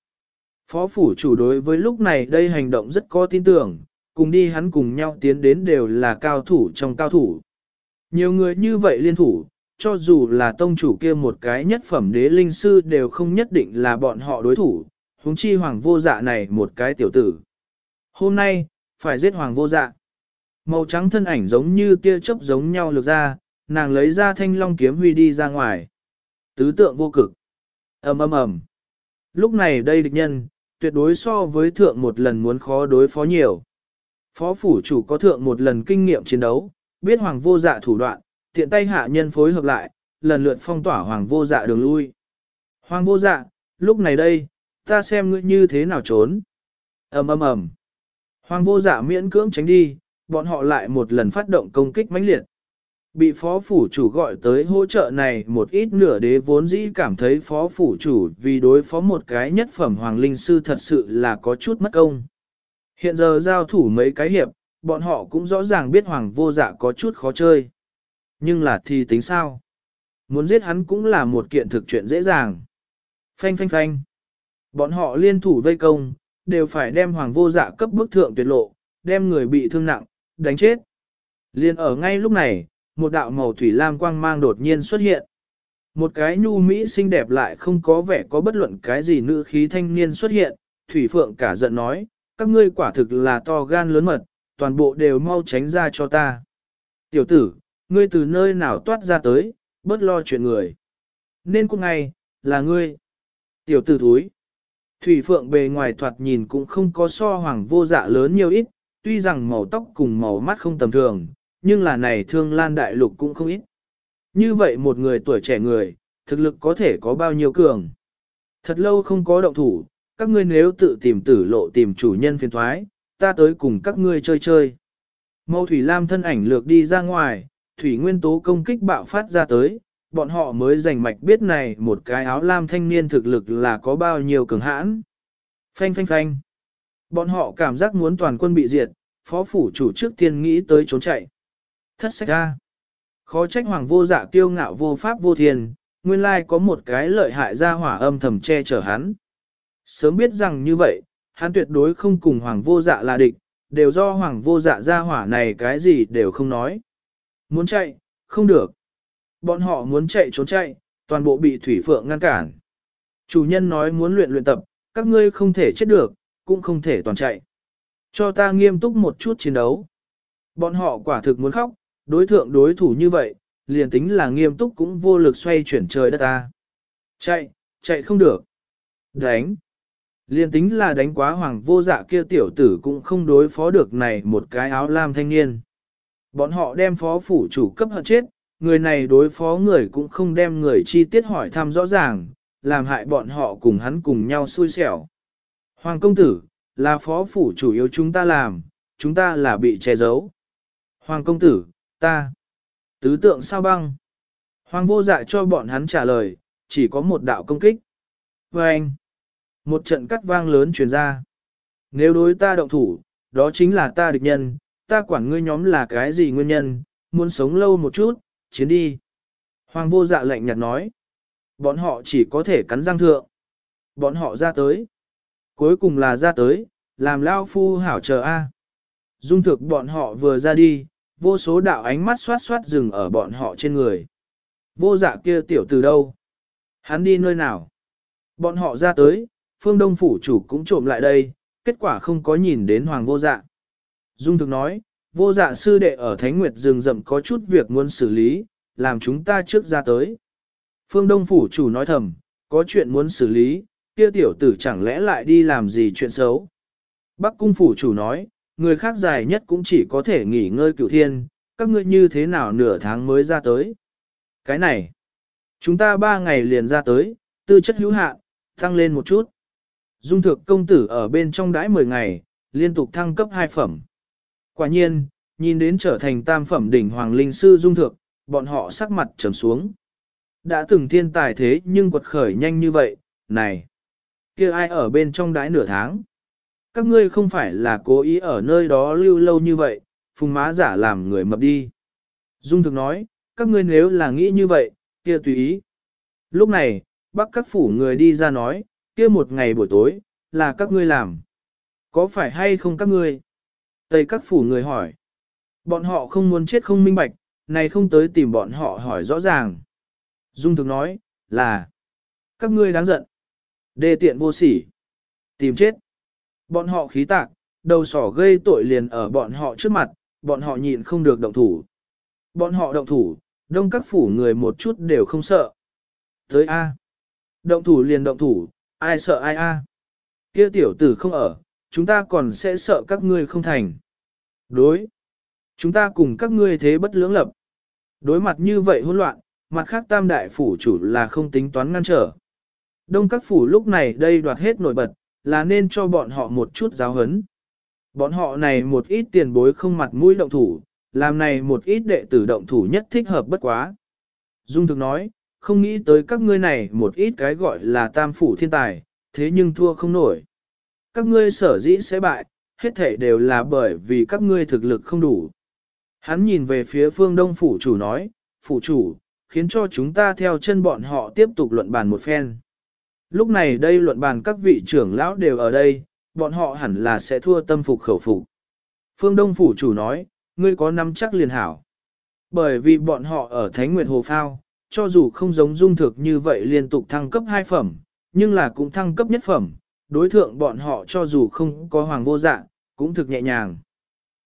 Phó phủ chủ đối với lúc này đây hành động rất có tin tưởng, cùng đi hắn cùng nhau tiến đến đều là cao thủ trong cao thủ. Nhiều người như vậy liên thủ, cho dù là tông chủ kia một cái nhất phẩm đế linh sư đều không nhất định là bọn họ đối thủ, huống chi hoàng vô dạ này một cái tiểu tử. Hôm nay, phải giết hoàng vô dạ. Màu trắng thân ảnh giống như tia chớp giống nhau lược ra, nàng lấy ra thanh long kiếm huy đi ra ngoài. Tứ tượng vô cực. ầm ầm ầm. Lúc này đây địch nhân, tuyệt đối so với thượng một lần muốn khó đối phó nhiều. Phó phủ chủ có thượng một lần kinh nghiệm chiến đấu, biết hoàng vô dạ thủ đoạn, tiện tay hạ nhân phối hợp lại, lần lượt phong tỏa hoàng vô dạ đường lui. Hoàng vô dạ, lúc này đây, ta xem ngươi như thế nào trốn. ầm ầm ầm. Hoàng vô dạ miễn cưỡng tránh đi, bọn họ lại một lần phát động công kích mãnh liệt. Bị phó phủ chủ gọi tới hỗ trợ này một ít nửa đế vốn dĩ cảm thấy phó phủ chủ vì đối phó một cái nhất phẩm hoàng linh sư thật sự là có chút mất công. Hiện giờ giao thủ mấy cái hiệp, bọn họ cũng rõ ràng biết hoàng vô dạ có chút khó chơi. Nhưng là thì tính sao? Muốn giết hắn cũng là một kiện thực chuyện dễ dàng. Phanh phanh phanh. Bọn họ liên thủ vây công, đều phải đem hoàng vô dạ cấp bức thượng tuyệt lộ, đem người bị thương nặng, đánh chết. Liên ở ngay lúc này, một đạo màu thủy lam quang mang đột nhiên xuất hiện. Một cái nhu mỹ xinh đẹp lại không có vẻ có bất luận cái gì nữ khí thanh niên xuất hiện, Thủy Phượng cả giận nói, các ngươi quả thực là to gan lớn mật, toàn bộ đều mau tránh ra cho ta. Tiểu tử, ngươi từ nơi nào toát ra tới, bớt lo chuyện người. Nên cũng ngay, là ngươi. Tiểu tử thúi. Thủy Phượng bề ngoài thoạt nhìn cũng không có so hoàng vô dạ lớn nhiều ít, tuy rằng màu tóc cùng màu mắt không tầm thường, nhưng là này thương lan đại lục cũng không ít. Như vậy một người tuổi trẻ người, thực lực có thể có bao nhiêu cường. Thật lâu không có động thủ, các ngươi nếu tự tìm tử lộ tìm chủ nhân phiền thoái, ta tới cùng các ngươi chơi chơi. Mâu Thủy Lam thân ảnh lược đi ra ngoài, Thủy Nguyên tố công kích bạo phát ra tới, bọn họ mới giành mạch biết này một cái áo lam thanh niên thực lực là có bao nhiêu cường hãn. Phanh phanh phanh. Bọn họ cảm giác muốn toàn quân bị diệt, phó phủ chủ trước tiên nghĩ tới trốn chạy. Thất sách ra. Khó trách hoàng vô dạ kiêu ngạo vô pháp vô thiên, nguyên lai có một cái lợi hại ra hỏa âm thầm che chở hắn. Sớm biết rằng như vậy, hắn tuyệt đối không cùng hoàng vô dạ là địch, đều do hoàng vô dạ ra hỏa này cái gì đều không nói. Muốn chạy, không được. Bọn họ muốn chạy trốn chạy, toàn bộ bị Thủy Phượng ngăn cản. Chủ nhân nói muốn luyện luyện tập, các ngươi không thể chết được, cũng không thể toàn chạy. Cho ta nghiêm túc một chút chiến đấu. Bọn họ quả thực muốn khóc, đối thượng đối thủ như vậy, liền tính là nghiêm túc cũng vô lực xoay chuyển trời đất ta. Chạy, chạy không được. Đánh. Liền tính là đánh quá hoàng vô dạ kia tiểu tử cũng không đối phó được này một cái áo lam thanh niên. Bọn họ đem phó phủ chủ cấp hận chết, người này đối phó người cũng không đem người chi tiết hỏi thăm rõ ràng, làm hại bọn họ cùng hắn cùng nhau xui xẻo. Hoàng công tử, là phó phủ chủ yếu chúng ta làm, chúng ta là bị che giấu. Hoàng công tử, ta. Tứ tượng sao băng. Hoàng vô dạ cho bọn hắn trả lời, chỉ có một đạo công kích. Và anh, một trận cắt vang lớn truyền ra. Nếu đối ta động thủ, đó chính là ta địch nhân, ta quản ngươi nhóm là cái gì nguyên nhân, muốn sống lâu một chút, chiến đi. Hoàng vô dạ lệnh nhạt nói. Bọn họ chỉ có thể cắn răng thượng. Bọn họ ra tới. Cuối cùng là ra tới, làm lao phu hảo chờ A. Dung thực bọn họ vừa ra đi, vô số đạo ánh mắt xoát xoát dừng ở bọn họ trên người. Vô dạ kia tiểu từ đâu? Hắn đi nơi nào? Bọn họ ra tới, phương đông phủ chủ cũng trộm lại đây, kết quả không có nhìn đến hoàng vô dạ. Dung thực nói, vô dạ sư đệ ở Thánh Nguyệt rừng rậm có chút việc muốn xử lý, làm chúng ta trước ra tới. Phương đông phủ chủ nói thầm, có chuyện muốn xử lý, kia tiểu tử chẳng lẽ lại đi làm gì chuyện xấu. Bắc cung phủ chủ nói, người khác dài nhất cũng chỉ có thể nghỉ ngơi cửu thiên, các ngươi như thế nào nửa tháng mới ra tới. Cái này, chúng ta ba ngày liền ra tới, tư chất hữu hạn, tăng lên một chút. Dung thực công tử ở bên trong đãi 10 ngày, liên tục thăng cấp 2 phẩm. Quả nhiên, nhìn đến trở thành tam phẩm đỉnh hoàng linh sư dung thực, bọn họ sắc mặt trầm xuống. Đã từng thiên tài thế nhưng quật khởi nhanh như vậy, này, kia ai ở bên trong đái nửa tháng. Các ngươi không phải là cố ý ở nơi đó lưu lâu như vậy, phùng má giả làm người mập đi. Dung thực nói, các ngươi nếu là nghĩ như vậy, kia tùy ý. Lúc này, bác các phủ người đi ra nói, kia một ngày buổi tối, là các ngươi làm. Có phải hay không các ngươi? Tây các phủ người hỏi. Bọn họ không muốn chết không minh bạch, này không tới tìm bọn họ hỏi rõ ràng. Dung thực nói, là, các ngươi đáng giận. đề tiện vô sỉ. Tìm chết. Bọn họ khí tạc, đầu sỏ gây tội liền ở bọn họ trước mặt, bọn họ nhịn không được động thủ. Bọn họ động thủ, đông các phủ người một chút đều không sợ. Tới A. Động thủ liền động thủ, ai sợ ai A. Kia tiểu tử không ở, chúng ta còn sẽ sợ các ngươi không thành. Đối. Chúng ta cùng các ngươi thế bất lưỡng lập. Đối mặt như vậy hỗn loạn, mặt khác tam đại phủ chủ là không tính toán ngăn trở. Đông các phủ lúc này đây đoạt hết nổi bật, là nên cho bọn họ một chút giáo hấn. Bọn họ này một ít tiền bối không mặt mũi động thủ, làm này một ít đệ tử động thủ nhất thích hợp bất quá. Dung thực nói, không nghĩ tới các ngươi này một ít cái gọi là tam phủ thiên tài, thế nhưng thua không nổi. Các ngươi sở dĩ sẽ bại, hết thể đều là bởi vì các ngươi thực lực không đủ. Hắn nhìn về phía phương đông phủ chủ nói, phủ chủ, khiến cho chúng ta theo chân bọn họ tiếp tục luận bàn một phen. Lúc này đây luận bàn các vị trưởng lão đều ở đây, bọn họ hẳn là sẽ thua tâm phục khẩu phục. Phương Đông Phủ chủ nói, ngươi có nắm chắc liền hảo. Bởi vì bọn họ ở Thánh Nguyệt Hồ Phao, cho dù không giống dung thực như vậy liên tục thăng cấp hai phẩm, nhưng là cũng thăng cấp nhất phẩm, đối thượng bọn họ cho dù không có hoàng vô dạ, cũng thực nhẹ nhàng.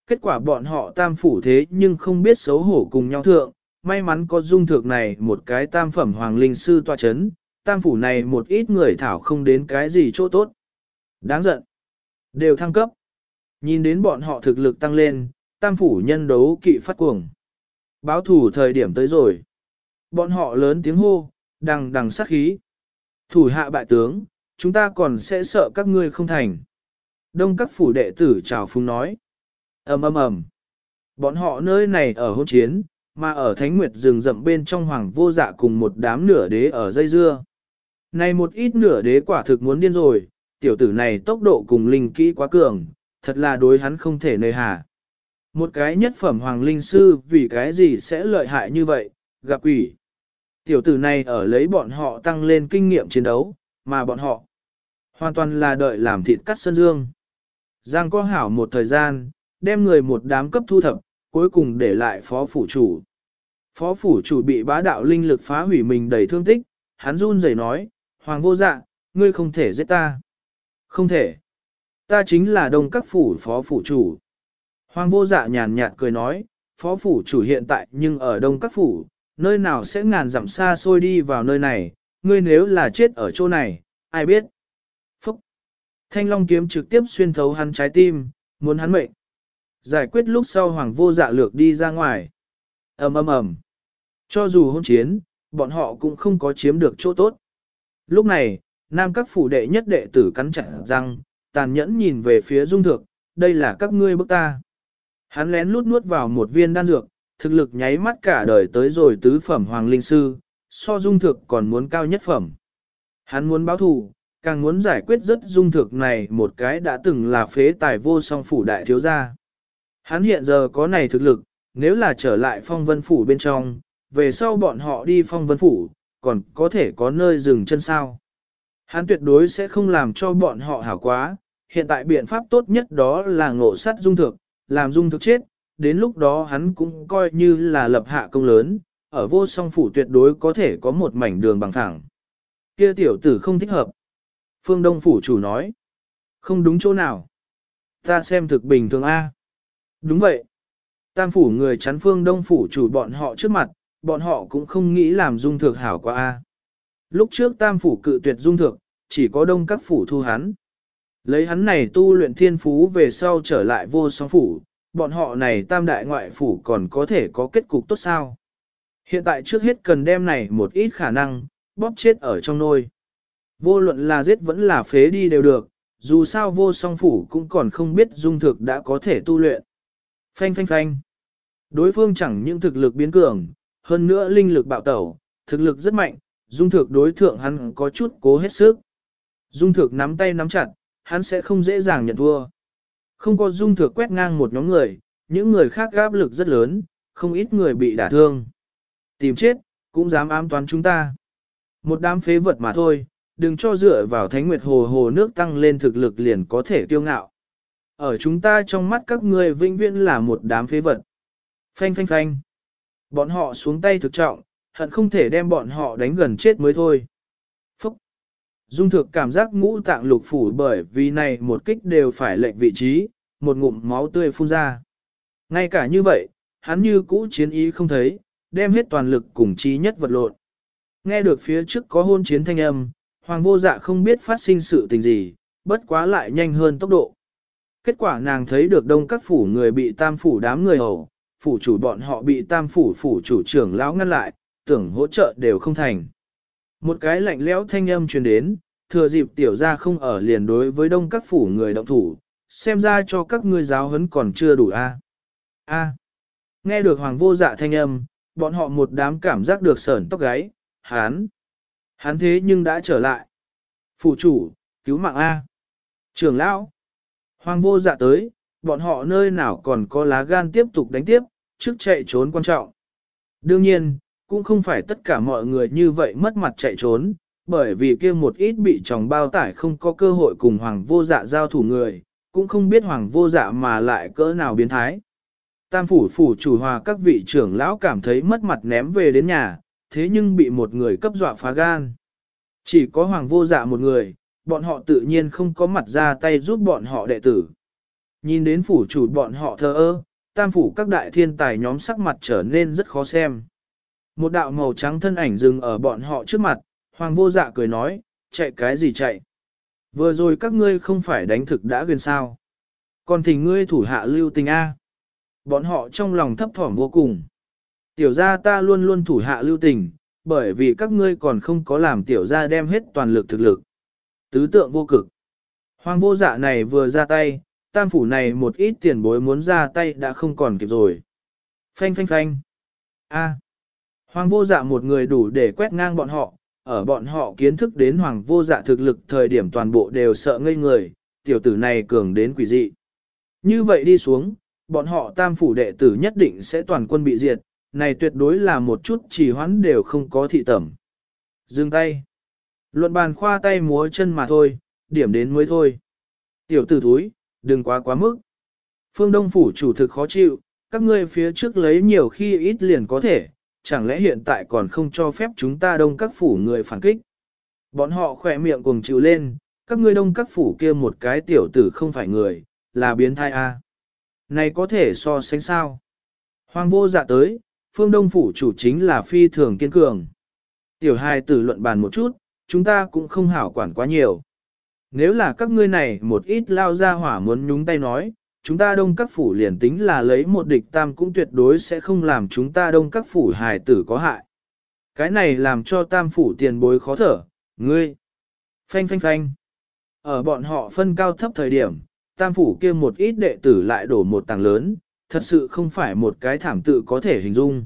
Kết quả bọn họ tam phủ thế nhưng không biết xấu hổ cùng nhau thượng, may mắn có dung thượng này một cái tam phẩm hoàng linh sư tòa chấn, tam phủ này một ít người thảo không đến cái gì chỗ tốt. Đáng giận. Đều thăng cấp. Nhìn đến bọn họ thực lực tăng lên, tam phủ nhân đấu kỵ phát cuồng. Báo thủ thời điểm tới rồi. Bọn họ lớn tiếng hô, đằng đằng sát khí. Thủ hạ bại tướng, chúng ta còn sẽ sợ các ngươi không thành. Đông các phủ đệ tử chào phung nói. ầm ầm ầm. Bọn họ nơi này ở hôn chiến, mà ở Thánh Nguyệt rừng rậm bên trong hoàng vô dạ cùng một đám nửa đế ở dây dưa. Này một ít nửa đế quả thực muốn điên rồi, tiểu tử này tốc độ cùng linh kỹ quá cường, thật là đối hắn không thể nơi hà. Một cái nhất phẩm hoàng linh sư vì cái gì sẽ lợi hại như vậy, gặp quỷ. Tiểu tử này ở lấy bọn họ tăng lên kinh nghiệm chiến đấu, mà bọn họ hoàn toàn là đợi làm thịt cắt sân dương. Giang có hảo một thời gian, đem người một đám cấp thu thập, cuối cùng để lại phó phủ chủ. Phó phủ chủ bị bá đạo linh lực phá hủy mình đầy thương tích, hắn run rẩy nói, Hoàng vô dạ, ngươi không thể giết ta. Không thể. Ta chính là đông các phủ phó phủ chủ. Hoàng vô dạ nhàn nhạt cười nói, phó phủ chủ hiện tại nhưng ở đông các phủ, nơi nào sẽ ngàn dặm xa xôi đi vào nơi này, ngươi nếu là chết ở chỗ này, ai biết. Thanh long kiếm trực tiếp xuyên thấu hắn trái tim, muốn hắn mệnh. Giải quyết lúc sau hoàng vô dạ lược đi ra ngoài. ầm ầm ầm. Cho dù hôn chiến, bọn họ cũng không có chiếm được chỗ tốt. Lúc này, nam các phủ đệ nhất đệ tử cắn chặt răng, tàn nhẫn nhìn về phía dung thượng, đây là các ngươi bức ta. Hắn lén lút nuốt vào một viên đan dược, thực lực nháy mắt cả đời tới rồi tứ phẩm hoàng linh sư, so dung thực còn muốn cao nhất phẩm. Hắn muốn báo thù, càng muốn giải quyết rất dung thực này một cái đã từng là phế tài vô song phủ đại thiếu gia. Hắn hiện giờ có này thực lực, nếu là trở lại phong vân phủ bên trong, về sau bọn họ đi phong vân phủ, còn có thể có nơi dừng chân sao. Hắn tuyệt đối sẽ không làm cho bọn họ hảo quá, hiện tại biện pháp tốt nhất đó là ngộ sát dung thực, làm dung thực chết, đến lúc đó hắn cũng coi như là lập hạ công lớn, ở vô song phủ tuyệt đối có thể có một mảnh đường bằng thẳng. Kia tiểu tử không thích hợp. Phương Đông phủ chủ nói. Không đúng chỗ nào. Ta xem thực bình thường A. Đúng vậy. Tam phủ người chắn phương Đông phủ chủ bọn họ trước mặt, bọn họ cũng không nghĩ làm dung thực hảo quá A. Lúc trước tam phủ cự tuyệt dung thực, chỉ có đông các phủ thu hắn. Lấy hắn này tu luyện thiên phú về sau trở lại vô song phủ, bọn họ này tam đại ngoại phủ còn có thể có kết cục tốt sao. Hiện tại trước hết cần đem này một ít khả năng, bóp chết ở trong nôi. Vô luận là giết vẫn là phế đi đều được, dù sao vô song phủ cũng còn không biết dung thực đã có thể tu luyện. Phanh phanh phanh. Đối phương chẳng những thực lực biến cường, hơn nữa linh lực bạo tẩu, thực lực rất mạnh, dung thực đối thượng hắn có chút cố hết sức. Dung thực nắm tay nắm chặt, hắn sẽ không dễ dàng nhận thua. Không có dung thực quét ngang một nhóm người, những người khác gáp lực rất lớn, không ít người bị đả thương. Tìm chết, cũng dám ám toán chúng ta. Một đám phế vật mà thôi, đừng cho dựa vào thánh nguyệt hồ hồ nước tăng lên thực lực liền có thể tiêu ngạo. Ở chúng ta trong mắt các ngươi vinh viễn là một đám phế vật. Phanh phanh phanh. Bọn họ xuống tay thực trọng, hận không thể đem bọn họ đánh gần chết mới thôi. Phúc! Dung thực cảm giác ngũ tạng lục phủ bởi vì này một kích đều phải lệnh vị trí, một ngụm máu tươi phun ra. Ngay cả như vậy, hắn như cũ chiến ý không thấy, đem hết toàn lực cùng trí nhất vật lộn. Nghe được phía trước có hôn chiến thanh âm, hoàng vô dạ không biết phát sinh sự tình gì, bất quá lại nhanh hơn tốc độ. Kết quả nàng thấy được đông các phủ người bị tam phủ đám người hầu, phủ chủ bọn họ bị tam phủ phủ chủ trưởng lão ngăn lại, tưởng hỗ trợ đều không thành. Một cái lạnh lẽo thanh âm truyền đến, thừa dịp tiểu ra không ở liền đối với đông các phủ người động thủ, xem ra cho các ngươi giáo huấn còn chưa đủ a. A. Nghe được hoàng vô dạ thanh âm, bọn họ một đám cảm giác được sởn tóc gáy, hán hắn thế nhưng đã trở lại. Phủ chủ, cứu mạng A. Trưởng lão. Hoàng vô dạ tới, bọn họ nơi nào còn có lá gan tiếp tục đánh tiếp, trước chạy trốn quan trọng. Đương nhiên, cũng không phải tất cả mọi người như vậy mất mặt chạy trốn, bởi vì kia một ít bị tròng bao tải không có cơ hội cùng hoàng vô dạ giao thủ người, cũng không biết hoàng vô dạ mà lại cỡ nào biến thái. Tam phủ phủ chủ hòa các vị trưởng lão cảm thấy mất mặt ném về đến nhà, thế nhưng bị một người cấp dọa phá gan. Chỉ có hoàng vô dạ một người, bọn họ tự nhiên không có mặt ra tay giúp bọn họ đệ tử. Nhìn đến phủ chủ bọn họ thờ ơ, tam phủ các đại thiên tài nhóm sắc mặt trở nên rất khó xem. Một đạo màu trắng thân ảnh dừng ở bọn họ trước mặt, hoàng vô dạ cười nói, chạy cái gì chạy. Vừa rồi các ngươi không phải đánh thực đã gần sao. Còn thì ngươi thủ hạ lưu tình A. Bọn họ trong lòng thấp thỏm vô cùng. Tiểu gia ta luôn luôn thủ hạ lưu tình, bởi vì các ngươi còn không có làm tiểu gia đem hết toàn lực thực lực. Tứ tượng vô cực. Hoàng vô dạ này vừa ra tay, tam phủ này một ít tiền bối muốn ra tay đã không còn kịp rồi. Phanh phanh phanh. A. Hoàng vô dạ một người đủ để quét ngang bọn họ, ở bọn họ kiến thức đến hoàng vô dạ thực lực thời điểm toàn bộ đều sợ ngây người, tiểu tử này cường đến quỷ dị. Như vậy đi xuống, bọn họ tam phủ đệ tử nhất định sẽ toàn quân bị diệt, này tuyệt đối là một chút trì hoãn đều không có thị tẩm. Dừng tay. Luận bàn khoa tay múa chân mà thôi, điểm đến mới thôi. Tiểu tử thúi, đừng quá quá mức. Phương Đông phủ chủ thực khó chịu, các ngươi phía trước lấy nhiều khi ít liền có thể, chẳng lẽ hiện tại còn không cho phép chúng ta đông các phủ người phản kích. Bọn họ khỏe miệng cùng chịu lên, các ngươi đông các phủ kia một cái tiểu tử không phải người, là biến thai A. Này có thể so sánh sao? Hoàng vô dạ tới, phương đông phủ chủ chính là phi thường kiên cường. Tiểu hai tử luận bàn một chút, chúng ta cũng không hảo quản quá nhiều. Nếu là các ngươi này một ít lao ra hỏa muốn nhúng tay nói, chúng ta đông các phủ liền tính là lấy một địch tam cũng tuyệt đối sẽ không làm chúng ta đông các phủ hài tử có hại. Cái này làm cho tam phủ tiền bối khó thở, ngươi. Phanh phanh phanh. Ở bọn họ phân cao thấp thời điểm, tam phủ kia một ít đệ tử lại đổ một tàng lớn, thật sự không phải một cái thảm tự có thể hình dung.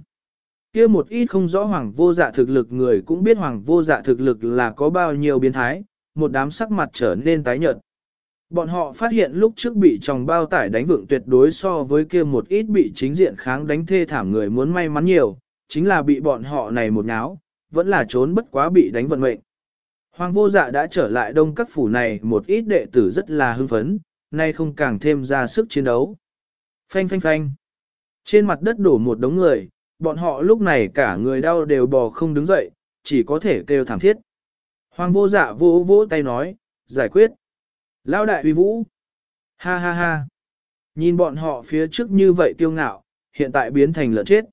Kia một ít không rõ hoàng vô dạ thực lực người cũng biết hoàng vô dạ thực lực là có bao nhiêu biến thái, một đám sắc mặt trở nên tái nhợt. Bọn họ phát hiện lúc trước bị tròng bao tải đánh vượng tuyệt đối so với kia một ít bị chính diện kháng đánh thê thảm người muốn may mắn nhiều, chính là bị bọn họ này một ngáo, vẫn là trốn bất quá bị đánh vận mệnh. Hoàng vô dạ đã trở lại đông các phủ này một ít đệ tử rất là hưng phấn, nay không càng thêm ra sức chiến đấu. Phanh phanh phanh. Trên mặt đất đổ một đống người, bọn họ lúc này cả người đau đều bò không đứng dậy, chỉ có thể kêu thảm thiết. Hoàng vô dạ vỗ vỗ tay nói, giải quyết. Lao đại uy vũ. Ha ha ha. Nhìn bọn họ phía trước như vậy kiêu ngạo, hiện tại biến thành lợn chết.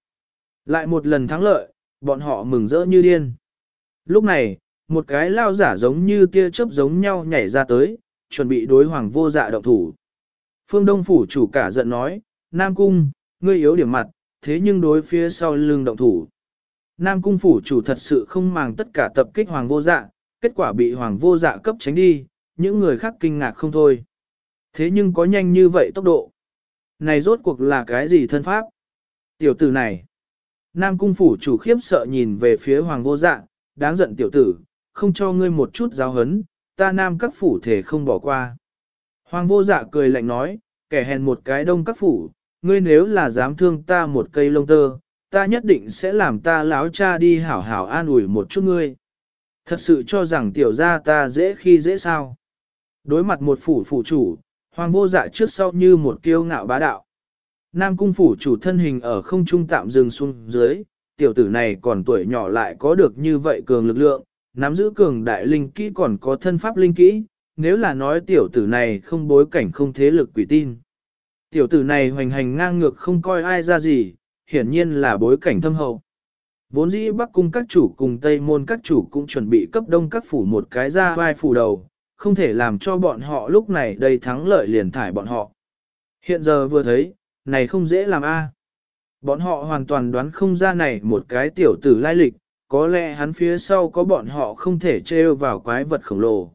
Lại một lần thắng lợi, bọn họ mừng rỡ như điên. Lúc này, một cái lao giả giống như tia chớp giống nhau nhảy ra tới, chuẩn bị đối hoàng vô dạ động thủ. Phương Đông Phủ chủ cả giận nói, Nam Cung, ngươi yếu điểm mặt, thế nhưng đối phía sau lưng động thủ. Nam Cung Phủ chủ thật sự không màng tất cả tập kích hoàng vô dạ, kết quả bị hoàng vô dạ cấp tránh đi, những người khác kinh ngạc không thôi. Thế nhưng có nhanh như vậy tốc độ. Này rốt cuộc là cái gì thân pháp? Tiểu tử này. Nam cung phủ chủ khiếp sợ nhìn về phía hoàng vô dạ, đáng giận tiểu tử, không cho ngươi một chút giáo hấn, ta nam các phủ thể không bỏ qua. Hoàng vô dạ cười lạnh nói, kẻ hèn một cái đông các phủ, ngươi nếu là dám thương ta một cây lông tơ, ta nhất định sẽ làm ta láo cha đi hảo hảo an ủi một chút ngươi. Thật sự cho rằng tiểu gia ta dễ khi dễ sao. Đối mặt một phủ phủ chủ, hoàng vô dạ trước sau như một kiêu ngạo bá đạo. Nam cung phủ chủ thân hình ở không trung tạm dừng xuống dưới, tiểu tử này còn tuổi nhỏ lại có được như vậy cường lực lượng, nắm giữ cường đại linh kỹ còn có thân pháp linh kỹ, nếu là nói tiểu tử này không bối cảnh không thế lực quỷ tin. Tiểu tử này hoành hành ngang ngược không coi ai ra gì, hiển nhiên là bối cảnh thâm hậu. Vốn dĩ Bắc cung các chủ cùng Tây môn các chủ cũng chuẩn bị cấp đông các phủ một cái ra vai phủ đầu, không thể làm cho bọn họ lúc này đầy thắng lợi liền thải bọn họ. Hiện giờ vừa thấy, này không dễ làm a. Bọn họ hoàn toàn đoán không ra này một cái tiểu tử lai lịch, có lẽ hắn phía sau có bọn họ không thể trêu vào quái vật khổng lồ.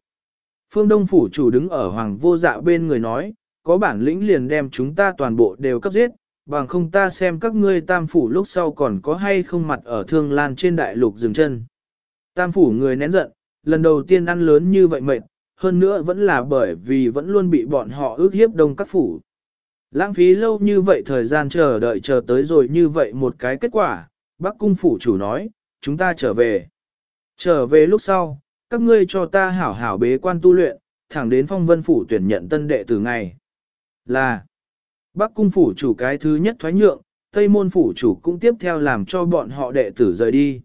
Phương Đông Phủ chủ đứng ở hoàng vô dạ bên người nói, có bản lĩnh liền đem chúng ta toàn bộ đều cấp giết, bằng không ta xem các ngươi tam phủ lúc sau còn có hay không mặt ở thương lan trên đại lục dừng chân. Tam phủ người nén giận, lần đầu tiên ăn lớn như vậy mệt, hơn nữa vẫn là bởi vì vẫn luôn bị bọn họ ước hiếp đông các phủ. Lãng phí lâu như vậy thời gian chờ đợi chờ tới rồi như vậy một cái kết quả, bác cung phủ chủ nói, chúng ta trở về. Trở về lúc sau, các ngươi cho ta hảo hảo bế quan tu luyện, thẳng đến phong vân phủ tuyển nhận tân đệ từ ngày. Là, Bắc cung phủ chủ cái thứ nhất thoái nhượng, Tây môn phủ chủ cũng tiếp theo làm cho bọn họ đệ tử rời đi.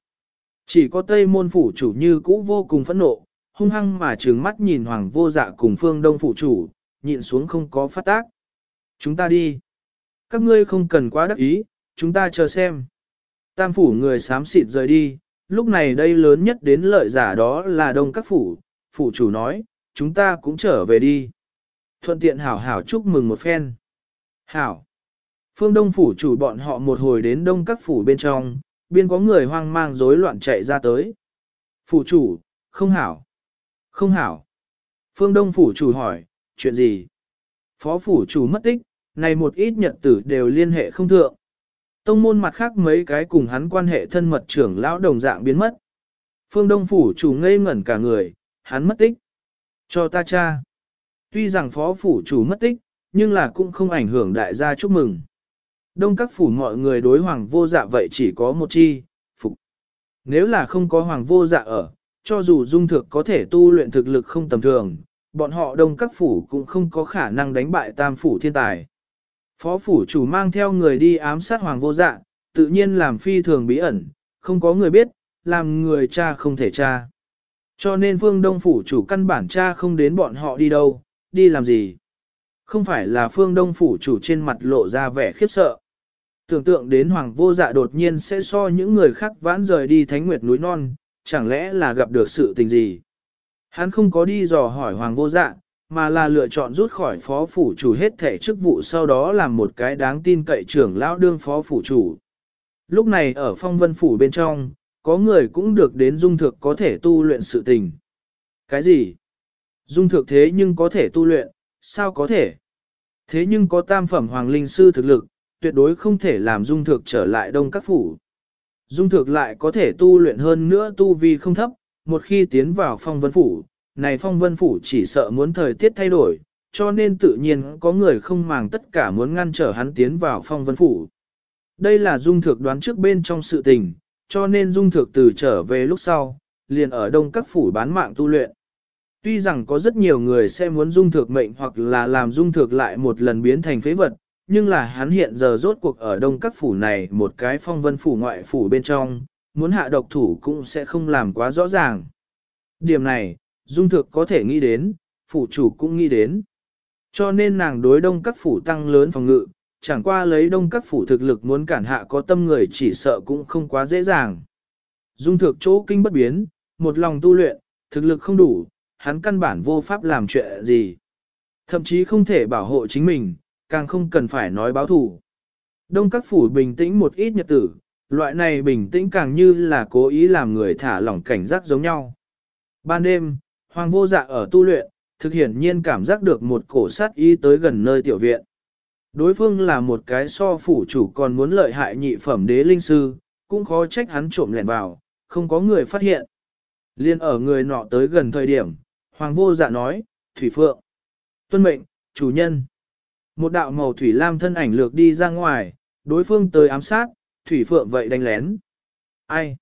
Chỉ có Tây môn phủ chủ như cũ vô cùng phẫn nộ, hung hăng mà trừng mắt nhìn hoàng vô dạ cùng phương đông phủ chủ, nhịn xuống không có phát tác. Chúng ta đi. Các ngươi không cần quá đắc ý, chúng ta chờ xem. Tam phủ người xám xịt rời đi, lúc này đây lớn nhất đến lợi giả đó là đông các phủ, phủ chủ nói, chúng ta cũng trở về đi. Thuận tiện hảo hảo chúc mừng một phen. Hảo. Phương Đông phủ chủ bọn họ một hồi đến đông các phủ bên trong, biên có người hoang mang rối loạn chạy ra tới. Phủ chủ, không hảo. Không hảo. Phương Đông phủ chủ hỏi, chuyện gì? Phó phủ chủ mất tích, này một ít nhật tử đều liên hệ không thượng. Tông môn mặt khác mấy cái cùng hắn quan hệ thân mật trưởng lão đồng dạng biến mất. Phương Đông phủ chủ ngây ngẩn cả người, hắn mất tích. Cho ta cha. Tuy rằng phó phủ chủ mất tích, nhưng là cũng không ảnh hưởng đại gia chúc mừng. Đông các phủ mọi người đối hoàng vô dạ vậy chỉ có một chi, phục. Nếu là không có hoàng vô dạ ở, cho dù dung thực có thể tu luyện thực lực không tầm thường, bọn họ đông các phủ cũng không có khả năng đánh bại tam phủ thiên tài. Phó phủ chủ mang theo người đi ám sát hoàng vô dạ, tự nhiên làm phi thường bí ẩn, không có người biết, làm người cha không thể cha. Cho nên phương đông phủ chủ căn bản cha không đến bọn họ đi đâu, đi làm gì. Không phải là phương đông phủ chủ trên mặt lộ ra vẻ khiếp sợ. Tưởng tượng đến hoàng vô dạ đột nhiên sẽ so những người khác vãn rời đi thánh nguyệt núi non, chẳng lẽ là gặp được sự tình gì. Hắn không có đi dò hỏi hoàng vô dạ, mà là lựa chọn rút khỏi phó phủ chủ hết thể chức vụ sau đó làm một cái đáng tin cậy trưởng lão đương phó phủ chủ. Lúc này ở phong vân phủ bên trong, có người cũng được đến dung thực có thể tu luyện sự tình. Cái gì? Dung thực thế nhưng có thể tu luyện, sao có thể? Thế nhưng có tam phẩm hoàng linh sư thực lực, tuyệt đối không thể làm dung thực trở lại đông các phủ. Dung thực lại có thể tu luyện hơn nữa tu vi không thấp, một khi tiến vào phong vân phủ, này phong vân phủ chỉ sợ muốn thời tiết thay đổi, cho nên tự nhiên có người không màng tất cả muốn ngăn trở hắn tiến vào phong vân phủ. Đây là dung thực đoán trước bên trong sự tình, cho nên dung thực từ trở về lúc sau, liền ở đông các phủ bán mạng tu luyện. Tuy rằng có rất nhiều người sẽ muốn dung thực mệnh hoặc là làm dung thực lại một lần biến thành phế vật, nhưng là hắn hiện giờ rốt cuộc ở đông các phủ này một cái phong vân phủ ngoại phủ bên trong, muốn hạ độc thủ cũng sẽ không làm quá rõ ràng. Điểm này, dung thực có thể nghĩ đến, phủ chủ cũng nghĩ đến. Cho nên nàng đối đông các phủ tăng lớn phòng ngự, chẳng qua lấy đông các phủ thực lực muốn cản hạ có tâm người chỉ sợ cũng không quá dễ dàng. Dung thực chỗ kinh bất biến, một lòng tu luyện, thực lực không đủ, hắn căn bản vô pháp làm chuyện gì. Thậm chí không thể bảo hộ chính mình, càng không cần phải nói báo thủ. Đông các phủ bình tĩnh một ít nhật tử, loại này bình tĩnh càng như là cố ý làm người thả lỏng cảnh giác giống nhau. Ban đêm, Hoàng vô dạ ở tu luyện, thực hiển nhiên cảm giác được một cổ sát ý tới gần nơi tiểu viện. Đối phương là một cái so phủ chủ còn muốn lợi hại nhị phẩm đế linh sư, cũng khó trách hắn trộm lẻn vào, không có người phát hiện. Liên ở người nọ tới gần thời điểm, Hoàng vô dạ nói, Thủy Phượng. Tuân mệnh, chủ nhân. Một đạo màu thủy lam thân ảnh lược đi ra ngoài, đối phương tới ám sát, Thủy Phượng vậy đánh lén. Ai?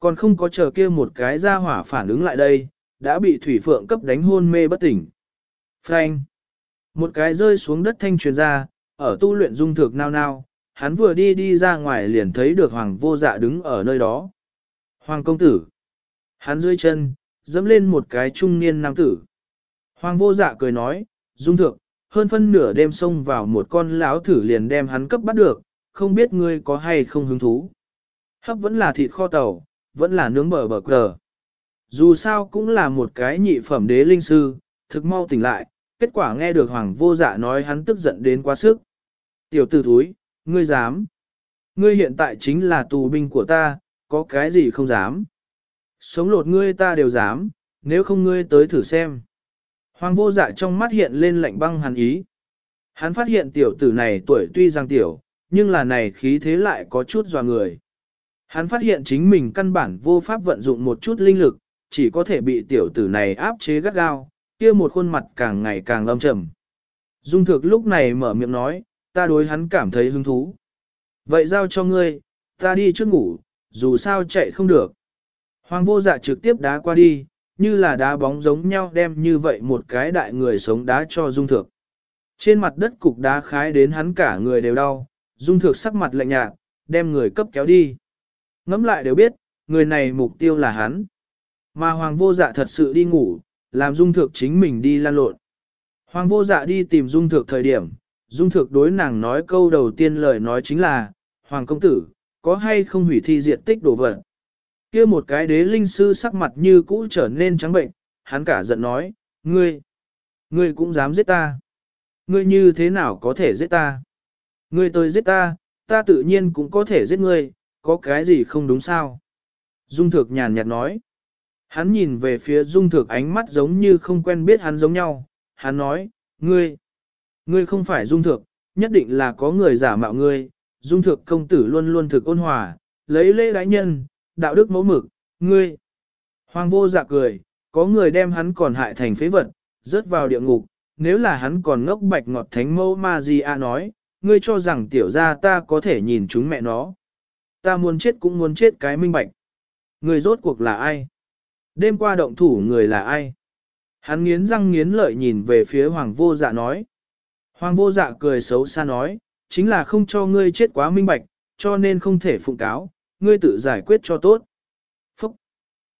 Còn không có chờ kia một cái ra hỏa phản ứng lại đây, đã bị Thủy Phượng cấp đánh hôn mê bất tỉnh. Frank. Một cái rơi xuống đất thanh truyền ra, ở tu luyện dung thực nao nao, hắn vừa đi đi ra ngoài liền thấy được Hoàng vô dạ đứng ở nơi đó. Hoàng công tử! Hắn dưới chân, dẫm lên một cái trung niên nam tử. Hoàng vô dạ cười nói, dung thượng, hơn phân nửa đêm xông vào một con lão thử liền đem hắn cấp bắt được, không biết ngươi có hay không hứng thú. Hấp vẫn là thịt kho tàu, vẫn là nướng bờ bờ cờ. Dù sao cũng là một cái nhị phẩm đế linh sư, thực mau tỉnh lại, kết quả nghe được hoàng vô dạ nói hắn tức giận đến quá sức. Tiểu tử thúi, ngươi dám. Ngươi hiện tại chính là tù binh của ta, có cái gì không dám. Sống lột ngươi ta đều dám, nếu không ngươi tới thử xem. Hoàng vô dạ trong mắt hiện lên lạnh băng hàn ý. Hắn phát hiện tiểu tử này tuổi tuy rằng tiểu, nhưng là này khí thế lại có chút dò người. Hắn phát hiện chính mình căn bản vô pháp vận dụng một chút linh lực, chỉ có thể bị tiểu tử này áp chế gắt gao, kia một khuôn mặt càng ngày càng lâm trầm. Dung thực lúc này mở miệng nói, ta đối hắn cảm thấy hứng thú. Vậy giao cho ngươi, ta đi trước ngủ, dù sao chạy không được. Hoàng vô dạ trực tiếp đá qua đi, như là đá bóng giống nhau đem như vậy một cái đại người sống đá cho dung thực. Trên mặt đất cục đá khái đến hắn cả người đều đau, dung thực sắc mặt lạnh nhạt, đem người cấp kéo đi. Ngắm lại đều biết, người này mục tiêu là hắn. Mà hoàng vô dạ thật sự đi ngủ, làm dung thực chính mình đi lan lộn. Hoàng vô dạ đi tìm dung thực thời điểm, dung thực đối nàng nói câu đầu tiên lời nói chính là, Hoàng công tử, có hay không hủy thi diện tích đồ vật? Kia một cái đế linh sư sắc mặt như cũ trở nên trắng bệnh, hắn cả giận nói, ngươi, ngươi cũng dám giết ta. Ngươi như thế nào có thể giết ta? Ngươi tới giết ta, ta tự nhiên cũng có thể giết ngươi, có cái gì không đúng sao? Dung thực nhàn nhạt nói. Hắn nhìn về phía dung thực ánh mắt giống như không quen biết hắn giống nhau. Hắn nói, ngươi, ngươi không phải dung thực, nhất định là có người giả mạo ngươi. Dung thực công tử luôn luôn thực ôn hòa, lấy lễ đái nhân, đạo đức mẫu mực, ngươi. Hoàng vô dạ cười, có người đem hắn còn hại thành phế vật, rớt vào địa ngục, nếu là hắn còn ngốc bạch ngọt thánh mẫu ma gì a nói, ngươi cho rằng tiểu gia ta có thể nhìn chúng mẹ nó. Ta muốn chết cũng muốn chết cái minh bạch. Người rốt cuộc là ai? Đêm qua động thủ người là ai? Hắn nghiến răng nghiến lợi nhìn về phía hoàng vô dạ nói. Hoàng vô dạ cười xấu xa nói, chính là không cho ngươi chết quá minh bạch, cho nên không thể phụng cáo, ngươi tự giải quyết cho tốt. Phúc!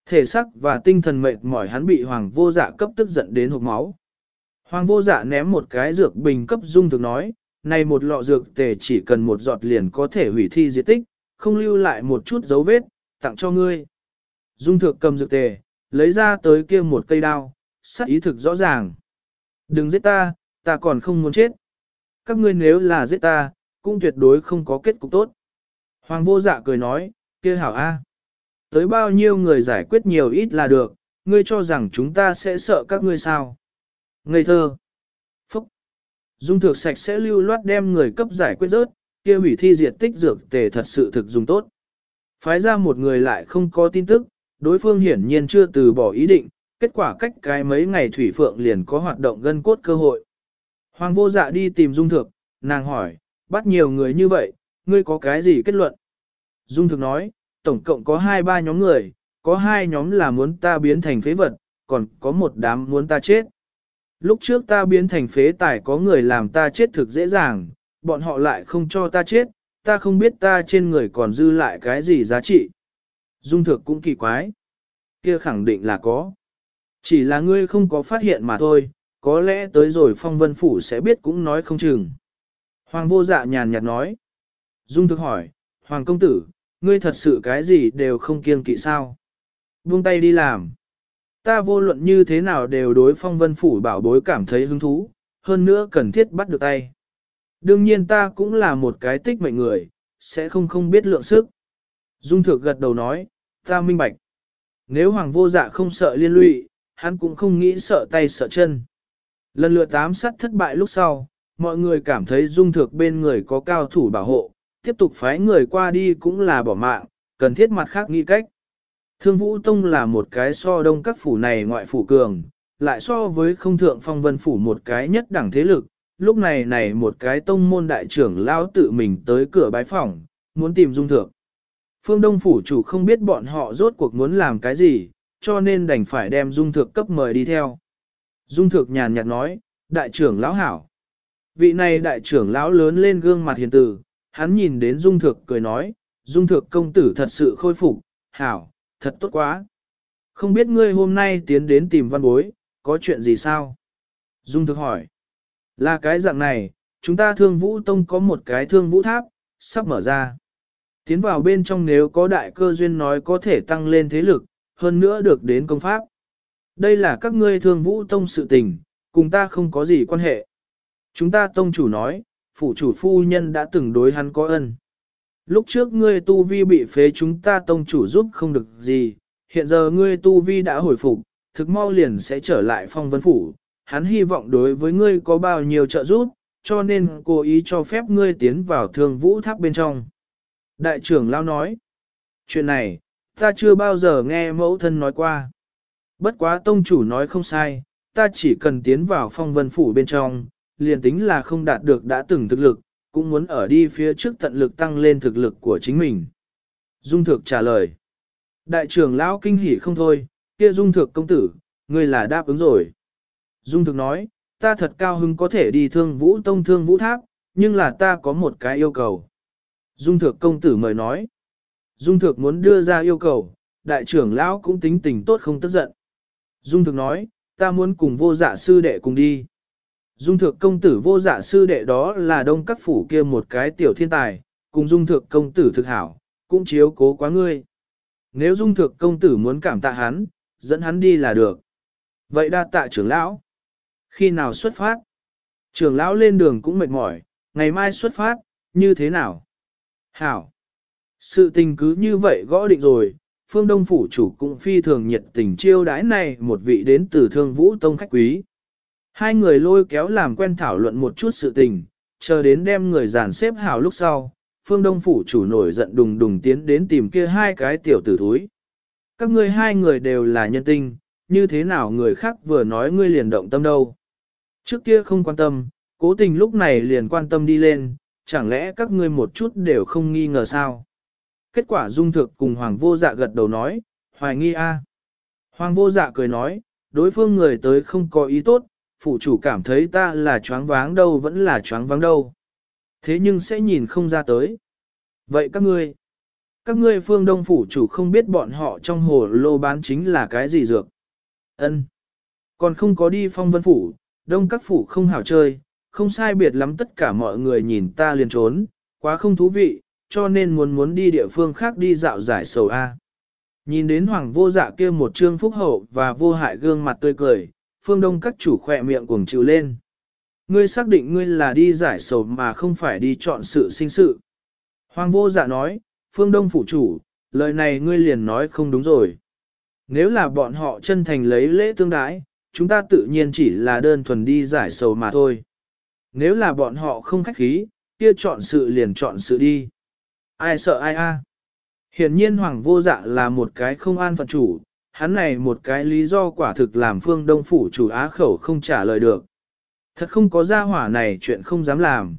Thể xác và tinh thần mệt mỏi hắn bị hoàng vô dạ cấp tức giận đến hộp máu. Hoàng vô dạ ném một cái dược bình cấp dung thực nói, này một lọ dược tề chỉ cần một giọt liền có thể hủy thi diệt tích, không lưu lại một chút dấu vết, tặng cho ngươi. Dung thực cầm dược tề, lấy ra tới kia một cây đao, sắc ý thực rõ ràng. Đừng giết ta, ta còn không muốn chết. Các ngươi nếu là giết ta, cũng tuyệt đối không có kết cục tốt. Hoàng vô dạ cười nói, kia hảo A. Tới bao nhiêu người giải quyết nhiều ít là được, ngươi cho rằng chúng ta sẽ sợ các ngươi sao. Ngây thơ. Phúc. Dung thực sạch sẽ lưu loát đem người cấp giải quyết rớt, kia hủy thi diệt tích dược tề thật sự thực dùng tốt. Phái ra một người lại không có tin tức, đối phương hiển nhiên chưa từ bỏ ý định, kết quả cách cái mấy ngày thủy phượng liền có hoạt động gân cốt cơ hội. Hoàng vô dạ đi tìm dung thực, nàng hỏi, bắt nhiều người như vậy, ngươi có cái gì kết luận? Dung thực nói, tổng cộng có hai ba nhóm người, có hai nhóm là muốn ta biến thành phế vật, còn có một đám muốn ta chết. Lúc trước ta biến thành phế tài có người làm ta chết thực dễ dàng, bọn họ lại không cho ta chết, ta không biết ta trên người còn dư lại cái gì giá trị. Dung thực cũng kỳ quái. Kia khẳng định là có. Chỉ là ngươi không có phát hiện mà thôi, có lẽ tới rồi phong vân phủ sẽ biết cũng nói không chừng. Hoàng vô dạ nhàn nhạt nói. Dung thực hỏi, Hoàng công tử, ngươi thật sự cái gì đều không kiêng kỵ sao? Buông tay đi làm. Ta vô luận như thế nào đều đối phong vân phủ bảo bối cảm thấy hứng thú, hơn nữa cần thiết bắt được tay. Đương nhiên ta cũng là một cái tích mệnh người, sẽ không không biết lượng sức. Dung thực gật đầu nói, ta minh bạch. Nếu hoàng vô dạ không sợ liên lụy, hắn cũng không nghĩ sợ tay sợ chân. Lần lượt tám sát thất bại lúc sau, mọi người cảm thấy dung thực bên người có cao thủ bảo hộ, tiếp tục phái người qua đi cũng là bỏ mạng, cần thiết mặt khác nghĩ cách. Thương Vũ Tông là một cái so đông các phủ này ngoại phủ cường, lại so với không thượng phong vân phủ một cái nhất đẳng thế lực, lúc này này một cái tông môn đại trưởng lao tự mình tới cửa bái phòng, muốn tìm dung thượng. Phương Đông phủ chủ không biết bọn họ rốt cuộc muốn làm cái gì, cho nên đành phải đem dung thượng cấp mời đi theo. Dung thượng nhàn nhạt nói, đại trưởng lão hảo. Vị này đại trưởng lão lớn lên gương mặt hiền từ, hắn nhìn đến dung thược cười nói, dung thược công tử thật sự khôi phục, hảo, thật tốt quá. Không biết ngươi hôm nay tiến đến tìm văn bối, có chuyện gì sao? Dung thực hỏi. Là cái dạng này, chúng ta thương vũ tông có một cái thương vũ tháp, sắp mở ra. Tiến vào bên trong nếu có đại cơ duyên nói có thể tăng lên thế lực, hơn nữa được đến công pháp. Đây là các ngươi thương vũ tông sự tình, cùng ta không có gì quan hệ. Chúng ta tông chủ nói, phủ chủ phu nhân đã từng đối hắn có ân. Lúc trước ngươi tu vi bị phế chúng ta tông chủ giúp không được gì, hiện giờ ngươi tu vi đã hồi phục, thực mau liền sẽ trở lại phong vân phủ. Hắn hy vọng đối với ngươi có bao nhiêu trợ giúp, cho nên cố ý cho phép ngươi tiến vào thương vũ tháp bên trong. Đại trưởng lao nói, chuyện này, ta chưa bao giờ nghe mẫu thân nói qua. Bất quá tông chủ nói không sai, ta chỉ cần tiến vào phong vân phủ bên trong, liền tính là không đạt được đã từng thực lực, cũng muốn ở đi phía trước tận lực tăng lên thực lực của chính mình. Dung Thược trả lời. Đại trưởng lão kinh hỉ không thôi, kia Dung Thược công tử, ngươi là đáp ứng rồi. Dung Thược nói, ta thật cao hứng có thể đi thương vũ tông thương vũ tháp, nhưng là ta có một cái yêu cầu. Dung Thược công tử mời nói. Dung Thược muốn đưa ra yêu cầu, đại trưởng lão cũng tính tình tốt không tức giận. Dung Thược nói, ta muốn cùng vô dạ sư đệ cùng đi. Dung thượng công tử vô dạ sư đệ đó là đông các phủ kia một cái tiểu thiên tài, cùng dung thượng công tử thực hảo, cũng chiếu cố quá ngươi. Nếu dung thượng công tử muốn cảm tạ hắn, dẫn hắn đi là được. Vậy đa tạ trưởng lão. Khi nào xuất phát? Trưởng lão lên đường cũng mệt mỏi, ngày mai xuất phát, như thế nào? Hảo. Sự tình cứ như vậy gõ định rồi, phương đông phủ chủ cũng phi thường nhiệt tình chiêu đãi này một vị đến từ thương vũ tông khách quý. Hai người lôi kéo làm quen thảo luận một chút sự tình, chờ đến đem người dàn xếp hảo lúc sau, phương đông phủ chủ nổi giận đùng đùng tiến đến tìm kia hai cái tiểu tử thúi. Các ngươi hai người đều là nhân tinh, như thế nào người khác vừa nói ngươi liền động tâm đâu. Trước kia không quan tâm, cố tình lúc này liền quan tâm đi lên, chẳng lẽ các ngươi một chút đều không nghi ngờ sao? Kết quả dung thực cùng hoàng vô dạ gật đầu nói, hoài nghi a. Hoàng vô dạ cười nói, đối phương người tới không có ý tốt, Phụ chủ cảm thấy ta là choáng váng đâu vẫn là choáng váng đâu. Thế nhưng sẽ nhìn không ra tới. Vậy các ngươi, các ngươi phương đông phủ chủ không biết bọn họ trong hồ lô bán chính là cái gì dược. ân Còn không có đi phong vân phủ, đông các phủ không hảo chơi, không sai biệt lắm tất cả mọi người nhìn ta liền trốn, quá không thú vị, cho nên muốn muốn đi địa phương khác đi dạo giải sầu A. Nhìn đến hoàng vô dạ kia một trương phúc hậu và vô hại gương mặt tươi cười, phương đông các chủ khỏe miệng cuồng chịu lên. Ngươi xác định ngươi là đi giải sầu mà không phải đi chọn sự sinh sự. Hoàng vô dạ nói, phương đông phủ chủ, lời này ngươi liền nói không đúng rồi. Nếu là bọn họ chân thành lấy lễ tương đái, chúng ta tự nhiên chỉ là đơn thuần đi giải sầu mà thôi. Nếu là bọn họ không khách khí, kia chọn sự liền chọn sự đi. Ai sợ ai a? Hiển nhiên Hoàng vô dạ là một cái không an phận chủ, hắn này một cái lý do quả thực làm phương đông phủ chủ á khẩu không trả lời được. Thật không có gia hỏa này chuyện không dám làm.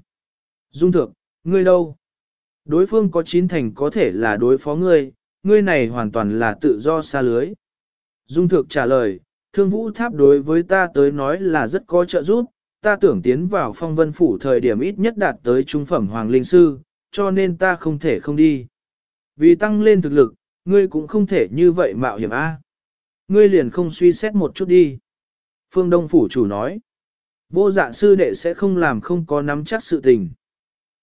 Dung thượng, ngươi đâu? Đối phương có chín thành có thể là đối phó ngươi, ngươi này hoàn toàn là tự do xa lưới. Dung thượng trả lời, thương vũ tháp đối với ta tới nói là rất có trợ giúp, ta tưởng tiến vào phong vân phủ thời điểm ít nhất đạt tới trung phẩm hoàng linh sư, cho nên ta không thể không đi. Vì tăng lên thực lực, ngươi cũng không thể như vậy mạo hiểm a. Ngươi liền không suy xét một chút đi. Phương Đông Phủ chủ nói. Vô dạ sư đệ sẽ không làm không có nắm chắc sự tình.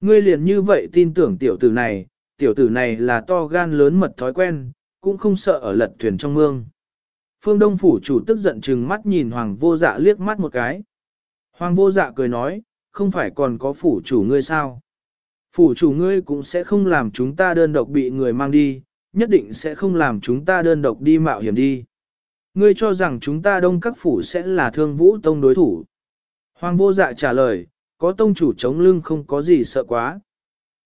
Ngươi liền như vậy tin tưởng tiểu tử này, tiểu tử này là to gan lớn mật thói quen, cũng không sợ ở lật thuyền trong mương. Phương Đông Phủ chủ tức giận chừng mắt nhìn Hoàng vô dạ liếc mắt một cái. Hoàng vô dạ cười nói, không phải còn có phủ chủ ngươi sao? Phủ chủ ngươi cũng sẽ không làm chúng ta đơn độc bị người mang đi, nhất định sẽ không làm chúng ta đơn độc đi mạo hiểm đi. Ngươi cho rằng chúng ta đông các phủ sẽ là thương vũ tông đối thủ. Hoàng vô dạ trả lời, có tông chủ chống lưng không có gì sợ quá.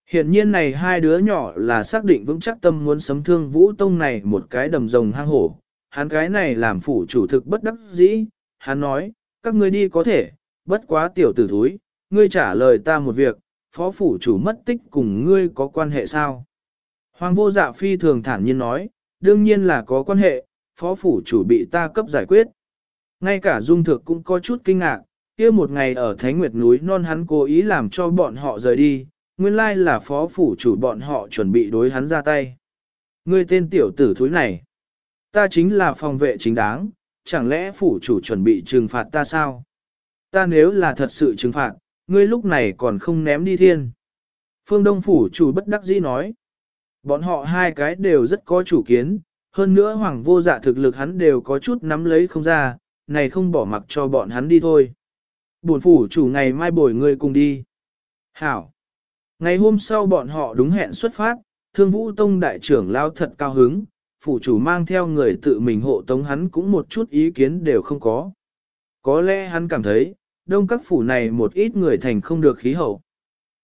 Hiện nhiên này hai đứa nhỏ là xác định vững chắc tâm muốn sấm thương vũ tông này một cái đầm rồng hang hổ. Hắn cái này làm phủ chủ thực bất đắc dĩ, hắn nói, các ngươi đi có thể, bất quá tiểu tử thúi, ngươi trả lời ta một việc, phó phủ chủ mất tích cùng ngươi có quan hệ sao? Hoàng vô dạ phi thường thản nhiên nói, đương nhiên là có quan hệ, phó phủ chủ bị ta cấp giải quyết. Ngay cả dung thực cũng có chút kinh ngạc, kia một ngày ở Thánh Nguyệt núi non hắn cố ý làm cho bọn họ rời đi, nguyên lai là phó phủ chủ bọn họ chuẩn bị đối hắn ra tay. Ngươi tên tiểu tử thúi này, ta chính là phòng vệ chính đáng, chẳng lẽ phủ chủ chuẩn bị trừng phạt ta sao? Ta nếu là thật sự trừng phạt, ngươi lúc này còn không ném đi thiên. Phương Đông phủ chủ bất đắc dĩ nói, bọn họ hai cái đều rất có chủ kiến, hơn nữa hoàng vô dạ thực lực hắn đều có chút nắm lấy không ra, này không bỏ mặc cho bọn hắn đi thôi. Buồn phủ chủ ngày mai bồi người cùng đi. Hảo. Ngày hôm sau bọn họ đúng hẹn xuất phát, thương vũ tông đại trưởng lao thật cao hứng, phủ chủ mang theo người tự mình hộ tống hắn cũng một chút ý kiến đều không có. Có lẽ hắn cảm thấy, đông các phủ này một ít người thành không được khí hậu.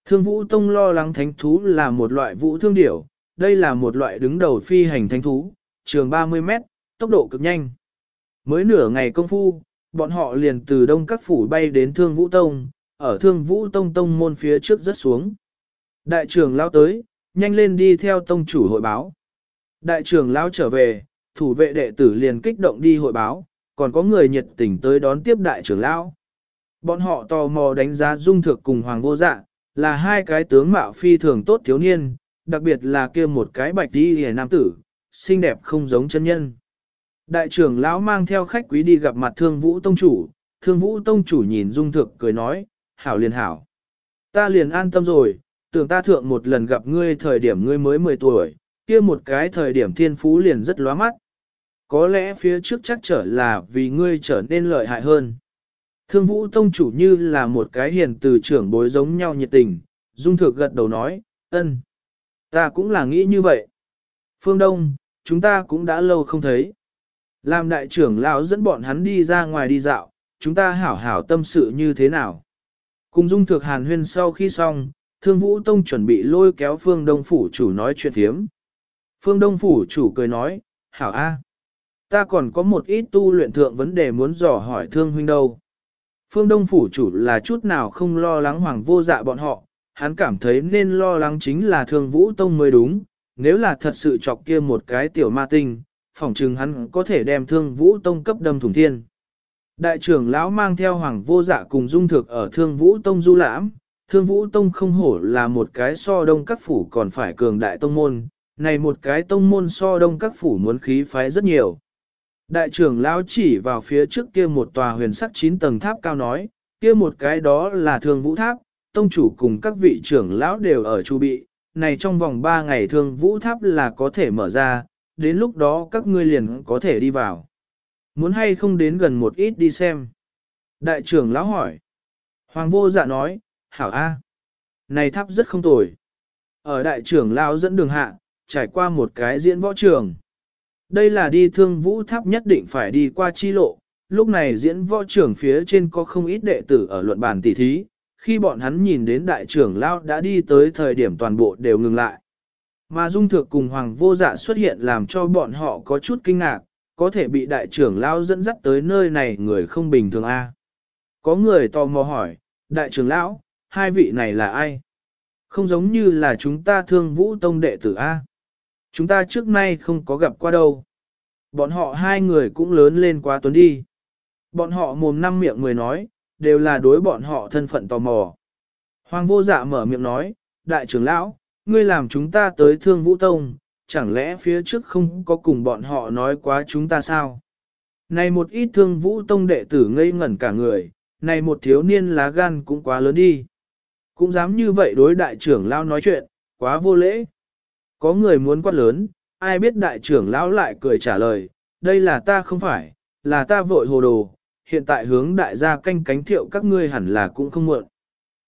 Thương vũ tông lo lắng thánh thú là một loại vũ thương điểu, đây là một loại đứng đầu phi hành thánh thú, trường 30 mét, tốc độ cực nhanh. Mới nửa ngày công phu, bọn họ liền từ đông các phủ bay đến thương vũ tông, ở thương vũ tông tông môn phía trước rất xuống. Đại trưởng lao tới, nhanh lên đi theo tông chủ hội báo. Đại trưởng lao trở về, thủ vệ đệ tử liền kích động đi hội báo, còn có người nhiệt tình tới đón tiếp đại trưởng lao. Bọn họ tò mò đánh giá dung thực cùng hoàng vô dạ, là hai cái tướng mạo phi thường tốt thiếu niên, đặc biệt là kia một cái bạch đi hề nam tử, xinh đẹp không giống chân nhân. Đại trưởng lão mang theo khách quý đi gặp mặt thương vũ tông chủ, thương vũ tông chủ nhìn dung thực cười nói, hảo liền hảo. Ta liền an tâm rồi, tưởng ta thượng một lần gặp ngươi thời điểm ngươi mới 10 tuổi, kia một cái thời điểm thiên phú liền rất lóa mắt. Có lẽ phía trước chắc trở là vì ngươi trở nên lợi hại hơn. Thương vũ tông chủ như là một cái hiền từ trưởng bối giống nhau nhiệt tình, dung thực gật đầu nói, ân, ta cũng là nghĩ như vậy. Phương Đông, chúng ta cũng đã lâu không thấy. Làm đại trưởng lão dẫn bọn hắn đi ra ngoài đi dạo, chúng ta hảo hảo tâm sự như thế nào. Cùng dung thực hàn huyên sau khi xong, thương vũ tông chuẩn bị lôi kéo phương đông phủ chủ nói chuyện thiếm. Phương đông phủ chủ cười nói, hảo a, ta còn có một ít tu luyện thượng vấn đề muốn dò hỏi thương huynh đâu. Phương đông phủ chủ là chút nào không lo lắng hoàng vô dạ bọn họ, hắn cảm thấy nên lo lắng chính là thương vũ tông mới đúng, nếu là thật sự chọc kia một cái tiểu ma tinh, phỏng chừng hắn có thể đem thương vũ tông cấp đâm thủng thiên. Đại trưởng lão mang theo hoàng vô dạ cùng dung thực ở thương vũ tông du lãm, thương vũ tông không hổ là một cái so đông các phủ còn phải cường đại tông môn, này một cái tông môn so đông các phủ muốn khí phái rất nhiều. Đại trưởng lão chỉ vào phía trước kia một tòa huyền sắc 9 tầng tháp cao nói, kia một cái đó là thương vũ tháp, tông chủ cùng các vị trưởng lão đều ở chu bị, này trong vòng 3 ngày thương vũ tháp là có thể mở ra, đến lúc đó các ngươi liền có thể đi vào. Muốn hay không đến gần một ít đi xem. Đại trưởng lão hỏi. Hoàng vô dạ nói, hảo A. Này tháp rất không tồi. Ở đại trưởng lão dẫn đường hạ, trải qua một cái diễn võ trường. Đây là đi thương vũ tháp nhất định phải đi qua chi lộ. Lúc này diễn võ trưởng phía trên có không ít đệ tử ở luận bàn tỷ thí. Khi bọn hắn nhìn đến đại trưởng lão đã đi tới thời điểm toàn bộ đều ngừng lại. Mà dung thược cùng hoàng vô dạ xuất hiện làm cho bọn họ có chút kinh ngạc, có thể bị đại trưởng lão dẫn dắt tới nơi này người không bình thường a. Có người tò mò hỏi, đại trưởng lão, hai vị này là ai? Không giống như là chúng ta thương vũ tông đệ tử A. Chúng ta trước nay không có gặp qua đâu. Bọn họ hai người cũng lớn lên quá tuấn đi. Bọn họ mồm năm miệng người nói, đều là đối bọn họ thân phận tò mò. Hoàng vô dạ mở miệng nói, đại trưởng lão, ngươi làm chúng ta tới thương vũ tông, chẳng lẽ phía trước không có cùng bọn họ nói quá chúng ta sao? Này một ít thương vũ tông đệ tử ngây ngẩn cả người, này một thiếu niên lá gan cũng quá lớn đi. Cũng dám như vậy đối đại trưởng lão nói chuyện, quá vô lễ. Có người muốn quát lớn, ai biết đại trưởng lão lại cười trả lời, đây là ta không phải, là ta vội hồ đồ, hiện tại hướng đại gia canh cánh thiệu các ngươi hẳn là cũng không muộn.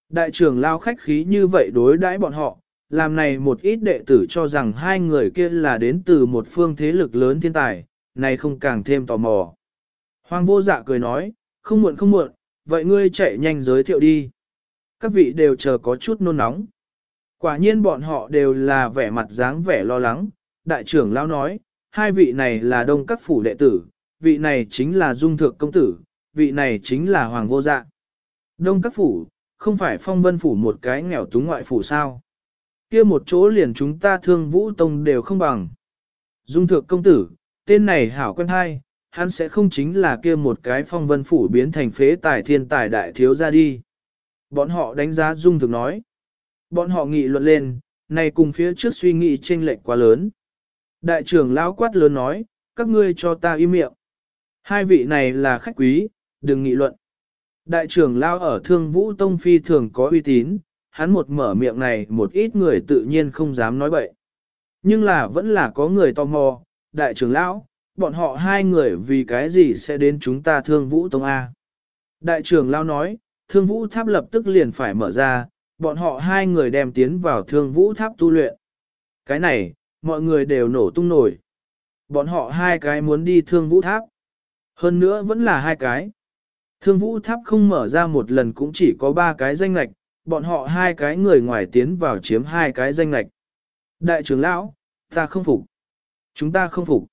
Đại trưởng lao khách khí như vậy đối đãi bọn họ, làm này một ít đệ tử cho rằng hai người kia là đến từ một phương thế lực lớn thiên tài, này không càng thêm tò mò. Hoàng vô dạ cười nói, không muộn không muộn, vậy ngươi chạy nhanh giới thiệu đi. Các vị đều chờ có chút nôn nóng. Quả nhiên bọn họ đều là vẻ mặt dáng vẻ lo lắng, đại trưởng lão nói, hai vị này là đông các phủ đệ tử, vị này chính là dung thượng công tử, vị này chính là hoàng vô dạ. Đông các phủ, không phải phong vân phủ một cái nghèo túng ngoại phủ sao kia một chỗ liền chúng ta thương vũ tông đều không bằng. Dung thượng công tử, tên này hảo quen hay, hắn sẽ không chính là kia một cái phong vân phủ biến thành phế tài thiên tài đại thiếu ra đi. Bọn họ đánh giá dung thượng nói. Bọn họ nghị luận lên, này cùng phía trước suy nghĩ chênh lệch quá lớn. Đại trưởng lão quát lớn nói, các ngươi cho ta im miệng. Hai vị này là khách quý, đừng nghị luận. Đại trưởng lão ở thương vũ tông phi thường có uy tín, hắn một mở miệng này một ít người tự nhiên không dám nói bậy. Nhưng là vẫn là có người tò mò, đại trưởng lão, bọn họ hai người vì cái gì sẽ đến chúng ta thương vũ tông A. Đại trưởng lão nói, thương vũ tháp lập tức liền phải mở ra, bọn họ hai người đem tiến vào thương vũ tháp tu luyện. Cái này, mọi người đều nổ tung nổi. Bọn họ hai cái muốn đi thương vũ tháp. Hơn nữa vẫn là hai cái. Thương vũ tháp không mở ra một lần cũng chỉ có ba cái danh lạch, bọn họ hai cái người ngoài tiến vào chiếm hai cái danh lạch. Đại trưởng lão, ta không phục. Chúng ta không phục.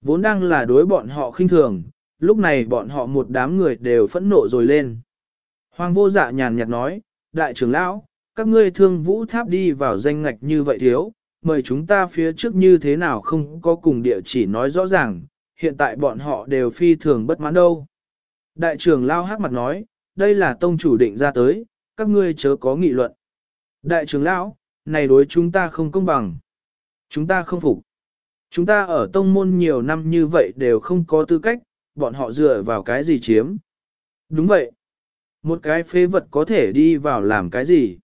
Vốn đang là đối bọn họ khinh thường, lúc này bọn họ một đám người đều phẫn nộ rồi lên. Hoàng vô dạ nhàn nhạt nói, đại trưởng lão, các ngươi thương vũ tháp đi vào danh ngạch như vậy thiếu, mời chúng ta phía trước như thế nào không có cùng địa chỉ nói rõ ràng, hiện tại bọn họ đều phi thường bất mãn đâu. Đại trưởng lao hát mặt nói, đây là tông chủ định ra tới, các ngươi chớ có nghị luận. Đại trưởng lão, này đối chúng ta không công bằng. Chúng ta không phục. Chúng ta ở tông môn nhiều năm như vậy đều không có tư cách, bọn họ dựa vào cái gì chiếm. Đúng vậy. Một cái phế vật có thể đi vào làm cái gì?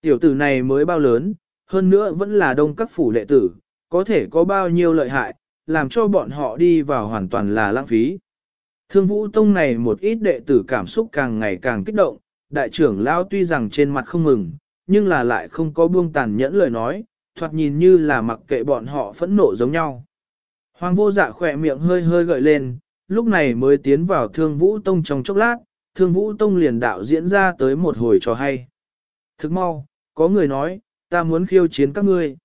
Tiểu tử này mới bao lớn, hơn nữa vẫn là đông các phủ đệ tử, có thể có bao nhiêu lợi hại, làm cho bọn họ đi vào hoàn toàn là lãng phí. Thương vũ tông này một ít đệ tử cảm xúc càng ngày càng kích động, đại trưởng lao tuy rằng trên mặt không mừng, nhưng là lại không có buông tàn nhẫn lời nói, thoạt nhìn như là mặc kệ bọn họ phẫn nộ giống nhau. Hoàng vô dạ khỏe miệng hơi hơi gợi lên, lúc này mới tiến vào thương vũ tông trong chốc lát, thương vũ tông liền đạo diễn ra tới một hồi trò hay. Thức mau, có người nói, ta muốn khiêu chiến các ngươi.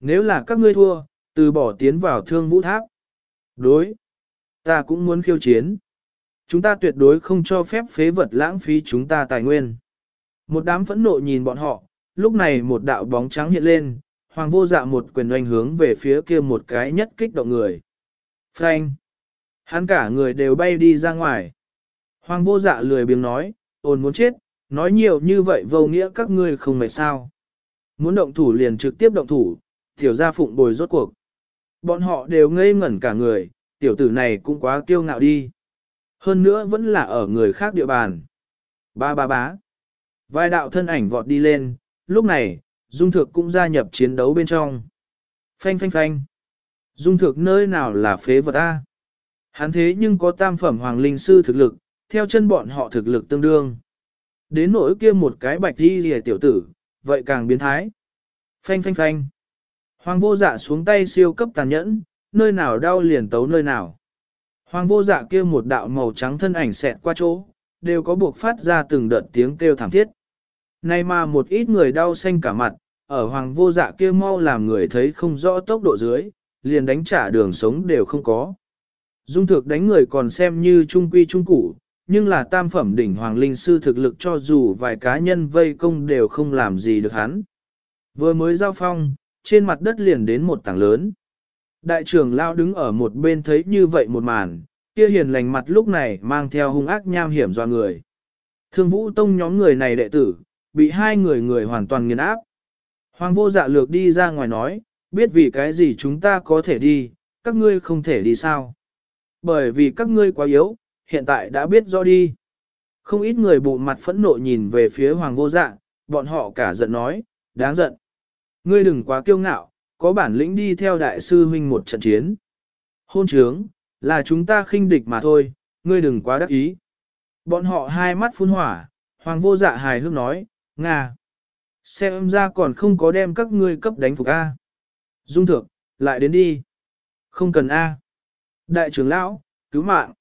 Nếu là các ngươi thua, từ bỏ tiến vào thương vũ tháp. Đối. Ta cũng muốn khiêu chiến. Chúng ta tuyệt đối không cho phép phế vật lãng phí chúng ta tài nguyên. Một đám phẫn nộ nhìn bọn họ, lúc này một đạo bóng trắng hiện lên, hoàng vô dạ một quyền oanh hướng về phía kia một cái nhất kích động người. Frank! Hắn cả người đều bay đi ra ngoài. Hoàng vô dạ lười biếng nói, ồn muốn chết, nói nhiều như vậy vô nghĩa các ngươi không mệt sao. Muốn động thủ liền trực tiếp động thủ, tiểu gia phụng bồi rốt cuộc. Bọn họ đều ngây ngẩn cả người, tiểu tử này cũng quá kiêu ngạo đi. Hơn nữa vẫn là ở người khác địa bàn. Ba ba bá. vai đạo thân ảnh vọt đi lên, lúc này, Dung Thược cũng gia nhập chiến đấu bên trong. Phanh phanh phanh. Dung Thược nơi nào là phế vật A. Hắn thế nhưng có tam phẩm hoàng linh sư thực lực, theo chân bọn họ thực lực tương đương. Đến nỗi kia một cái bạch đi rìa tiểu tử, vậy càng biến thái. Phanh phanh phanh. Hoàng vô dạ xuống tay siêu cấp tàn nhẫn, nơi nào đau liền tấu nơi nào. Hoàng vô dạ kia một đạo màu trắng thân ảnh xẹt qua chỗ, đều có buộc phát ra từng đợt tiếng kêu thảm thiết. Nay mà một ít người đau xanh cả mặt, ở hoàng vô dạ kia mau làm người thấy không rõ tốc độ dưới, liền đánh trả đường sống đều không có. Dung thực đánh người còn xem như trung quy trung củ, nhưng là tam phẩm đỉnh hoàng linh sư thực lực cho dù vài cá nhân vây công đều không làm gì được hắn. Vừa mới giao phong, trên mặt đất liền đến một tảng lớn. Đại trưởng lao đứng ở một bên thấy như vậy một màn, kia hiền lành mặt lúc này mang theo hung ác nham hiểm do người. Thương vũ tông nhóm người này đệ tử, bị hai người người hoàn toàn nghiền áp. Hoàng vô dạ lược đi ra ngoài nói, biết vì cái gì chúng ta có thể đi, các ngươi không thể đi sao. Bởi vì các ngươi quá yếu, hiện tại đã biết rõ đi. Không ít người bụng mặt phẫn nộ nhìn về phía hoàng vô dạ, bọn họ cả giận nói, đáng giận. Ngươi đừng quá kiêu ngạo, có bản lĩnh đi theo đại sư huynh một trận chiến. Hôn trướng, là chúng ta khinh địch mà thôi, ngươi đừng quá đắc ý. Bọn họ hai mắt phun hỏa, hoàng vô dạ hài hước nói, Nga. Xem ra còn không có đem các ngươi cấp đánh phục A. Dung thượng, lại đến đi. Không cần A. Đại trưởng lão, cứu mạng.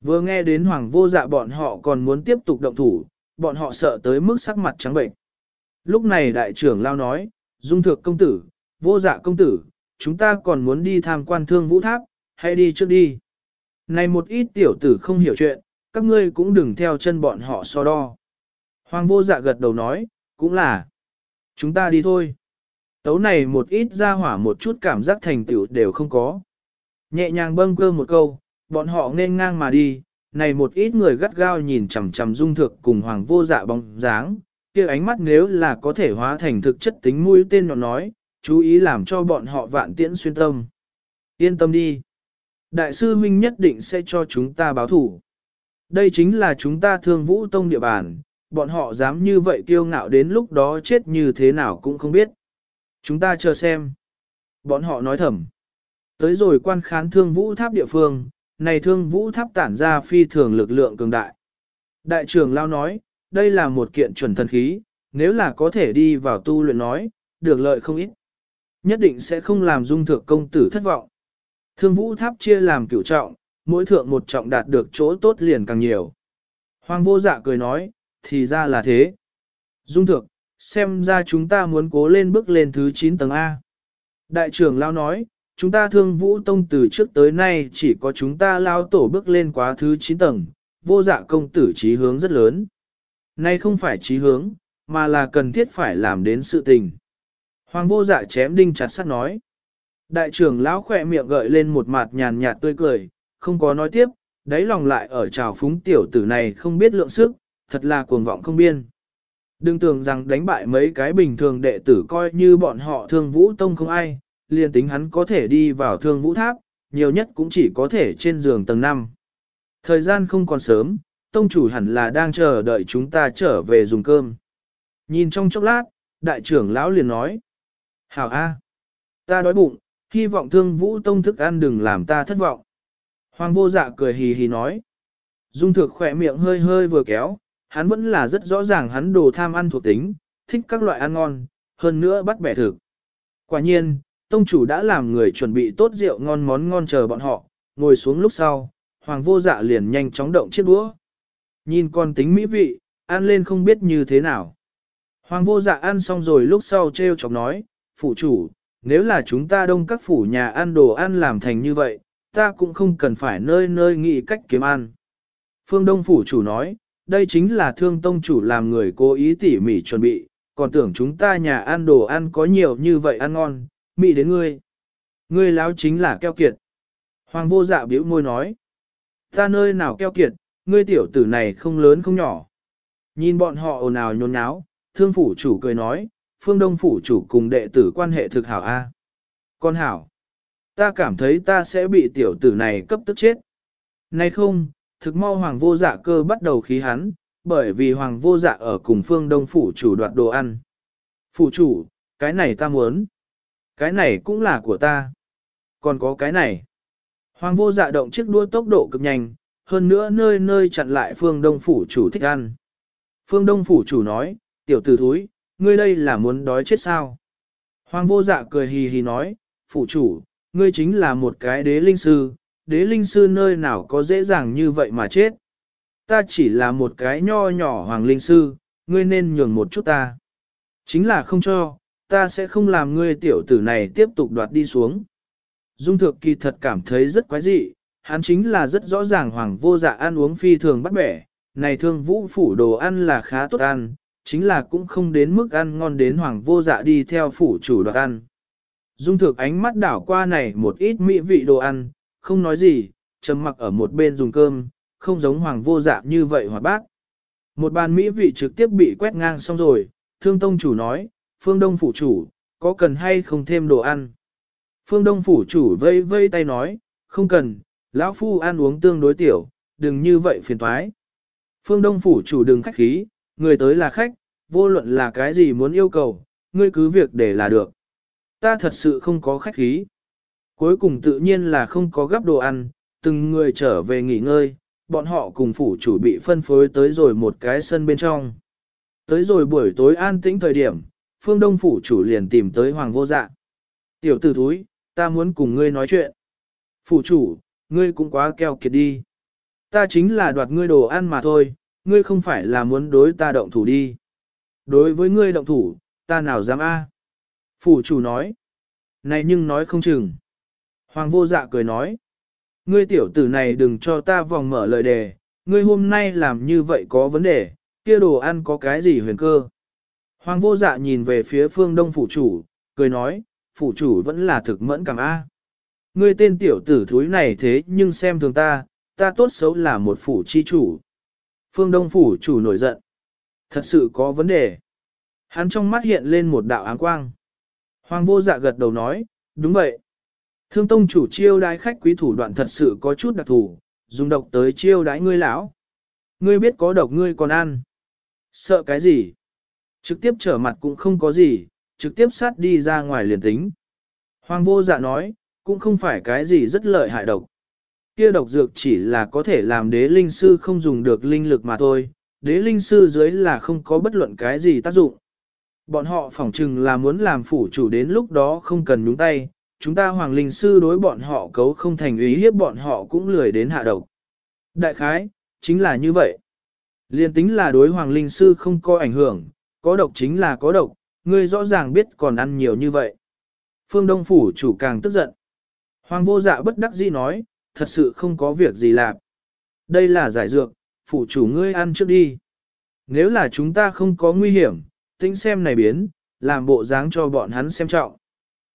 Vừa nghe đến hoàng vô dạ bọn họ còn muốn tiếp tục động thủ, bọn họ sợ tới mức sắc mặt trắng bệnh. Lúc này đại trưởng lao nói, Dung thượng công tử, vô dạ công tử, chúng ta còn muốn đi tham quan thương vũ tháp, hãy đi trước đi. Này một ít tiểu tử không hiểu chuyện, các ngươi cũng đừng theo chân bọn họ so đo. Hoàng vô dạ gật đầu nói, cũng là. Chúng ta đi thôi. Tấu này một ít ra hỏa một chút cảm giác thành tựu đều không có. Nhẹ nhàng bâng cơ một câu, bọn họ nên ngang mà đi, này một ít người gắt gao nhìn chằm chằm dung thực cùng hoàng vô dạ bóng dáng, kia ánh mắt nếu là có thể hóa thành thực chất tính mũi tên nhọn nói, chú ý làm cho bọn họ vạn tiễn xuyên tâm. Yên tâm đi. Đại sư huynh nhất định sẽ cho chúng ta báo thủ. Đây chính là chúng ta thương vũ tông địa bàn, bọn họ dám như vậy kiêu ngạo đến lúc đó chết như thế nào cũng không biết. Chúng ta chờ xem. Bọn họ nói thầm. Tới rồi quan khán thương vũ tháp địa phương, này thương vũ tháp tản ra phi thường lực lượng cường đại. Đại trưởng Lao nói, đây là một kiện chuẩn thần khí, nếu là có thể đi vào tu luyện nói, được lợi không ít. Nhất định sẽ không làm dung thượng công tử thất vọng. Thương vũ tháp chia làm cửu trọng, mỗi thượng một trọng đạt được chỗ tốt liền càng nhiều. Hoàng vô dạ cười nói, thì ra là thế. Dung thượng, xem ra chúng ta muốn cố lên bước lên thứ 9 tầng A. Đại trưởng Lao nói, chúng ta thương vũ tông từ trước tới nay chỉ có chúng ta lao tổ bước lên quá thứ 9 tầng, vô dạ công tử trí hướng rất lớn. Nay không phải trí hướng, mà là cần thiết phải làm đến sự tình. Hoàng vô dạ chém đinh chặt sắt nói. Đại trưởng lão khỏe miệng gợi lên một mặt nhàn nhạt tươi cười, không có nói tiếp, đáy lòng lại ở trào phúng tiểu tử này không biết lượng sức, thật là cuồng vọng không biên. Đừng tưởng rằng đánh bại mấy cái bình thường đệ tử coi như bọn họ thương vũ tông không ai, liền tính hắn có thể đi vào thương vũ tháp, nhiều nhất cũng chỉ có thể trên giường tầng 5. Thời gian không còn sớm, tông chủ hẳn là đang chờ đợi chúng ta trở về dùng cơm. Nhìn trong chốc lát, đại trưởng lão liền nói. Hảo A. Ta đói bụng, hy vọng thương vũ tông thức ăn đừng làm ta thất vọng. Hoàng vô dạ cười hì hì nói. Dung thực khỏe miệng hơi hơi vừa kéo, hắn vẫn là rất rõ ràng hắn đồ tham ăn thuộc tính, thích các loại ăn ngon, hơn nữa bắt bẻ thực. Quả nhiên, tông chủ đã làm người chuẩn bị tốt rượu ngon món ngon chờ bọn họ, ngồi xuống lúc sau, hoàng vô dạ liền nhanh chóng động chiếc đũa. Nhìn con tính mỹ vị, ăn lên không biết như thế nào. Hoàng vô dạ ăn xong rồi lúc sau treo chọc nói, phụ chủ, nếu là chúng ta đông các phủ nhà ăn đồ ăn làm thành như vậy, ta cũng không cần phải nơi nơi nghĩ cách kiếm ăn. Phương Đông phủ chủ nói, đây chính là thương tông chủ làm người cố ý tỉ mỉ chuẩn bị, còn tưởng chúng ta nhà ăn đồ ăn có nhiều như vậy ăn ngon, mị đến ngươi. Ngươi láo chính là keo kiệt. Hoàng vô dạ biểu môi nói. Ta nơi nào keo kiệt, ngươi tiểu tử này không lớn không nhỏ. Nhìn bọn họ ồn ào nhốn nháo, thương phủ chủ cười nói, phương đông phủ chủ cùng đệ tử quan hệ thực hảo A. Con hảo, ta cảm thấy ta sẽ bị tiểu tử này cấp tức chết. Nay không, thực mau hoàng vô dạ cơ bắt đầu khí hắn, bởi vì hoàng vô dạ ở cùng phương đông phủ chủ đoạt đồ ăn. Phủ chủ, cái này ta muốn. Cái này cũng là của ta. Còn có cái này. Hoàng vô dạ động chiếc đua tốc độ cực nhanh, hơn nữa nơi nơi chặn lại phương đông phủ chủ thích ăn. Phương đông phủ chủ nói, tiểu tử thúi, ngươi đây là muốn đói chết sao? Hoàng vô dạ cười hì hì nói, phụ chủ, ngươi chính là một cái đế linh sư, đế linh sư nơi nào có dễ dàng như vậy mà chết. Ta chỉ là một cái nho nhỏ hoàng linh sư, ngươi nên nhường một chút ta. Chính là không cho, ta sẽ không làm ngươi tiểu tử này tiếp tục đoạt đi xuống. Dung thượng kỳ thật cảm thấy rất quái dị, hắn chính là rất rõ ràng hoàng vô dạ ăn uống phi thường bắt bẻ, này thương vũ phủ đồ ăn là khá tốt ăn, chính là cũng không đến mức ăn ngon đến hoàng vô dạ đi theo phủ chủ đoạt ăn. Dung thực ánh mắt đảo qua này một ít mỹ vị đồ ăn, không nói gì, trầm mặc ở một bên dùng cơm, không giống hoàng vô dạ như vậy hoạt bác. Một bàn mỹ vị trực tiếp bị quét ngang xong rồi, thương tông chủ nói, phương đông phủ chủ, có cần hay không thêm đồ ăn? Phương đông phủ chủ vây vây tay nói, không cần, lão phu ăn uống tương đối tiểu, đừng như vậy phiền toái. Phương đông phủ chủ đừng khách khí, người tới là khách, vô luận là cái gì muốn yêu cầu, ngươi cứ việc để là được. Ta thật sự không có khách khí. Cuối cùng tự nhiên là không có gấp đồ ăn, từng người trở về nghỉ ngơi, bọn họ cùng phủ chủ bị phân phối tới rồi một cái sân bên trong. Tới rồi buổi tối an tĩnh thời điểm, phương đông phủ chủ liền tìm tới hoàng vô dạ. Tiểu tử thúi, ta muốn cùng ngươi nói chuyện. Phủ chủ, ngươi cũng quá keo kiệt đi. Ta chính là đoạt ngươi đồ ăn mà thôi, ngươi không phải là muốn đối ta động thủ đi. Đối với ngươi động thủ, ta nào dám a? Phủ chủ nói. Này nhưng nói không chừng. Hoàng vô dạ cười nói. Ngươi tiểu tử này đừng cho ta vòng mở lời đề, ngươi hôm nay làm như vậy có vấn đề, kia đồ ăn có cái gì huyền cơ. Hoàng vô dạ nhìn về phía phương đông phủ chủ, cười nói, phủ chủ vẫn là thực mẫn cảm A. Ngươi tên tiểu tử thúi này thế nhưng xem thường ta, ta tốt xấu là một phủ chi chủ. Phương đông phủ chủ nổi giận. Thật sự có vấn đề. Hắn trong mắt hiện lên một đạo áng quang. Hoàng vô dạ gật đầu nói, đúng vậy. Thương tông chủ chiêu đái khách quý thủ đoạn thật sự có chút đặc thù, dùng độc tới chiêu đái ngươi lão. Ngươi biết có độc ngươi còn ăn. Sợ cái gì? Trực tiếp trở mặt cũng không có gì, trực tiếp sát đi ra ngoài liền tính. Hoàng vô dạ nói, cũng không phải cái gì rất lợi hại độc. Kia độc dược chỉ là có thể làm đế linh sư không dùng được linh lực mà thôi, đế linh sư dưới là không có bất luận cái gì tác dụng. Bọn họ phỏng chừng là muốn làm phủ chủ đến lúc đó không cần nhúng tay, chúng ta hoàng linh sư đối bọn họ cấu không thành ý hiếp bọn họ cũng lười đến hạ độc. Đại khái, chính là như vậy. Liên tính là đối hoàng linh sư không có ảnh hưởng, có độc chính là có độc, ngươi rõ ràng biết còn ăn nhiều như vậy. Phương Đông Phủ chủ càng tức giận. Hoàng vô dạ bất đắc dĩ nói, thật sự không có việc gì làm. Đây là giải dược, phủ chủ ngươi ăn trước đi. Nếu là chúng ta không có nguy hiểm, tính xem này biến, làm bộ dáng cho bọn hắn xem trọng.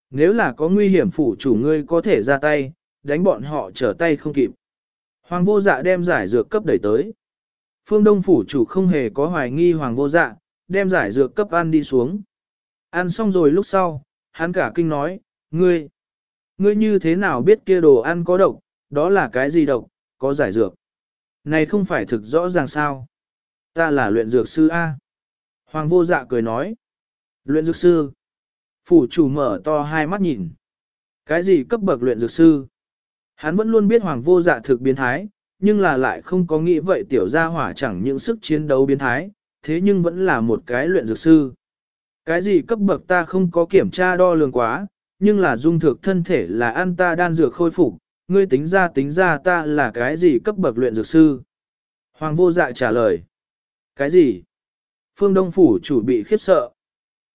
Nếu là có nguy hiểm phủ chủ ngươi có thể ra tay, đánh bọn họ trở tay không kịp. Hoàng vô dạ đem giải dược cấp đẩy tới. Phương Đông phủ chủ không hề có hoài nghi hoàng vô dạ, đem giải dược cấp ăn đi xuống. Ăn xong rồi lúc sau, hắn cả kinh nói, ngươi, ngươi như thế nào biết kia đồ ăn có độc, đó là cái gì độc, có giải dược. Này không phải thực rõ ràng sao. Ta là luyện dược sư A. Hoàng vô dạ cười nói. Luyện dược sư. Phủ chủ mở to hai mắt nhìn. Cái gì cấp bậc luyện dược sư? Hắn vẫn luôn biết hoàng vô dạ thực biến thái, nhưng là lại không có nghĩ vậy tiểu gia hỏa chẳng những sức chiến đấu biến thái, thế nhưng vẫn là một cái luyện dược sư. Cái gì cấp bậc ta không có kiểm tra đo lường quá, nhưng là dung thực thân thể là ăn ta đan dược khôi phục, ngươi tính ra tính ra ta là cái gì cấp bậc luyện dược sư. Hoàng vô dạ trả lời. Cái gì? Phương Đông Phủ chủ bị khiếp sợ.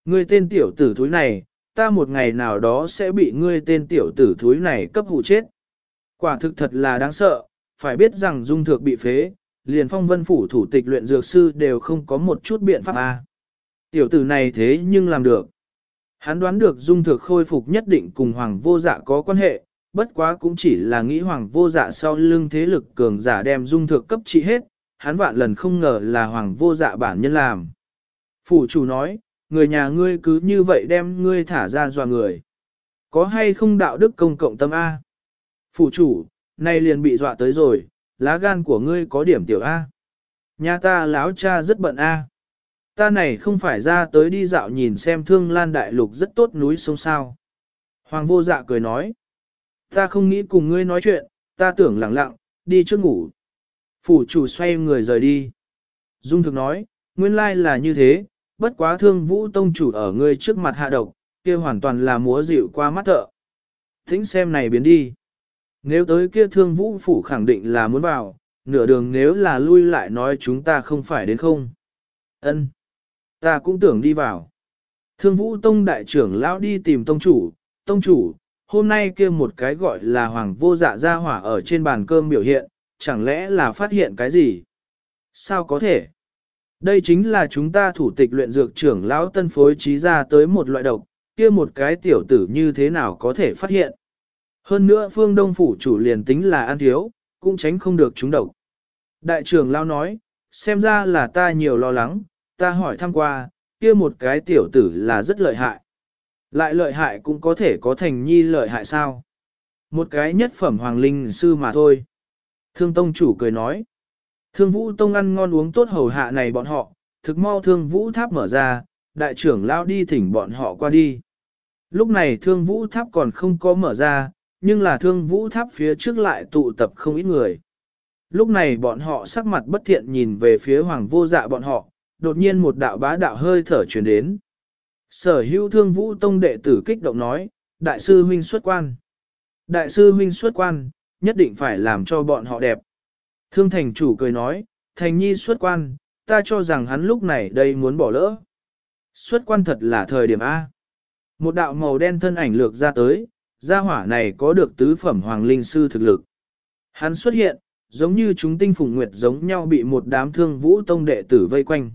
Ngươi tên tiểu tử thúi này, ta một ngày nào đó sẽ bị ngươi tên tiểu tử thúi này cấp hụ chết. Quả thực thật là đáng sợ, phải biết rằng dung thược bị phế, liền phong vân phủ thủ tịch luyện dược sư đều không có một chút biện pháp a. Tiểu tử này thế nhưng làm được. Hắn đoán được dung thược khôi phục nhất định cùng hoàng vô dạ có quan hệ, bất quá cũng chỉ là nghĩ hoàng vô dạ sau lưng thế lực cường giả đem dung thực cấp trị hết, hắn vạn lần không ngờ là hoàng vô dạ bản nhân làm. Phủ chủ nói, người nhà ngươi cứ như vậy đem ngươi thả ra dọa người. Có hay không đạo đức công cộng tâm A? Phủ chủ, nay liền bị dọa tới rồi, lá gan của ngươi có điểm tiểu A. Nhà ta láo cha rất bận A. Ta này không phải ra tới đi dạo nhìn xem thương lan đại lục rất tốt núi sông sao. Hoàng vô dạ cười nói. Ta không nghĩ cùng ngươi nói chuyện, ta tưởng lặng lặng, đi trước ngủ. Phủ chủ xoay người rời đi. Dung thực nói, nguyên lai là như thế, bất quá thương vũ tông chủ ở ngươi trước mặt hạ độc, kia hoàn toàn là múa dịu qua mắt thợ. Thính xem này biến đi. Nếu tới kia thương vũ phủ khẳng định là muốn vào, nửa đường nếu là lui lại nói chúng ta không phải đến không. ân Ta cũng tưởng đi vào. Thương vũ tông đại trưởng lão đi tìm tông chủ, tông chủ, hôm nay kia một cái gọi là hoàng vô dạ ra hỏa ở trên bàn cơm biểu hiện, chẳng lẽ là phát hiện cái gì? Sao có thể? Đây chính là chúng ta thủ tịch luyện dược trưởng lão tân phối trí ra tới một loại độc, kia một cái tiểu tử như thế nào có thể phát hiện? Hơn nữa phương đông phủ chủ liền tính là ăn thiếu, cũng tránh không được chúng độc. Đại trưởng lão nói, xem ra là ta nhiều lo lắng, ta hỏi thăm qua, kia một cái tiểu tử là rất lợi hại. Lại lợi hại cũng có thể có thành nhi lợi hại sao? Một cái nhất phẩm hoàng linh sư mà thôi. Thương tông chủ cười nói. Thương vũ tông ăn ngon uống tốt hầu hạ này bọn họ, thực mau thương vũ tháp mở ra, đại trưởng lao đi thỉnh bọn họ qua đi. Lúc này thương vũ tháp còn không có mở ra, nhưng là thương vũ tháp phía trước lại tụ tập không ít người. Lúc này bọn họ sắc mặt bất thiện nhìn về phía hoàng vô dạ bọn họ, đột nhiên một đạo bá đạo hơi thở truyền đến. Sở hữu thương vũ tông đệ tử kích động nói, đại sư huynh xuất quan. Đại sư huynh xuất quan, nhất định phải làm cho bọn họ đẹp. Thương thành chủ cười nói, thành nhi xuất quan, ta cho rằng hắn lúc này đây muốn bỏ lỡ. Xuất quan thật là thời điểm A. Một đạo màu đen thân ảnh lược ra tới, gia hỏa này có được tứ phẩm hoàng linh sư thực lực. Hắn xuất hiện, giống như chúng tinh phùng nguyệt giống nhau bị một đám thương vũ tông đệ tử vây quanh.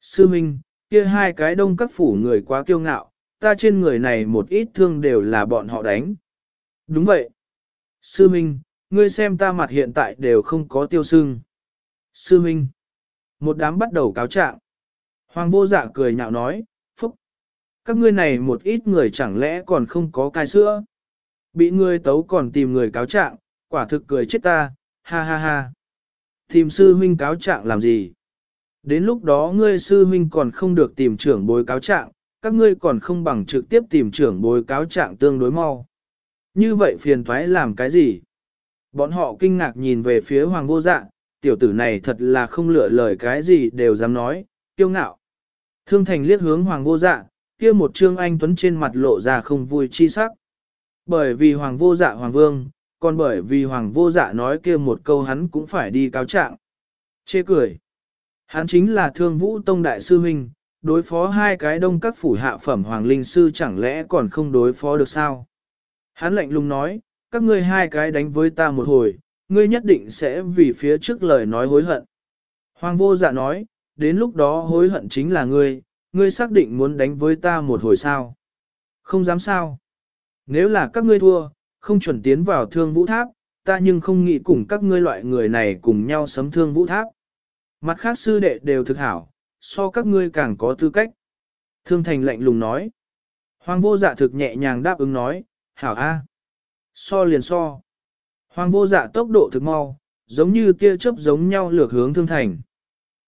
Sư Minh, kia hai cái đông các phủ người quá kiêu ngạo, ta trên người này một ít thương đều là bọn họ đánh. Đúng vậy. Sư Minh, ngươi xem ta mặt hiện tại đều không có tiêu sưng. Sư Minh. Một đám bắt đầu cáo trạng. Hoàng vô dạ cười nhạo nói, phúc. Các ngươi này một ít người chẳng lẽ còn không có cai sữa. Bị ngươi tấu còn tìm người cáo trạng, quả thực cười chết ta, ha ha ha. Tìm sư huynh cáo trạng làm gì? Đến lúc đó ngươi sư huynh còn không được tìm trưởng bối cáo trạng, các ngươi còn không bằng trực tiếp tìm trưởng bối cáo trạng tương đối mau. Như vậy phiền thoái làm cái gì? Bọn họ kinh ngạc nhìn về phía hoàng vô dạ, tiểu tử này thật là không lựa lời cái gì đều dám nói, kiêu ngạo. Thương thành liếc hướng hoàng vô dạ, kia một trương anh tuấn trên mặt lộ ra không vui chi sắc. Bởi vì hoàng vô dạ hoàng vương, còn bởi vì hoàng vô dạ nói kia một câu hắn cũng phải đi cáo trạng. Chê cười. Hắn chính là thương vũ tông đại sư huynh, đối phó hai cái đông các phủ hạ phẩm hoàng linh sư chẳng lẽ còn không đối phó được sao? Hắn lạnh lùng nói, các ngươi hai cái đánh với ta một hồi, ngươi nhất định sẽ vì phía trước lời nói hối hận. Hoàng vô dạ nói, đến lúc đó hối hận chính là ngươi, ngươi xác định muốn đánh với ta một hồi sao? Không dám sao? Nếu là các ngươi thua, không chuẩn tiến vào thương vũ tháp, ta nhưng không nghĩ cùng các ngươi loại người này cùng nhau sấm thương vũ tháp. Mặt khác sư đệ đều thực hảo, so các ngươi càng có tư cách. Thương thành lạnh lùng nói. Hoàng vô dạ thực nhẹ nhàng đáp ứng nói, hảo a. So liền so. Hoàng vô dạ tốc độ thực mau, giống như tia chớp giống nhau lược hướng thương thành.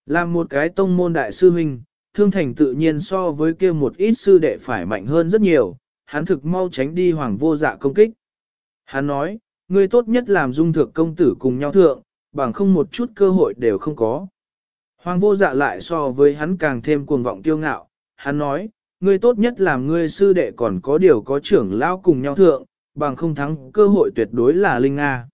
Làm một cái tông môn đại sư huynh, thương thành tự nhiên so với kia một ít sư đệ phải mạnh hơn rất nhiều, hắn thực mau tránh đi hoàng vô dạ công kích. Hắn nói, ngươi tốt nhất làm dung thượng công tử cùng nhau thượng, bằng không một chút cơ hội đều không có. Hoàng vô dạ lại so với hắn càng thêm cuồng vọng kiêu ngạo, hắn nói, ngươi tốt nhất làm ngươi sư đệ còn có điều có trưởng lao cùng nhau thượng, bằng không thắng cơ hội tuyệt đối là Linh Nga.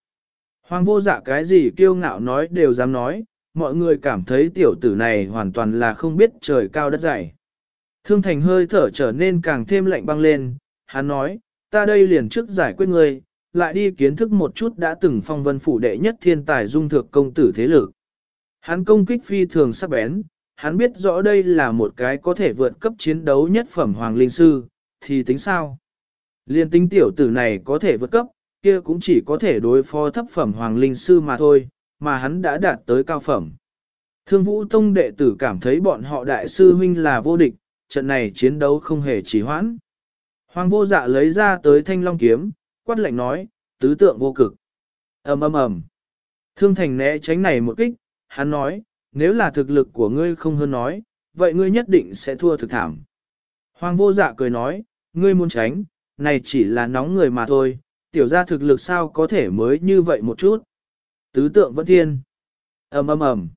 Hoàng vô dạ cái gì kiêu ngạo nói đều dám nói, mọi người cảm thấy tiểu tử này hoàn toàn là không biết trời cao đất dày. Thương thành hơi thở trở nên càng thêm lạnh băng lên, hắn nói, ta đây liền trước giải quyết ngươi, lại đi kiến thức một chút đã từng phong vân phủ đệ nhất thiên tài dung thược công tử thế lực. Hắn công kích phi thường sắc bén, hắn biết rõ đây là một cái có thể vượt cấp chiến đấu nhất phẩm hoàng linh sư, thì tính sao? Liên tính tiểu tử này có thể vượt cấp, kia cũng chỉ có thể đối phó thấp phẩm hoàng linh sư mà thôi, mà hắn đã đạt tới cao phẩm. Thương vũ tông đệ tử cảm thấy bọn họ đại sư huynh là vô địch, trận này chiến đấu không hề trì hoãn. Hoàng vô dạ lấy ra tới thanh long kiếm, quát lệnh nói, tứ tượng vô cực. ầm ầm ầm. Thương thành né tránh này một kích, hắn nói, nếu là thực lực của ngươi không hơn nói, vậy ngươi nhất định sẽ thua thực thảm. Hoàng vô dạ cười nói, ngươi muốn tránh, này chỉ là nóng người mà thôi, tiểu ra thực lực sao có thể mới như vậy một chút. Tứ tượng vẫn thiên. ầm ầm ầm.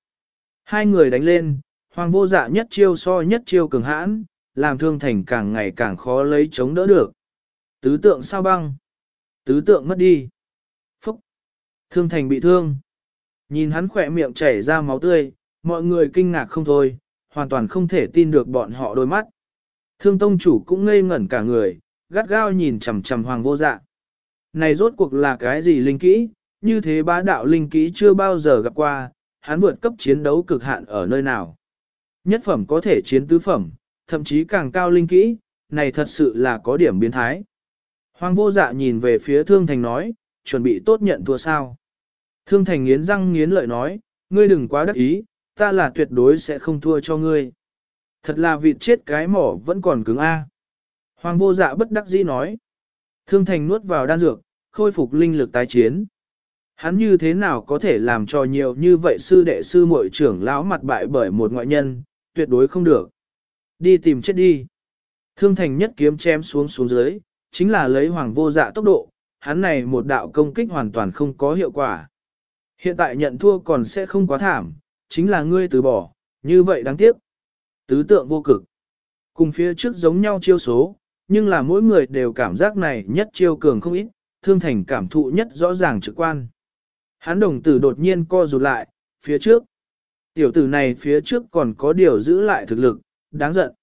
Hai người đánh lên, hoàng vô dạ nhất chiêu so nhất chiêu cường hãn, làm thương thành càng ngày càng khó lấy chống đỡ được. Tứ tượng sao băng. Tứ tượng mất đi. Phúc. Thương thành bị thương. Nhìn hắn khỏe miệng chảy ra máu tươi, mọi người kinh ngạc không thôi, hoàn toàn không thể tin được bọn họ đôi mắt. Thương tông chủ cũng ngây ngẩn cả người, gắt gao nhìn chằm chằm hoàng vô dạ. Này rốt cuộc là cái gì linh kỹ, như thế bá đạo linh kỹ chưa bao giờ gặp qua, hắn vượt cấp chiến đấu cực hạn ở nơi nào. Nhất phẩm có thể chiến tứ phẩm, thậm chí càng cao linh kỹ, này thật sự là có điểm biến thái. Hoàng vô dạ nhìn về phía thương thành nói, chuẩn bị tốt nhận thua sao. Thương thành nghiến răng nghiến lợi nói, ngươi đừng quá đắc ý, ta là tuyệt đối sẽ không thua cho ngươi. Thật là vịt chết cái mỏ vẫn còn cứng A. Hoàng vô dạ bất đắc dĩ nói. Thương thành nuốt vào đan dược, khôi phục linh lực tái chiến. Hắn như thế nào có thể làm cho nhiều như vậy sư đệ sư muội trưởng lão mặt bại bởi một ngoại nhân, tuyệt đối không được. Đi tìm chết đi. Thương thành nhất kiếm chém xuống xuống dưới, chính là lấy hoàng vô dạ tốc độ, hắn này một đạo công kích hoàn toàn không có hiệu quả. Hiện tại nhận thua còn sẽ không quá thảm, chính là ngươi từ bỏ, như vậy đáng tiếc. Tứ tượng vô cực. Cùng phía trước giống nhau chiêu số, nhưng là mỗi người đều cảm giác này nhất chiêu cường không ít, thương thành cảm thụ nhất rõ ràng trực quan. Hắn đồng tử đột nhiên co rụt lại, phía trước. Tiểu tử này phía trước còn có điều giữ lại thực lực, đáng giận.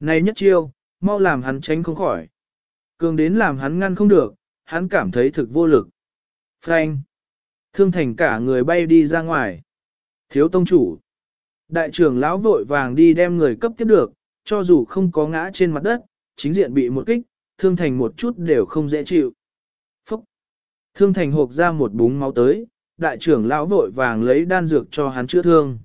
Này nhất chiêu, mau làm hắn tránh không khỏi. Cường đến làm hắn ngăn không được, hắn cảm thấy thực vô lực. Frank. Thương thành cả người bay đi ra ngoài. Thiếu tông chủ. Đại trưởng lão vội vàng đi đem người cấp tiếp được, cho dù không có ngã trên mặt đất, chính diện bị một kích, thương thành một chút đều không dễ chịu. Phúc! Thương thành hộp ra một búng máu tới, đại trưởng lão vội vàng lấy đan dược cho hắn chữa thương.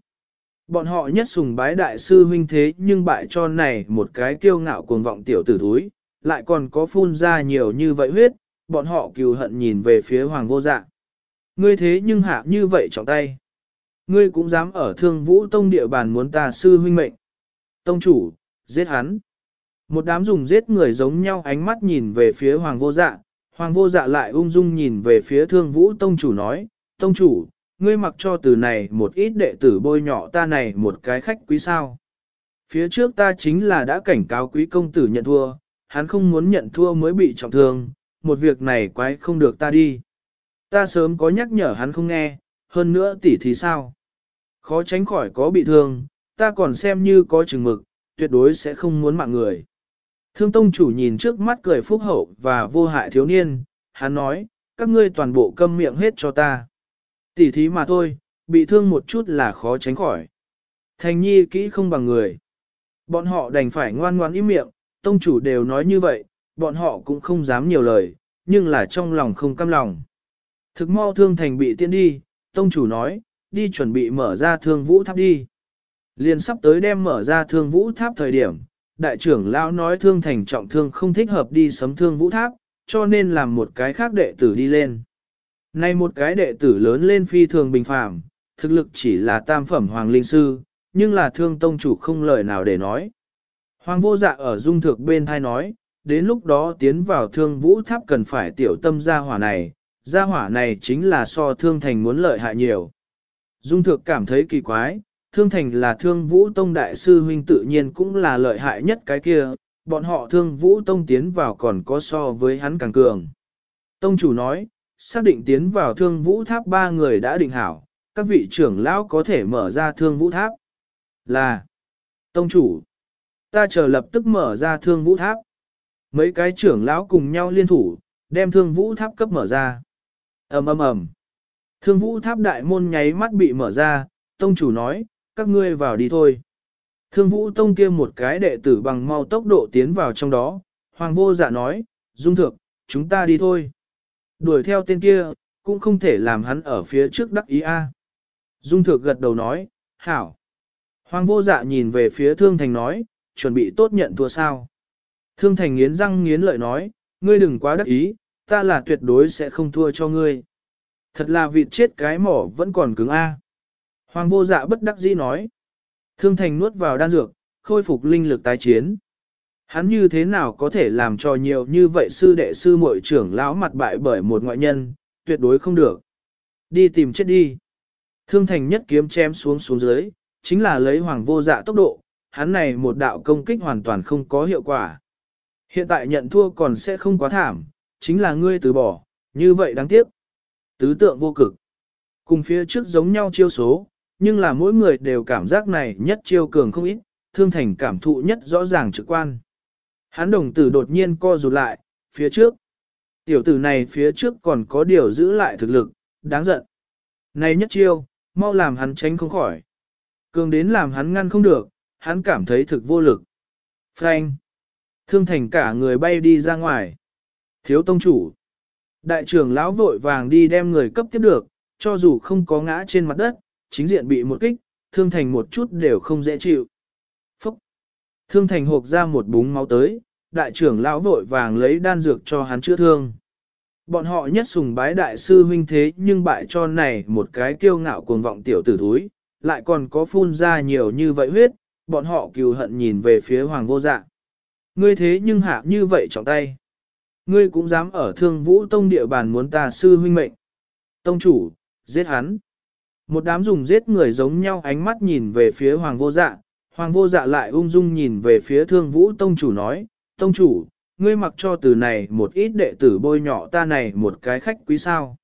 Bọn họ nhất sùng bái đại sư huynh thế nhưng bại cho này một cái kiêu ngạo cuồng vọng tiểu tử thúi, lại còn có phun ra nhiều như vậy huyết, bọn họ cừu hận nhìn về phía hoàng vô dạ. Ngươi thế nhưng hạ như vậy trọng tay. Ngươi cũng dám ở thương vũ tông địa bàn muốn ta sư huynh mệnh. Tông chủ, giết hắn. Một đám dùng giết người giống nhau ánh mắt nhìn về phía hoàng vô dạ, Hoàng vô dạ lại ung dung nhìn về phía thương vũ tông chủ nói, tông chủ, ngươi mặc cho từ này một ít đệ tử bôi nhọ ta này một cái khách quý sao. Phía trước ta chính là đã cảnh cáo quý công tử nhận thua, hắn không muốn nhận thua mới bị trọng thương, một việc này quái không được ta đi. Ta sớm có nhắc nhở hắn không nghe, hơn nữa tỷ thì sao? Khó tránh khỏi có bị thương, ta còn xem như có chừng mực, tuyệt đối sẽ không muốn mạng người. Thương tông chủ nhìn trước mắt cười phúc hậu và vô hại thiếu niên, hắn nói, các ngươi toàn bộ câm miệng hết cho ta. Tỷ thí mà thôi, bị thương một chút là khó tránh khỏi. Thành nhi kỹ không bằng người. Bọn họ đành phải ngoan ngoan im miệng, tông chủ đều nói như vậy, bọn họ cũng không dám nhiều lời, nhưng là trong lòng không căm lòng. Thực mau thương thành bị tiễn đi, tông chủ nói, đi chuẩn bị mở ra thương vũ tháp đi. Liền sắp tới đem mở ra thương vũ tháp thời điểm, đại trưởng lão nói thương thành trọng thương không thích hợp đi sấm thương vũ tháp, cho nên làm một cái khác đệ tử đi lên. Nay một cái đệ tử lớn lên phi thường bình phàm, thực lực chỉ là tam phẩm hoàng linh sư, nhưng là thương tông chủ không lời nào để nói. Hoàng vô dạ ở dung thực bên thai nói, đến lúc đó tiến vào thương vũ tháp cần phải tiểu tâm gia hỏa này, gia hỏa này chính là so thương thành muốn lợi hại nhiều. Dung thực cảm thấy kỳ quái, thương thành là thương vũ tông đại sư huynh tự nhiên cũng là lợi hại nhất cái kia, bọn họ thương vũ tông tiến vào còn có so với hắn càng cường. Tông chủ nói, xác định tiến vào thương vũ tháp ba người đã định hảo, các vị trưởng lão có thể mở ra thương vũ tháp. Là, tông chủ, ta chờ lập tức mở ra thương vũ tháp. Mấy cái trưởng lão cùng nhau liên thủ, đem thương vũ tháp cấp mở ra ầm ầm ầm, Thương vũ tháp đại môn nháy mắt bị mở ra, tông chủ nói, các ngươi vào đi thôi. Thương vũ tông kia một cái đệ tử bằng mau tốc độ tiến vào trong đó, hoàng vô dạ nói, dung thực, chúng ta đi thôi. Đuổi theo tên kia, cũng không thể làm hắn ở phía trước đắc ý a. Dung thực gật đầu nói, hảo. Hoàng vô dạ nhìn về phía thương thành nói, chuẩn bị tốt nhận thua sao. Thương thành nghiến răng nghiến lợi nói, ngươi đừng quá đắc ý, ta là tuyệt đối sẽ không thua cho ngươi. Thật là vịt chết cái mỏ vẫn còn cứng a. Hoàng vô dạ bất đắc dĩ nói. Thương thành nuốt vào đan dược, khôi phục linh lực tái chiến. Hắn như thế nào có thể làm cho nhiều như vậy sư đệ sư muội trưởng lão mặt bại bởi một ngoại nhân, tuyệt đối không được. Đi tìm chết đi. Thương thành nhất kiếm chém xuống xuống dưới, chính là lấy hoàng vô dạ tốc độ, hắn này một đạo công kích hoàn toàn không có hiệu quả. Hiện tại nhận thua còn sẽ không quá thảm, chính là ngươi từ bỏ, như vậy đáng tiếc. Tứ tượng vô cực. Cùng phía trước giống nhau chiêu số, nhưng là mỗi người đều cảm giác này nhất chiêu cường không ít, thương thành cảm thụ nhất rõ ràng trực quan. Hắn đồng tử đột nhiên co rụt lại, phía trước. Tiểu tử này phía trước còn có điều giữ lại thực lực, đáng giận. Này nhất chiêu, mau làm hắn tránh không khỏi. Cường đến làm hắn ngăn không được, hắn cảm thấy thực vô lực. Frank. Thương thành cả người bay đi ra ngoài. Thiếu tông chủ. Đại trưởng lão vội vàng đi đem người cấp tiếp được, cho dù không có ngã trên mặt đất, chính diện bị một kích, thương thành một chút đều không dễ chịu. Phúc! Thương thành hộp ra một búng máu tới, đại trưởng lão vội vàng lấy đan dược cho hắn chữa thương. Bọn họ nhất sùng bái đại sư huynh thế nhưng bại cho này một cái kiêu ngạo cuồng vọng tiểu tử thúi, lại còn có phun ra nhiều như vậy huyết, bọn họ cừu hận nhìn về phía hoàng vô dạ. Ngươi thế nhưng hạ như vậy trọng tay. Ngươi cũng dám ở thương vũ tông địa bàn muốn ta sư huynh mệnh. Tông chủ, giết hắn. Một đám dùng giết người giống nhau ánh mắt nhìn về phía hoàng vô dạ, hoàng vô dạ lại ung dung nhìn về phía thương vũ tông chủ nói, tông chủ, ngươi mặc cho từ này một ít đệ tử bôi nhọ ta này một cái khách quý sao.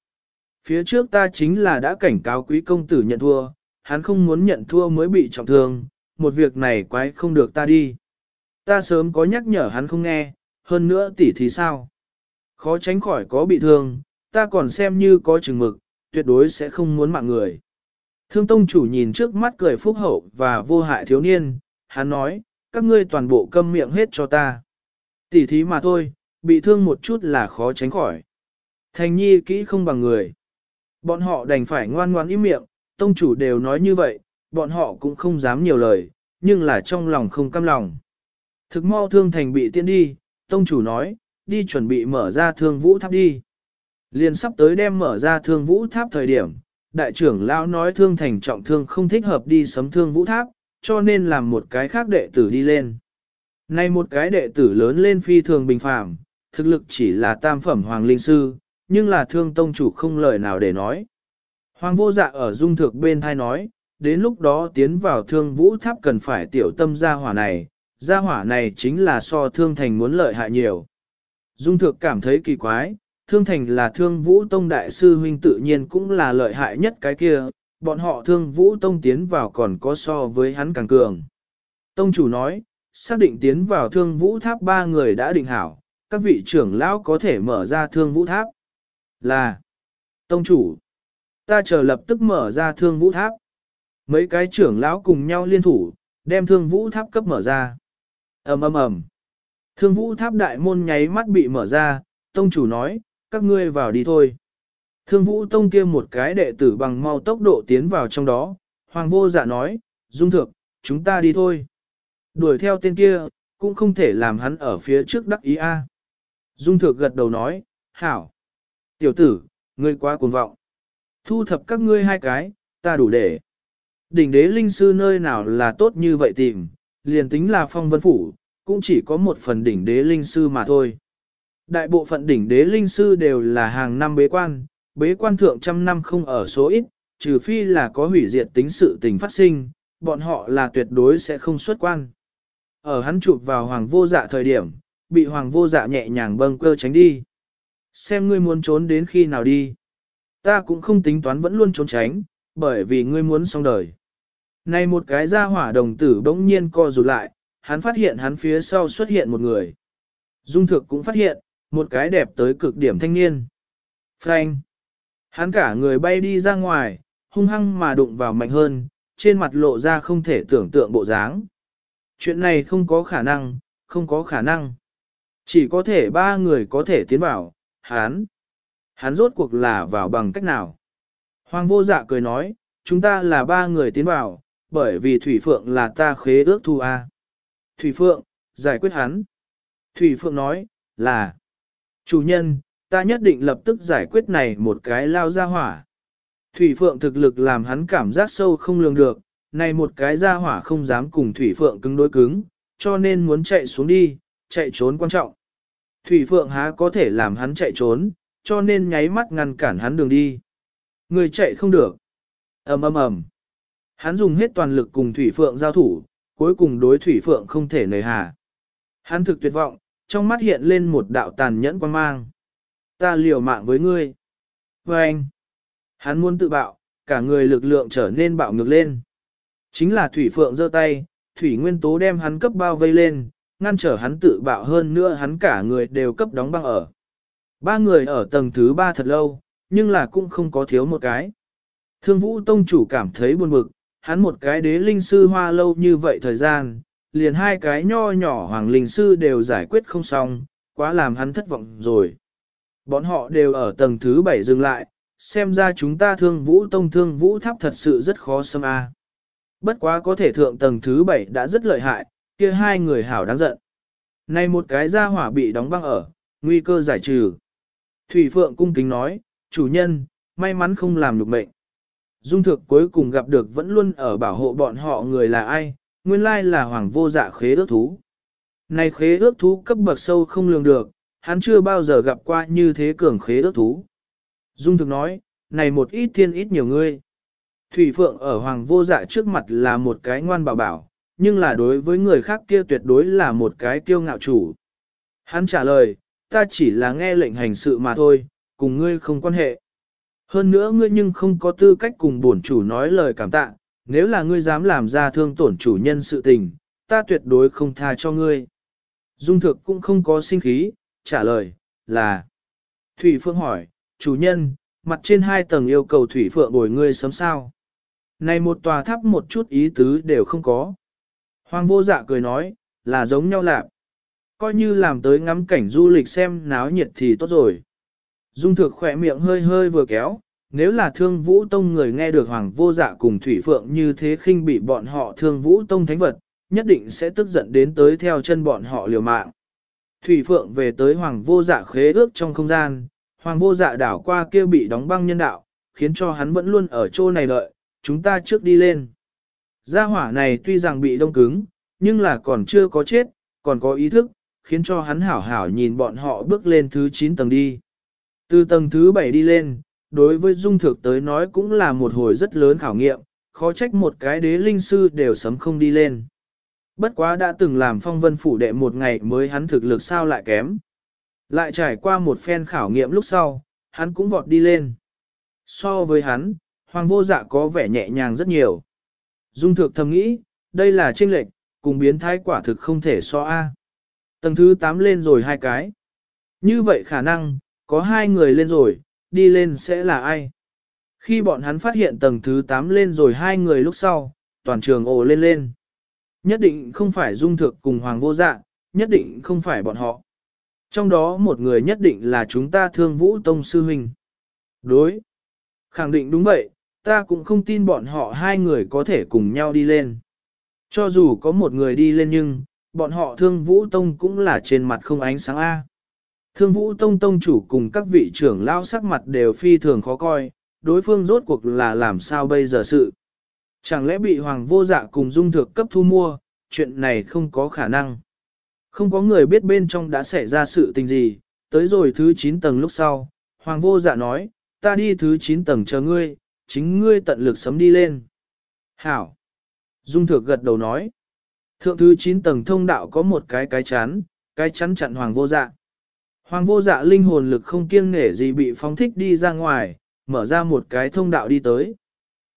Phía trước ta chính là đã cảnh cáo quý công tử nhận thua, hắn không muốn nhận thua mới bị trọng thương, một việc này quái không được ta đi. Ta sớm có nhắc nhở hắn không nghe, hơn nữa tỷ thì sao. Khó tránh khỏi có bị thương, ta còn xem như có chừng mực, tuyệt đối sẽ không muốn mạng người. Thương tông chủ nhìn trước mắt cười phúc hậu và vô hại thiếu niên, hắn nói, các ngươi toàn bộ câm miệng hết cho ta. Tỷ thí mà thôi, bị thương một chút là khó tránh khỏi. Thành nhi kỹ không bằng người. Bọn họ đành phải ngoan ngoan im miệng, tông chủ đều nói như vậy, bọn họ cũng không dám nhiều lời, nhưng là trong lòng không căm lòng. Thực mau thương thành bị tiễn đi, tông chủ nói, đi chuẩn bị mở ra thương vũ tháp đi. Liền sắp tới đem mở ra thương vũ tháp thời điểm, đại trưởng lão nói thương thành trọng thương không thích hợp đi sấm thương vũ tháp, cho nên làm một cái khác đệ tử đi lên. Nay một cái đệ tử lớn lên phi thường bình phàm, thực lực chỉ là tam phẩm hoàng linh sư, nhưng là thương tông chủ không lời nào để nói. Hoàng vô dạ ở dung thực bên thai nói, đến lúc đó tiến vào thương vũ tháp cần phải tiểu tâm gia hỏa này, gia hỏa này chính là so thương thành muốn lợi hại nhiều. Dung thực cảm thấy kỳ quái, thương thành là thương vũ tông đại sư huynh tự nhiên cũng là lợi hại nhất cái kia, bọn họ thương vũ tông tiến vào còn có so với hắn càng cường. Tông chủ nói, xác định tiến vào thương vũ tháp ba người đã định hảo, các vị trưởng lão có thể mở ra thương vũ tháp. Là, tông chủ, ta chờ lập tức mở ra thương vũ tháp. Mấy cái trưởng lão cùng nhau liên thủ, đem thương vũ tháp cấp mở ra ầm ầm ầm, Thương vũ tháp đại môn nháy mắt bị mở ra, tông chủ nói, các ngươi vào đi thôi. Thương vũ tông kia một cái đệ tử bằng mau tốc độ tiến vào trong đó, hoàng vô dạ nói, dung thực, chúng ta đi thôi. Đuổi theo tên kia, cũng không thể làm hắn ở phía trước đắc ý a. Dung thực gật đầu nói, hảo. Tiểu tử, ngươi quá cuồng vọng. Thu thập các ngươi hai cái, ta đủ để. Đỉnh đế linh sư nơi nào là tốt như vậy tìm, liền tính là phong vân phủ, cũng chỉ có một phần đỉnh đế linh sư mà thôi. Đại bộ phận đỉnh đế linh sư đều là hàng năm bế quan, bế quan thượng trăm năm không ở số ít, trừ phi là có hủy diệt tính sự tình phát sinh, bọn họ là tuyệt đối sẽ không xuất quan. Ở hắn chụp vào hoàng vô dạ thời điểm, bị hoàng vô dạ nhẹ nhàng bâng cơ tránh đi. Xem ngươi muốn trốn đến khi nào đi. Ta cũng không tính toán vẫn luôn trốn tránh, bởi vì ngươi muốn xong đời. Này một cái ra hỏa đồng tử bỗng nhiên co rụt lại, hắn phát hiện hắn phía sau xuất hiện một người. Dung thực cũng phát hiện, một cái đẹp tới cực điểm thanh niên. Frank. Hắn cả người bay đi ra ngoài, hung hăng mà đụng vào mạnh hơn, trên mặt lộ ra không thể tưởng tượng bộ dáng. Chuyện này không có khả năng, không có khả năng. Chỉ có thể ba người có thể tiến vào, hắn. Hắn rốt cuộc là vào bằng cách nào? Hoàng vô dạ cười nói, chúng ta là ba người tiến vào, bởi vì Thủy Phượng là ta khế ước thu A. Thủy Phượng, giải quyết hắn. Thủy Phượng nói, là, chủ nhân, ta nhất định lập tức giải quyết này một cái lao ra hỏa. Thủy Phượng thực lực làm hắn cảm giác sâu không lường được, này một cái ra hỏa không dám cùng Thủy Phượng cứng đối cứng, cho nên muốn chạy xuống đi, chạy trốn quan trọng. Thủy Phượng há có thể làm hắn chạy trốn, cho nên nháy mắt ngăn cản hắn đường đi. Người chạy không được. ầm ầm ầm. Hắn dùng hết toàn lực cùng Thủy Phượng giao thủ, cuối cùng đối Thủy Phượng không thể nề hà. Hắn thực tuyệt vọng, trong mắt hiện lên một đạo tàn nhẫn quan mang. Ta liều mạng với ngươi. Và anh. Hắn muốn tự bạo, cả người lực lượng trở nên bạo ngược lên. Chính là Thủy Phượng giơ tay, Thủy Nguyên Tố đem hắn cấp bao vây lên, ngăn trở hắn tự bạo hơn nữa hắn cả người đều cấp đóng băng ở. Ba người ở tầng thứ ba thật lâu, nhưng là cũng không có thiếu một cái. Thương Vũ Tông chủ cảm thấy buồn bực, hắn một cái đế linh sư hoa lâu như vậy thời gian, liền hai cái nho nhỏ hoàng linh sư đều giải quyết không xong, quá làm hắn thất vọng rồi. Bọn họ đều ở tầng thứ bảy dừng lại, xem ra chúng ta thương vũ tông thương vũ tháp thật sự rất khó xâm a. Bất quá có thể thượng tầng thứ bảy đã rất lợi hại, kia hai người hảo đáng giận. Này một cái gia hỏa bị đóng băng ở, nguy cơ giải trừ. Thủy Phượng cung kính nói, chủ nhân, may mắn không làm được mệnh. Dung thực cuối cùng gặp được vẫn luôn ở bảo hộ bọn họ người là ai, nguyên lai là hoàng vô dạ khế ước thú. Này khế ước thú cấp bậc sâu không lường được, hắn chưa bao giờ gặp qua như thế cường khế ước thú. Dung thực nói, này một ít thiên ít nhiều ngươi. Thủy Phượng ở hoàng vô dạ trước mặt là một cái ngoan bảo bảo, nhưng là đối với người khác kia tuyệt đối là một cái kiêu ngạo chủ. Hắn trả lời, ta chỉ là nghe lệnh hành sự mà thôi, cùng ngươi không quan hệ. Hơn nữa ngươi nhưng không có tư cách cùng bổn chủ nói lời cảm tạ, nếu là ngươi dám làm ra thương tổn chủ nhân sự tình, ta tuyệt đối không tha cho ngươi. Dung thực cũng không có sinh khí, trả lời, là. Thủy Phượng hỏi, chủ nhân, mặt trên hai tầng yêu cầu Thủy Phượng bồi ngươi sớm sao. Này một tòa tháp một chút ý tứ đều không có. Hoàng vô dạ cười nói, là giống nhau lạc. Coi như làm tới ngắm cảnh du lịch xem náo nhiệt thì tốt rồi. Dung thược khỏe miệng hơi hơi vừa kéo, nếu là thương vũ tông người nghe được hoàng vô dạ cùng thủy phượng như thế khinh bị bọn họ thương vũ tông thánh vật, nhất định sẽ tức giận đến tới theo chân bọn họ liều mạng. Thủy phượng về tới hoàng vô dạ khế ước trong không gian, hoàng vô dạ đảo qua kia bị đóng băng nhân đạo, khiến cho hắn vẫn luôn ở chỗ này đợi, chúng ta trước đi lên. Gia hỏa này tuy rằng bị đông cứng, nhưng là còn chưa có chết, còn có ý thức, khiến cho hắn hảo hảo nhìn bọn họ bước lên thứ 9 tầng đi. Từ tầng thứ 7 đi lên, đối với dung thực tới nói cũng là một hồi rất lớn khảo nghiệm, khó trách một cái đế linh sư đều sấm không đi lên. Bất quá đã từng làm phong vân phủ đệ một ngày mới hắn thực lực sao lại kém. Lại trải qua một phen khảo nghiệm lúc sau, hắn cũng vọt đi lên. So với hắn, hoàng vô dạ có vẻ nhẹ nhàng rất nhiều. Dung thực thầm nghĩ, đây là chênh lệnh, cùng biến thái quả thực không thể so A. Tầng thứ 8 lên rồi hai cái. Như vậy khả năng, có hai người lên rồi, đi lên sẽ là ai? Khi bọn hắn phát hiện tầng thứ 8 lên rồi hai người lúc sau, toàn trường ồ lên lên. Nhất định không phải dung thực cùng hoàng vô dạ, nhất định không phải bọn họ. Trong đó một người nhất định là chúng ta thương vũ tông sư huynh. Đối. Khẳng định đúng vậy, ta cũng không tin bọn họ hai người có thể cùng nhau đi lên. Cho dù có một người đi lên nhưng, bọn họ thương vũ tông cũng là trên mặt không ánh sáng A. Thương vũ tông tông chủ cùng các vị trưởng lao sắc mặt đều phi thường khó coi, đối phương rốt cuộc là làm sao bây giờ sự. Chẳng lẽ bị hoàng vô dạ cùng dung thực cấp thu mua, chuyện này không có khả năng. Không có người biết bên trong đã xảy ra sự tình gì, tới rồi thứ 9 tầng lúc sau, hoàng vô dạ nói, ta đi thứ 9 tầng chờ ngươi, chính ngươi tận lực sấm đi lên. Hảo! Dung thực gật đầu nói, thượng thứ 9 tầng thông đạo có một cái cái chắn, cái chắn chặn hoàng vô dạ. Hoàng vô dạ linh hồn lực không kiêng nể gì bị phóng thích đi ra ngoài, mở ra một cái thông đạo đi tới.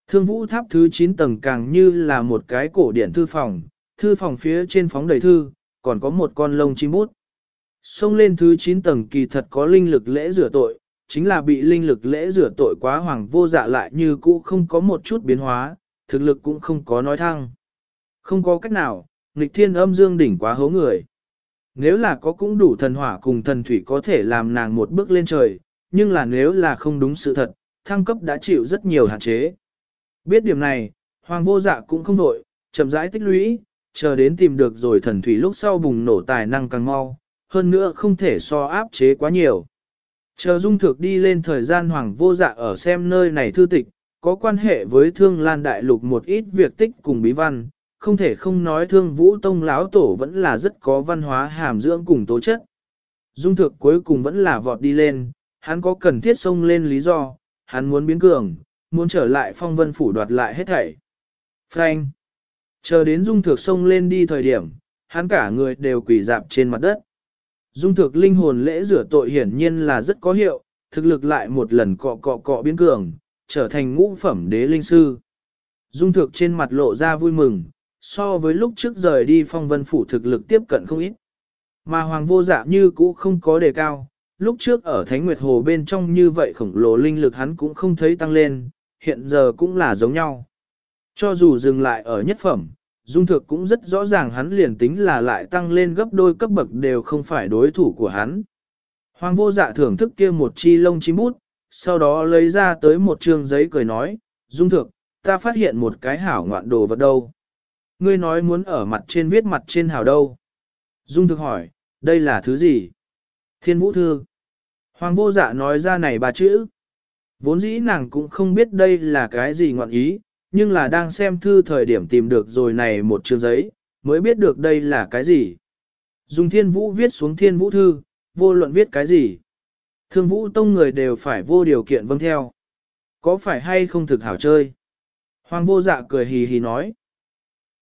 Thương vũ tháp thứ 9 tầng càng như là một cái cổ điển thư phòng, thư phòng phía trên phóng đầy thư, còn có một con lông chim bút. Xông lên thứ 9 tầng kỳ thật có linh lực lễ rửa tội, chính là bị linh lực lễ rửa tội quá hoàng vô dạ lại như cũ không có một chút biến hóa, thực lực cũng không có nói thăng. Không có cách nào, nghịch thiên âm dương đỉnh quá hố người. Nếu là có cũng đủ thần hỏa cùng thần thủy có thể làm nàng một bước lên trời, nhưng là nếu là không đúng sự thật, thăng cấp đã chịu rất nhiều hạn chế. Biết điểm này, hoàng vô dạ cũng không đổi, chậm rãi tích lũy, chờ đến tìm được rồi thần thủy lúc sau bùng nổ tài năng càng mau, hơn nữa không thể so áp chế quá nhiều. Chờ dung thực đi lên thời gian hoàng vô dạ ở xem nơi này thư tịch, có quan hệ với thương lan đại lục một ít việc tích cùng bí văn, không thể không nói thương vũ tông lão tổ vẫn là rất có văn hóa hàm dưỡng cùng tố chất. Dung thực cuối cùng vẫn là vọt đi lên, hắn có cần thiết xông lên lý do, hắn muốn biến cường, muốn trở lại phong vân phủ đoạt lại hết thảy. Frank! Chờ đến dung thực xông lên đi thời điểm, hắn cả người đều quỳ dạp trên mặt đất. Dung thực linh hồn lễ rửa tội hiển nhiên là rất có hiệu, thực lực lại một lần cọ cọ cọ biến cường, trở thành ngũ phẩm đế linh sư. Dung thực trên mặt lộ ra vui mừng, so với lúc trước rời đi phong vân phủ thực lực tiếp cận không ít. Mà hoàng vô dạ như cũ không có đề cao, lúc trước ở Thánh Nguyệt Hồ bên trong như vậy khổng lồ linh lực hắn cũng không thấy tăng lên, hiện giờ cũng là giống nhau. Cho dù dừng lại ở nhất phẩm, dung thực cũng rất rõ ràng hắn liền tính là lại tăng lên gấp đôi cấp bậc đều không phải đối thủ của hắn. Hoàng vô dạ thưởng thức kia một chi lông chim bút, sau đó lấy ra tới một trường giấy cười nói, dung thực, ta phát hiện một cái hảo ngoạn đồ vật đâu. Ngươi nói muốn ở mặt trên viết mặt trên hảo đâu. Dung thực hỏi, đây là thứ gì? Thiên vũ thư. Hoàng vô dạ nói ra này ba chữ. Vốn dĩ nàng cũng không biết đây là cái gì ngọn ý, nhưng là đang xem thư thời điểm tìm được rồi này một chương giấy, mới biết được đây là cái gì. Dùng thiên vũ viết xuống thiên vũ thư, vô luận viết cái gì. Thương vũ tông người đều phải vô điều kiện vâng theo. Có phải hay không thực hảo chơi? Hoàng vô dạ cười hì hì nói.